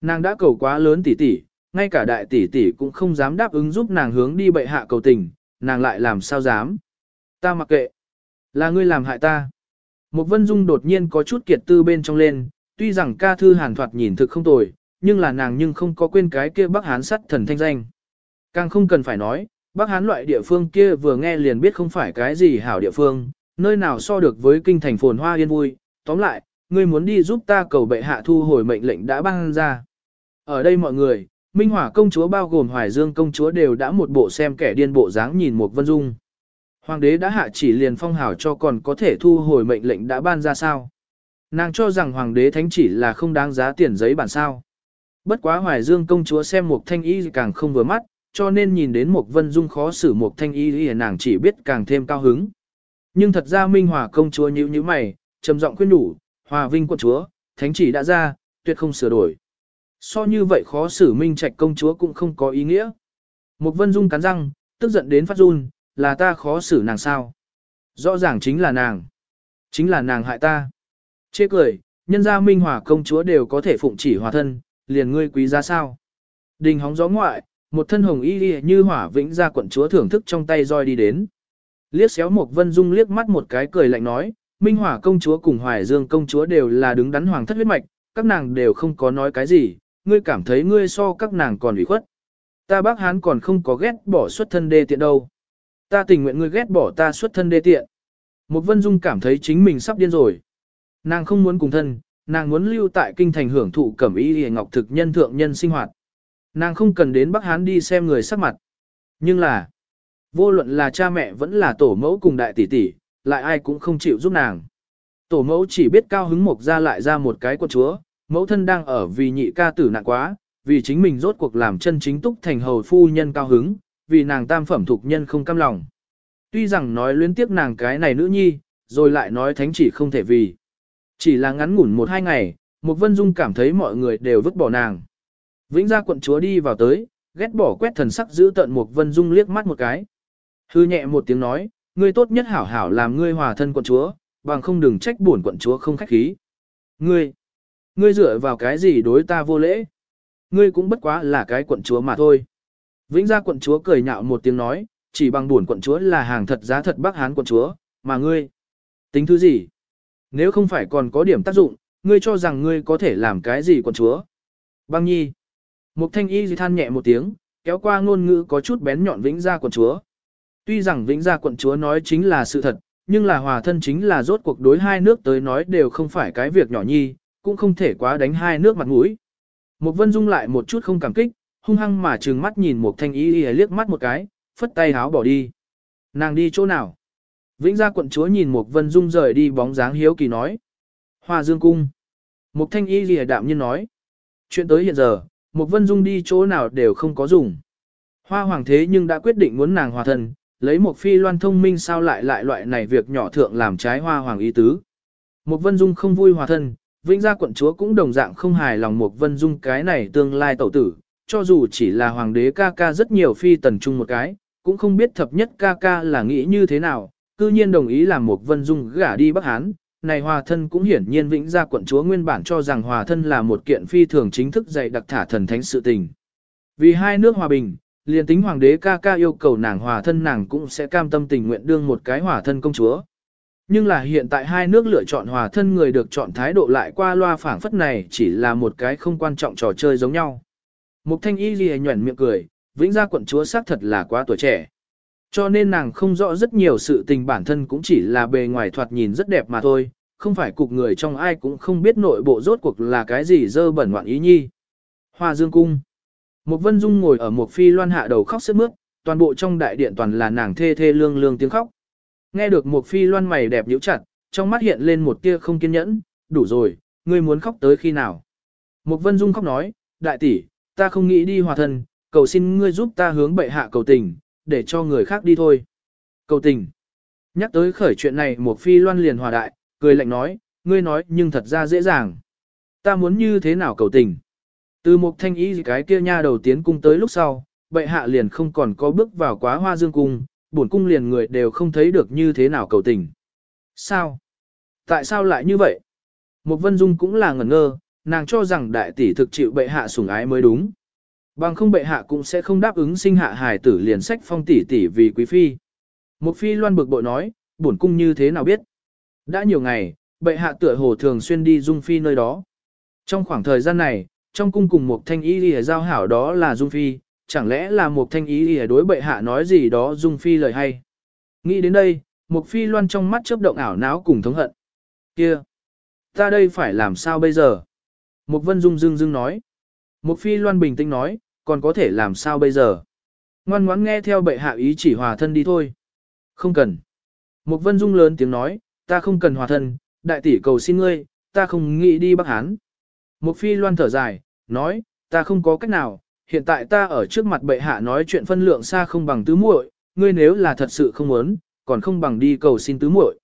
Nàng đã cầu quá lớn tỷ tỷ, ngay cả đại tỷ tỷ cũng không dám đáp ứng giúp nàng hướng đi bệ hạ cầu tình, nàng lại làm sao dám? Ta mặc kệ. Là ngươi làm hại ta. Một vân dung đột nhiên có chút kiệt tư bên trong lên, tuy rằng ca thư hàn thoạt nhìn thực không tồi, nhưng là nàng nhưng không có quên cái kia Bắc Hán sắt thần thanh danh. Càng không cần phải nói, Bắc Hán loại địa phương kia vừa nghe liền biết không phải cái gì hảo địa phương, nơi nào so được với kinh thành phồn hoa yên vui. Tóm lại, ngươi muốn đi giúp ta cầu bệ hạ thu hồi mệnh lệnh đã ban ra. Ở đây mọi người, Minh Hỏa công chúa bao gồm Hoài Dương công chúa đều đã một bộ xem kẻ điên bộ dáng nhìn một vân dung. Hoàng đế đã hạ chỉ liền phong hảo cho còn có thể thu hồi mệnh lệnh đã ban ra sao. Nàng cho rằng hoàng đế thánh chỉ là không đáng giá tiền giấy bản sao. Bất quá Hoài Dương công chúa xem một thanh y càng không vừa mắt, cho nên nhìn đến một vân dung khó xử một thanh y thì nàng chỉ biết càng thêm cao hứng. Nhưng thật ra Minh Hòa công chúa nhíu nhíu mày, trầm giọng khuyên nhủ, Hòa Vinh quận chúa, thánh chỉ đã ra, tuyệt không sửa đổi. So như vậy khó xử Minh Trạch công chúa cũng không có ý nghĩa. Một vân dung cắn răng, tức giận đến phát run, là ta khó xử nàng sao? Rõ ràng chính là nàng. Chính là nàng hại ta. Chê cười, nhân gia minh hòa công chúa đều có thể phụng chỉ hòa thân, liền ngươi quý giá sao? Đình hóng gió ngoại, một thân hồng y như hỏa vĩnh ra quận chúa thưởng thức trong tay roi đi đến. Liếc xéo một vân dung liếc mắt một cái cười lạnh nói, minh hỏa công chúa cùng hoài dương công chúa đều là đứng đắn hoàng thất huyết mạch, các nàng đều không có nói cái gì, ngươi cảm thấy ngươi so các nàng còn ủy khuất. Ta bác hán còn không có ghét bỏ xuất thân đê tiện đâu. Ta tình nguyện ngươi ghét bỏ ta xuất thân đê tiện. Một vân dung cảm thấy chính mình sắp điên rồi. Nàng không muốn cùng thân, nàng muốn lưu tại kinh thành hưởng thụ cẩm y hề ngọc thực nhân thượng nhân sinh hoạt. Nàng không cần đến Bắc Hán đi xem người sắc mặt. Nhưng là, vô luận là cha mẹ vẫn là tổ mẫu cùng đại tỷ tỷ, lại ai cũng không chịu giúp nàng. Tổ mẫu chỉ biết cao hứng mộc ra lại ra một cái quân chúa, mẫu thân đang ở vì nhị ca tử nạn quá, vì chính mình rốt cuộc làm chân chính túc thành hầu phu nhân cao hứng, vì nàng tam phẩm thuộc nhân không cam lòng. Tuy rằng nói luyến tiếc nàng cái này nữ nhi, rồi lại nói thánh chỉ không thể vì. Chỉ là ngắn ngủn một hai ngày, một vân dung cảm thấy mọi người đều vứt bỏ nàng. Vĩnh gia quận chúa đi vào tới, ghét bỏ quét thần sắc giữ tận một vân dung liếc mắt một cái. Hư nhẹ một tiếng nói, ngươi tốt nhất hảo hảo làm ngươi hòa thân quận chúa, bằng không đừng trách buồn quận chúa không khách khí. Ngươi, ngươi dựa vào cái gì đối ta vô lễ? Ngươi cũng bất quá là cái quận chúa mà thôi. Vĩnh gia quận chúa cười nhạo một tiếng nói, chỉ bằng buồn quận chúa là hàng thật giá thật Bắc Hán quận chúa, mà ngươi, tính thứ gì? Nếu không phải còn có điểm tác dụng, ngươi cho rằng ngươi có thể làm cái gì quận chúa? Băng nhi. Mục thanh y than nhẹ một tiếng, kéo qua ngôn ngữ có chút bén nhọn vĩnh gia quận chúa. Tuy rằng vĩnh gia quận chúa nói chính là sự thật, nhưng là hòa thân chính là rốt cuộc đối hai nước tới nói đều không phải cái việc nhỏ nhi, cũng không thể quá đánh hai nước mặt mũi. Mục vân dung lại một chút không cảm kích, hung hăng mà trừng mắt nhìn một thanh y y liếc mắt một cái, phất tay háo bỏ đi. Nàng đi chỗ nào? Vĩnh gia quận chúa nhìn Mục vân dung rời đi bóng dáng hiếu kỳ nói. Hoa dương cung. Một thanh y lìa đạm nhiên nói. Chuyện tới hiện giờ, một vân dung đi chỗ nào đều không có dùng. Hoa hoàng thế nhưng đã quyết định muốn nàng hòa thân, lấy một phi loan thông minh sao lại lại loại này việc nhỏ thượng làm trái hoa hoàng ý tứ. Một vân dung không vui hòa thân, vĩnh gia quận chúa cũng đồng dạng không hài lòng một vân dung cái này tương lai tẩu tử, cho dù chỉ là hoàng đế ca ca rất nhiều phi tần chung một cái, cũng không biết thập nhất ca ca là nghĩ như thế nào, cư nhiên đồng ý làm một vân dung gả đi Bắc Hán. Này hòa thân cũng hiển nhiên vĩnh ra quận chúa nguyên bản cho rằng hòa thân là một kiện phi thường chính thức dạy đặc thả thần thánh sự tình. Vì hai nước hòa bình, liền tính hoàng đế ca ca yêu cầu nàng hòa thân nàng cũng sẽ cam tâm tình nguyện đương một cái hòa thân công chúa. Nhưng là hiện tại hai nước lựa chọn hòa thân người được chọn thái độ lại qua loa phảng phất này chỉ là một cái không quan trọng trò chơi giống nhau. Mục thanh y ghi nhuẩn miệng cười, vĩnh gia quận chúa xác thật là quá tuổi trẻ. Cho nên nàng không rõ rất nhiều sự tình bản thân cũng chỉ là bề ngoài thoạt nhìn rất đẹp mà thôi, không phải cục người trong ai cũng không biết nội bộ rốt cuộc là cái gì dơ bẩn ngoạn ý nhi. Hoa dương cung. Một vân dung ngồi ở một phi loan hạ đầu khóc sức mướt, toàn bộ trong đại điện toàn là nàng thê thê lương lương tiếng khóc. Nghe được một phi loan mày đẹp nhíu chặt, trong mắt hiện lên một tia không kiên nhẫn, đủ rồi, ngươi muốn khóc tới khi nào. Một vân dung khóc nói, đại tỷ, ta không nghĩ đi hòa thân, cầu xin ngươi giúp ta hướng bệ hạ cầu tình, để cho người khác đi thôi. Cầu tình. Nhắc tới khởi chuyện này một phi loan liền hòa đại, cười lạnh nói, ngươi nói nhưng thật ra dễ dàng. Ta muốn như thế nào cầu tình. Từ một thanh ý cái kia nha đầu tiến cung tới lúc sau, bệ hạ liền không còn có bước vào quá hoa dương cung, bổn cung liền người đều không thấy được như thế nào cầu tình. Sao? Tại sao lại như vậy? Một vân dung cũng là ngẩn ngơ, nàng cho rằng đại tỷ thực chịu bệ hạ sủng ái mới đúng. Bằng không bệ hạ cũng sẽ không đáp ứng sinh hạ hài tử liền sách phong tỷ tỷ vì quý phi. Một phi loan bực bội nói, bổn cung như thế nào biết? Đã nhiều ngày, bệ hạ tựa hồ thường xuyên đi dung phi nơi đó. Trong khoảng thời gian này, trong cung cùng một thanh ý lìa giao hảo đó là dung phi, chẳng lẽ là một thanh ý lìa đối bệ hạ nói gì đó dung phi lời hay. Nghĩ đến đây, một phi loan trong mắt chớp động ảo não cùng thống hận. Kia! Ta đây phải làm sao bây giờ? Một vân dung dưng dưng nói. Một phi loan bình tĩnh nói, còn có thể làm sao bây giờ? Ngoan ngoãn nghe theo bệ hạ ý chỉ hòa thân đi thôi. Không cần. Một vân dung lớn tiếng nói, ta không cần hòa thân, đại tỷ cầu xin ngươi, ta không nghĩ đi Bắc Hán. Một phi loan thở dài, nói, ta không có cách nào, hiện tại ta ở trước mặt bệ hạ nói chuyện phân lượng xa không bằng tứ muội, ngươi nếu là thật sự không muốn, còn không bằng đi cầu xin tứ muội.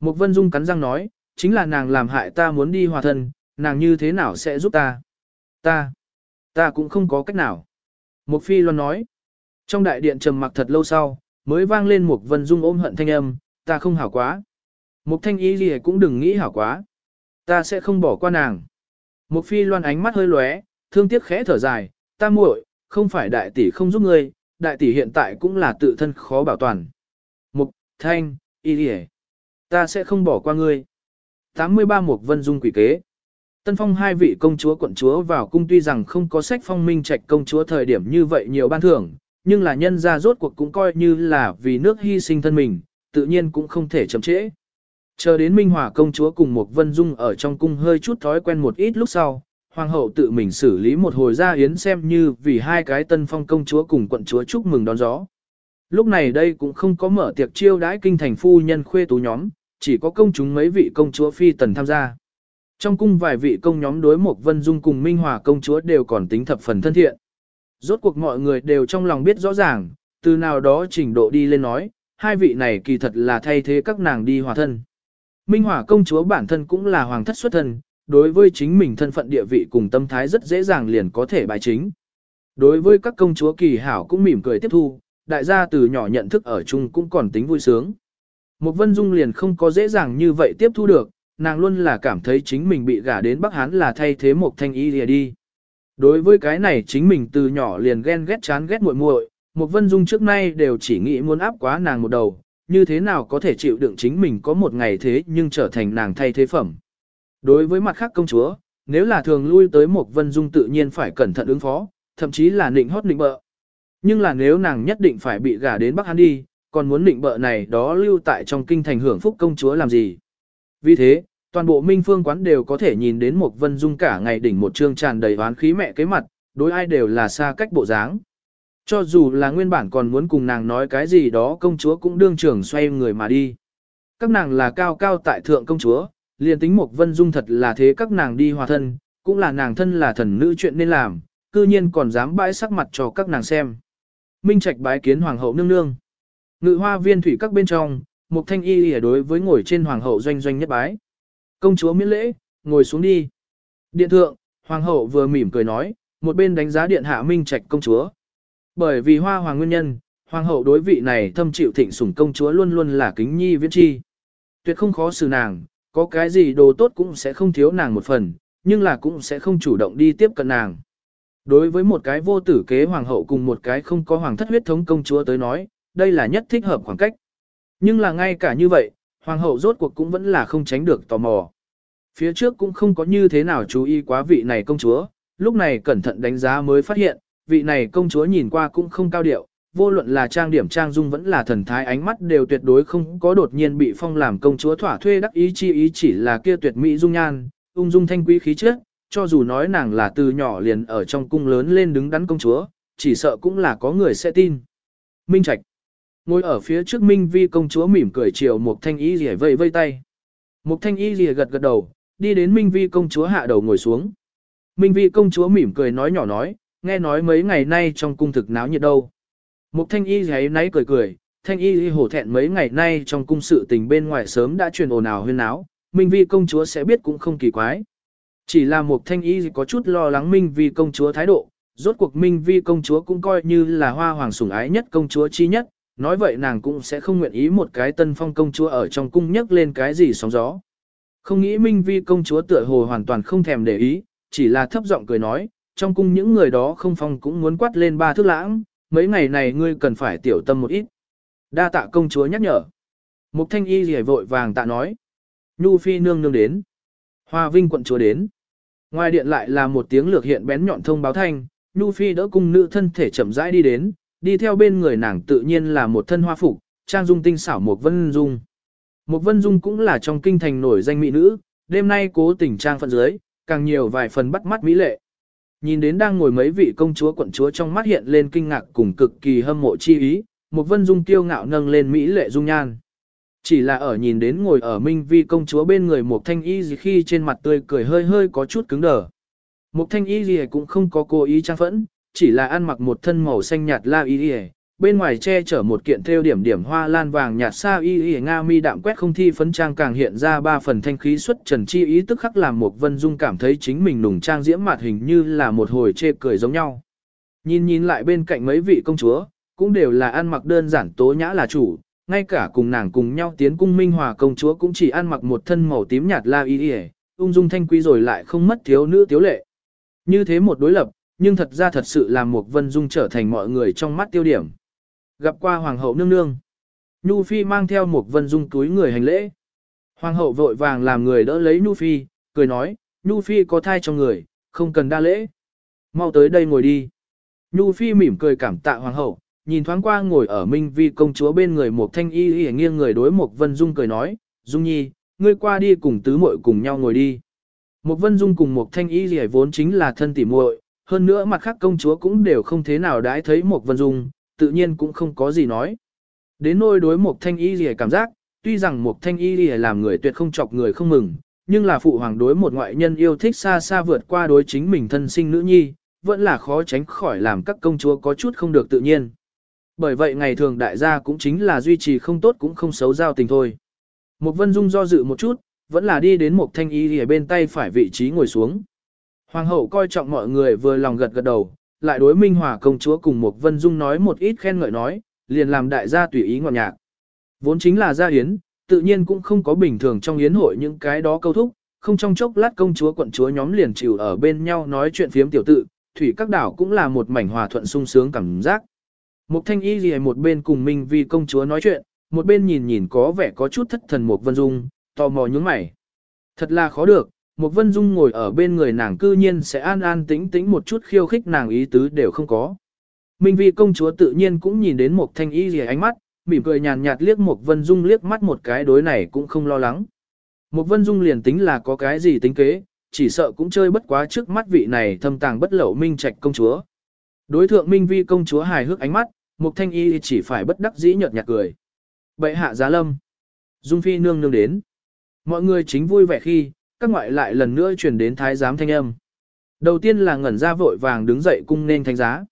Một vân dung cắn răng nói, chính là nàng làm hại ta muốn đi hòa thân, nàng như thế nào sẽ giúp ta? Ta, ta cũng không có cách nào. Một phi loan nói, trong đại điện trầm mặc thật lâu sau, mới vang lên một vân dung ôm hận thanh âm, ta không hảo quá. Một thanh ý gì cũng đừng nghĩ hảo quá. Ta sẽ không bỏ qua nàng. Một phi loan ánh mắt hơi lóe, thương tiếc khẽ thở dài, ta muội, không phải đại tỷ không giúp ngươi, đại tỷ hiện tại cũng là tự thân khó bảo toàn. Mục, thanh, y đi ta sẽ không bỏ qua ngươi. 83 Mục Vân Dung quỷ kế. Tân phong hai vị công chúa quận chúa vào cung tuy rằng không có sách phong minh trạch công chúa thời điểm như vậy nhiều ban thưởng, nhưng là nhân ra rốt cuộc cũng coi như là vì nước hy sinh thân mình, tự nhiên cũng không thể chậm trễ. Chờ đến Minh Hòa công chúa cùng một Vân Dung ở trong cung hơi chút thói quen một ít lúc sau, hoàng hậu tự mình xử lý một hồi ra yến xem như vì hai cái tân phong công chúa cùng quận chúa chúc mừng đón gió. Lúc này đây cũng không có mở tiệc chiêu đãi kinh thành phu nhân khuê tú nhóm, chỉ có công chúng mấy vị công chúa phi tần tham gia. Trong cung vài vị công nhóm đối một Vân Dung cùng Minh Hòa công chúa đều còn tính thập phần thân thiện. Rốt cuộc mọi người đều trong lòng biết rõ ràng, từ nào đó trình độ đi lên nói, hai vị này kỳ thật là thay thế các nàng đi hòa thân. Minh hòa công chúa bản thân cũng là hoàng thất xuất thân, đối với chính mình thân phận địa vị cùng tâm thái rất dễ dàng liền có thể bài chính. Đối với các công chúa kỳ hảo cũng mỉm cười tiếp thu, đại gia từ nhỏ nhận thức ở chung cũng còn tính vui sướng. Một vân dung liền không có dễ dàng như vậy tiếp thu được, nàng luôn là cảm thấy chính mình bị gả đến Bắc Hán là thay thế một thanh y lìa đi. Đối với cái này chính mình từ nhỏ liền ghen ghét chán ghét muội muội, một vân dung trước nay đều chỉ nghĩ muốn áp quá nàng một đầu, như thế nào có thể chịu đựng chính mình có một ngày thế nhưng trở thành nàng thay thế phẩm. Đối với mặt khác công chúa, nếu là thường lui tới một vân dung tự nhiên phải cẩn thận ứng phó, thậm chí là nịnh hót nịnh bợ. Nhưng là nếu nàng nhất định phải bị gả đến Bắc Hán đi, còn muốn nịnh bợ này đó lưu tại trong kinh thành hưởng phúc công chúa làm gì. Vì thế, toàn bộ minh phương quán đều có thể nhìn đến một vân dung cả ngày đỉnh một chương tràn đầy oán khí mẹ cái mặt, đối ai đều là xa cách bộ dáng. Cho dù là nguyên bản còn muốn cùng nàng nói cái gì đó công chúa cũng đương trưởng xoay người mà đi. Các nàng là cao cao tại thượng công chúa, liền tính một vân dung thật là thế các nàng đi hòa thân, cũng là nàng thân là thần nữ chuyện nên làm, cư nhiên còn dám bãi sắc mặt cho các nàng xem. Minh Trạch bái kiến hoàng hậu nương nương. Ngự hoa viên thủy các bên trong, một thanh y lìa đối với ngồi trên hoàng hậu doanh doanh nhất bái. Công chúa miễn lễ, ngồi xuống đi. Điện thượng, hoàng hậu vừa mỉm cười nói, một bên đánh giá điện hạ Minh Trạch công chúa. Bởi vì hoa hoàng nguyên nhân, Hoàng hậu đối vị này thâm chịu thịnh sủng công chúa luôn luôn là kính nhi viễn chi. Tuyệt không khó xử nàng, có cái gì đồ tốt cũng sẽ không thiếu nàng một phần, nhưng là cũng sẽ không chủ động đi tiếp cận nàng. Đối với một cái vô tử kế hoàng hậu cùng một cái không có hoàng thất huyết thống công chúa tới nói, đây là nhất thích hợp khoảng cách. Nhưng là ngay cả như vậy, hoàng hậu rốt cuộc cũng vẫn là không tránh được tò mò. Phía trước cũng không có như thế nào chú ý quá vị này công chúa, lúc này cẩn thận đánh giá mới phát hiện, vị này công chúa nhìn qua cũng không cao điệu, vô luận là trang điểm trang dung vẫn là thần thái ánh mắt đều tuyệt đối không có đột nhiên bị phong làm công chúa thỏa thuê đắc ý chi ý chỉ là kia tuyệt mỹ dung nhan, ung dung thanh quý khí chất, cho dù nói nàng là từ nhỏ liền ở trong cung lớn lên đứng đắn công chúa, chỉ sợ cũng là có người sẽ tin. Minh Trạch Ngồi ở phía trước Minh Vi công chúa mỉm cười chiều một thanh y rỉa vây vây tay. Một thanh y rỉa gật gật đầu, đi đến Minh Vi công chúa hạ đầu ngồi xuống. Minh Vi công chúa mỉm cười nói nhỏ nói, nghe nói mấy ngày nay trong cung thực náo nhiệt đâu. Một thanh y rỉa nấy cười cười, thanh y hổ thẹn mấy ngày nay trong cung sự tình bên ngoài sớm đã truyền ồn ào huyên náo, Minh Vi công chúa sẽ biết cũng không kỳ quái. Chỉ là một thanh y có chút lo lắng Minh Vi công chúa thái độ, rốt cuộc Minh Vi công chúa cũng coi như là hoa hoàng sủng ái nhất công chúa chi nhất, nói vậy nàng cũng sẽ không nguyện ý một cái tân phong công chúa ở trong cung nhắc lên cái gì sóng gió. Không nghĩ Minh Vi công chúa tựa hồ hoàn toàn không thèm để ý, chỉ là thấp giọng cười nói, trong cung những người đó không phong cũng muốn quát lên ba thước lãng, mấy ngày này ngươi cần phải tiểu tâm một ít. Đa tạ công chúa nhắc nhở. Mục thanh y rỉa vội vàng tạ nói. Nhu phi nương nương đến. Hoa vinh quận chúa đến. Ngoài điện lại là một tiếng lược hiện bén nhọn thông báo thanh, Nhu phi đỡ cung nữ thân thể chậm rãi đi đến, đi theo bên người nàng tự nhiên là một thân hoa phục, trang dung tinh xảo một vân dung. Một vân dung cũng là trong kinh thành nổi danh mỹ nữ, đêm nay cố tình trang phận dưới, càng nhiều vài phần bắt mắt mỹ lệ. Nhìn đến đang ngồi mấy vị công chúa quận chúa trong mắt hiện lên kinh ngạc cùng cực kỳ hâm mộ chi ý, một vân dung tiêu ngạo nâng lên mỹ lệ dung nhan. Chỉ là ở nhìn đến ngồi ở minh vi công chúa bên người một thanh y gì khi trên mặt tươi cười hơi hơi có chút cứng đờ. Một thanh y gì cũng không có cố ý trang phẫn, chỉ là ăn mặc một thân màu xanh nhạt la y y, bên ngoài che chở một kiện thêu điểm điểm hoa lan vàng nhạt sa y y nga mi đạm quét không thi phấn trang càng hiện ra ba phần thanh khí xuất trần chi ý tức khắc làm một vân dung cảm thấy chính mình nùng trang diễm mạt hình như là một hồi chê cười giống nhau. Nhìn nhìn lại bên cạnh mấy vị công chúa, cũng đều là ăn mặc đơn giản tố nhã là chủ, ngay cả cùng nàng cùng nhau tiến cung minh hòa công chúa cũng chỉ ăn mặc một thân màu tím nhạt la y y, ung dung thanh quý rồi lại không mất thiếu nữ tiếu lệ. Như thế một đối lập, nhưng thật ra thật sự làm một vân dung trở thành mọi người trong mắt tiêu điểm gặp qua hoàng hậu nương nương. Nhu Phi mang theo một vân dung túi người hành lễ. Hoàng hậu vội vàng làm người đỡ lấy Nhu Phi, cười nói, Nhu Phi có thai trong người, không cần đa lễ. Mau tới đây ngồi đi. Nhu Phi mỉm cười cảm tạ hoàng hậu, nhìn thoáng qua ngồi ở Minh Vi công chúa bên người một thanh y y nghiêng người đối một vân dung cười nói, Dung nhi, ngươi qua đi cùng tứ muội cùng nhau ngồi đi. Một vân dung cùng một thanh y y vốn chính là thân tỉ muội, hơn nữa mặt khác công chúa cũng đều không thế nào đãi thấy một vân dung, tự nhiên cũng không có gì nói. Đến nôi đối một thanh y gì cảm giác, tuy rằng một thanh y gì làm người tuyệt không chọc người không mừng, nhưng là phụ hoàng đối một ngoại nhân yêu thích xa xa vượt qua đối chính mình thân sinh nữ nhi, vẫn là khó tránh khỏi làm các công chúa có chút không được tự nhiên. Bởi vậy ngày thường đại gia cũng chính là duy trì không tốt cũng không xấu giao tình thôi. Một vân dung do dự một chút, vẫn là đi đến một thanh y lìa bên tay phải vị trí ngồi xuống. Hoàng hậu coi trọng mọi người vừa lòng gật gật đầu, lại đối Minh Hòa công chúa cùng một Vân Dung nói một ít khen ngợi nói, liền làm đại gia tùy ý ngọt nhạc. Vốn chính là gia yến, tự nhiên cũng không có bình thường trong yến hội những cái đó câu thúc, không trong chốc lát công chúa quận chúa nhóm liền chịu ở bên nhau nói chuyện phiếm tiểu tự, thủy các đảo cũng là một mảnh hòa thuận sung sướng cảm giác. Mục thanh y gì một bên cùng Minh Vi công chúa nói chuyện, một bên nhìn nhìn có vẻ có chút thất thần một Vân Dung, tò mò nhướng mày. Thật là khó được, một vân dung ngồi ở bên người nàng cư nhiên sẽ an an tĩnh tĩnh một chút khiêu khích nàng ý tứ đều không có. Minh vi công chúa tự nhiên cũng nhìn đến một thanh y gì ánh mắt, mỉm cười nhàn nhạt liếc một vân dung liếc mắt một cái đối này cũng không lo lắng. Một vân dung liền tính là có cái gì tính kế, chỉ sợ cũng chơi bất quá trước mắt vị này thâm tàng bất lậu minh trạch công chúa. Đối thượng minh vi công chúa hài hước ánh mắt, một thanh y chỉ phải bất đắc dĩ nhợt nhạt cười. Bệ hạ giá lâm. Dung phi nương nương đến. Mọi người chính vui vẻ khi, các ngoại lại lần nữa truyền đến thái giám thanh âm. Đầu tiên là ngẩn ra vội vàng đứng dậy cung nên thánh giá.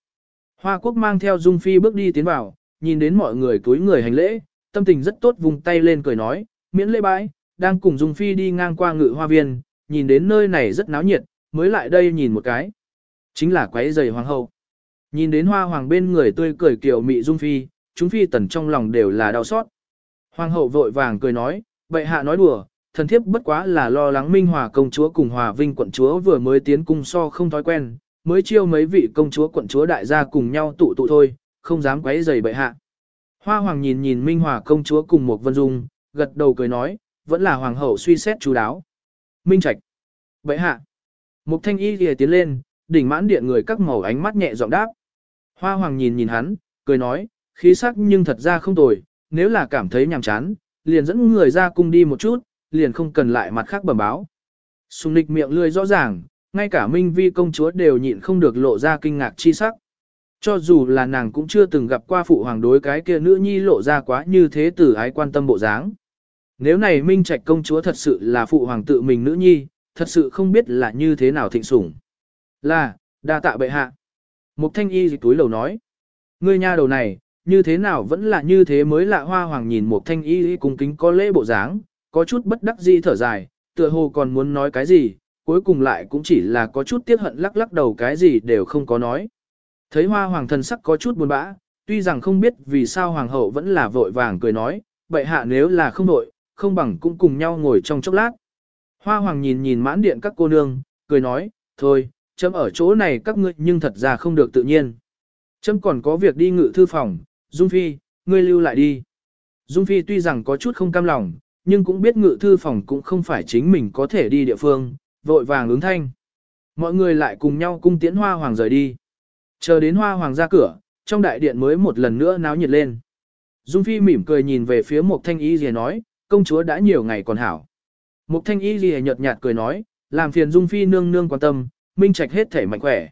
Hoa quốc mang theo Dung Phi bước đi tiến vào, nhìn đến mọi người túi người hành lễ, tâm tình rất tốt vùng tay lên cười nói, miễn lễ bãi, đang cùng Dung Phi đi ngang qua ngự hoa viên, nhìn đến nơi này rất náo nhiệt, mới lại đây nhìn một cái. Chính là quái giày hoàng hậu. Nhìn đến hoa hoàng bên người tươi cười kiểu mị Dung Phi, chúng phi tần trong lòng đều là đau xót. Hoàng hậu vội vàng cười nói, vậy hạ nói đùa, thần thiếp bất quá là lo lắng Minh Hòa công chúa cùng Hòa Vinh quận chúa vừa mới tiến cung so không thói quen, mới chiêu mấy vị công chúa quận chúa đại gia cùng nhau tụ tụ thôi, không dám quấy rầy bệ hạ. Hoa Hoàng nhìn nhìn Minh Hòa công chúa cùng một Vân Dung, gật đầu cười nói, vẫn là hoàng hậu suy xét chú đáo. Minh Trạch. Bệ hạ. Mục Thanh Y lìa tiến lên, đỉnh mãn điện người các màu ánh mắt nhẹ giọng đáp. Hoa Hoàng nhìn nhìn hắn, cười nói, khí sắc nhưng thật ra không tồi, nếu là cảm thấy nhàm chán, liền dẫn người ra cung đi một chút, liền không cần lại mặt khác bẩm báo. Sùng nịch miệng lươi rõ ràng, ngay cả Minh Vi công chúa đều nhịn không được lộ ra kinh ngạc chi sắc. Cho dù là nàng cũng chưa từng gặp qua phụ hoàng đối cái kia nữ nhi lộ ra quá như thế tử ái quan tâm bộ dáng. Nếu này Minh Trạch công chúa thật sự là phụ hoàng tự mình nữ nhi, thật sự không biết là như thế nào thịnh sủng. Là, đa tạ bệ hạ. Mục thanh y dịch túi lầu nói. Ngươi nha đầu này, như thế nào vẫn là như thế mới lạ hoa hoàng nhìn một thanh y cung kính có lễ bộ dáng, có chút bất đắc dĩ thở dài, tựa hồ còn muốn nói cái gì, cuối cùng lại cũng chỉ là có chút tiếc hận lắc lắc đầu cái gì đều không có nói. Thấy hoa hoàng thần sắc có chút buồn bã, tuy rằng không biết vì sao hoàng hậu vẫn là vội vàng cười nói, vậy hạ nếu là không đội, không bằng cũng cùng nhau ngồi trong chốc lát. Hoa hoàng nhìn nhìn mãn điện các cô nương, cười nói, thôi, chấm ở chỗ này các ngươi nhưng thật ra không được tự nhiên. Chấm còn có việc đi ngự thư phòng, Dung Phi, ngươi lưu lại đi. Dung Phi tuy rằng có chút không cam lòng, nhưng cũng biết ngự thư phòng cũng không phải chính mình có thể đi địa phương, vội vàng ứng thanh. Mọi người lại cùng nhau cung tiễn hoa hoàng rời đi. Chờ đến hoa hoàng ra cửa, trong đại điện mới một lần nữa náo nhiệt lên. Dung Phi mỉm cười nhìn về phía một thanh y lìa nói, công chúa đã nhiều ngày còn hảo. Một thanh y lìa nhợt nhạt cười nói, làm phiền Dung Phi nương nương quan tâm, minh trạch hết thể mạnh khỏe.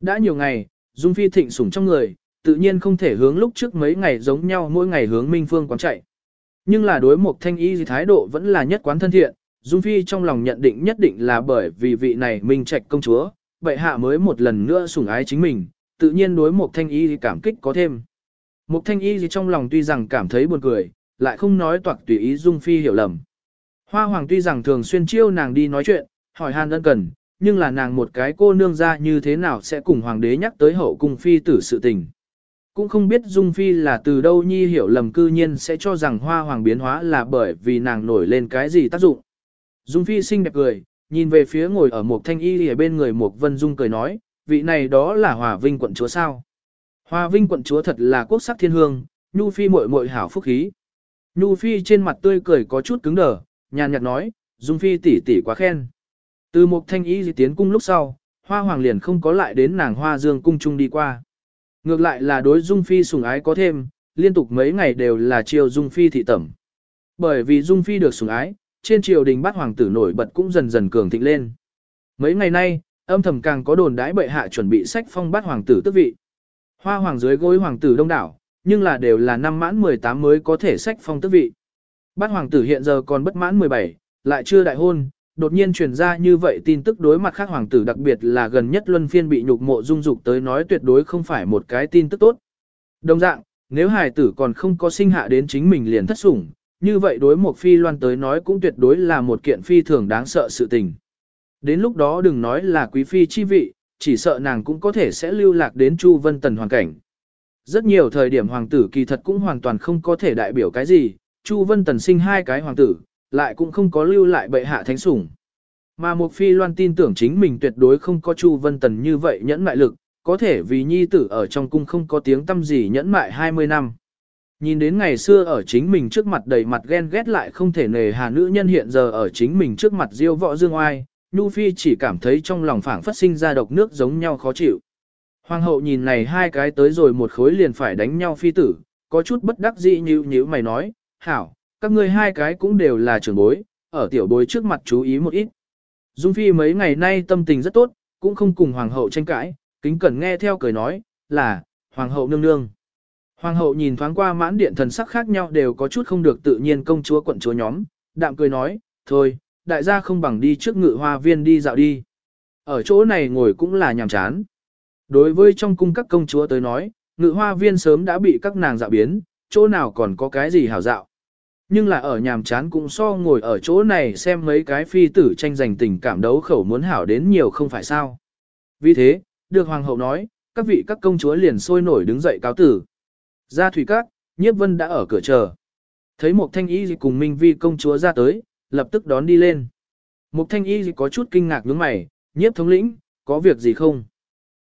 Đã nhiều ngày, Dung Phi thịnh sủng trong người, tự nhiên không thể hướng lúc trước mấy ngày giống nhau mỗi ngày hướng Minh Phương quán chạy. Nhưng là đối một thanh y thái độ vẫn là nhất quán thân thiện, Dung Phi trong lòng nhận định nhất định là bởi vì vị này Minh Trạch công chúa, vậy hạ mới một lần nữa sủng ái chính mình, tự nhiên đối một thanh y cảm kích có thêm. Một thanh y trong lòng tuy rằng cảm thấy buồn cười, lại không nói toạc tùy ý Dung Phi hiểu lầm. Hoa Hoàng tuy rằng thường xuyên chiêu nàng đi nói chuyện, hỏi han ân cần, nhưng là nàng một cái cô nương ra như thế nào sẽ cùng Hoàng đế nhắc tới hậu cung phi tử sự tình cũng không biết Dung Phi là từ đâu nhi hiểu lầm cư nhiên sẽ cho rằng hoa hoàng biến hóa là bởi vì nàng nổi lên cái gì tác dụng. Dung Phi xinh đẹp cười, nhìn về phía ngồi ở một thanh y ở bên người một vân dung cười nói, vị này đó là Hòa Vinh quận chúa sao. Hòa Vinh quận chúa thật là quốc sắc thiên hương, Nhu Phi muội muội hảo phúc khí. Nhu Phi trên mặt tươi cười có chút cứng đờ, nhàn nhạt nói, Dung Phi tỷ tỷ quá khen. Từ một thanh y tiến cung lúc sau, hoa hoàng liền không có lại đến nàng hoa dương cung chung đi qua. Ngược lại là đối Dung Phi sủng ái có thêm, liên tục mấy ngày đều là chiều Dung Phi thị tẩm. Bởi vì Dung Phi được sủng ái, trên triều đình bát hoàng tử nổi bật cũng dần dần cường thịnh lên. Mấy ngày nay, âm thầm càng có đồn đãi bệ hạ chuẩn bị sách phong bát hoàng tử tước vị. Hoa hoàng dưới gối hoàng tử đông đảo, nhưng là đều là năm mãn 18 mới có thể sách phong tước vị. Bát hoàng tử hiện giờ còn bất mãn 17, lại chưa đại hôn, đột nhiên truyền ra như vậy tin tức đối mặt khác hoàng tử đặc biệt là gần nhất luân phiên bị nhục mộ dung dục tới nói tuyệt đối không phải một cái tin tức tốt. Đồng dạng, nếu hài tử còn không có sinh hạ đến chính mình liền thất sủng, như vậy đối một phi loan tới nói cũng tuyệt đối là một kiện phi thường đáng sợ sự tình. Đến lúc đó đừng nói là quý phi chi vị, chỉ sợ nàng cũng có thể sẽ lưu lạc đến Chu Vân Tần hoàn cảnh. Rất nhiều thời điểm hoàng tử kỳ thật cũng hoàn toàn không có thể đại biểu cái gì, Chu Vân Tần sinh hai cái hoàng tử, lại cũng không có lưu lại bệ hạ thánh sủng. Mà một phi loan tin tưởng chính mình tuyệt đối không có Chu Vân Tần như vậy nhẫn mại lực, có thể vì nhi tử ở trong cung không có tiếng tâm gì nhẫn mại 20 năm. Nhìn đến ngày xưa ở chính mình trước mặt đầy mặt ghen ghét lại không thể nề hà nữ nhân hiện giờ ở chính mình trước mặt diêu võ dương oai, Nhu Phi chỉ cảm thấy trong lòng phảng phất sinh ra độc nước giống nhau khó chịu. Hoàng hậu nhìn này hai cái tới rồi một khối liền phải đánh nhau phi tử, có chút bất đắc dĩ như như mày nói, hảo, các ngươi hai cái cũng đều là trưởng bối, ở tiểu bối trước mặt chú ý một ít. Dung Phi mấy ngày nay tâm tình rất tốt, cũng không cùng hoàng hậu tranh cãi, kính cẩn nghe theo cười nói, là, hoàng hậu nương nương. Hoàng hậu nhìn thoáng qua mãn điện thần sắc khác nhau đều có chút không được tự nhiên công chúa quận chúa nhóm, đạm cười nói, thôi, đại gia không bằng đi trước ngự hoa viên đi dạo đi. Ở chỗ này ngồi cũng là nhàm chán. Đối với trong cung các công chúa tới nói, ngự hoa viên sớm đã bị các nàng dạo biến, chỗ nào còn có cái gì hảo dạo. Nhưng là ở nhàm chán cũng so ngồi ở chỗ này xem mấy cái phi tử tranh giành tình cảm đấu khẩu muốn hảo đến nhiều không phải sao. Vì thế, được hoàng hậu nói, các vị các công chúa liền sôi nổi đứng dậy cáo tử. Ra thủy các, nhiếp vân đã ở cửa chờ. Thấy một thanh y cùng Minh Vi công chúa ra tới, lập tức đón đi lên. Một thanh y có chút kinh ngạc nhướng mày, nhiếp thống lĩnh, có việc gì không?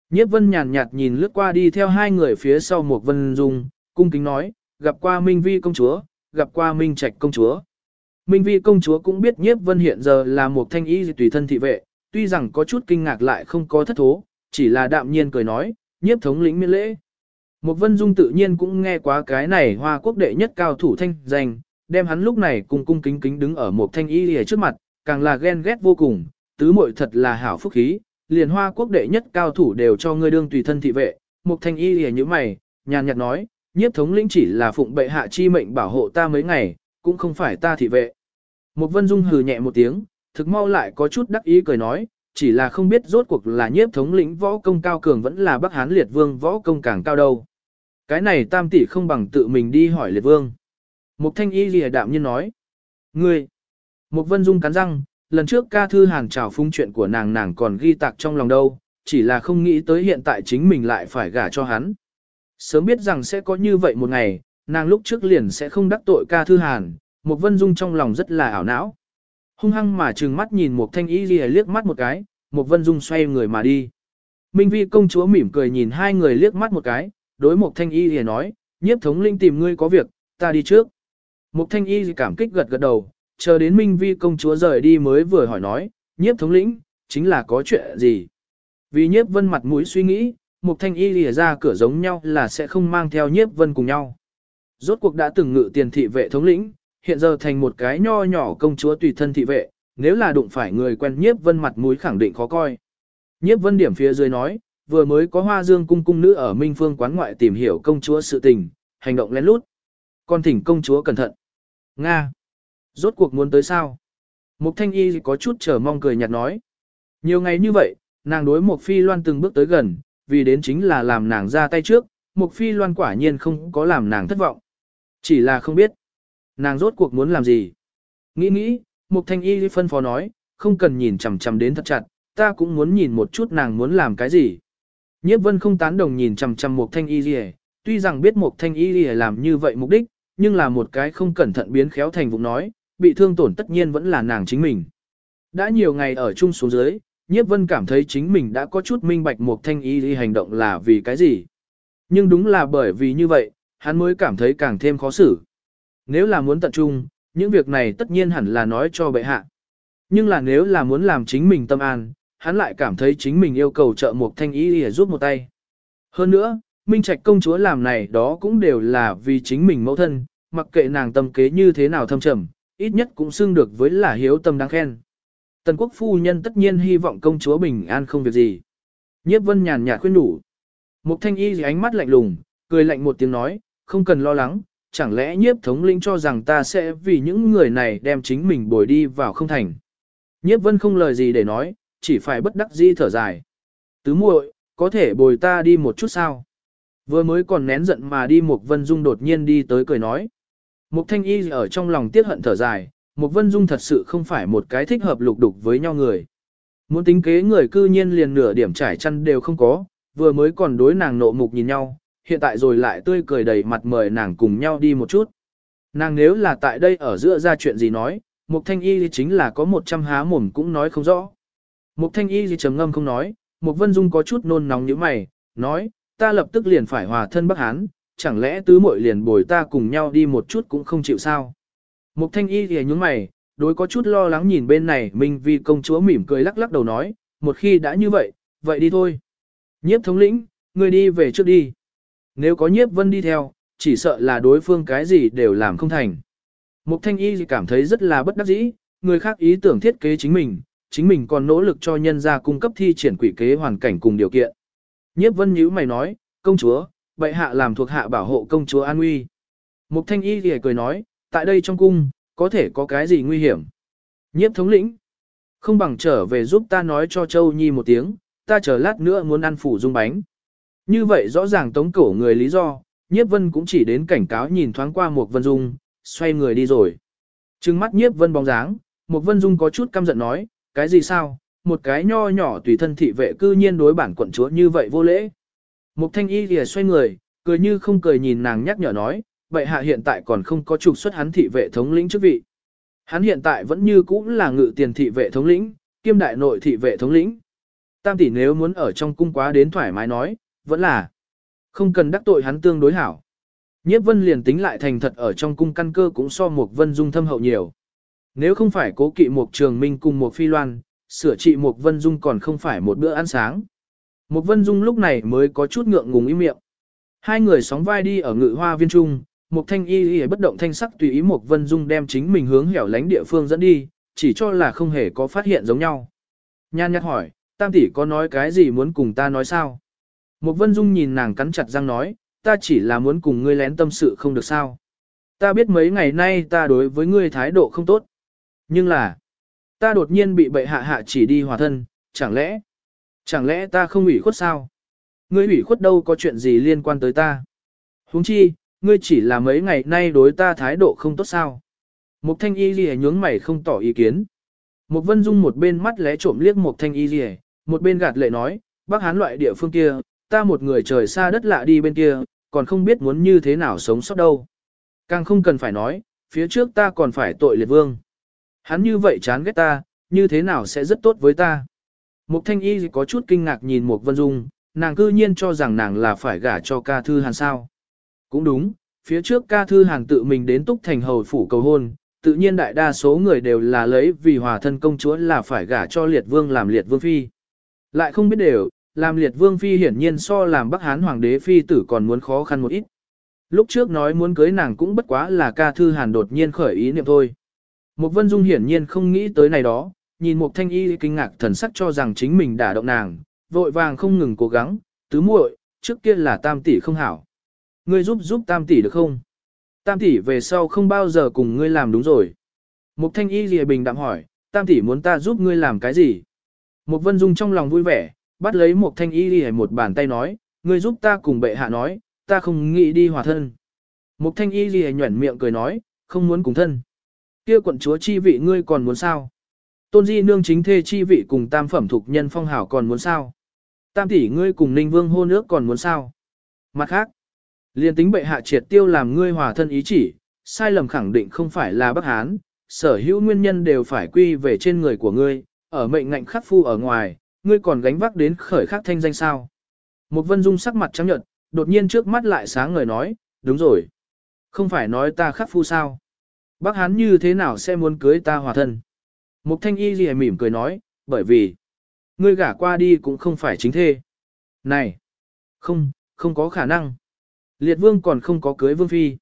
Nhiếp vân nhàn nhạt nhìn lướt qua đi theo hai người phía sau một vân dung, cung kính nói, gặp qua Minh Vi công chúa, gặp qua Minh Trạch công chúa. Minh Vi công chúa cũng biết nhiếp vân hiện giờ là một thanh y tùy thân thị vệ, tuy rằng có chút kinh ngạc lại không có thất thố, chỉ là đạm nhiên cười nói, nhiếp thống lĩnh miễn lễ. Một vân dung tự nhiên cũng nghe quá cái này hoa quốc đệ nhất cao thủ thanh danh, đem hắn lúc này cùng cung kính kính đứng ở một thanh y lìa trước mặt, càng là ghen ghét vô cùng, tứ muội thật là hảo phúc khí, liền hoa quốc đệ nhất cao thủ đều cho ngươi đương tùy thân thị vệ, một thanh y lìa như mày, nhàn nhạt nói, nhiếp thống lĩnh chỉ là phụng bệ hạ chi mệnh bảo hộ ta mấy ngày, cũng không phải ta thị vệ. Một vân dung hừ nhẹ một tiếng, thực mau lại có chút đắc ý cười nói, chỉ là không biết rốt cuộc là nhiếp thống lĩnh võ công cao cường vẫn là Bắc Hán liệt vương võ công càng cao đâu. Cái này tam tỷ không bằng tự mình đi hỏi liệt vương. Mục thanh y lìa đạm nhiên nói. Ngươi! Mục vân dung cắn răng, lần trước ca thư hàng trào phung chuyện của nàng nàng còn ghi tạc trong lòng đâu, chỉ là không nghĩ tới hiện tại chính mình lại phải gả cho hắn. Sớm biết rằng sẽ có như vậy một ngày, nàng lúc trước liền sẽ không đắc tội ca thư hàn, Mục vân dung trong lòng rất là ảo não. Hung hăng mà trừng mắt nhìn Mục thanh y lìa liếc mắt một cái, Mục vân dung xoay người mà đi. Minh vi công chúa mỉm cười nhìn hai người liếc mắt một cái, đối Mục Thanh Y li nói, nhiếp thống linh tìm ngươi có việc, ta đi trước. Mục Thanh Y cảm kích gật gật đầu, chờ đến Minh Vi công chúa rời đi mới vừa hỏi nói, nhiếp thống lĩnh, chính là có chuyện gì? Vì nhiếp vân mặt mũi suy nghĩ, Mục Thanh Y lìa ra cửa giống nhau là sẽ không mang theo nhiếp vân cùng nhau. Rốt cuộc đã từng ngự tiền thị vệ thống lĩnh, hiện giờ thành một cái nho nhỏ công chúa tùy thân thị vệ, nếu là đụng phải người quen nhiếp vân mặt mũi khẳng định khó coi. Nhiếp vân điểm phía dưới nói, vừa mới có hoa dương cung cung nữ ở Minh Phương quán ngoại tìm hiểu công chúa sự tình, hành động lén lút. Con thỉnh công chúa cẩn thận. Nga. Rốt cuộc muốn tới sao? Mục thanh y có chút chờ mong cười nhạt nói. Nhiều ngày như vậy, nàng đối một Phi Loan từng bước tới gần, vì đến chính là làm nàng ra tay trước, Mục Phi Loan quả nhiên không có làm nàng thất vọng. Chỉ là không biết, nàng rốt cuộc muốn làm gì. Nghĩ nghĩ, Mục Thanh Y phân phó nói, không cần nhìn chằm chằm đến thật chặt, ta cũng muốn nhìn một chút nàng muốn làm cái gì. Nhiếp vân không tán đồng nhìn chằm chằm một thanh y gì tuy rằng biết một thanh y gì làm như vậy mục đích, nhưng là một cái không cẩn thận biến khéo thành vụ nói, bị thương tổn tất nhiên vẫn là nàng chính mình. Đã nhiều ngày ở chung xuống dưới, nhiếp vân cảm thấy chính mình đã có chút minh bạch một thanh y đi hành động là vì cái gì. Nhưng đúng là bởi vì như vậy, hắn mới cảm thấy càng thêm khó xử. Nếu là muốn tận trung, những việc này tất nhiên hẳn là nói cho bệ hạ. Nhưng là nếu là muốn làm chính mình tâm an, hắn lại cảm thấy chính mình yêu cầu trợ một thanh ý để giúp một tay. Hơn nữa, Minh Trạch công chúa làm này đó cũng đều là vì chính mình mẫu thân, mặc kệ nàng tâm kế như thế nào thâm trầm, ít nhất cũng xưng được với là hiếu tâm đáng khen. Tần quốc phu nhân tất nhiên hy vọng công chúa bình an không việc gì. Nhiếp vân nhàn nhạt khuyên đủ. Mục thanh y ánh mắt lạnh lùng, cười lạnh một tiếng nói, không cần lo lắng, chẳng lẽ nhiếp thống lĩnh cho rằng ta sẽ vì những người này đem chính mình bồi đi vào không thành. Nhiếp vân không lời gì để nói, chỉ phải bất đắc dĩ thở dài. Tứ muội, có thể bồi ta đi một chút sao? Vừa mới còn nén giận mà đi Mục Vân Dung đột nhiên đi tới cười nói. Mục Thanh Y ở trong lòng tiếc hận thở dài, Mục Vân Dung thật sự không phải một cái thích hợp lục đục với nhau người. Muốn tính kế người cư nhiên liền nửa điểm trải chăn đều không có, vừa mới còn đối nàng nộ mục nhìn nhau, hiện tại rồi lại tươi cười đầy mặt mời nàng cùng nhau đi một chút. Nàng nếu là tại đây ở giữa ra chuyện gì nói, Mục Thanh Y chính là có một trăm há mồm cũng nói không rõ. Mục thanh y thì trầm ngâm không nói, Mục Vân Dung có chút nôn nóng như mày, nói, ta lập tức liền phải hòa thân Bắc Hán, chẳng lẽ tứ muội liền bồi ta cùng nhau đi một chút cũng không chịu sao. Mục thanh y thì nhúng mày, đối có chút lo lắng nhìn bên này mình vì công chúa mỉm cười lắc lắc đầu nói, một khi đã như vậy, vậy đi thôi. Nhiếp thống lĩnh, người đi về trước đi. Nếu có nhiếp vân đi theo, chỉ sợ là đối phương cái gì đều làm không thành. Mục thanh y cảm thấy rất là bất đắc dĩ, người khác ý tưởng thiết kế chính mình, chính mình còn nỗ lực cho nhân gia cung cấp thi triển quỷ kế hoàn cảnh cùng điều kiện. Nhiếp vân nhíu mày nói, công chúa, bệ hạ làm thuộc hạ bảo hộ công chúa an nguy. Mục thanh y thì cười nói, tại đây trong cung, có thể có cái gì nguy hiểm. Nhiếp thống lĩnh, không bằng trở về giúp ta nói cho Châu Nhi một tiếng, ta chờ lát nữa muốn ăn phủ dung bánh. Như vậy rõ ràng tống cổ người lý do, nhiếp vân cũng chỉ đến cảnh cáo nhìn thoáng qua một vân dung, xoay người đi rồi. Trừng mắt nhiếp vân bóng dáng, một vân dung có chút căm giận nói, cái gì sao, một cái nho nhỏ tùy thân thị vệ cư nhiên đối bản quận chúa như vậy vô lễ. Mục thanh y thì xoay người, cười như không cười nhìn nàng nhắc nhở nói, bệ hạ hiện tại còn không có trục xuất hắn thị vệ thống lĩnh chức vị. Hắn hiện tại vẫn như cũ là ngự tiền thị vệ thống lĩnh, kiêm đại nội thị vệ thống lĩnh. Tam tỷ nếu muốn ở trong cung quá đến thoải mái nói, vẫn là không cần đắc tội hắn tương đối hảo. Nhiếp vân liền tính lại thành thật ở trong cung căn cơ cũng so một vân dung thâm hậu nhiều. Nếu không phải cố kỵ một trường minh cùng một phi loan, sửa trị một vân dung còn không phải một bữa ăn sáng. Một vân dung lúc này mới có chút ngượng ngùng im miệng. Hai người sóng vai đi ở ngự hoa viên trung, một thanh y y bất động thanh sắc tùy ý một vân dung đem chính mình hướng hẻo lánh địa phương dẫn đi, chỉ cho là không hề có phát hiện giống nhau. Nhan nhạt hỏi, tam tỷ có nói cái gì muốn cùng ta nói sao? Một vân dung nhìn nàng cắn chặt răng nói, ta chỉ là muốn cùng ngươi lén tâm sự không được sao. Ta biết mấy ngày nay ta đối với ngươi thái độ không tốt. Nhưng là, ta đột nhiên bị bệ hạ hạ chỉ đi hòa thân, chẳng lẽ, chẳng lẽ ta không ủy khuất sao? Ngươi ủy khuất đâu có chuyện gì liên quan tới ta? huống chi, ngươi chỉ là mấy ngày nay đối ta thái độ không tốt sao? Mục thanh y gì nhướng mày không tỏ ý kiến. Mục vân dung một bên mắt lé trộm liếc mục thanh y gì, một bên gạt lệ nói, bác hán loại địa phương kia, ta một người trời xa đất lạ đi bên kia, còn không biết muốn như thế nào sống sót đâu. Càng không cần phải nói, phía trước ta còn phải tội liệt vương. Hắn như vậy chán ghét ta, như thế nào sẽ rất tốt với ta. Mục thanh y có chút kinh ngạc nhìn Mục Vân Dung, nàng cư nhiên cho rằng nàng là phải gả cho ca thư hàn sao. Cũng đúng, phía trước ca thư hàn tự mình đến túc thành hầu phủ cầu hôn, tự nhiên đại đa số người đều là lấy vì hòa thân công chúa là phải gả cho liệt vương làm liệt vương phi. Lại không biết đều, làm liệt vương phi hiển nhiên so làm bắc hán hoàng đế phi tử còn muốn khó khăn một ít. Lúc trước nói muốn cưới nàng cũng bất quá là ca thư hàn đột nhiên khởi ý niệm thôi. Một vân dung hiển nhiên không nghĩ tới này đó, nhìn một thanh y kinh ngạc thần sắc cho rằng chính mình đả động nàng, vội vàng không ngừng cố gắng, tứ muội, trước kia là tam tỷ không hảo. Ngươi giúp giúp tam tỷ được không? Tam tỷ về sau không bao giờ cùng ngươi làm đúng rồi. Mục thanh y lìa bình đạm hỏi, tam tỷ muốn ta giúp ngươi làm cái gì? Mục vân dung trong lòng vui vẻ, bắt lấy Mục thanh y lìa một bàn tay nói, ngươi giúp ta cùng bệ hạ nói, ta không nghĩ đi hòa thân. Mục thanh y lìa nhuẩn miệng cười nói, không muốn cùng thân. Kia quận chúa chi vị ngươi còn muốn sao? Tôn di nương chính thê chi vị cùng tam phẩm thuộc nhân phong hảo còn muốn sao? Tam tỷ ngươi cùng ninh vương hôn ước còn muốn sao? Mặt khác, liên tính bệ hạ triệt tiêu làm ngươi hòa thân ý chỉ, sai lầm khẳng định không phải là Bắc Hán, sở hữu nguyên nhân đều phải quy về trên người của ngươi, ở mệnh ngạnh khắc phu ở ngoài, ngươi còn gánh vác đến khởi khắc thanh danh sao. Một vân dung sắc mặt trắng nhợt, đột nhiên trước mắt lại sáng ngời nói, đúng rồi. Không phải nói ta khắc phu sao. bắc Hán như thế nào sẽ muốn cưới ta hòa thân? Mục thanh y gì mỉm cười nói, bởi vì, ngươi gả qua đi cũng không phải chính thê. Này, không, không có khả năng. Liệt vương còn không có cưới vương phi.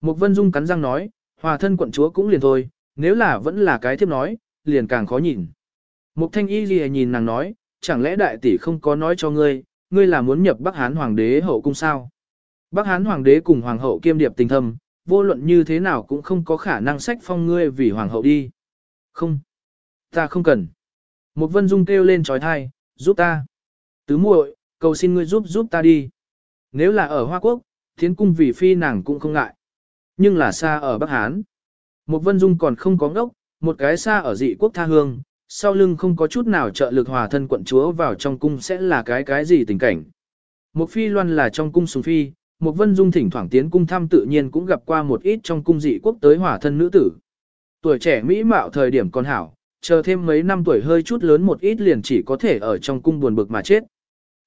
Mục vân dung cắn răng nói, hòa thân quận chúa cũng liền thôi, nếu là vẫn là cái thiếp nói, liền càng khó nhìn. Mục thanh y lìa nhìn nàng nói, chẳng lẽ đại tỷ không có nói cho ngươi, ngươi là muốn nhập Bắc Hán Hoàng đế hậu cung sao? Bắc Hán Hoàng đế cùng Hoàng hậu kiêm điệp tình thâm, vô luận như thế nào cũng không có khả năng sách phong ngươi vì Hoàng hậu đi. Không, ta không cần. Mục vân dung kêu lên trói thai, giúp ta. Tứ muội, cầu xin ngươi giúp giúp ta đi. Nếu là ở Hoa Quốc, thiến cung vì phi nàng cũng không ngại. Nhưng là xa ở Bắc Hán. Một vân dung còn không có ngốc, một cái xa ở dị quốc tha hương, sau lưng không có chút nào trợ lực hòa thân quận chúa vào trong cung sẽ là cái cái gì tình cảnh. Một phi loan là trong cung sùng phi, một vân dung thỉnh thoảng tiến cung thăm tự nhiên cũng gặp qua một ít trong cung dị quốc tới hòa thân nữ tử. Tuổi trẻ mỹ mạo thời điểm còn hảo, chờ thêm mấy năm tuổi hơi chút lớn một ít liền chỉ có thể ở trong cung buồn bực mà chết.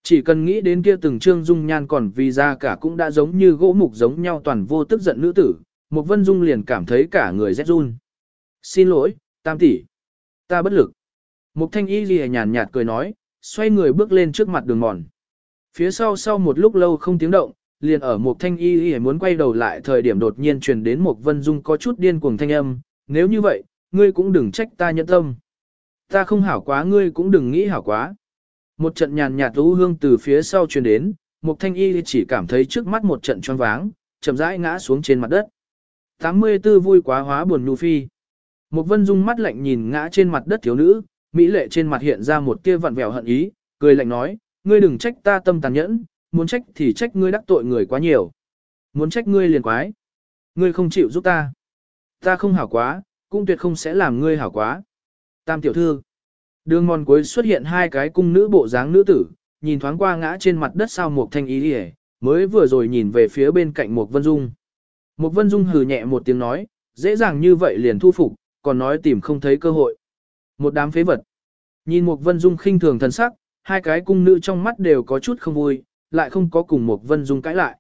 Chỉ cần nghĩ đến kia từng trương dung nhan còn vì ra cả cũng đã giống như gỗ mục giống nhau toàn vô tức giận nữ tử, một vân dung liền cảm thấy cả người rét run. Xin lỗi, tam tỷ. Ta bất lực. Mục thanh y ghi nhàn nhạt cười nói, xoay người bước lên trước mặt đường mòn. Phía sau sau một lúc lâu không tiếng động, liền ở một thanh y lìa muốn quay đầu lại thời điểm đột nhiên truyền đến một vân dung có chút điên cuồng thanh âm, nếu như vậy, ngươi cũng đừng trách ta nhẫn tâm. Ta không hảo quá ngươi cũng đừng nghĩ hảo quá. Một trận nhàn nhạt thú hương từ phía sau truyền đến, Mục thanh y chỉ cảm thấy trước mắt một trận choáng váng, chậm rãi ngã xuống trên mặt đất. 84 vui quá hóa buồn nhu phi. Một vân dung mắt lạnh nhìn ngã trên mặt đất thiếu nữ, mỹ lệ trên mặt hiện ra một tia vặn vẹo hận ý, cười lạnh nói, ngươi đừng trách ta tâm tàn nhẫn, muốn trách thì trách ngươi đắc tội người quá nhiều. Muốn trách ngươi liền quái. Ngươi không chịu giúp ta. Ta không hảo quá, cũng tuyệt không sẽ làm ngươi hảo quá. Tam tiểu thư. Đường mòn cuối xuất hiện hai cái cung nữ bộ dáng nữ tử, nhìn thoáng qua ngã trên mặt đất sao một thanh ý đi mới vừa rồi nhìn về phía bên cạnh một vân dung. Một vân dung hừ nhẹ một tiếng nói, dễ dàng như vậy liền thu phục, còn nói tìm không thấy cơ hội. Một đám phế vật. Nhìn một vân dung khinh thường thần sắc, hai cái cung nữ trong mắt đều có chút không vui, lại không có cùng một vân dung cãi lại.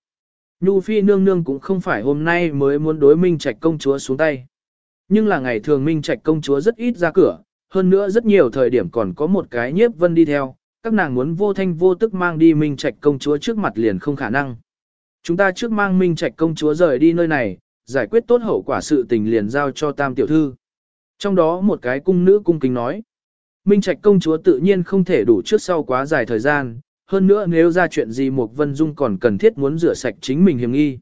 Nhu phi nương nương cũng không phải hôm nay mới muốn đối minh trạch công chúa xuống tay. Nhưng là ngày thường minh trạch công chúa rất ít ra cửa, hơn nữa rất nhiều thời điểm còn có một cái nhiếp vân đi theo, các nàng muốn vô thanh vô tức mang đi minh trạch công chúa trước mặt liền không khả năng. Chúng ta trước mang minh trạch công chúa rời đi nơi này, giải quyết tốt hậu quả sự tình liền giao cho tam tiểu thư. Trong đó một cái cung nữ cung kính nói, minh trạch công chúa tự nhiên không thể đủ trước sau quá dài thời gian, hơn nữa nếu ra chuyện gì một vân dung còn cần thiết muốn rửa sạch chính mình hiểm nghi.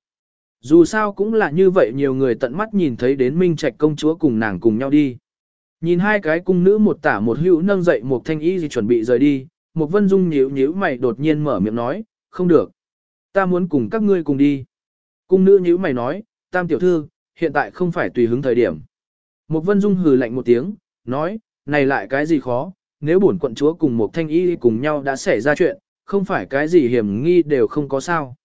Dù sao cũng là như vậy nhiều người tận mắt nhìn thấy đến minh trạch công chúa cùng nàng cùng nhau đi. Nhìn hai cái cung nữ một tả một hữu nâng dậy một thanh y gì chuẩn bị rời đi, một vân dung nhíu nhíu mày đột nhiên mở miệng nói, không được. Ta muốn cùng các ngươi cùng đi. Cung nữ nhíu mày nói, tam tiểu thư, hiện tại không phải tùy hứng thời điểm. Một vân dung hừ lạnh một tiếng, nói, này lại cái gì khó, nếu bổn quận chúa cùng một thanh y cùng nhau đã xảy ra chuyện, không phải cái gì hiểm nghi đều không có sao.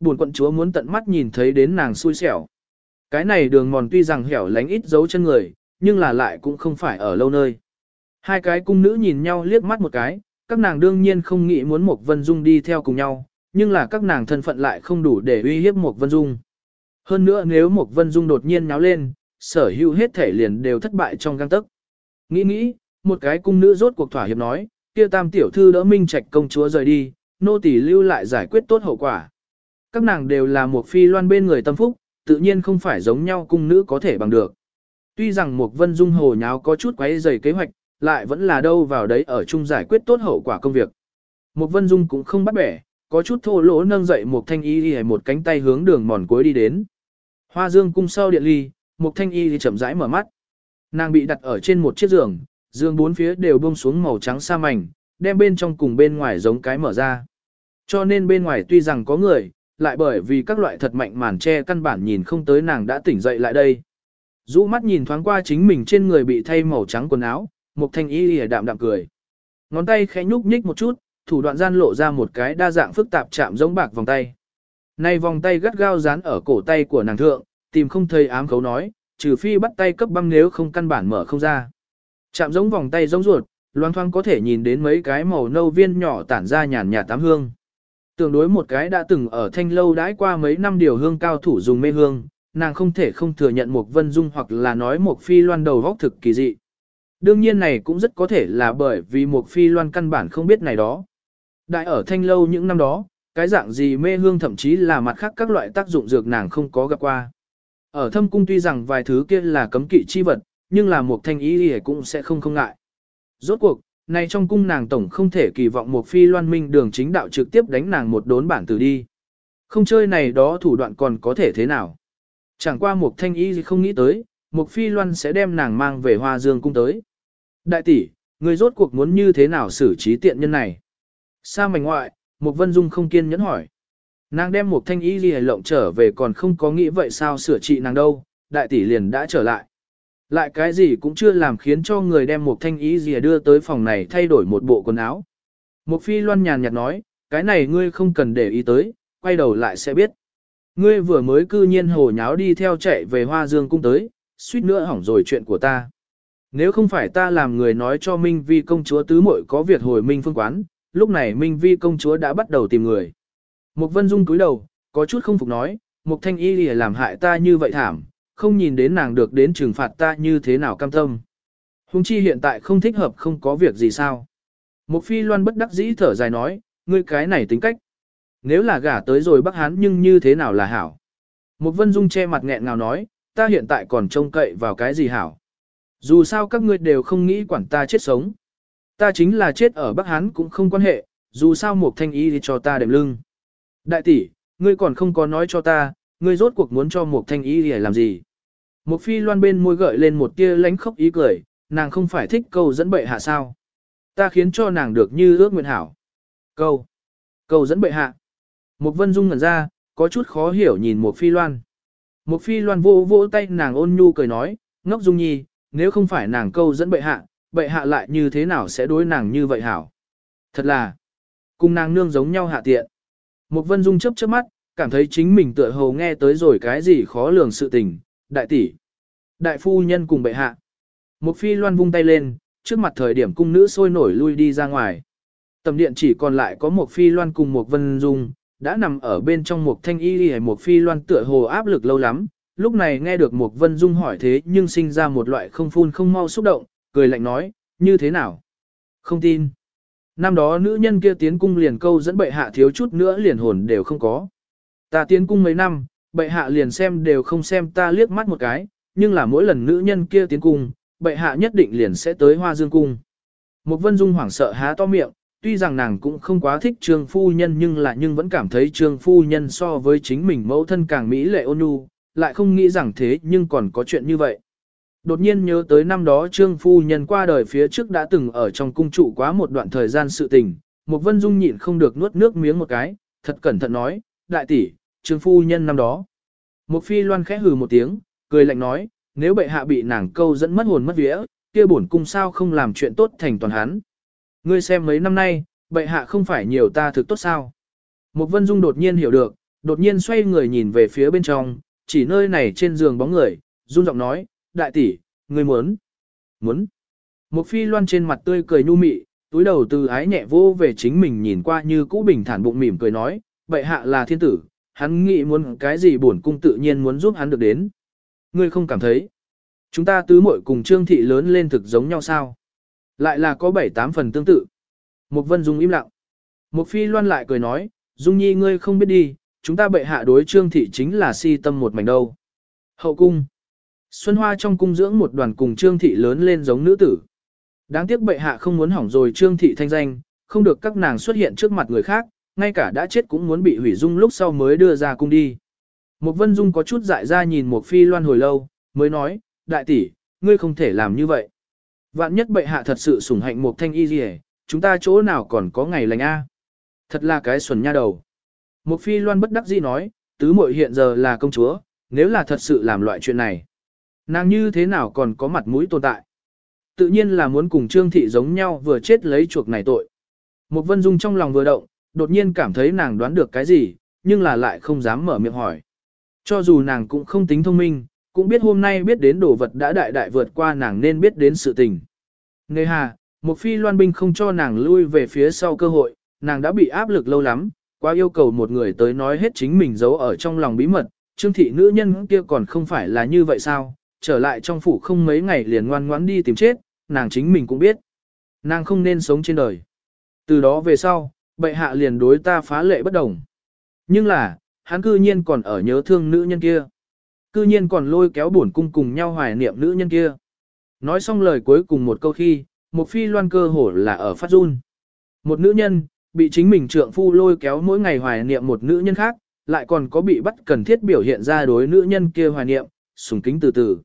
Bổn quận chúa muốn tận mắt nhìn thấy đến nàng xui xẻo. Cái này đường mòn tuy rằng hẻo lánh ít dấu chân người, nhưng là lại cũng không phải ở lâu nơi. Hai cái cung nữ nhìn nhau liếc mắt một cái, các nàng đương nhiên không nghĩ muốn Mộc vân dung đi theo cùng nhau, nhưng là các nàng thân phận lại không đủ để uy hiếp Mộc vân dung. Hơn nữa nếu Mộc vân dung đột nhiên nháo lên, sở hữu hết thể liền đều thất bại trong găng tức. Nghĩ nghĩ, một cái cung nữ rốt cuộc thỏa hiệp nói, kia tam tiểu thư đỡ minh trạch công chúa rời đi, nô tỳ lưu lại giải quyết tốt hậu quả. Các nàng đều là một phi loan bên người tâm phúc, tự nhiên không phải giống nhau cung nữ có thể bằng được. Tuy rằng một vân dung hồ nháo có chút quấy dày kế hoạch, lại vẫn là đâu vào đấy ở chung giải quyết tốt hậu quả công việc. Một vân dung cũng không bắt bẻ, có chút thô lỗ nâng dậy một thanh y đi một cánh tay hướng đường mòn cuối đi đến. Hoa dương cung sau điện ly, một thanh y thì chậm rãi mở mắt. Nàng bị đặt ở trên một chiếc giường, giường bốn phía đều buông xuống màu trắng sa mảnh, đem bên trong cùng bên ngoài giống cái mở ra. Cho nên bên ngoài tuy rằng có người, lại bởi vì các loại thật mạnh màn che căn bản nhìn không tới nàng đã tỉnh dậy lại đây. Dũ mắt nhìn thoáng qua chính mình trên người bị thay màu trắng quần áo, một thanh y lìa đạm đạm cười. Ngón tay khẽ nhúc nhích một chút, thủ đoạn gian lộ ra một cái đa dạng phức tạp chạm giống bạc vòng tay. Này vòng tay gắt gao dán ở cổ tay của nàng thượng, tìm không thấy ám khấu nói, trừ phi bắt tay cấp băng nếu không căn bản mở không ra. Chạm giống vòng tay giống ruột, loang thoang có thể nhìn đến mấy cái màu nâu viên nhỏ tản ra nhàn nhạt tám hương. Tương đối một cái đã từng ở thanh lâu đãi qua mấy năm điều hương cao thủ dùng mê hương, nàng không thể không thừa nhận một vân dung hoặc là nói một phi loan đầu vóc thực kỳ dị. Đương nhiên này cũng rất có thể là bởi vì một phi loan căn bản không biết này đó. Đại ở thanh lâu những năm đó, cái dạng gì mê hương thậm chí là mặt khác các loại tác dụng dược nàng không có gặp qua. Ở thâm cung tuy rằng vài thứ kia là cấm kỵ chi vật, nhưng là một thanh ý thì cũng sẽ không không ngại. Rốt cuộc, này trong cung nàng tổng không thể kỳ vọng một phi loan minh đường chính đạo trực tiếp đánh nàng một đốn bản từ đi. Không chơi này đó thủ đoạn còn có thể thế nào. Chẳng qua một thanh ý gì không nghĩ tới, một phi loan sẽ đem nàng mang về hoa dương cung tới. Đại tỷ, người rốt cuộc muốn như thế nào xử trí tiện nhân này? Sa mảnh ngoại, một vân dung không kiên nhẫn hỏi. Nàng đem một thanh ý gì lộng trở về còn không có nghĩ vậy sao sửa trị nàng đâu, đại tỷ liền đã trở lại. Lại cái gì cũng chưa làm khiến cho người đem một thanh ý gì đưa tới phòng này thay đổi một bộ quần áo. Một phi loan nhàn nhạt nói, cái này ngươi không cần để ý tới, quay đầu lại sẽ biết. Ngươi vừa mới cư nhiên hồ nháo đi theo chạy về hoa dương cung tới, suýt nữa hỏng rồi chuyện của ta. Nếu không phải ta làm người nói cho Minh Vi công chúa tứ muội có việc hồi Minh phương quán, lúc này Minh Vi công chúa đã bắt đầu tìm người. Mục Vân Dung cúi đầu, có chút không phục nói, Mục Thanh Y lìa làm hại ta như vậy thảm, không nhìn đến nàng được đến trừng phạt ta như thế nào cam tâm. Hùng chi hiện tại không thích hợp không có việc gì sao. Mục Phi Loan bất đắc dĩ thở dài nói, ngươi cái này tính cách. Nếu là gả tới rồi Bắc Hán nhưng như thế nào là hảo. Một Vân Dung che mặt nghẹn ngào nói, ta hiện tại còn trông cậy vào cái gì hảo. Dù sao các ngươi đều không nghĩ quản ta chết sống. Ta chính là chết ở Bắc Hán cũng không quan hệ, dù sao một thanh y thì cho ta đệm lưng. Đại tỷ, ngươi còn không có nói cho ta, ngươi rốt cuộc muốn cho một thanh y để làm gì. Một phi loan bên môi gợi lên một tia lánh khóc ý cười, nàng không phải thích câu dẫn bệ hạ sao. Ta khiến cho nàng được như ước nguyện hảo. Câu. Câu dẫn bệ hạ. Một vân dung ngẩn ra, có chút khó hiểu nhìn một phi loan. Một phi loan vô vỗ tay nàng ôn nhu cười nói, ngốc dung nhi, nếu không phải nàng câu dẫn bệ hạ, bệ hạ lại như thế nào sẽ đối nàng như vậy hảo. Thật là, cùng nàng nương giống nhau hạ tiện. Một vân dung chấp chớp mắt, cảm thấy chính mình tựa hồ nghe tới rồi cái gì khó lường sự tình, đại tỷ. Đại phu nhân cùng bệ hạ. Một phi loan vung tay lên, trước mặt thời điểm cung nữ sôi nổi lui đi ra ngoài. Tầm điện chỉ còn lại có một phi loan cùng một vân dung, đã nằm ở bên trong một thanh y hay một phi loan tựa hồ áp lực lâu lắm. Lúc này nghe được một vân dung hỏi thế nhưng sinh ra một loại không phun không mau xúc động, cười lạnh nói, như thế nào? Không tin. Năm đó nữ nhân kia tiến cung liền câu dẫn bệ hạ thiếu chút nữa liền hồn đều không có. Ta tiến cung mấy năm, bệ hạ liền xem đều không xem ta liếc mắt một cái, nhưng là mỗi lần nữ nhân kia tiến cung, bệ hạ nhất định liền sẽ tới hoa dương cung. Một vân dung hoảng sợ há to miệng, tuy rằng nàng cũng không quá thích trương phu nhân nhưng là nhưng vẫn cảm thấy trương phu nhân so với chính mình mẫu thân càng mỹ lệ ôn nhu, lại không nghĩ rằng thế nhưng còn có chuyện như vậy. Đột nhiên nhớ tới năm đó trương phu nhân qua đời phía trước đã từng ở trong cung trụ quá một đoạn thời gian sự tình, một vân dung nhịn không được nuốt nước miếng một cái, thật cẩn thận nói, đại tỷ, trương phu nhân năm đó. Một phi loan khẽ hừ một tiếng, cười lạnh nói, nếu bệ hạ bị nàng câu dẫn mất hồn mất vía, kia bổn cung sao không làm chuyện tốt thành toàn hắn. Ngươi xem mấy năm nay, bệ hạ không phải nhiều ta thực tốt sao. Một vân dung đột nhiên hiểu được, đột nhiên xoay người nhìn về phía bên trong, chỉ nơi này trên giường bóng người, run giọng nói, đại tỷ, ngươi muốn, muốn. Một phi loan trên mặt tươi cười nhu mị, túi đầu từ ái nhẹ vô về chính mình nhìn qua như cũ bình thản bụng mỉm cười nói, bệ hạ là thiên tử, hắn nghĩ muốn cái gì bổn cung tự nhiên muốn giúp hắn được đến. Ngươi không cảm thấy. Chúng ta tứ muội cùng trương thị lớn lên thực giống nhau sao? Lại là có bảy tám phần tương tự. Mục vân dung im lặng. Mục phi loan lại cười nói, dung nhi ngươi không biết đi, chúng ta bệ hạ đối trương thị chính là si tâm một mảnh đâu. Hậu cung. Xuân Hoa trong cung dưỡng một đoàn cùng trương thị lớn lên giống nữ tử. Đáng tiếc bệ hạ không muốn hỏng rồi trương thị thanh danh, không được các nàng xuất hiện trước mặt người khác, ngay cả đã chết cũng muốn bị hủy dung lúc sau mới đưa ra cung đi. Một vân dung có chút dại ra nhìn một phi loan hồi lâu, mới nói, đại tỷ, ngươi không thể làm như vậy. Vạn nhất bệ hạ thật sự sủng hạnh một thanh y gì chúng ta chỗ nào còn có ngày lành a? Thật là cái xuẩn nha đầu. Một phi loan bất đắc dĩ nói, tứ muội hiện giờ là công chúa, nếu là thật sự làm loại chuyện này. Nàng như thế nào còn có mặt mũi tồn tại? Tự nhiên là muốn cùng Trương Thị giống nhau vừa chết lấy chuộc này tội. Một vân dung trong lòng vừa động, đột nhiên cảm thấy nàng đoán được cái gì, nhưng là lại không dám mở miệng hỏi. Cho dù nàng cũng không tính thông minh, cũng biết hôm nay biết đến đồ vật đã đại đại vượt qua nàng nên biết đến sự tình. Nề hà, một phi loan binh không cho nàng lui về phía sau cơ hội, nàng đã bị áp lực lâu lắm, qua yêu cầu một người tới nói hết chính mình giấu ở trong lòng bí mật, trương thị nữ nhân kia còn không phải là như vậy sao, trở lại trong phủ không mấy ngày liền ngoan ngoãn đi tìm chết, nàng chính mình cũng biết. Nàng không nên sống trên đời. Từ đó về sau, bệ hạ liền đối ta phá lệ bất đồng. Nhưng là, hắn cư nhiên còn ở nhớ thương nữ nhân kia. Cư nhiên còn lôi kéo bổn cung cùng nhau hoài niệm nữ nhân kia. Nói xong lời cuối cùng một câu khi, một phi loan cơ hổ là ở phát run. Một nữ nhân, bị chính mình trượng phu lôi kéo mỗi ngày hoài niệm một nữ nhân khác, lại còn có bị bắt cần thiết biểu hiện ra đối nữ nhân kia hoài niệm, sùng kính từ từ.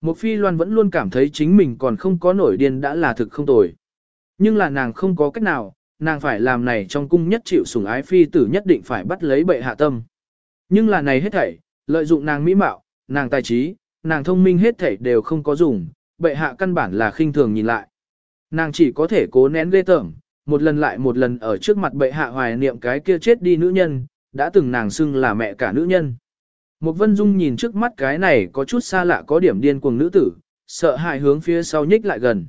Một phi loan vẫn luôn cảm thấy chính mình còn không có nổi điên đã là thực không tồi. Nhưng là nàng không có cách nào, nàng phải làm này trong cung nhất chịu sủng ái phi tử nhất định phải bắt lấy bệ hạ tâm. Nhưng là này hết thảy, lợi dụng nàng mỹ mạo, nàng tài trí, nàng thông minh hết thảy đều không có dùng, bệ hạ căn bản là khinh thường nhìn lại. Nàng chỉ có thể cố nén ghê tởm, một lần lại một lần ở trước mặt bệ hạ hoài niệm cái kia chết đi nữ nhân, đã từng nàng xưng là mẹ cả nữ nhân. Một vân dung nhìn trước mắt cái này có chút xa lạ có điểm điên cuồng nữ tử, sợ hãi hướng phía sau nhích lại gần.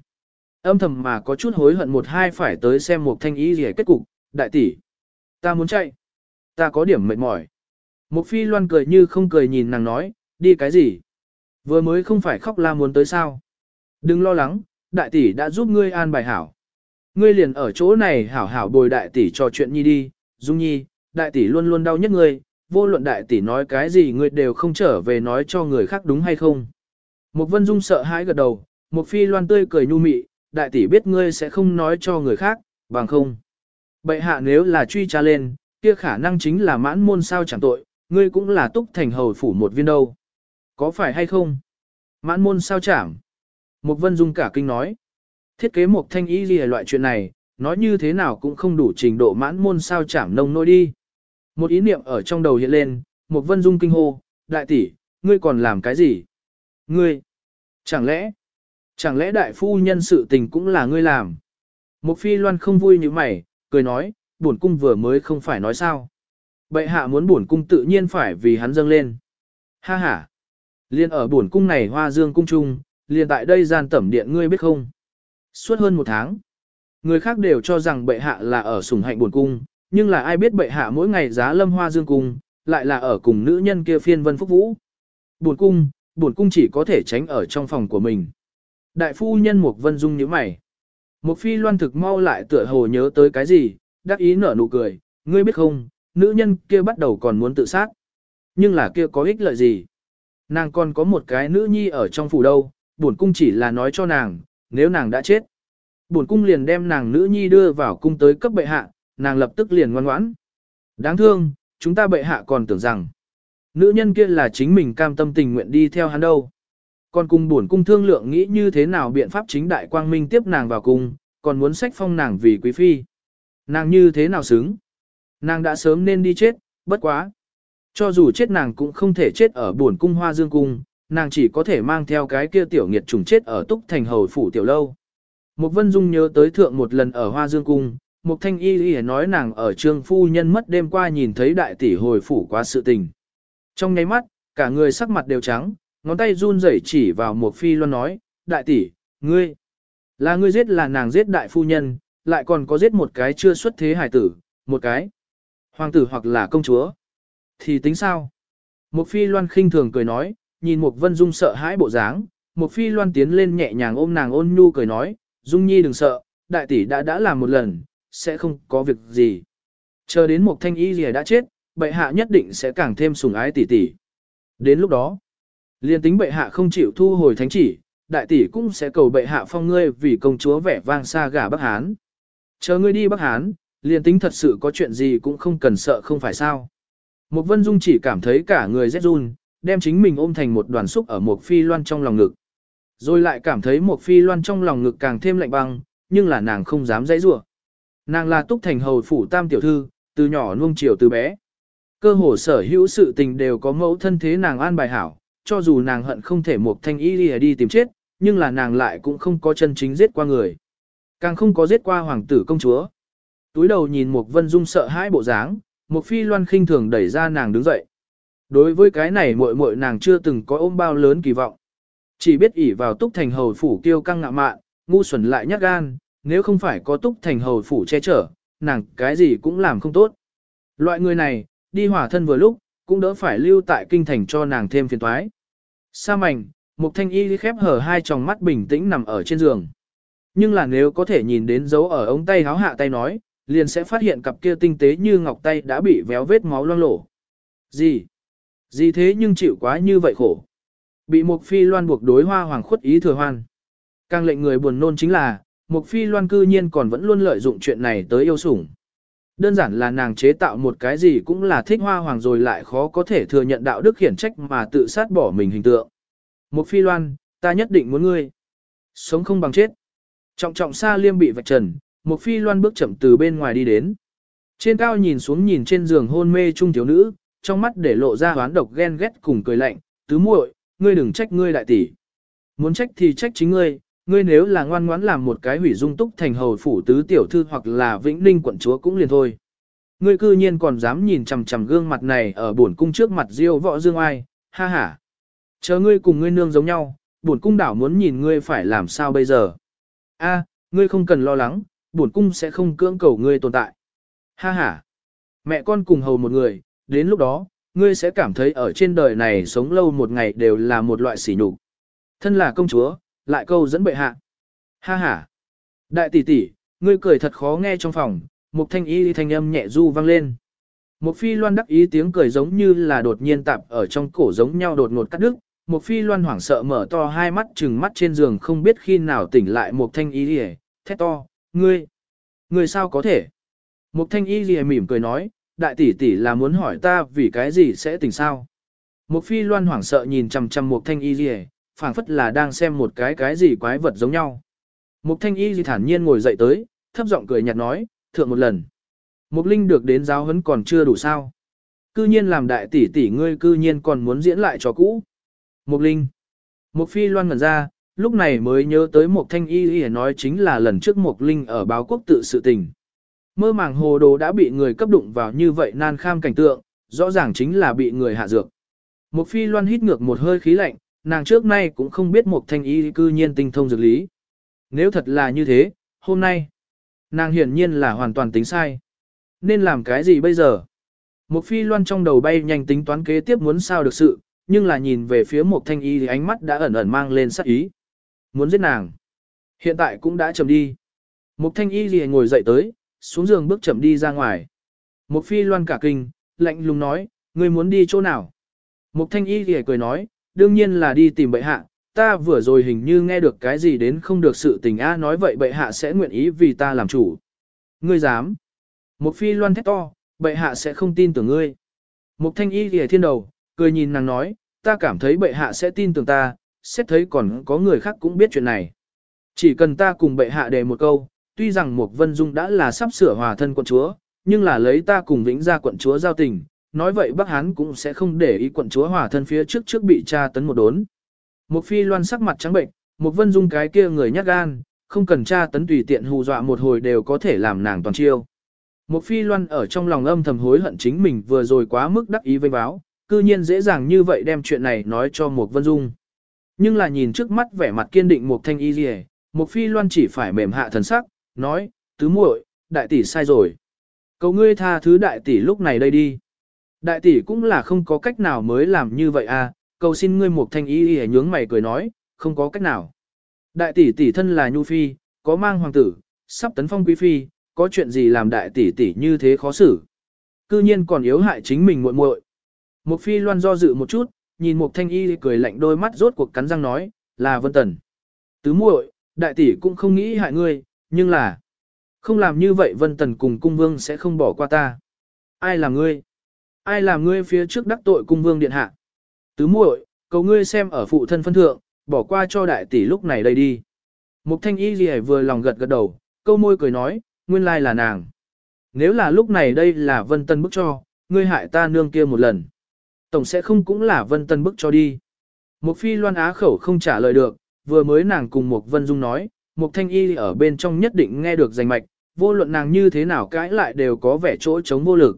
Âm thầm mà có chút hối hận một hai phải tới xem một thanh ý gì kết cục, đại tỷ. Ta muốn chạy. Ta có điểm mệt mỏi. Một phi loan cười như không cười nhìn nàng nói, đi cái gì? Vừa mới không phải khóc la muốn tới sao? Đừng lo lắng, đại tỷ đã giúp ngươi an bài hảo. Ngươi liền ở chỗ này hảo hảo bồi đại tỷ trò chuyện nhi đi, dung nhi, đại tỷ luôn luôn đau nhất ngươi, vô luận đại tỷ nói cái gì ngươi đều không trở về nói cho người khác đúng hay không. Một vân dung sợ hãi gật đầu, một phi loan tươi cười nhu mị, đại tỷ biết ngươi sẽ không nói cho người khác, bằng không. Bệ hạ nếu là truy tra lên, kia khả năng chính là mãn môn sao chẳng tội, ngươi cũng là túc thành hầu phủ một viên đâu. Có phải hay không? Mãn môn sao chẳng? Một vân dung cả kinh nói. Thiết kế một thanh ý gì loại chuyện này, nói như thế nào cũng không đủ trình độ mãn môn sao chẳng nông nôi đi. Một ý niệm ở trong đầu hiện lên, một vân dung kinh hô, đại tỷ, ngươi còn làm cái gì? Ngươi, chẳng lẽ, chẳng lẽ đại phu nhân sự tình cũng là ngươi làm? Một phi loan không vui như mày, cười nói, bổn cung vừa mới không phải nói sao. Bệ hạ muốn bổn cung tự nhiên phải vì hắn dâng lên. Ha ha. Liên ở buồn cung này hoa dương cung trung, liền tại đây gian tẩm điện ngươi biết không? Suốt hơn một tháng, người khác đều cho rằng bệ hạ là ở sủng hạnh buồn cung, nhưng là ai biết bệ hạ mỗi ngày giá lâm hoa dương cung, lại là ở cùng nữ nhân kia phiên vân phúc vũ. buồn cung, buồn cung chỉ có thể tránh ở trong phòng của mình. Đại phu nhân Mục Vân Dung nhíu mày. Mục phi loan thực mau lại tựa hồ nhớ tới cái gì, đắc ý nở nụ cười, ngươi biết không, nữ nhân kia bắt đầu còn muốn tự sát. Nhưng là kia có ích lợi gì? Nàng còn có một cái nữ nhi ở trong phủ đâu, bổn cung chỉ là nói cho nàng, nếu nàng đã chết. Bổn cung liền đem nàng nữ nhi đưa vào cung tới cấp bệ hạ, nàng lập tức liền ngoan ngoãn. Đáng thương, chúng ta bệ hạ còn tưởng rằng, nữ nhân kia là chính mình cam tâm tình nguyện đi theo hắn đâu. Còn cùng bổn cung thương lượng nghĩ như thế nào biện pháp chính đại quang minh tiếp nàng vào cung, còn muốn sách phong nàng vì quý phi. Nàng như thế nào xứng? Nàng đã sớm nên đi chết, bất quá. Cho dù chết nàng cũng không thể chết ở buồn cung hoa dương cung, nàng chỉ có thể mang theo cái kia tiểu nghiệt trùng chết ở túc thành hầu phủ tiểu lâu. Mục vân dung nhớ tới thượng một lần ở hoa dương cung, Mục thanh y y nói nàng ở trương phu nhân mất đêm qua nhìn thấy đại tỷ hồi phủ quá sự tình. Trong nháy mắt, cả người sắc mặt đều trắng, ngón tay run rẩy chỉ vào Mục phi loan nói, đại tỷ, ngươi, là ngươi giết là nàng giết đại phu nhân, lại còn có giết một cái chưa xuất thế hải tử, một cái, hoàng tử hoặc là công chúa. Thì tính sao? Một phi loan khinh thường cười nói, nhìn một vân dung sợ hãi bộ dáng, một phi loan tiến lên nhẹ nhàng ôm nàng ôn nhu cười nói, dung nhi đừng sợ, đại tỷ đã đã làm một lần, sẽ không có việc gì. Chờ đến một thanh y rìa đã chết, bệ hạ nhất định sẽ càng thêm sủng ái tỷ tỷ. Đến lúc đó, liên tính bệ hạ không chịu thu hồi thánh chỉ, đại tỷ cũng sẽ cầu bệ hạ phong ngươi vì công chúa vẻ vang xa gả Bắc Hán. Chờ ngươi đi Bắc Hán, liên tính thật sự có chuyện gì cũng không cần sợ không phải sao. Một vân dung chỉ cảm thấy cả người rét run, đem chính mình ôm thành một đoàn xúc ở một phi loan trong lòng ngực. Rồi lại cảm thấy một phi loan trong lòng ngực càng thêm lạnh băng, nhưng là nàng không dám dãy rủa. Nàng là túc thành hầu phủ tam tiểu thư, từ nhỏ nuông chiều từ bé. Cơ hồ sở hữu sự tình đều có mẫu thân thế nàng an bài hảo, cho dù nàng hận không thể một thanh y đi, đi tìm chết, nhưng là nàng lại cũng không có chân chính giết qua người. Càng không có giết qua hoàng tử công chúa. Túi đầu nhìn một vân dung sợ hãi bộ dáng, một phi loan khinh thường đẩy ra nàng đứng dậy. Đối với cái này muội muội nàng chưa từng có ôm bao lớn kỳ vọng. Chỉ biết ỷ vào túc thành hầu phủ kiêu căng ngạ mạn, ngu xuẩn lại nhát gan, nếu không phải có túc thành hầu phủ che chở, nàng cái gì cũng làm không tốt. Loại người này, đi hỏa thân vừa lúc, cũng đỡ phải lưu tại kinh thành cho nàng thêm phiền toái. Sa mảnh, một thanh y khép hở hai tròng mắt bình tĩnh nằm ở trên giường. Nhưng là nếu có thể nhìn đến dấu ở ống tay háo hạ tay nói, liền sẽ phát hiện cặp kia tinh tế như ngọc tay đã bị véo vết máu loang lổ. Gì? Gì thế nhưng chịu quá như vậy khổ. Bị Mục phi loan buộc đối hoa hoàng khuất ý thừa hoan. Càng lệnh người buồn nôn chính là, Mục phi loan cư nhiên còn vẫn luôn lợi dụng chuyện này tới yêu sủng. Đơn giản là nàng chế tạo một cái gì cũng là thích hoa hoàng rồi lại khó có thể thừa nhận đạo đức khiển trách mà tự sát bỏ mình hình tượng. Mục phi loan, ta nhất định muốn ngươi. Sống không bằng chết. Trọng trọng xa liêm bị vạch trần, một phi loan bước chậm từ bên ngoài đi đến. Trên cao nhìn xuống nhìn trên giường hôn mê trung thiếu nữ, trong mắt để lộ ra hoán độc ghen ghét cùng cười lạnh, tứ muội, ngươi đừng trách ngươi đại tỷ. Muốn trách thì trách chính ngươi, ngươi nếu là ngoan ngoãn làm một cái hủy dung túc thành hầu phủ tứ tiểu thư hoặc là vĩnh ninh quận chúa cũng liền thôi. Ngươi cư nhiên còn dám nhìn chằm chằm gương mặt này ở bổn cung trước mặt diêu võ dương ai, ha ha. Chờ ngươi cùng ngươi nương giống nhau, bổn cung đảo muốn nhìn ngươi phải làm sao bây giờ. A, ngươi không cần lo lắng, bổn cung sẽ không cưỡng cầu ngươi tồn tại. Ha ha. Mẹ con cùng hầu một người, đến lúc đó, ngươi sẽ cảm thấy ở trên đời này sống lâu một ngày đều là một loại sỉ nhục. Thân là công chúa, lại câu dẫn bệ hạ. Ha ha. Đại tỷ tỷ, ngươi cười thật khó nghe trong phòng, một thanh y thanh âm nhẹ du vang lên. Một phi loan đắc ý tiếng cười giống như là đột nhiên tạp ở trong cổ giống nhau đột ngột cắt đứt. Một phi loan hoảng sợ mở to hai mắt trừng mắt trên giường không biết khi nào tỉnh lại một thanh y hề, thét to, ngươi, ngươi sao có thể? Một thanh y lìa mỉm cười nói, đại tỷ tỷ là muốn hỏi ta vì cái gì sẽ tỉnh sao? Một phi loan hoảng sợ nhìn chằm chằm một thanh y lìa, phảng phất là đang xem một cái cái gì quái vật giống nhau. Mục thanh y gì thản nhiên ngồi dậy tới, thấp giọng cười nhạt nói, thượng một lần. Mục linh được đến giáo huấn còn chưa đủ sao. Cư nhiên làm đại tỷ tỷ ngươi cư nhiên còn muốn diễn lại cho cũ. Mục linh. Mục phi loan ngẩn ra, lúc này mới nhớ tới một thanh y y nói chính là lần trước một linh ở báo quốc tự sự tình. Mơ màng hồ đồ đã bị người cấp đụng vào như vậy nan kham cảnh tượng, rõ ràng chính là bị người hạ dược. Một phi loan hít ngược một hơi khí lạnh, nàng trước nay cũng không biết một thanh y cư nhiên tinh thông dược lý. Nếu thật là như thế, hôm nay, nàng hiển nhiên là hoàn toàn tính sai. Nên làm cái gì bây giờ? Một phi loan trong đầu bay nhanh tính toán kế tiếp muốn sao được sự, nhưng là nhìn về phía một thanh y thì ánh mắt đã ẩn ẩn mang lên sắc ý. Muốn giết nàng. Hiện tại cũng đã chậm đi. mục thanh y gì ngồi dậy tới, xuống giường bước chậm đi ra ngoài. Một phi loan cả kinh, lạnh lùng nói, ngươi muốn đi chỗ nào? mục thanh y gì cười nói, đương nhiên là đi tìm bệ hạ, ta vừa rồi hình như nghe được cái gì đến không được sự tình a nói vậy bệ hạ sẽ nguyện ý vì ta làm chủ. Ngươi dám. Một phi loan thét to, bệ hạ sẽ không tin tưởng ngươi. mục thanh y thì thiên đầu, cười nhìn nàng nói, ta cảm thấy bệ hạ sẽ tin tưởng ta, xét thấy còn có người khác cũng biết chuyện này. Chỉ cần ta cùng bệ hạ đề một câu, tuy rằng Mục vân dung đã là sắp sửa hòa thân quận chúa, nhưng là lấy ta cùng vĩnh ra quận chúa giao tình, nói vậy Bắc Hán cũng sẽ không để ý quận chúa hòa thân phía trước trước bị tra tấn một đốn. Mục phi loan sắc mặt trắng bệnh, Mục vân dung cái kia người nhát gan, không cần tra tấn tùy tiện hù dọa một hồi đều có thể làm nàng toàn chiêu. Mục phi loan ở trong lòng âm thầm hối hận chính mình vừa rồi quá mức đắc ý vây báo, cư nhiên dễ dàng như vậy đem chuyện này nói cho Mục vân dung. Nhưng là nhìn trước mắt vẻ mặt kiên định một thanh y rìa, một phi loan chỉ phải mềm hạ thần sắc, nói, tứ muội, đại tỷ sai rồi. Cầu ngươi tha thứ đại tỷ lúc này đây đi. Đại tỷ cũng là không có cách nào mới làm như vậy à, cầu xin ngươi một thanh y rìa nhướng mày cười nói, không có cách nào. Đại tỷ tỷ thân là nhu phi, có mang hoàng tử, sắp tấn phong quý phi, có chuyện gì làm đại tỷ tỷ như thế khó xử. Cư nhiên còn yếu hại chính mình muội muội. Một phi loan do dự một chút, nhìn một thanh y cười lạnh đôi mắt rốt cuộc cắn răng nói, là vân tần. Tứ muội, đại tỷ cũng không nghĩ hại ngươi, nhưng là, không làm như vậy vân tần cùng cung vương sẽ không bỏ qua ta. Ai là ngươi? Ai làm ngươi phía trước đắc tội cung vương điện hạ? Tứ muội, cầu ngươi xem ở phụ thân phân thượng, bỏ qua cho đại tỷ lúc này đây đi. Mục thanh y gì vừa lòng gật gật đầu, câu môi cười nói, nguyên lai là nàng. Nếu là lúc này đây là vân tân bức cho, ngươi hại ta nương kia một lần. Tổng sẽ không cũng là vân tân bức cho đi. Mục phi loan á khẩu không trả lời được, vừa mới nàng cùng Mục Vân Dung nói, Mục Thanh Y ở bên trong nhất định nghe được danh mạch, vô luận nàng như thế nào cãi lại đều có vẻ chỗ chống vô lực.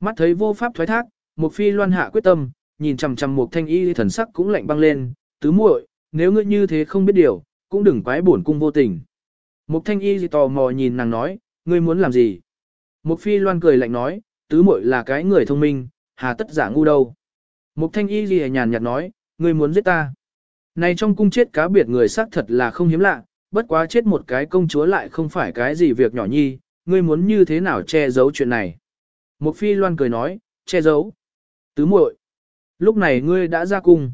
Mắt thấy vô pháp thoái thác, Mục Phi loan hạ quyết tâm, nhìn chằm chằm Mục Thanh Y thần sắc cũng lạnh băng lên, tứ muội, nếu ngươi như thế không biết điều, cũng đừng quái bổn cung vô tình. Mục Thanh Y tò mò nhìn nàng nói, ngươi muốn làm gì? Mục Phi loan cười lạnh nói, tứ muội là cái người thông minh, hà tất giả ngu đâu. Mục Thanh Y lìa nhàn nhạt nói, ngươi muốn giết ta. Này trong cung chết cá biệt người xác thật là không hiếm lạ, bất quá chết một cái công chúa lại không phải cái gì việc nhỏ nhi, ngươi muốn như thế nào che giấu chuyện này. Một phi loan cười nói, che giấu. Tứ muội, lúc này ngươi đã ra cung.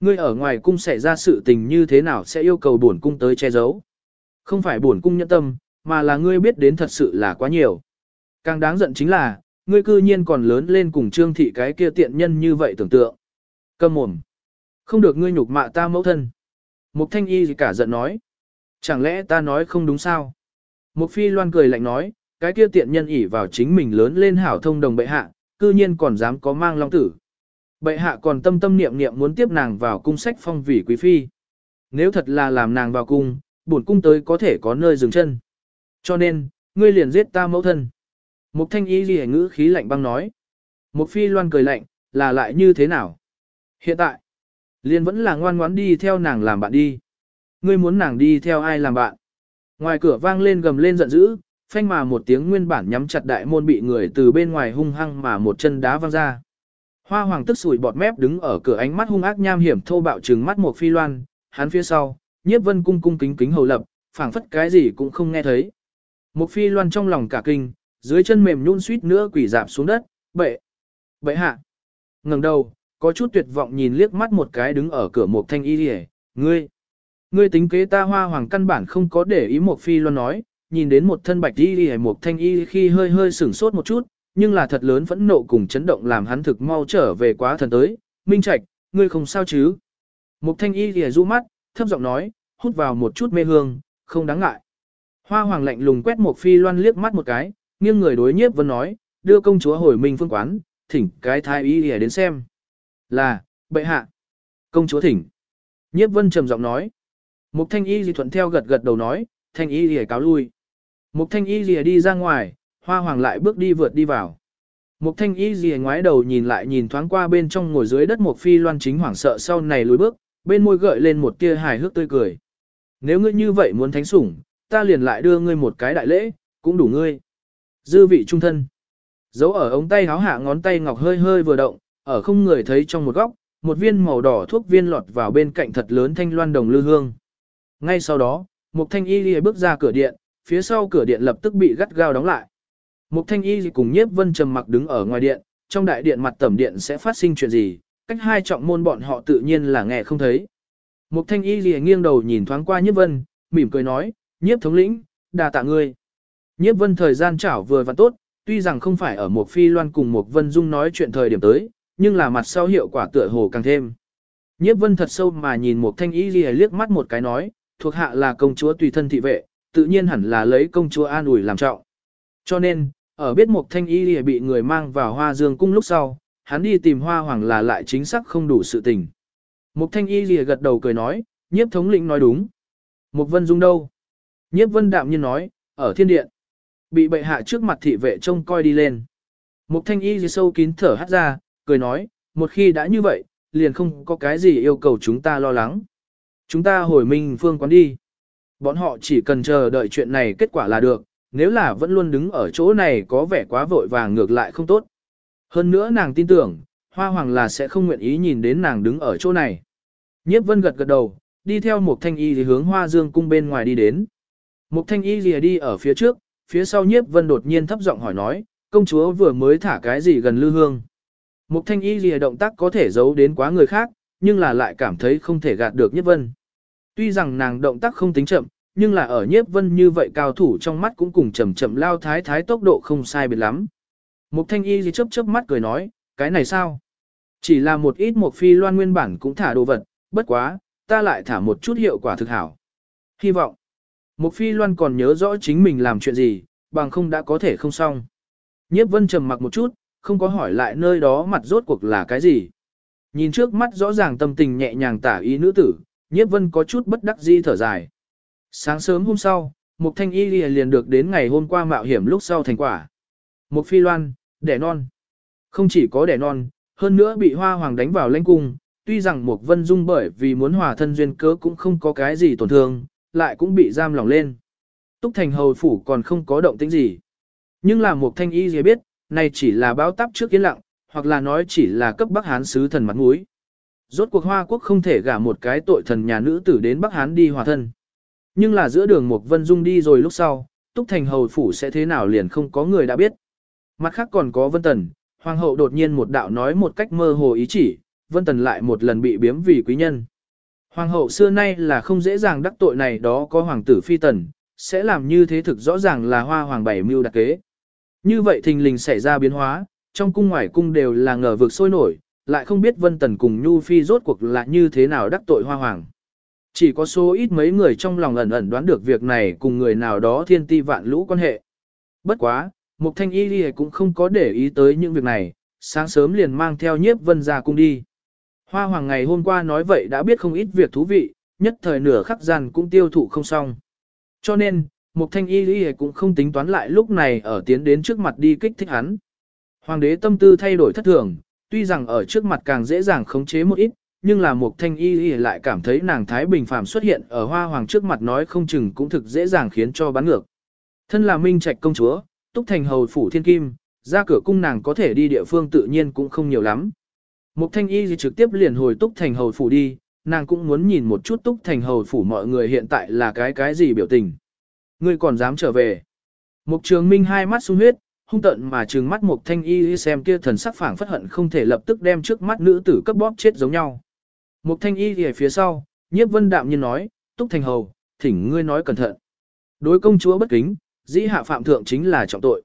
Ngươi ở ngoài cung xảy ra sự tình như thế nào sẽ yêu cầu bổn cung tới che giấu. Không phải bổn cung nhẫn tâm, mà là ngươi biết đến thật sự là quá nhiều. Càng đáng giận chính là, ngươi cư nhiên còn lớn lên cùng trương thị cái kia tiện nhân như vậy tưởng tượng. Cầm mồm. Không được ngươi nhục mạ ta mẫu thân. Mục thanh y gì cả giận nói. Chẳng lẽ ta nói không đúng sao? Mục phi loan cười lạnh nói, cái kia tiện nhân ỉ vào chính mình lớn lên hảo thông đồng bệ hạ, cư nhiên còn dám có mang long tử. Bệ hạ còn tâm tâm niệm niệm muốn tiếp nàng vào cung sách phong vị quý phi. Nếu thật là làm nàng vào cung, bổn cung tới có thể có nơi dừng chân. Cho nên, ngươi liền giết ta mẫu thân. Mục thanh y ghi ngữ khí lạnh băng nói. Mục phi loan cười lạnh, là lại như thế nào? Hiện tại, liền vẫn là ngoan ngoãn đi theo nàng làm bạn đi. Ngươi muốn nàng đi theo ai làm bạn? Ngoài cửa vang lên gầm lên giận dữ, phanh mà một tiếng nguyên bản nhắm chặt đại môn bị người từ bên ngoài hung hăng mà một chân đá văng ra. Hoa hoàng tức sủi bọt mép đứng ở cửa ánh mắt hung ác nham hiểm thô bạo trừng mắt một phi loan, hắn phía sau, nhiếp vân cung cung kính kính hầu lập, phảng phất cái gì cũng không nghe thấy. Một phi loan trong lòng cả kinh, dưới chân mềm nhún suýt nữa quỷ dạp xuống đất, bệ, bệ hạ. ngẩng đầu, có chút tuyệt vọng nhìn liếc mắt một cái đứng ở cửa một thanh y rìa, ngươi, ngươi tính kế ta hoa hoàng căn bản không có để ý một phi loan nói, nhìn đến một thân bạch y rìa một thanh y khi hơi hơi sửng sốt một chút, nhưng là thật lớn phẫn nộ cùng chấn động làm hắn thực mau trở về quá thần tới, minh trạch, ngươi không sao chứ. Một thanh y rìa du mắt, thấp giọng nói, hút vào một chút mê hương, không đáng ngại. Hoa hoàng lạnh lùng quét một phi loan liếc mắt một cái, nghiêng người đối nhiếp vân nói, đưa công chúa hồi minh phương quán, thỉnh cái thái y để đến xem. Là, bệ hạ. Công chúa thỉnh. Nhiếp vân trầm giọng nói. Mục thanh y gì thuận theo gật gật đầu nói, thanh y gì cáo lui. Mục thanh y gì đi ra ngoài, hoa hoàng lại bước đi vượt đi vào. Mục thanh y gì ngoái đầu nhìn lại nhìn thoáng qua bên trong ngồi dưới đất một phi loan chính hoảng sợ sau này lùi bước, bên môi gợi lên một tia hài hước tươi cười. Nếu ngươi như vậy muốn thánh sủng, ta liền lại đưa ngươi một cái đại lễ, cũng đủ ngươi. Dư vị trung thân. Giấu ở ống tay háo hạ ngón tay ngọc hơi hơi vừa động, ở không người thấy trong một góc, một viên màu đỏ thuốc viên lọt vào bên cạnh thật lớn thanh loan đồng lư hương. Ngay sau đó, một thanh y đi bước ra cửa điện, phía sau cửa điện lập tức bị gắt gao đóng lại. Một thanh y cùng nhiếp vân trầm mặc đứng ở ngoài điện, trong đại điện mặt tẩm điện sẽ phát sinh chuyện gì, cách hai trọng môn bọn họ tự nhiên là nghe không thấy. Một thanh y lìa nghiêng đầu nhìn thoáng qua nhiếp vân, mỉm cười nói, nhiếp thống lĩnh, đà tạ ngươi. Nhiếp vân thời gian chảo vừa và tốt, tuy rằng không phải ở một phi loan cùng một vân dung nói chuyện thời điểm tới, nhưng là mặt sau hiệu quả tựa hồ càng thêm. Nhiếp vân thật sâu mà nhìn một thanh y ghi liếc mắt một cái nói, thuộc hạ là công chúa tùy thân thị vệ, tự nhiên hẳn là lấy công chúa an ủi làm trọng. Cho nên, ở biết một thanh y ghi bị người mang vào hoa dương cung lúc sau, hắn đi tìm hoa hoàng là lại chính xác không đủ sự tình. Một thanh y ghi gật đầu cười nói, nhiếp thống lĩnh nói đúng. Một vân dung đâu? Nhiếp vân đạm nhiên nói, ở thiên điện. Bị bệ hạ trước mặt thị vệ trông coi đi lên. Một thanh y lìa sâu kín thở hắt ra, cười nói, một khi đã như vậy, liền không có cái gì yêu cầu chúng ta lo lắng. Chúng ta hồi minh phương quán đi. Bọn họ chỉ cần chờ đợi chuyện này kết quả là được, nếu là vẫn luôn đứng ở chỗ này có vẻ quá vội vàng ngược lại không tốt. Hơn nữa nàng tin tưởng, Hoa Hoàng là sẽ không nguyện ý nhìn đến nàng đứng ở chỗ này. Nhiếp vân gật gật đầu, đi theo một thanh y thì hướng Hoa Dương cung bên ngoài đi đến. Một thanh y lìa đi ở phía trước, phía sau nhiếp vân đột nhiên thấp giọng hỏi nói, công chúa vừa mới thả cái gì gần lư hương. mục thanh y lìa động tác có thể giấu đến quá người khác, nhưng là lại cảm thấy không thể gạt được nhiếp vân. Tuy rằng nàng động tác không tính chậm, nhưng là ở nhiếp vân như vậy cao thủ trong mắt cũng cùng chậm chậm lao thái thái tốc độ không sai biệt lắm. Mục thanh y gì chớp chớp mắt cười nói, cái này sao? Chỉ là một ít một phi loan nguyên bản cũng thả đồ vật, bất quá, ta lại thả một chút hiệu quả thực hảo. Hy vọng, một phi loan còn nhớ rõ chính mình làm chuyện gì, bằng không đã có thể không xong. Nhiếp vân trầm mặc một chút, không có hỏi lại nơi đó mặt rốt cuộc là cái gì. Nhìn trước mắt rõ ràng tâm tình nhẹ nhàng tả ý nữ tử, nhiếp vân có chút bất đắc di thở dài. Sáng sớm hôm sau, Mục Thanh Y liền được đến ngày hôm qua mạo hiểm lúc sau thành quả. Mục Phi Loan, đẻ non. Không chỉ có đẻ non, hơn nữa bị Hoa Hoàng đánh vào lãnh cung, tuy rằng Mục Vân Dung bởi vì muốn hòa thân duyên cớ cũng không có cái gì tổn thương, lại cũng bị giam lỏng lên. Túc Thành hầu phủ còn không có động tĩnh gì. Nhưng là một Thanh Y biết, này chỉ là báo táp trước yên lặng, hoặc là nói chỉ là cấp Bắc Hán sứ thần mặt mũi. Rốt cuộc Hoa quốc không thể gả một cái tội thần nhà nữ tử đến Bắc Hán đi hòa thân. Nhưng là giữa đường Mục Vân Dung đi rồi lúc sau, Túc Thành hầu phủ sẽ thế nào liền không có người đã biết. Mặt khác còn có Vân Tần, Hoàng hậu đột nhiên một đạo nói một cách mơ hồ ý chỉ, Vân Tần lại một lần bị biếm vì quý nhân. Hoàng hậu xưa nay là không dễ dàng đắc tội này đó có hoàng tử phi tần, sẽ làm như thế thực rõ ràng là hoa hoàng bảy mưu đặc kế. Như vậy thình lình xảy ra biến hóa, trong cung ngoài cung đều là ngờ vực sôi nổi, lại không biết Vân Tần cùng Nhu Phi rốt cuộc là như thế nào đắc tội hoa hoàng. Chỉ có số ít mấy người trong lòng ẩn ẩn đoán được việc này cùng người nào đó thiên ti vạn lũ quan hệ. Bất quá, Mục Thanh Y Ghi cũng không có để ý tới những việc này, sáng sớm liền mang theo nhiếp vân ra cung đi. Hoa hoàng ngày hôm qua nói vậy đã biết không ít việc thú vị, nhất thời nửa khắc gian cũng tiêu thụ không xong. Cho nên, Mục Thanh Y Ghi cũng không tính toán lại lúc này ở tiến đến trước mặt đi kích thích hắn. Hoàng đế tâm tư thay đổi thất thường, tuy rằng ở trước mặt càng dễ dàng khống chế một ít, nhưng là một thanh y y lại cảm thấy nàng Thái Bình Phạm xuất hiện ở hoa hoàng trước mặt nói không chừng cũng thực dễ dàng khiến cho bắn ngược. Thân là minh trạch công chúa, túc thành hầu phủ thiên kim, ra cửa cung nàng có thể đi địa phương tự nhiên cũng không nhiều lắm. Mục thanh y trực tiếp liền hồi túc thành hầu phủ đi, nàng cũng muốn nhìn một chút túc thành hầu phủ mọi người hiện tại là cái cái gì biểu tình. Ngươi còn dám trở về. Mục trường minh hai mắt sung huyết, hung tận mà trừng mắt Mục thanh y xem kia thần sắc phảng phất hận không thể lập tức đem trước mắt nữ tử cấp bóp chết giống nhau. Mục thanh y ở phía sau, nhiếp vân đạm nhiên nói, túc thành hầu, thỉnh ngươi nói cẩn thận. Đối công chúa bất kính, dĩ hạ phạm thượng chính là trọng tội.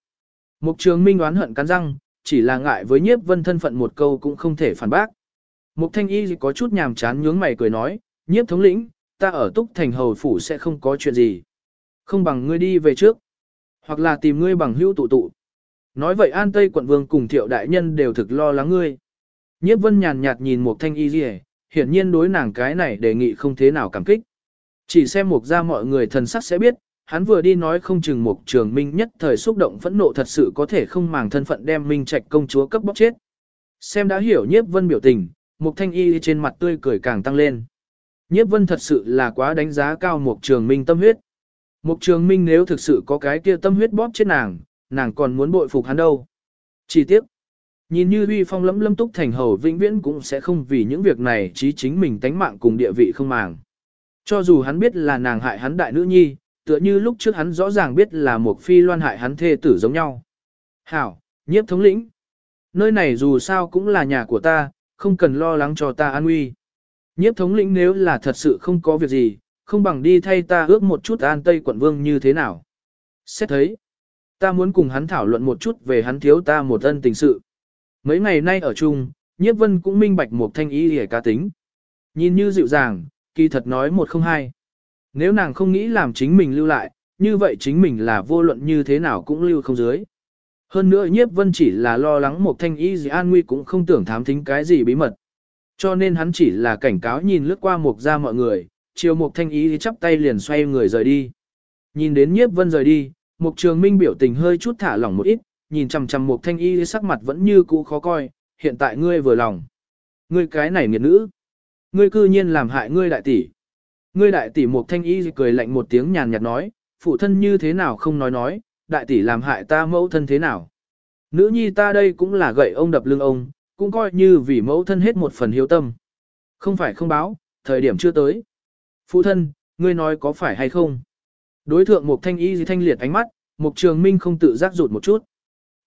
Mục trường minh đoán hận cắn răng, chỉ là ngại với nhiếp vân thân phận một câu cũng không thể phản bác. Mục thanh y có chút nhàm chán nhướng mày cười nói, nhiếp thống lĩnh, ta ở túc thành hầu phủ sẽ không có chuyện gì. Không bằng ngươi đi về trước, hoặc là tìm ngươi bằng hữu tụ tụ. Nói vậy an tây quận vương cùng thiệu đại nhân đều thực lo lắng ngươi. Nhiếp vân nhàn nhạt nhìn một thanh y gì hiển nhiên đối nàng cái này đề nghị không thế nào cảm kích. Chỉ xem một ra mọi người thần sắc sẽ biết, hắn vừa đi nói không chừng Mục Trường Minh nhất thời xúc động phẫn nộ thật sự có thể không màng thân phận đem Minh Trạch công chúa cấp bóc chết. Xem đã hiểu Nhiếp Vân biểu tình, Mục Thanh Y trên mặt tươi cười càng tăng lên. Nhiếp Vân thật sự là quá đánh giá cao Mục Trường Minh tâm huyết. Mục Trường Minh nếu thực sự có cái kia tâm huyết bóp chết nàng, nàng còn muốn bội phục hắn đâu. Chỉ tiếc, nhìn như uy phong lẫm lâm túc thành hầu vĩnh viễn cũng sẽ không vì những việc này chí chính mình tánh mạng cùng địa vị không màng. Cho dù hắn biết là nàng hại hắn đại nữ nhi, tựa như lúc trước hắn rõ ràng biết là một phi loan hại hắn thê tử giống nhau. Hảo, nhiếp thống lĩnh. Nơi này dù sao cũng là nhà của ta, không cần lo lắng cho ta an nguy. Nhiếp thống lĩnh nếu là thật sự không có việc gì, không bằng đi thay ta ước một chút an tây quận vương như thế nào. Xét thấy, ta muốn cùng hắn thảo luận một chút về hắn thiếu ta một ân tình sự. Mấy ngày nay ở chung, nhiếp vân cũng minh bạch một thanh ý hề ca tính. Nhìn như dịu dàng, kỳ thật nói một không hai. Nếu nàng không nghĩ làm chính mình lưu lại, như vậy chính mình là vô luận như thế nào cũng lưu không dưới. Hơn nữa nhiếp vân chỉ là lo lắng một thanh y gì an nguy cũng không tưởng thám thính cái gì bí mật. Cho nên hắn chỉ là cảnh cáo nhìn lướt qua mục ra mọi người, chiều mục thanh y chắp tay liền xoay người rời đi. Nhìn đến nhiếp vân rời đi, mục trường minh biểu tình hơi chút thả lỏng một ít, nhìn chằm chằm mục thanh y sắc mặt vẫn như cũ khó coi, hiện tại ngươi vừa lòng. Ngươi cái này nghiệt nữ. Ngươi cư nhiên làm hại ngươi đại tỷ. Ngươi đại tỷ một thanh y cười lạnh một tiếng nhàn nhạt nói, phụ thân như thế nào không nói nói, đại tỷ làm hại ta mẫu thân thế nào. Nữ nhi ta đây cũng là gậy ông đập lưng ông, cũng coi như vì mẫu thân hết một phần hiếu tâm. Không phải không báo, thời điểm chưa tới. Phụ thân, ngươi nói có phải hay không? Đối thượng một thanh y thanh liệt ánh mắt, một trường minh không tự giác rụt một chút.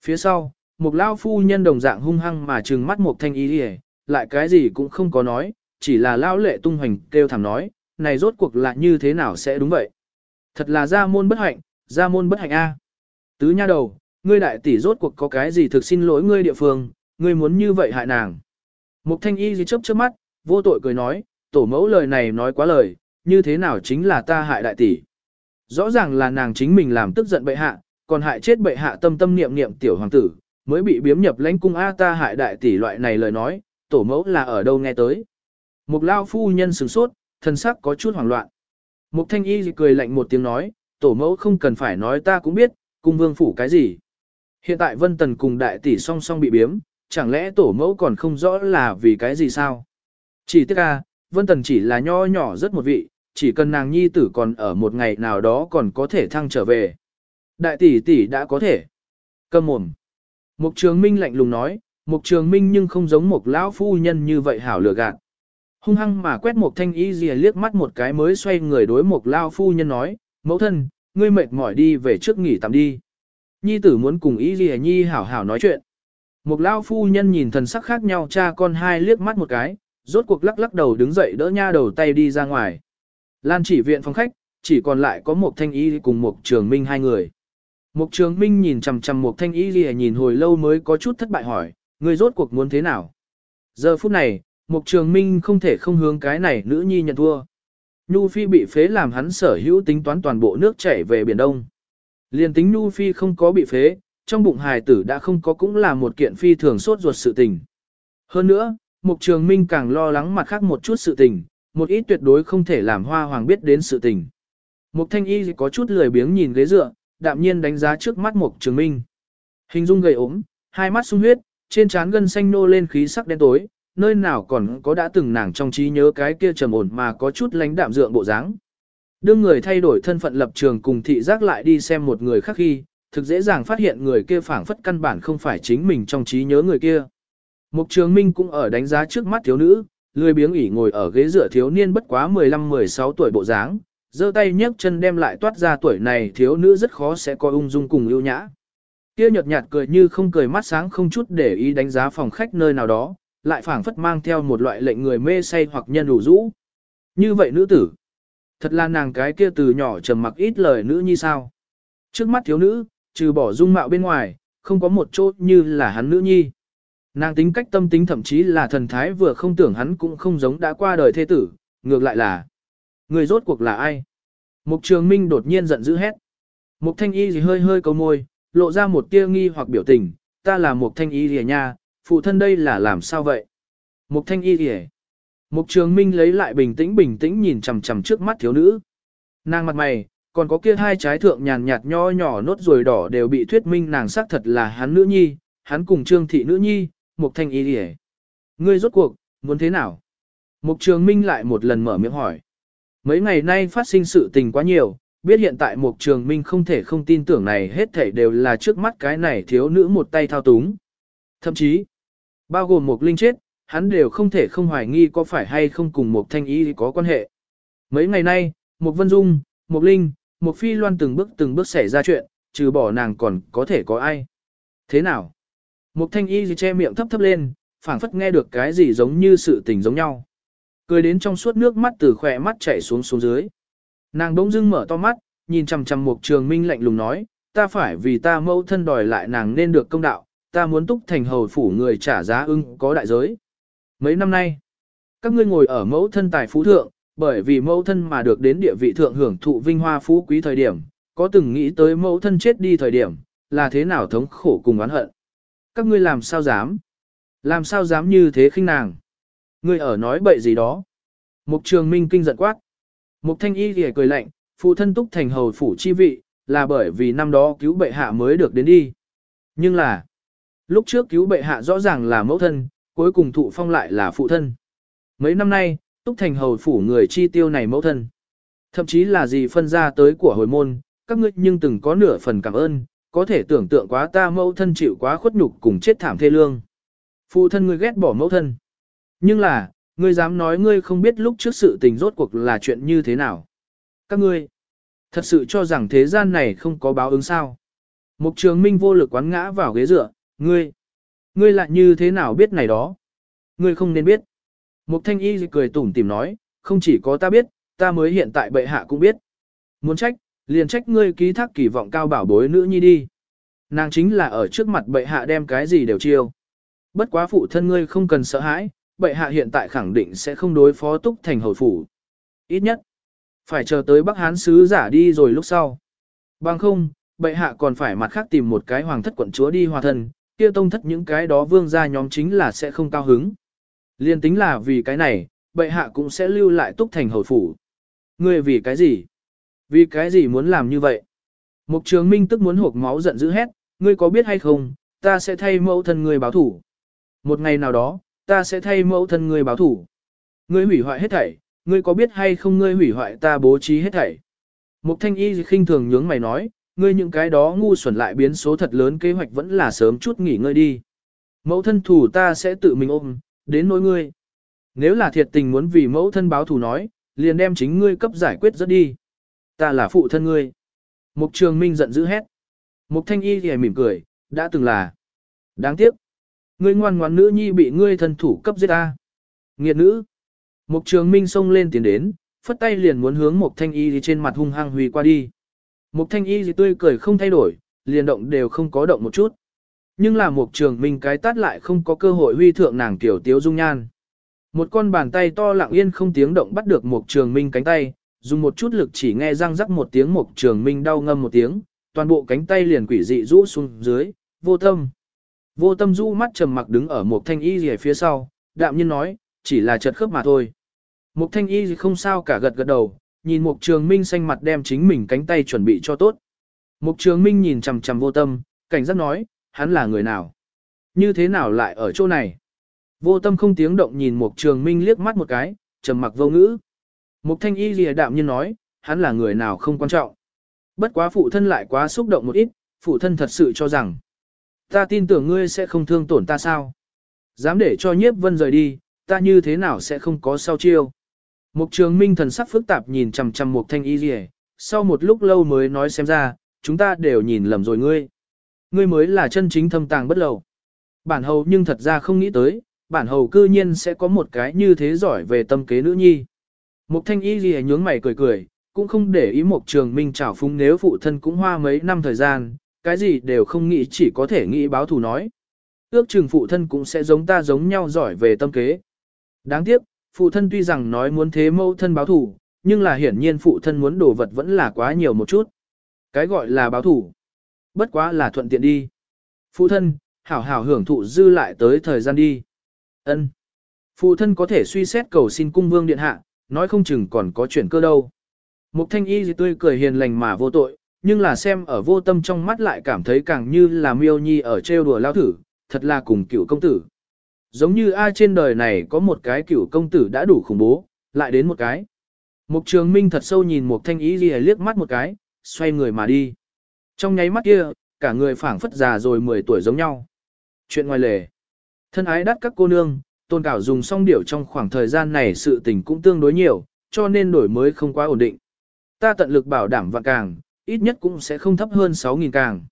Phía sau, một lao phu nhân đồng dạng hung hăng mà trừng mắt một thanh y lại cái gì cũng không có nói, chỉ là lao lệ tung hoành kêu thảm nói, này rốt cuộc là như thế nào sẽ đúng vậy? Thật là gia môn bất hạnh, gia môn bất hạnh a. Tứ nha đầu, ngươi đại tỷ rốt cuộc có cái gì thực xin lỗi ngươi địa phương, ngươi muốn như vậy hại nàng. Mục thanh y gì chớp chớp mắt, vô tội cười nói, tổ mẫu lời này nói quá lời, như thế nào chính là ta hại đại tỷ. Rõ ràng là nàng chính mình làm tức giận bệ hạ, còn hại chết bệ hạ tâm tâm niệm niệm tiểu hoàng tử, mới bị biếm nhập lãnh cung A ta hại đại tỷ loại này lời nói, tổ mẫu là ở đâu nghe tới. Mục lao phu nhân sừng sốt, thân sắc có chút hoảng loạn. Mục thanh y cười lạnh một tiếng nói, tổ mẫu không cần phải nói ta cũng biết, cung vương phủ cái gì. Hiện tại vân tần cùng đại tỷ song song bị biếm, chẳng lẽ tổ mẫu còn không rõ là vì cái gì sao? Chỉ tiếc à, vân tần chỉ là nho nhỏ rất một vị, chỉ cần nàng nhi tử còn ở một ngày nào đó còn có thể thăng trở về. Đại tỷ tỷ đã có thể. Cầm mồm. Mục trường minh lạnh lùng nói, mục trường minh nhưng không giống một lão phu nhân như vậy hảo lừa gạt. Hung hăng mà quét một thanh y rìa liếc mắt một cái mới xoay người đối một lao phu nhân nói, mẫu thân, ngươi mệt mỏi đi về trước nghỉ tạm đi. Nhi tử muốn cùng y rìa nhi hảo hảo nói chuyện. Một lao phu nhân nhìn thần sắc khác nhau cha con hai liếc mắt một cái, rốt cuộc lắc lắc đầu đứng dậy đỡ nha đầu tay đi ra ngoài. Lan chỉ viện phòng khách, chỉ còn lại có một thanh y cùng một trường minh hai người. Một trường minh nhìn chằm chằm một thanh y lìa nhìn hồi lâu mới có chút thất bại hỏi, ngươi rốt cuộc muốn thế nào? Giờ phút này, Mục Trường Minh không thể không hướng cái này nữ nhi nhận thua. Nhu Phi bị phế làm hắn sở hữu tính toán toàn bộ nước chảy về Biển Đông. Liên tính Nhu Phi không có bị phế, trong bụng hài tử đã không có cũng là một kiện phi thường sốt ruột sự tình. Hơn nữa, Mục Trường Minh càng lo lắng mặt khác một chút sự tình, một ít tuyệt đối không thể làm hoa hoàng biết đến sự tình. Mục Thanh Y có chút lười biếng nhìn ghế dựa, đạm nhiên đánh giá trước mắt Mục Trường Minh. Hình dung gầy ốm, hai mắt sung huyết, trên trán gân xanh nô lên khí sắc đen tối, nơi nào còn có đã từng nàng trong trí nhớ cái kia trầm ổn mà có chút lánh đạm dượng bộ dáng. Đương người thay đổi thân phận lập trường cùng thị giác lại đi xem một người khác khi, thực dễ dàng phát hiện người kia phảng phất căn bản không phải chính mình trong trí nhớ người kia. Mục trường minh cũng ở đánh giá trước mắt thiếu nữ, lười biếng ỉ ngồi ở ghế dựa thiếu niên bất quá 15-16 tuổi bộ dáng, giơ tay nhấc chân đem lại toát ra tuổi này thiếu nữ rất khó sẽ coi ung dung cùng ưu nhã. Kia nhợt nhạt cười như không cười mắt sáng không chút để ý đánh giá phòng khách nơi nào đó, lại phảng phất mang theo một loại lệnh người mê say hoặc nhân đủ rũ. Như vậy nữ tử, thật là nàng cái kia từ nhỏ trầm mặc ít lời nữ như sao. Trước mắt thiếu nữ, trừ bỏ dung mạo bên ngoài, không có một chỗ như là hắn nữ nhi. Nàng tính cách tâm tính thậm chí là thần thái vừa không tưởng hắn cũng không giống đã qua đời thế tử, ngược lại là người rốt cuộc là ai. Mục trường minh đột nhiên giận dữ hét. Mục thanh y gì hơi hơi cầu môi, lộ ra một tia nghi hoặc biểu tình, ta là mục thanh y gì nha, phụ thân đây là làm sao vậy? Mục thanh y kìa. Mục trường minh lấy lại bình tĩnh bình tĩnh nhìn chằm chằm trước mắt thiếu nữ. Nàng mặt mày, Còn có kia hai trái thượng nhàn nhạt nho nhỏ nốt ruồi đỏ đều bị thuyết minh nàng xác thật là hắn nữ nhi, hắn cùng trương thị nữ nhi, Mục Thanh Y Điề. Ngươi rốt cuộc, muốn thế nào? Mục Trường Minh lại một lần mở miệng hỏi. Mấy ngày nay phát sinh sự tình quá nhiều, biết hiện tại Mục Trường Minh không thể không tin tưởng này hết thảy đều là trước mắt cái này thiếu nữ một tay thao túng. Thậm chí, bao gồm một Linh chết, hắn đều không thể không hoài nghi có phải hay không cùng một Thanh Y có quan hệ. Mấy ngày nay, một Vân Dung, một Linh, một Phi Loan từng bước từng bước xảy ra chuyện, trừ bỏ nàng còn có thể có ai. Thế nào? một thanh y che miệng thấp thấp lên, phảng phất nghe được cái gì giống như sự tình giống nhau. Cười đến trong suốt nước mắt từ khỏe mắt chảy xuống xuống dưới. Nàng bỗng dưng mở to mắt, nhìn chằm chằm mục trường minh lạnh lùng nói, ta phải vì ta mẫu thân đòi lại nàng nên được công đạo, ta muốn túc thành hầu phủ người trả giá ưng có đại giới. Mấy năm nay, các ngươi ngồi ở mẫu thân tài phú thượng, bởi vì mẫu thân mà được đến địa vị thượng hưởng thụ vinh hoa phú quý thời điểm, có từng nghĩ tới mẫu thân chết đi thời điểm, là thế nào thống khổ cùng oán hận các ngươi làm sao dám? Làm sao dám như thế khinh nàng? Ngươi ở nói bậy gì đó? Mục trường minh kinh giận quát. Mục thanh y thì cười lạnh, phụ thân túc thành hầu phủ chi vị, là bởi vì năm đó cứu bệ hạ mới được đến đi. Nhưng là, lúc trước cứu bệ hạ rõ ràng là mẫu thân, cuối cùng thụ phong lại là phụ thân. Mấy năm nay, túc thành hầu phủ người chi tiêu này mẫu thân. Thậm chí là gì phân ra tới của hồi môn, các ngươi nhưng từng có nửa phần cảm ơn, có thể tưởng tượng quá ta mẫu thân chịu quá khuất nhục cùng chết thảm thê lương. Phụ thân ngươi ghét bỏ mẫu thân. Nhưng là, ngươi dám nói ngươi không biết lúc trước sự tình rốt cuộc là chuyện như thế nào. Các ngươi, thật sự cho rằng thế gian này không có báo ứng sao. Mục trường minh vô lực quán ngã vào ghế dựa, ngươi, ngươi lại như thế nào biết này đó. Ngươi không nên biết. Mục thanh y cười tủm tỉm nói, không chỉ có ta biết, ta mới hiện tại bệ hạ cũng biết. Muốn trách, liền trách ngươi ký thác kỳ vọng cao bảo bối nữ nhi đi. Nàng chính là ở trước mặt bệ hạ đem cái gì đều chiêu. Bất quá phụ thân ngươi không cần sợ hãi, bệ hạ hiện tại khẳng định sẽ không đối phó túc thành hồi phủ. Ít nhất, phải chờ tới Bắc Hán sứ giả đi rồi lúc sau. Bằng không, bệ hạ còn phải mặt khác tìm một cái hoàng thất quận chúa đi hòa thân, kia tông thất những cái đó vương gia nhóm chính là sẽ không cao hứng. Liên tính là vì cái này, bệ hạ cũng sẽ lưu lại túc thành hồi phủ. Ngươi vì cái gì? Vì cái gì muốn làm như vậy? Mục trường minh tức muốn hộp máu giận dữ hét, ngươi có biết hay không, ta sẽ thay mẫu thân ngươi báo thủ. Một ngày nào đó, ta sẽ thay mẫu thân ngươi báo thủ. Ngươi hủy hoại hết thảy, ngươi có biết hay không ngươi hủy hoại ta bố trí hết thảy. Mục thanh y khinh thường nhướng mày nói, ngươi những cái đó ngu xuẩn lại biến số thật lớn kế hoạch vẫn là sớm chút nghỉ ngơi đi. Mẫu thân thủ ta sẽ tự mình ôm, đến nỗi ngươi. Nếu là thiệt tình muốn vì mẫu thân báo thù nói, liền đem chính ngươi cấp giải quyết rất đi. Ta là phụ thân ngươi. Mục trường minh giận dữ hét. Mục thanh y thì mỉm cười, đã từng là. Đáng tiếc. Ngươi ngoan ngoãn nữ nhi bị ngươi thân thủ cấp giết ta. Nghiệt nữ. Mục trường minh xông lên tiến đến, phất tay liền muốn hướng mục thanh y thì trên mặt hung hăng huy qua đi. Mục thanh y gì tươi cười không thay đổi, liền động đều không có động một chút. Nhưng là mục trường minh cái tát lại không có cơ hội huy thượng nàng tiểu tiếu dung nhan. Một con bàn tay to lặng yên không tiếng động bắt được mục trường minh cánh tay, dùng một chút lực chỉ nghe răng rắc một tiếng mục trường minh đau ngâm một tiếng, toàn bộ cánh tay liền quỷ dị rũ xuống dưới, vô tâm. Vô tâm rũ mắt trầm mặc đứng ở một thanh y gì phía sau, đạm nhiên nói, chỉ là chật khớp mà thôi. Mục thanh y gì không sao cả gật gật đầu, nhìn mục trường minh xanh mặt đem chính mình cánh tay chuẩn bị cho tốt. Mục trường minh nhìn chằm chằm vô tâm, cảnh giác nói, hắn là người nào? Như thế nào lại ở chỗ này? Vô tâm không tiếng động nhìn mục trường minh liếc mắt một cái, trầm mặc vô ngữ. Mục thanh y lìa đạm nhiên nói, hắn là người nào không quan trọng. Bất quá phụ thân lại quá xúc động một ít, phụ thân thật sự cho rằng. Ta tin tưởng ngươi sẽ không thương tổn ta sao. Dám để cho nhiếp vân rời đi, ta như thế nào sẽ không có sau chiêu. Mục trường minh thần sắc phức tạp nhìn chằm chằm mục thanh y gì sau một lúc lâu mới nói xem ra, chúng ta đều nhìn lầm rồi ngươi. Ngươi mới là chân chính thâm tàng bất lầu. Bản hầu nhưng thật ra không nghĩ tới, bản hầu cư nhiên sẽ có một cái như thế giỏi về tâm kế nữ nhi. Mục thanh y gì nhướng mày cười cười, cũng không để ý mục trường minh trảo phúng nếu phụ thân cũng hoa mấy năm thời gian, cái gì đều không nghĩ chỉ có thể nghĩ báo thù nói. Ước chừng phụ thân cũng sẽ giống ta giống nhau giỏi về tâm kế. Đáng tiếc, phụ thân tuy rằng nói muốn thế mẫu thân báo thù, nhưng là hiển nhiên phụ thân muốn đồ vật vẫn là quá nhiều một chút. Cái gọi là báo thù, bất quá là thuận tiện đi. Phụ thân, hảo hảo hưởng thụ dư lại tới thời gian đi. Ân. Phụ thân có thể suy xét cầu xin cung vương điện hạ, nói không chừng còn có chuyển cơ đâu. Mục thanh y gì tươi cười hiền lành mà vô tội, nhưng là xem ở vô tâm trong mắt lại cảm thấy càng như là miêu nhi ở trêu đùa lao thử, thật là cùng cựu công tử. Giống như ai trên đời này có một cái cựu công tử đã đủ khủng bố, lại đến một cái. Mục trường minh thật sâu nhìn một thanh ý ghi liếc mắt một cái, xoay người mà đi. Trong nháy mắt kia, cả người phảng phất già rồi 10 tuổi giống nhau. Chuyện ngoài lề. Thân ái đắt các cô nương, tôn cảo dùng song điểu trong khoảng thời gian này sự tình cũng tương đối nhiều, cho nên đổi mới không quá ổn định. Ta tận lực bảo đảm vạn càng, ít nhất cũng sẽ không thấp hơn 6.000 càng.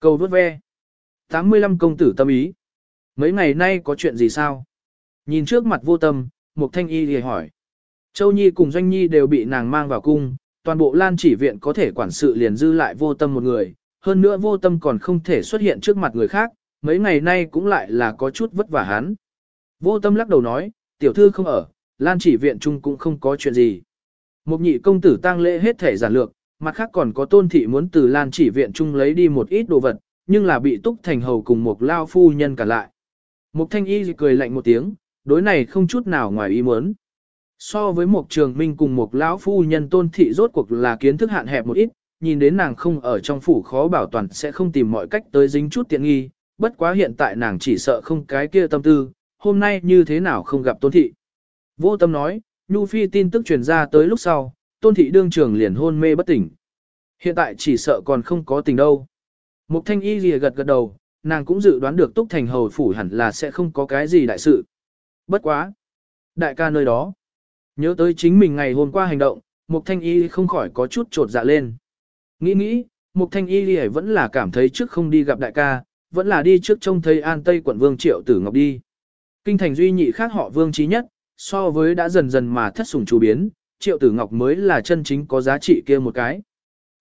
Cầu vớt ve. 85 công tử tâm ý. Mấy ngày nay có chuyện gì sao? Nhìn trước mặt vô tâm, Mục Thanh Y lìa hỏi. Châu Nhi cùng Doanh Nhi đều bị nàng mang vào cung, toàn bộ Lan chỉ viện có thể quản sự liền dư lại vô tâm một người, hơn nữa vô tâm còn không thể xuất hiện trước mặt người khác, mấy ngày nay cũng lại là có chút vất vả hắn. Vô tâm lắc đầu nói, tiểu thư không ở, Lan chỉ viện chung cũng không có chuyện gì. Một nhị công tử tang lễ hết thể giản lược, mặt khác còn có tôn thị muốn từ Lan chỉ viện chung lấy đi một ít đồ vật, nhưng là bị túc thành hầu cùng một lao phu nhân cả lại. Mục thanh y cười lạnh một tiếng, đối này không chút nào ngoài ý muốn. So với một trường minh cùng một lão phu nhân tôn thị rốt cuộc là kiến thức hạn hẹp một ít, nhìn đến nàng không ở trong phủ khó bảo toàn sẽ không tìm mọi cách tới dính chút tiện nghi, bất quá hiện tại nàng chỉ sợ không cái kia tâm tư, hôm nay như thế nào không gặp tôn thị. Vô tâm nói, Nhu Phi tin tức truyền ra tới lúc sau, tôn thị đương trường liền hôn mê bất tỉnh. Hiện tại chỉ sợ còn không có tình đâu. Mục thanh y lìa gật gật đầu, nàng cũng dự đoán được túc thành hầu phủ hẳn là sẽ không có cái gì đại sự. Bất quá. Đại ca nơi đó. Nhớ tới chính mình ngày hôm qua hành động, Mục thanh y không khỏi có chút trột dạ lên. Nghĩ nghĩ, Mục thanh y vẫn là cảm thấy trước không đi gặp đại ca, vẫn là đi trước trông thấy an tây quận vương triệu tử ngọc đi. Kinh thành duy nhị khác họ vương trí nhất, so với đã dần dần mà thất sủng chú biến, triệu tử ngọc mới là chân chính có giá trị kia một cái.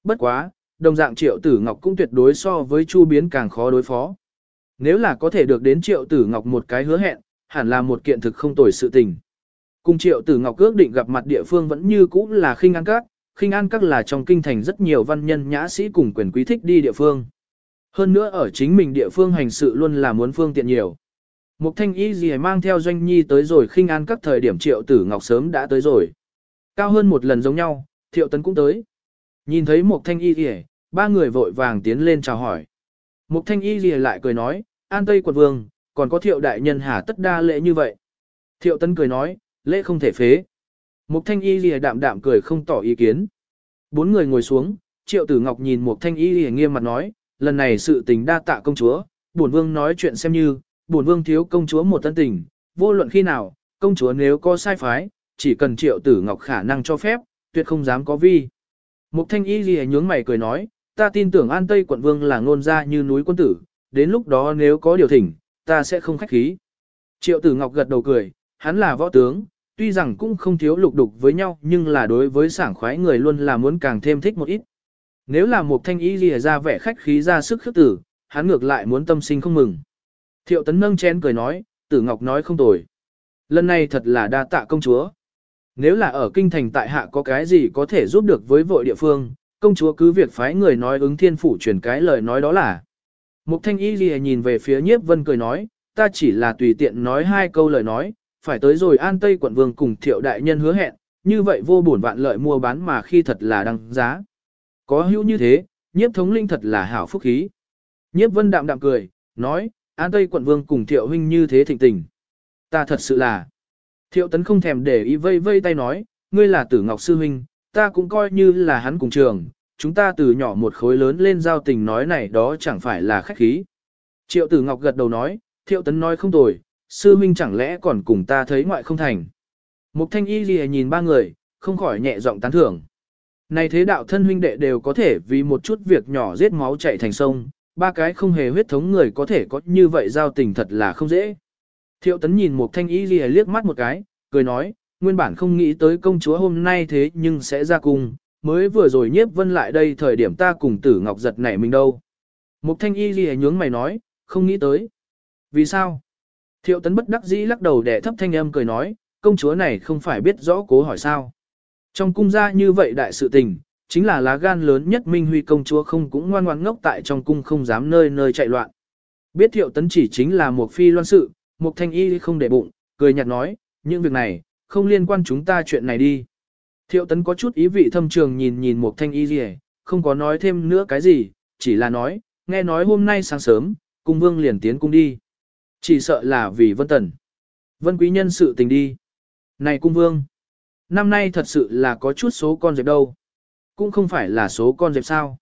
Bất quá, đồng dạng triệu tử ngọc cũng tuyệt đối so với chu biến càng khó đối phó. Nếu là có thể được đến triệu tử ngọc một cái hứa hẹn, hẳn là một kiện thực không tồi sự tình. Cùng triệu tử ngọc ước định gặp mặt địa phương vẫn như cũ là khinh an các, khinh an các là trong kinh thành rất nhiều văn nhân nhã sĩ cùng quyền quý thích đi địa phương. Hơn nữa ở chính mình địa phương hành sự luôn là muốn phương tiện nhiều. Mục thanh y gì mang theo doanh nhi tới rồi khinh an các thời điểm triệu tử ngọc sớm đã tới rồi. Cao hơn một lần giống nhau, thiệu tấn cũng tới. Nhìn thấy một thanh y gì, ba người vội vàng tiến lên chào hỏi. một thanh y gì lại cười nói, an tây quận vương, còn có thiệu đại nhân hà tất đa lễ như vậy. Thiệu tấn cười nói, lễ không thể phế. một thanh y gì đạm đạm cười không tỏ ý kiến. Bốn người ngồi xuống, triệu tử ngọc nhìn một thanh y gì nghiêm mặt nói, lần này sự tình đa tạ công chúa, bổn vương nói chuyện xem như, bổn vương thiếu công chúa một tân tình, vô luận khi nào, công chúa nếu có sai phái, chỉ cần triệu tử ngọc khả năng cho phép, tuyệt không dám có vi. Mục thanh y gì nhướng mày cười nói, ta tin tưởng an tây quận vương là ngôn ra như núi quân tử, đến lúc đó nếu có điều thỉnh, ta sẽ không khách khí. Triệu tử ngọc gật đầu cười, hắn là võ tướng, tuy rằng cũng không thiếu lục đục với nhau nhưng là đối với sảng khoái người luôn là muốn càng thêm thích một ít. Nếu là một thanh y lìa ra vẻ khách khí ra sức khước tử, hắn ngược lại muốn tâm sinh không mừng. Thiệu tấn nâng chén cười nói, tử ngọc nói không tồi. Lần này thật là đa tạ công chúa. Nếu là ở kinh thành tại hạ có cái gì có thể giúp được với vội địa phương, công chúa cứ việc phái người nói ứng thiên phủ truyền cái lời nói đó là. Mục thanh y lìa nhìn về phía nhiếp vân cười nói, ta chỉ là tùy tiện nói hai câu lời nói, phải tới rồi an tây quận vương cùng thiệu đại nhân hứa hẹn, như vậy vô bổn vạn lợi mua bán mà khi thật là đăng giá. Có hữu như thế, nhiếp thống linh thật là hảo phúc khí. Nhiếp vân đạm đạm cười, nói, an tây quận vương cùng thiệu huynh như thế thịnh tình. Ta thật sự là. Thiệu tấn không thèm để ý vây vây tay nói, ngươi là tử ngọc sư huynh, ta cũng coi như là hắn cùng trường, chúng ta từ nhỏ một khối lớn lên giao tình nói này đó chẳng phải là khách khí. Triệu tử ngọc gật đầu nói, thiệu tấn nói không tồi, sư huynh chẳng lẽ còn cùng ta thấy ngoại không thành. Mục thanh y gì nhìn ba người, không khỏi nhẹ giọng tán thưởng. Này thế đạo thân huynh đệ đều có thể vì một chút việc nhỏ giết máu chạy thành sông, ba cái không hề huyết thống người có thể có như vậy giao tình thật là không dễ. Thiệu tấn nhìn một thanh y ghi liếc mắt một cái, cười nói, nguyên bản không nghĩ tới công chúa hôm nay thế nhưng sẽ ra cùng, mới vừa rồi nhiếp vân lại đây thời điểm ta cùng tử ngọc giật nảy mình đâu. Một thanh y ghi nhướng mày nói, không nghĩ tới. Vì sao? Thiệu tấn bất đắc dĩ lắc đầu để thấp thanh âm cười nói, công chúa này không phải biết rõ cố hỏi sao. Trong cung gia như vậy đại sự tình, chính là lá gan lớn nhất Minh Huy công chúa không cũng ngoan ngoan ngốc tại trong cung không dám nơi nơi chạy loạn. Biết thiệu tấn chỉ chính là một phi loan sự, Mục thanh y không để bụng, cười nhạt nói, những việc này, không liên quan chúng ta chuyện này đi. Thiệu tấn có chút ý vị thâm trường nhìn nhìn Mục thanh y gì không có nói thêm nữa cái gì, chỉ là nói, nghe nói hôm nay sáng sớm, cung vương liền tiến cung đi. Chỉ sợ là vì vân tần. Vân quý nhân sự tình đi. Này cung vương, năm nay thật sự là có chút số con dẹp đâu. Cũng không phải là số con dẹp sao.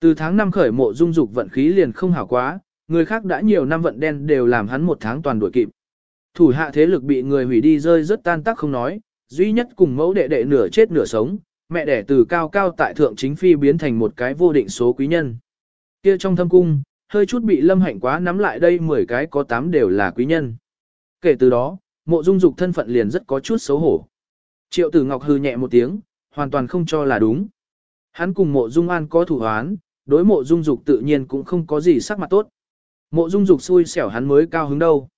Từ tháng năm khởi mộ dung dục vận khí liền không hảo quá, người khác đã nhiều năm vận đen đều làm hắn một tháng toàn đuổi kịp. Thủ hạ thế lực bị người hủy đi rơi rất tan tác không nói, duy nhất cùng mẫu đệ đệ nửa chết nửa sống, mẹ đẻ từ cao cao tại thượng chính phi biến thành một cái vô định số quý nhân. Kia trong thâm cung, hơi chút bị lâm hạnh quá nắm lại đây 10 cái có 8 đều là quý nhân. Kể từ đó, mộ dung dục thân phận liền rất có chút xấu hổ. Triệu tử ngọc hư nhẹ một tiếng, hoàn toàn không cho là đúng. Hắn cùng mộ dung an có thủ hoán, đối mộ dung dục tự nhiên cũng không có gì sắc mặt tốt. Mộ dung dục xui xẻo hắn mới cao hứng đâu.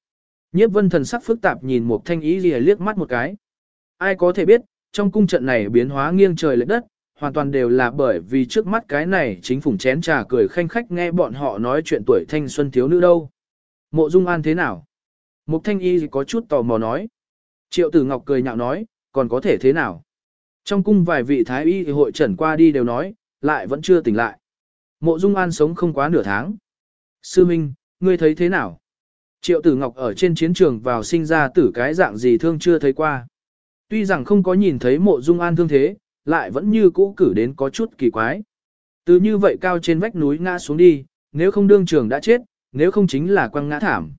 Nhiếp vân thần sắc phức tạp nhìn một thanh ý lìa liếc mắt một cái. Ai có thể biết, trong cung trận này biến hóa nghiêng trời lệch đất, hoàn toàn đều là bởi vì trước mắt cái này chính phủ chén trà cười khanh khách nghe bọn họ nói chuyện tuổi thanh xuân thiếu nữ đâu. Mộ dung an thế nào? Mục thanh y có chút tò mò nói. Triệu tử ngọc cười nhạo nói, còn có thể thế nào? Trong cung vài vị thái y hội trần qua đi đều nói, lại vẫn chưa tỉnh lại. Mộ dung an sống không quá nửa tháng. Sư Minh, ngươi thấy thế nào? Triệu tử ngọc ở trên chiến trường vào sinh ra tử cái dạng gì thương chưa thấy qua. Tuy rằng không có nhìn thấy mộ dung an thương thế, lại vẫn như cũ cử đến có chút kỳ quái. Từ như vậy cao trên vách núi ngã xuống đi, nếu không đương trường đã chết, nếu không chính là quăng ngã thảm.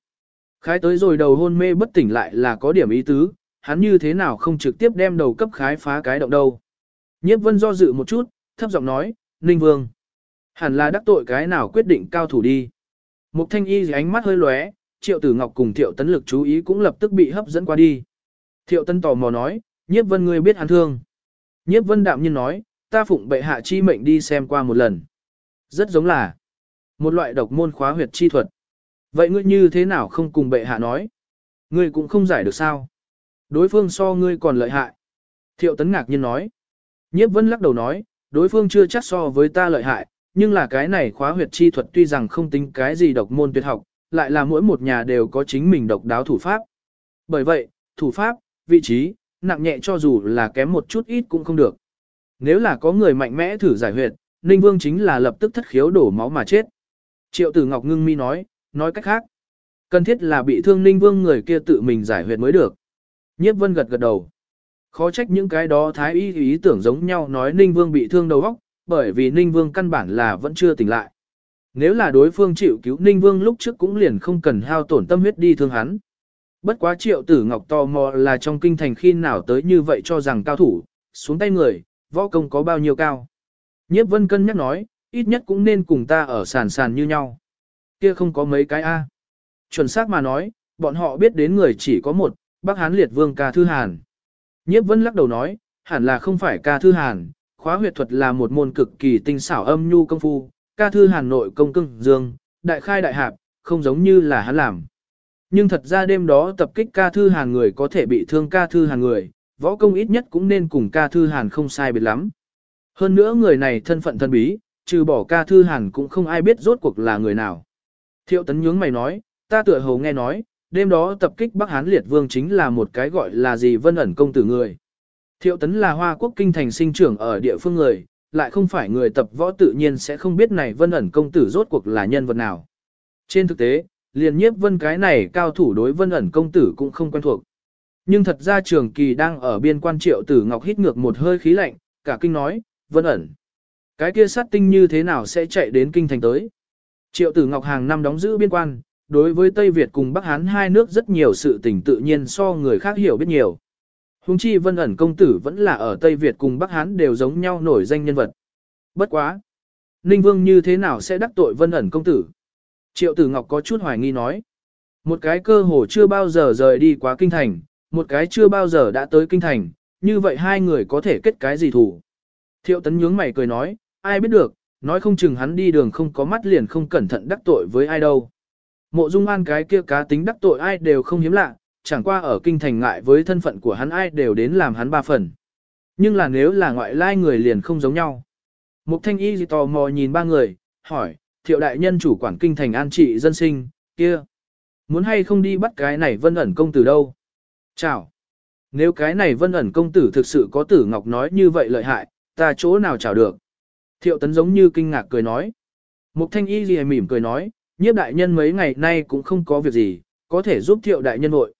Khái tới rồi đầu hôn mê bất tỉnh lại là có điểm ý tứ, hắn như thế nào không trực tiếp đem đầu cấp khái phá cái động đâu. Nhiếp vân do dự một chút, thấp giọng nói, Ninh Vương. Hẳn là đắc tội cái nào quyết định cao thủ đi. Mục thanh y ánh mắt hơi lóe, triệu tử ngọc cùng thiệu tấn lực chú ý cũng lập tức bị hấp dẫn qua đi. Thiệu tấn tò mò nói, nhiếp vân ngươi biết hắn thương. Nhiếp vân đạm nhiên nói, ta phụng bệ hạ chi mệnh đi xem qua một lần. Rất giống là một loại độc môn khóa huyệt chi thuật. Vậy ngươi như thế nào không cùng bệ hạ nói? Ngươi cũng không giải được sao? Đối phương so ngươi còn lợi hại. Thiệu tấn ngạc nhiên nói. Nhiếp vân lắc đầu nói, đối phương chưa chắc so với ta lợi hại, nhưng là cái này khóa huyệt chi thuật tuy rằng không tính cái gì độc môn tuyệt học, lại là mỗi một nhà đều có chính mình độc đáo thủ pháp. Bởi vậy, thủ pháp, vị trí, nặng nhẹ cho dù là kém một chút ít cũng không được. Nếu là có người mạnh mẽ thử giải huyệt, Ninh Vương chính là lập tức thất khiếu đổ máu mà chết. Triệu Tử Ngọc ngưng mi nói, nói cách khác, cần thiết là bị thương Ninh Vương người kia tự mình giải huyệt mới được. Nhiếp Vân gật gật đầu. Khó trách những cái đó thái y ý tưởng giống nhau nói Ninh Vương bị thương đầu óc, bởi vì Ninh Vương căn bản là vẫn chưa tỉnh lại. Nếu là đối phương chịu cứu Ninh Vương lúc trước cũng liền không cần hao tổn tâm huyết đi thương hắn. Bất quá triệu tử ngọc tò mò là trong kinh thành khi nào tới như vậy cho rằng cao thủ, xuống tay người, võ công có bao nhiêu cao. Nhiếp vân cân nhắc nói, ít nhất cũng nên cùng ta ở sàn sàn như nhau. Kia không có mấy cái A. Chuẩn xác mà nói, bọn họ biết đến người chỉ có một, bác hán liệt vương ca thư hàn. Nhiếp vân lắc đầu nói, hẳn là không phải ca thư hàn, khóa huyệt thuật là một môn cực kỳ tinh xảo âm nhu công phu, ca thư hàn nội công cưng dương, đại khai đại hạp, không giống như là hắn làm. Nhưng thật ra đêm đó tập kích ca thư hàn người có thể bị thương ca thư hàn người, võ công ít nhất cũng nên cùng ca thư hàn không sai biệt lắm. Hơn nữa người này thân phận thân bí, trừ bỏ ca thư hàn cũng không ai biết rốt cuộc là người nào. Thiệu tấn nhướng mày nói, ta tựa hồ nghe nói, đêm đó tập kích Bắc Hán Liệt Vương chính là một cái gọi là gì vân ẩn công tử người. Thiệu tấn là hoa quốc kinh thành sinh trưởng ở địa phương người, lại không phải người tập võ tự nhiên sẽ không biết này vân ẩn công tử rốt cuộc là nhân vật nào. Trên thực tế, liền nhiếp vân cái này cao thủ đối vân ẩn công tử cũng không quen thuộc. Nhưng thật ra trường kỳ đang ở biên quan triệu tử ngọc hít ngược một hơi khí lạnh, cả kinh nói, vân ẩn. Cái kia sát tinh như thế nào sẽ chạy đến kinh thành tới? Triệu tử ngọc hàng năm đóng giữ biên quan, đối với Tây Việt cùng Bắc Hán hai nước rất nhiều sự tình tự nhiên so người khác hiểu biết nhiều. Hùng chi vân ẩn công tử vẫn là ở Tây Việt cùng Bắc Hán đều giống nhau nổi danh nhân vật. Bất quá. Ninh Vương như thế nào sẽ đắc tội vân ẩn công tử? Triệu Tử Ngọc có chút hoài nghi nói. Một cái cơ hồ chưa bao giờ rời đi quá kinh thành, một cái chưa bao giờ đã tới kinh thành, như vậy hai người có thể kết cái gì thủ. Thiệu Tấn nhướng mày cười nói, ai biết được, nói không chừng hắn đi đường không có mắt liền không cẩn thận đắc tội với ai đâu. Mộ Dung An cái kia cá tính đắc tội ai đều không hiếm lạ, chẳng qua ở kinh thành ngại với thân phận của hắn ai đều đến làm hắn ba phần. Nhưng là nếu là ngoại lai người liền không giống nhau. Mục Thanh Y tò mò nhìn ba người, hỏi, thiệu đại nhân chủ quản kinh thành an trị dân sinh, kia. Muốn hay không đi bắt cái này vân ẩn công tử đâu? Chào. Nếu cái này vân ẩn công tử thực sự có tử ngọc nói như vậy lợi hại, ta chỗ nào chào được. Thiệu tấn giống như kinh ngạc cười nói. Mục thanh y gì mỉm cười nói, nhiếp đại nhân mấy ngày nay cũng không có việc gì, có thể giúp thiệu đại nhân hội.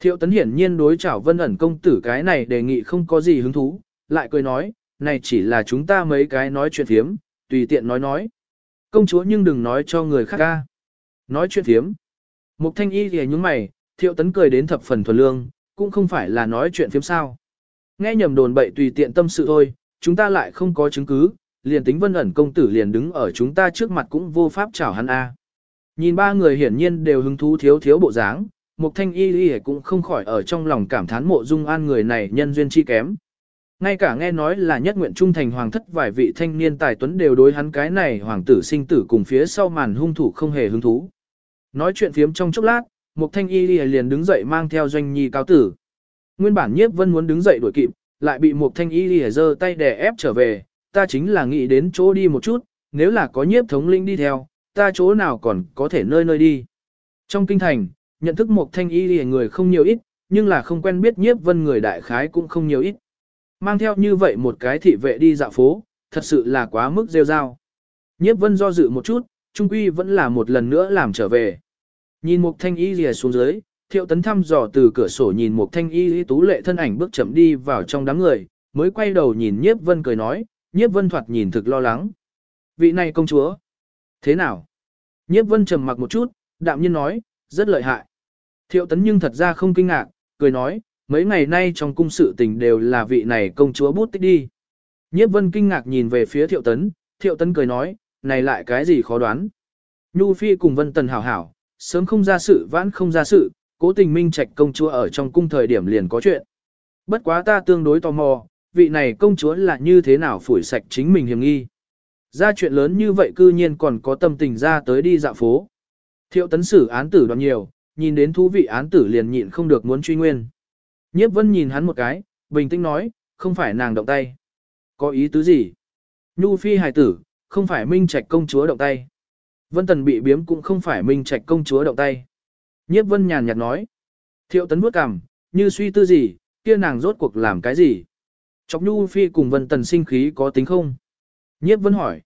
Thiệu tấn hiển nhiên đối chảo vân ẩn công tử cái này đề nghị không có gì hứng thú, lại cười nói, này chỉ là chúng ta mấy cái nói chuyện phiếm, tùy tiện nói nói. Công chúa nhưng đừng nói cho người khác ca. Nói chuyện phiếm. Mục thanh y thì nhúng mày, thiệu tấn cười đến thập phần thuần lương, cũng không phải là nói chuyện phiếm sao. Nghe nhầm đồn bậy tùy tiện tâm sự thôi, chúng ta lại không có chứng cứ, liền tính vân ẩn công tử liền đứng ở chúng ta trước mặt cũng vô pháp chảo hắn a. Nhìn ba người hiển nhiên đều hứng thú thiếu thiếu bộ dáng, Mục Thanh Y Y cũng không khỏi ở trong lòng cảm thán mộ dung an người này nhân duyên chi kém. Ngay cả nghe nói là nhất nguyện trung thành hoàng thất vài vị thanh niên tài tuấn đều đối hắn cái này hoàng tử sinh tử cùng phía sau màn hung thủ không hề hứng thú. Nói chuyện phiếm trong chốc lát, Mục Thanh Y Y liền đứng dậy mang theo doanh nhi cáo tử. Nguyên bản nhiếp vân muốn đứng dậy đuổi kịp, lại bị Mục Thanh Y Y giơ tay đè ép trở về, ta chính là nghĩ đến chỗ đi một chút, nếu là có nhiếp thống linh đi theo, ta chỗ nào còn có thể nơi nơi đi. Trong kinh thành, nhận thức một thanh y lìa người không nhiều ít, nhưng là không quen biết nhiếp vân người đại khái cũng không nhiều ít. Mang theo như vậy một cái thị vệ đi dạo phố, thật sự là quá mức rêu rao. Nhiếp vân do dự một chút, trung quy vẫn là một lần nữa làm trở về. Nhìn một thanh y lìa xuống dưới, thiệu tấn thăm dò từ cửa sổ nhìn một thanh y tú lệ thân ảnh bước chậm đi vào trong đám người, mới quay đầu nhìn nhiếp vân cười nói, nhiếp vân thoạt nhìn thực lo lắng. Vị này công chúa. Thế nào? Nhiếp vân trầm mặc một chút, đạm nhiên nói, rất lợi hại. Thiệu tấn nhưng thật ra không kinh ngạc, cười nói, mấy ngày nay trong cung sự tình đều là vị này công chúa bút tích đi. Nhiếp vân kinh ngạc nhìn về phía thiệu tấn, thiệu tấn cười nói, này lại cái gì khó đoán. Nhu phi cùng vân tần hảo hảo, sớm không ra sự vãn không ra sự, cố tình minh trạch công chúa ở trong cung thời điểm liền có chuyện. Bất quá ta tương đối tò mò, vị này công chúa là như thế nào phủi sạch chính mình hiểm nghi. Ra chuyện lớn như vậy cư nhiên còn có tâm tình ra tới đi dạo phố. Thiệu tấn xử án tử đoạn nhiều, nhìn đến thú vị án tử liền nhịn không được muốn truy nguyên. Nhiếp vân nhìn hắn một cái, bình tĩnh nói, không phải nàng động tay. Có ý tứ gì? Nhu phi hài tử, không phải minh trạch công chúa động tay. Vân tần bị biếm cũng không phải minh trạch công chúa động tay. Nhiếp vân nhàn nhạt nói. Thiệu tấn bước cằm, như suy tư gì, kia nàng rốt cuộc làm cái gì? Chọc Nhu phi cùng vân tần sinh khí có tính không? Nhiếp vân hỏi.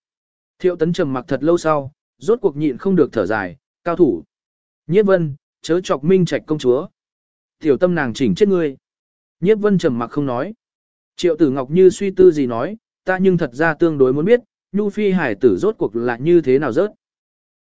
Thiệu tấn trầm mặc thật lâu sau, rốt cuộc nhịn không được thở dài, cao thủ. Nhiếp vân, chớ chọc minh trạch công chúa. Tiểu tâm nàng chỉnh chết ngươi. Nhiếp vân trầm mặc không nói. Triệu tử ngọc như suy tư gì nói, ta nhưng thật ra tương đối muốn biết, Nhu Phi hải tử rốt cuộc là như thế nào rớt.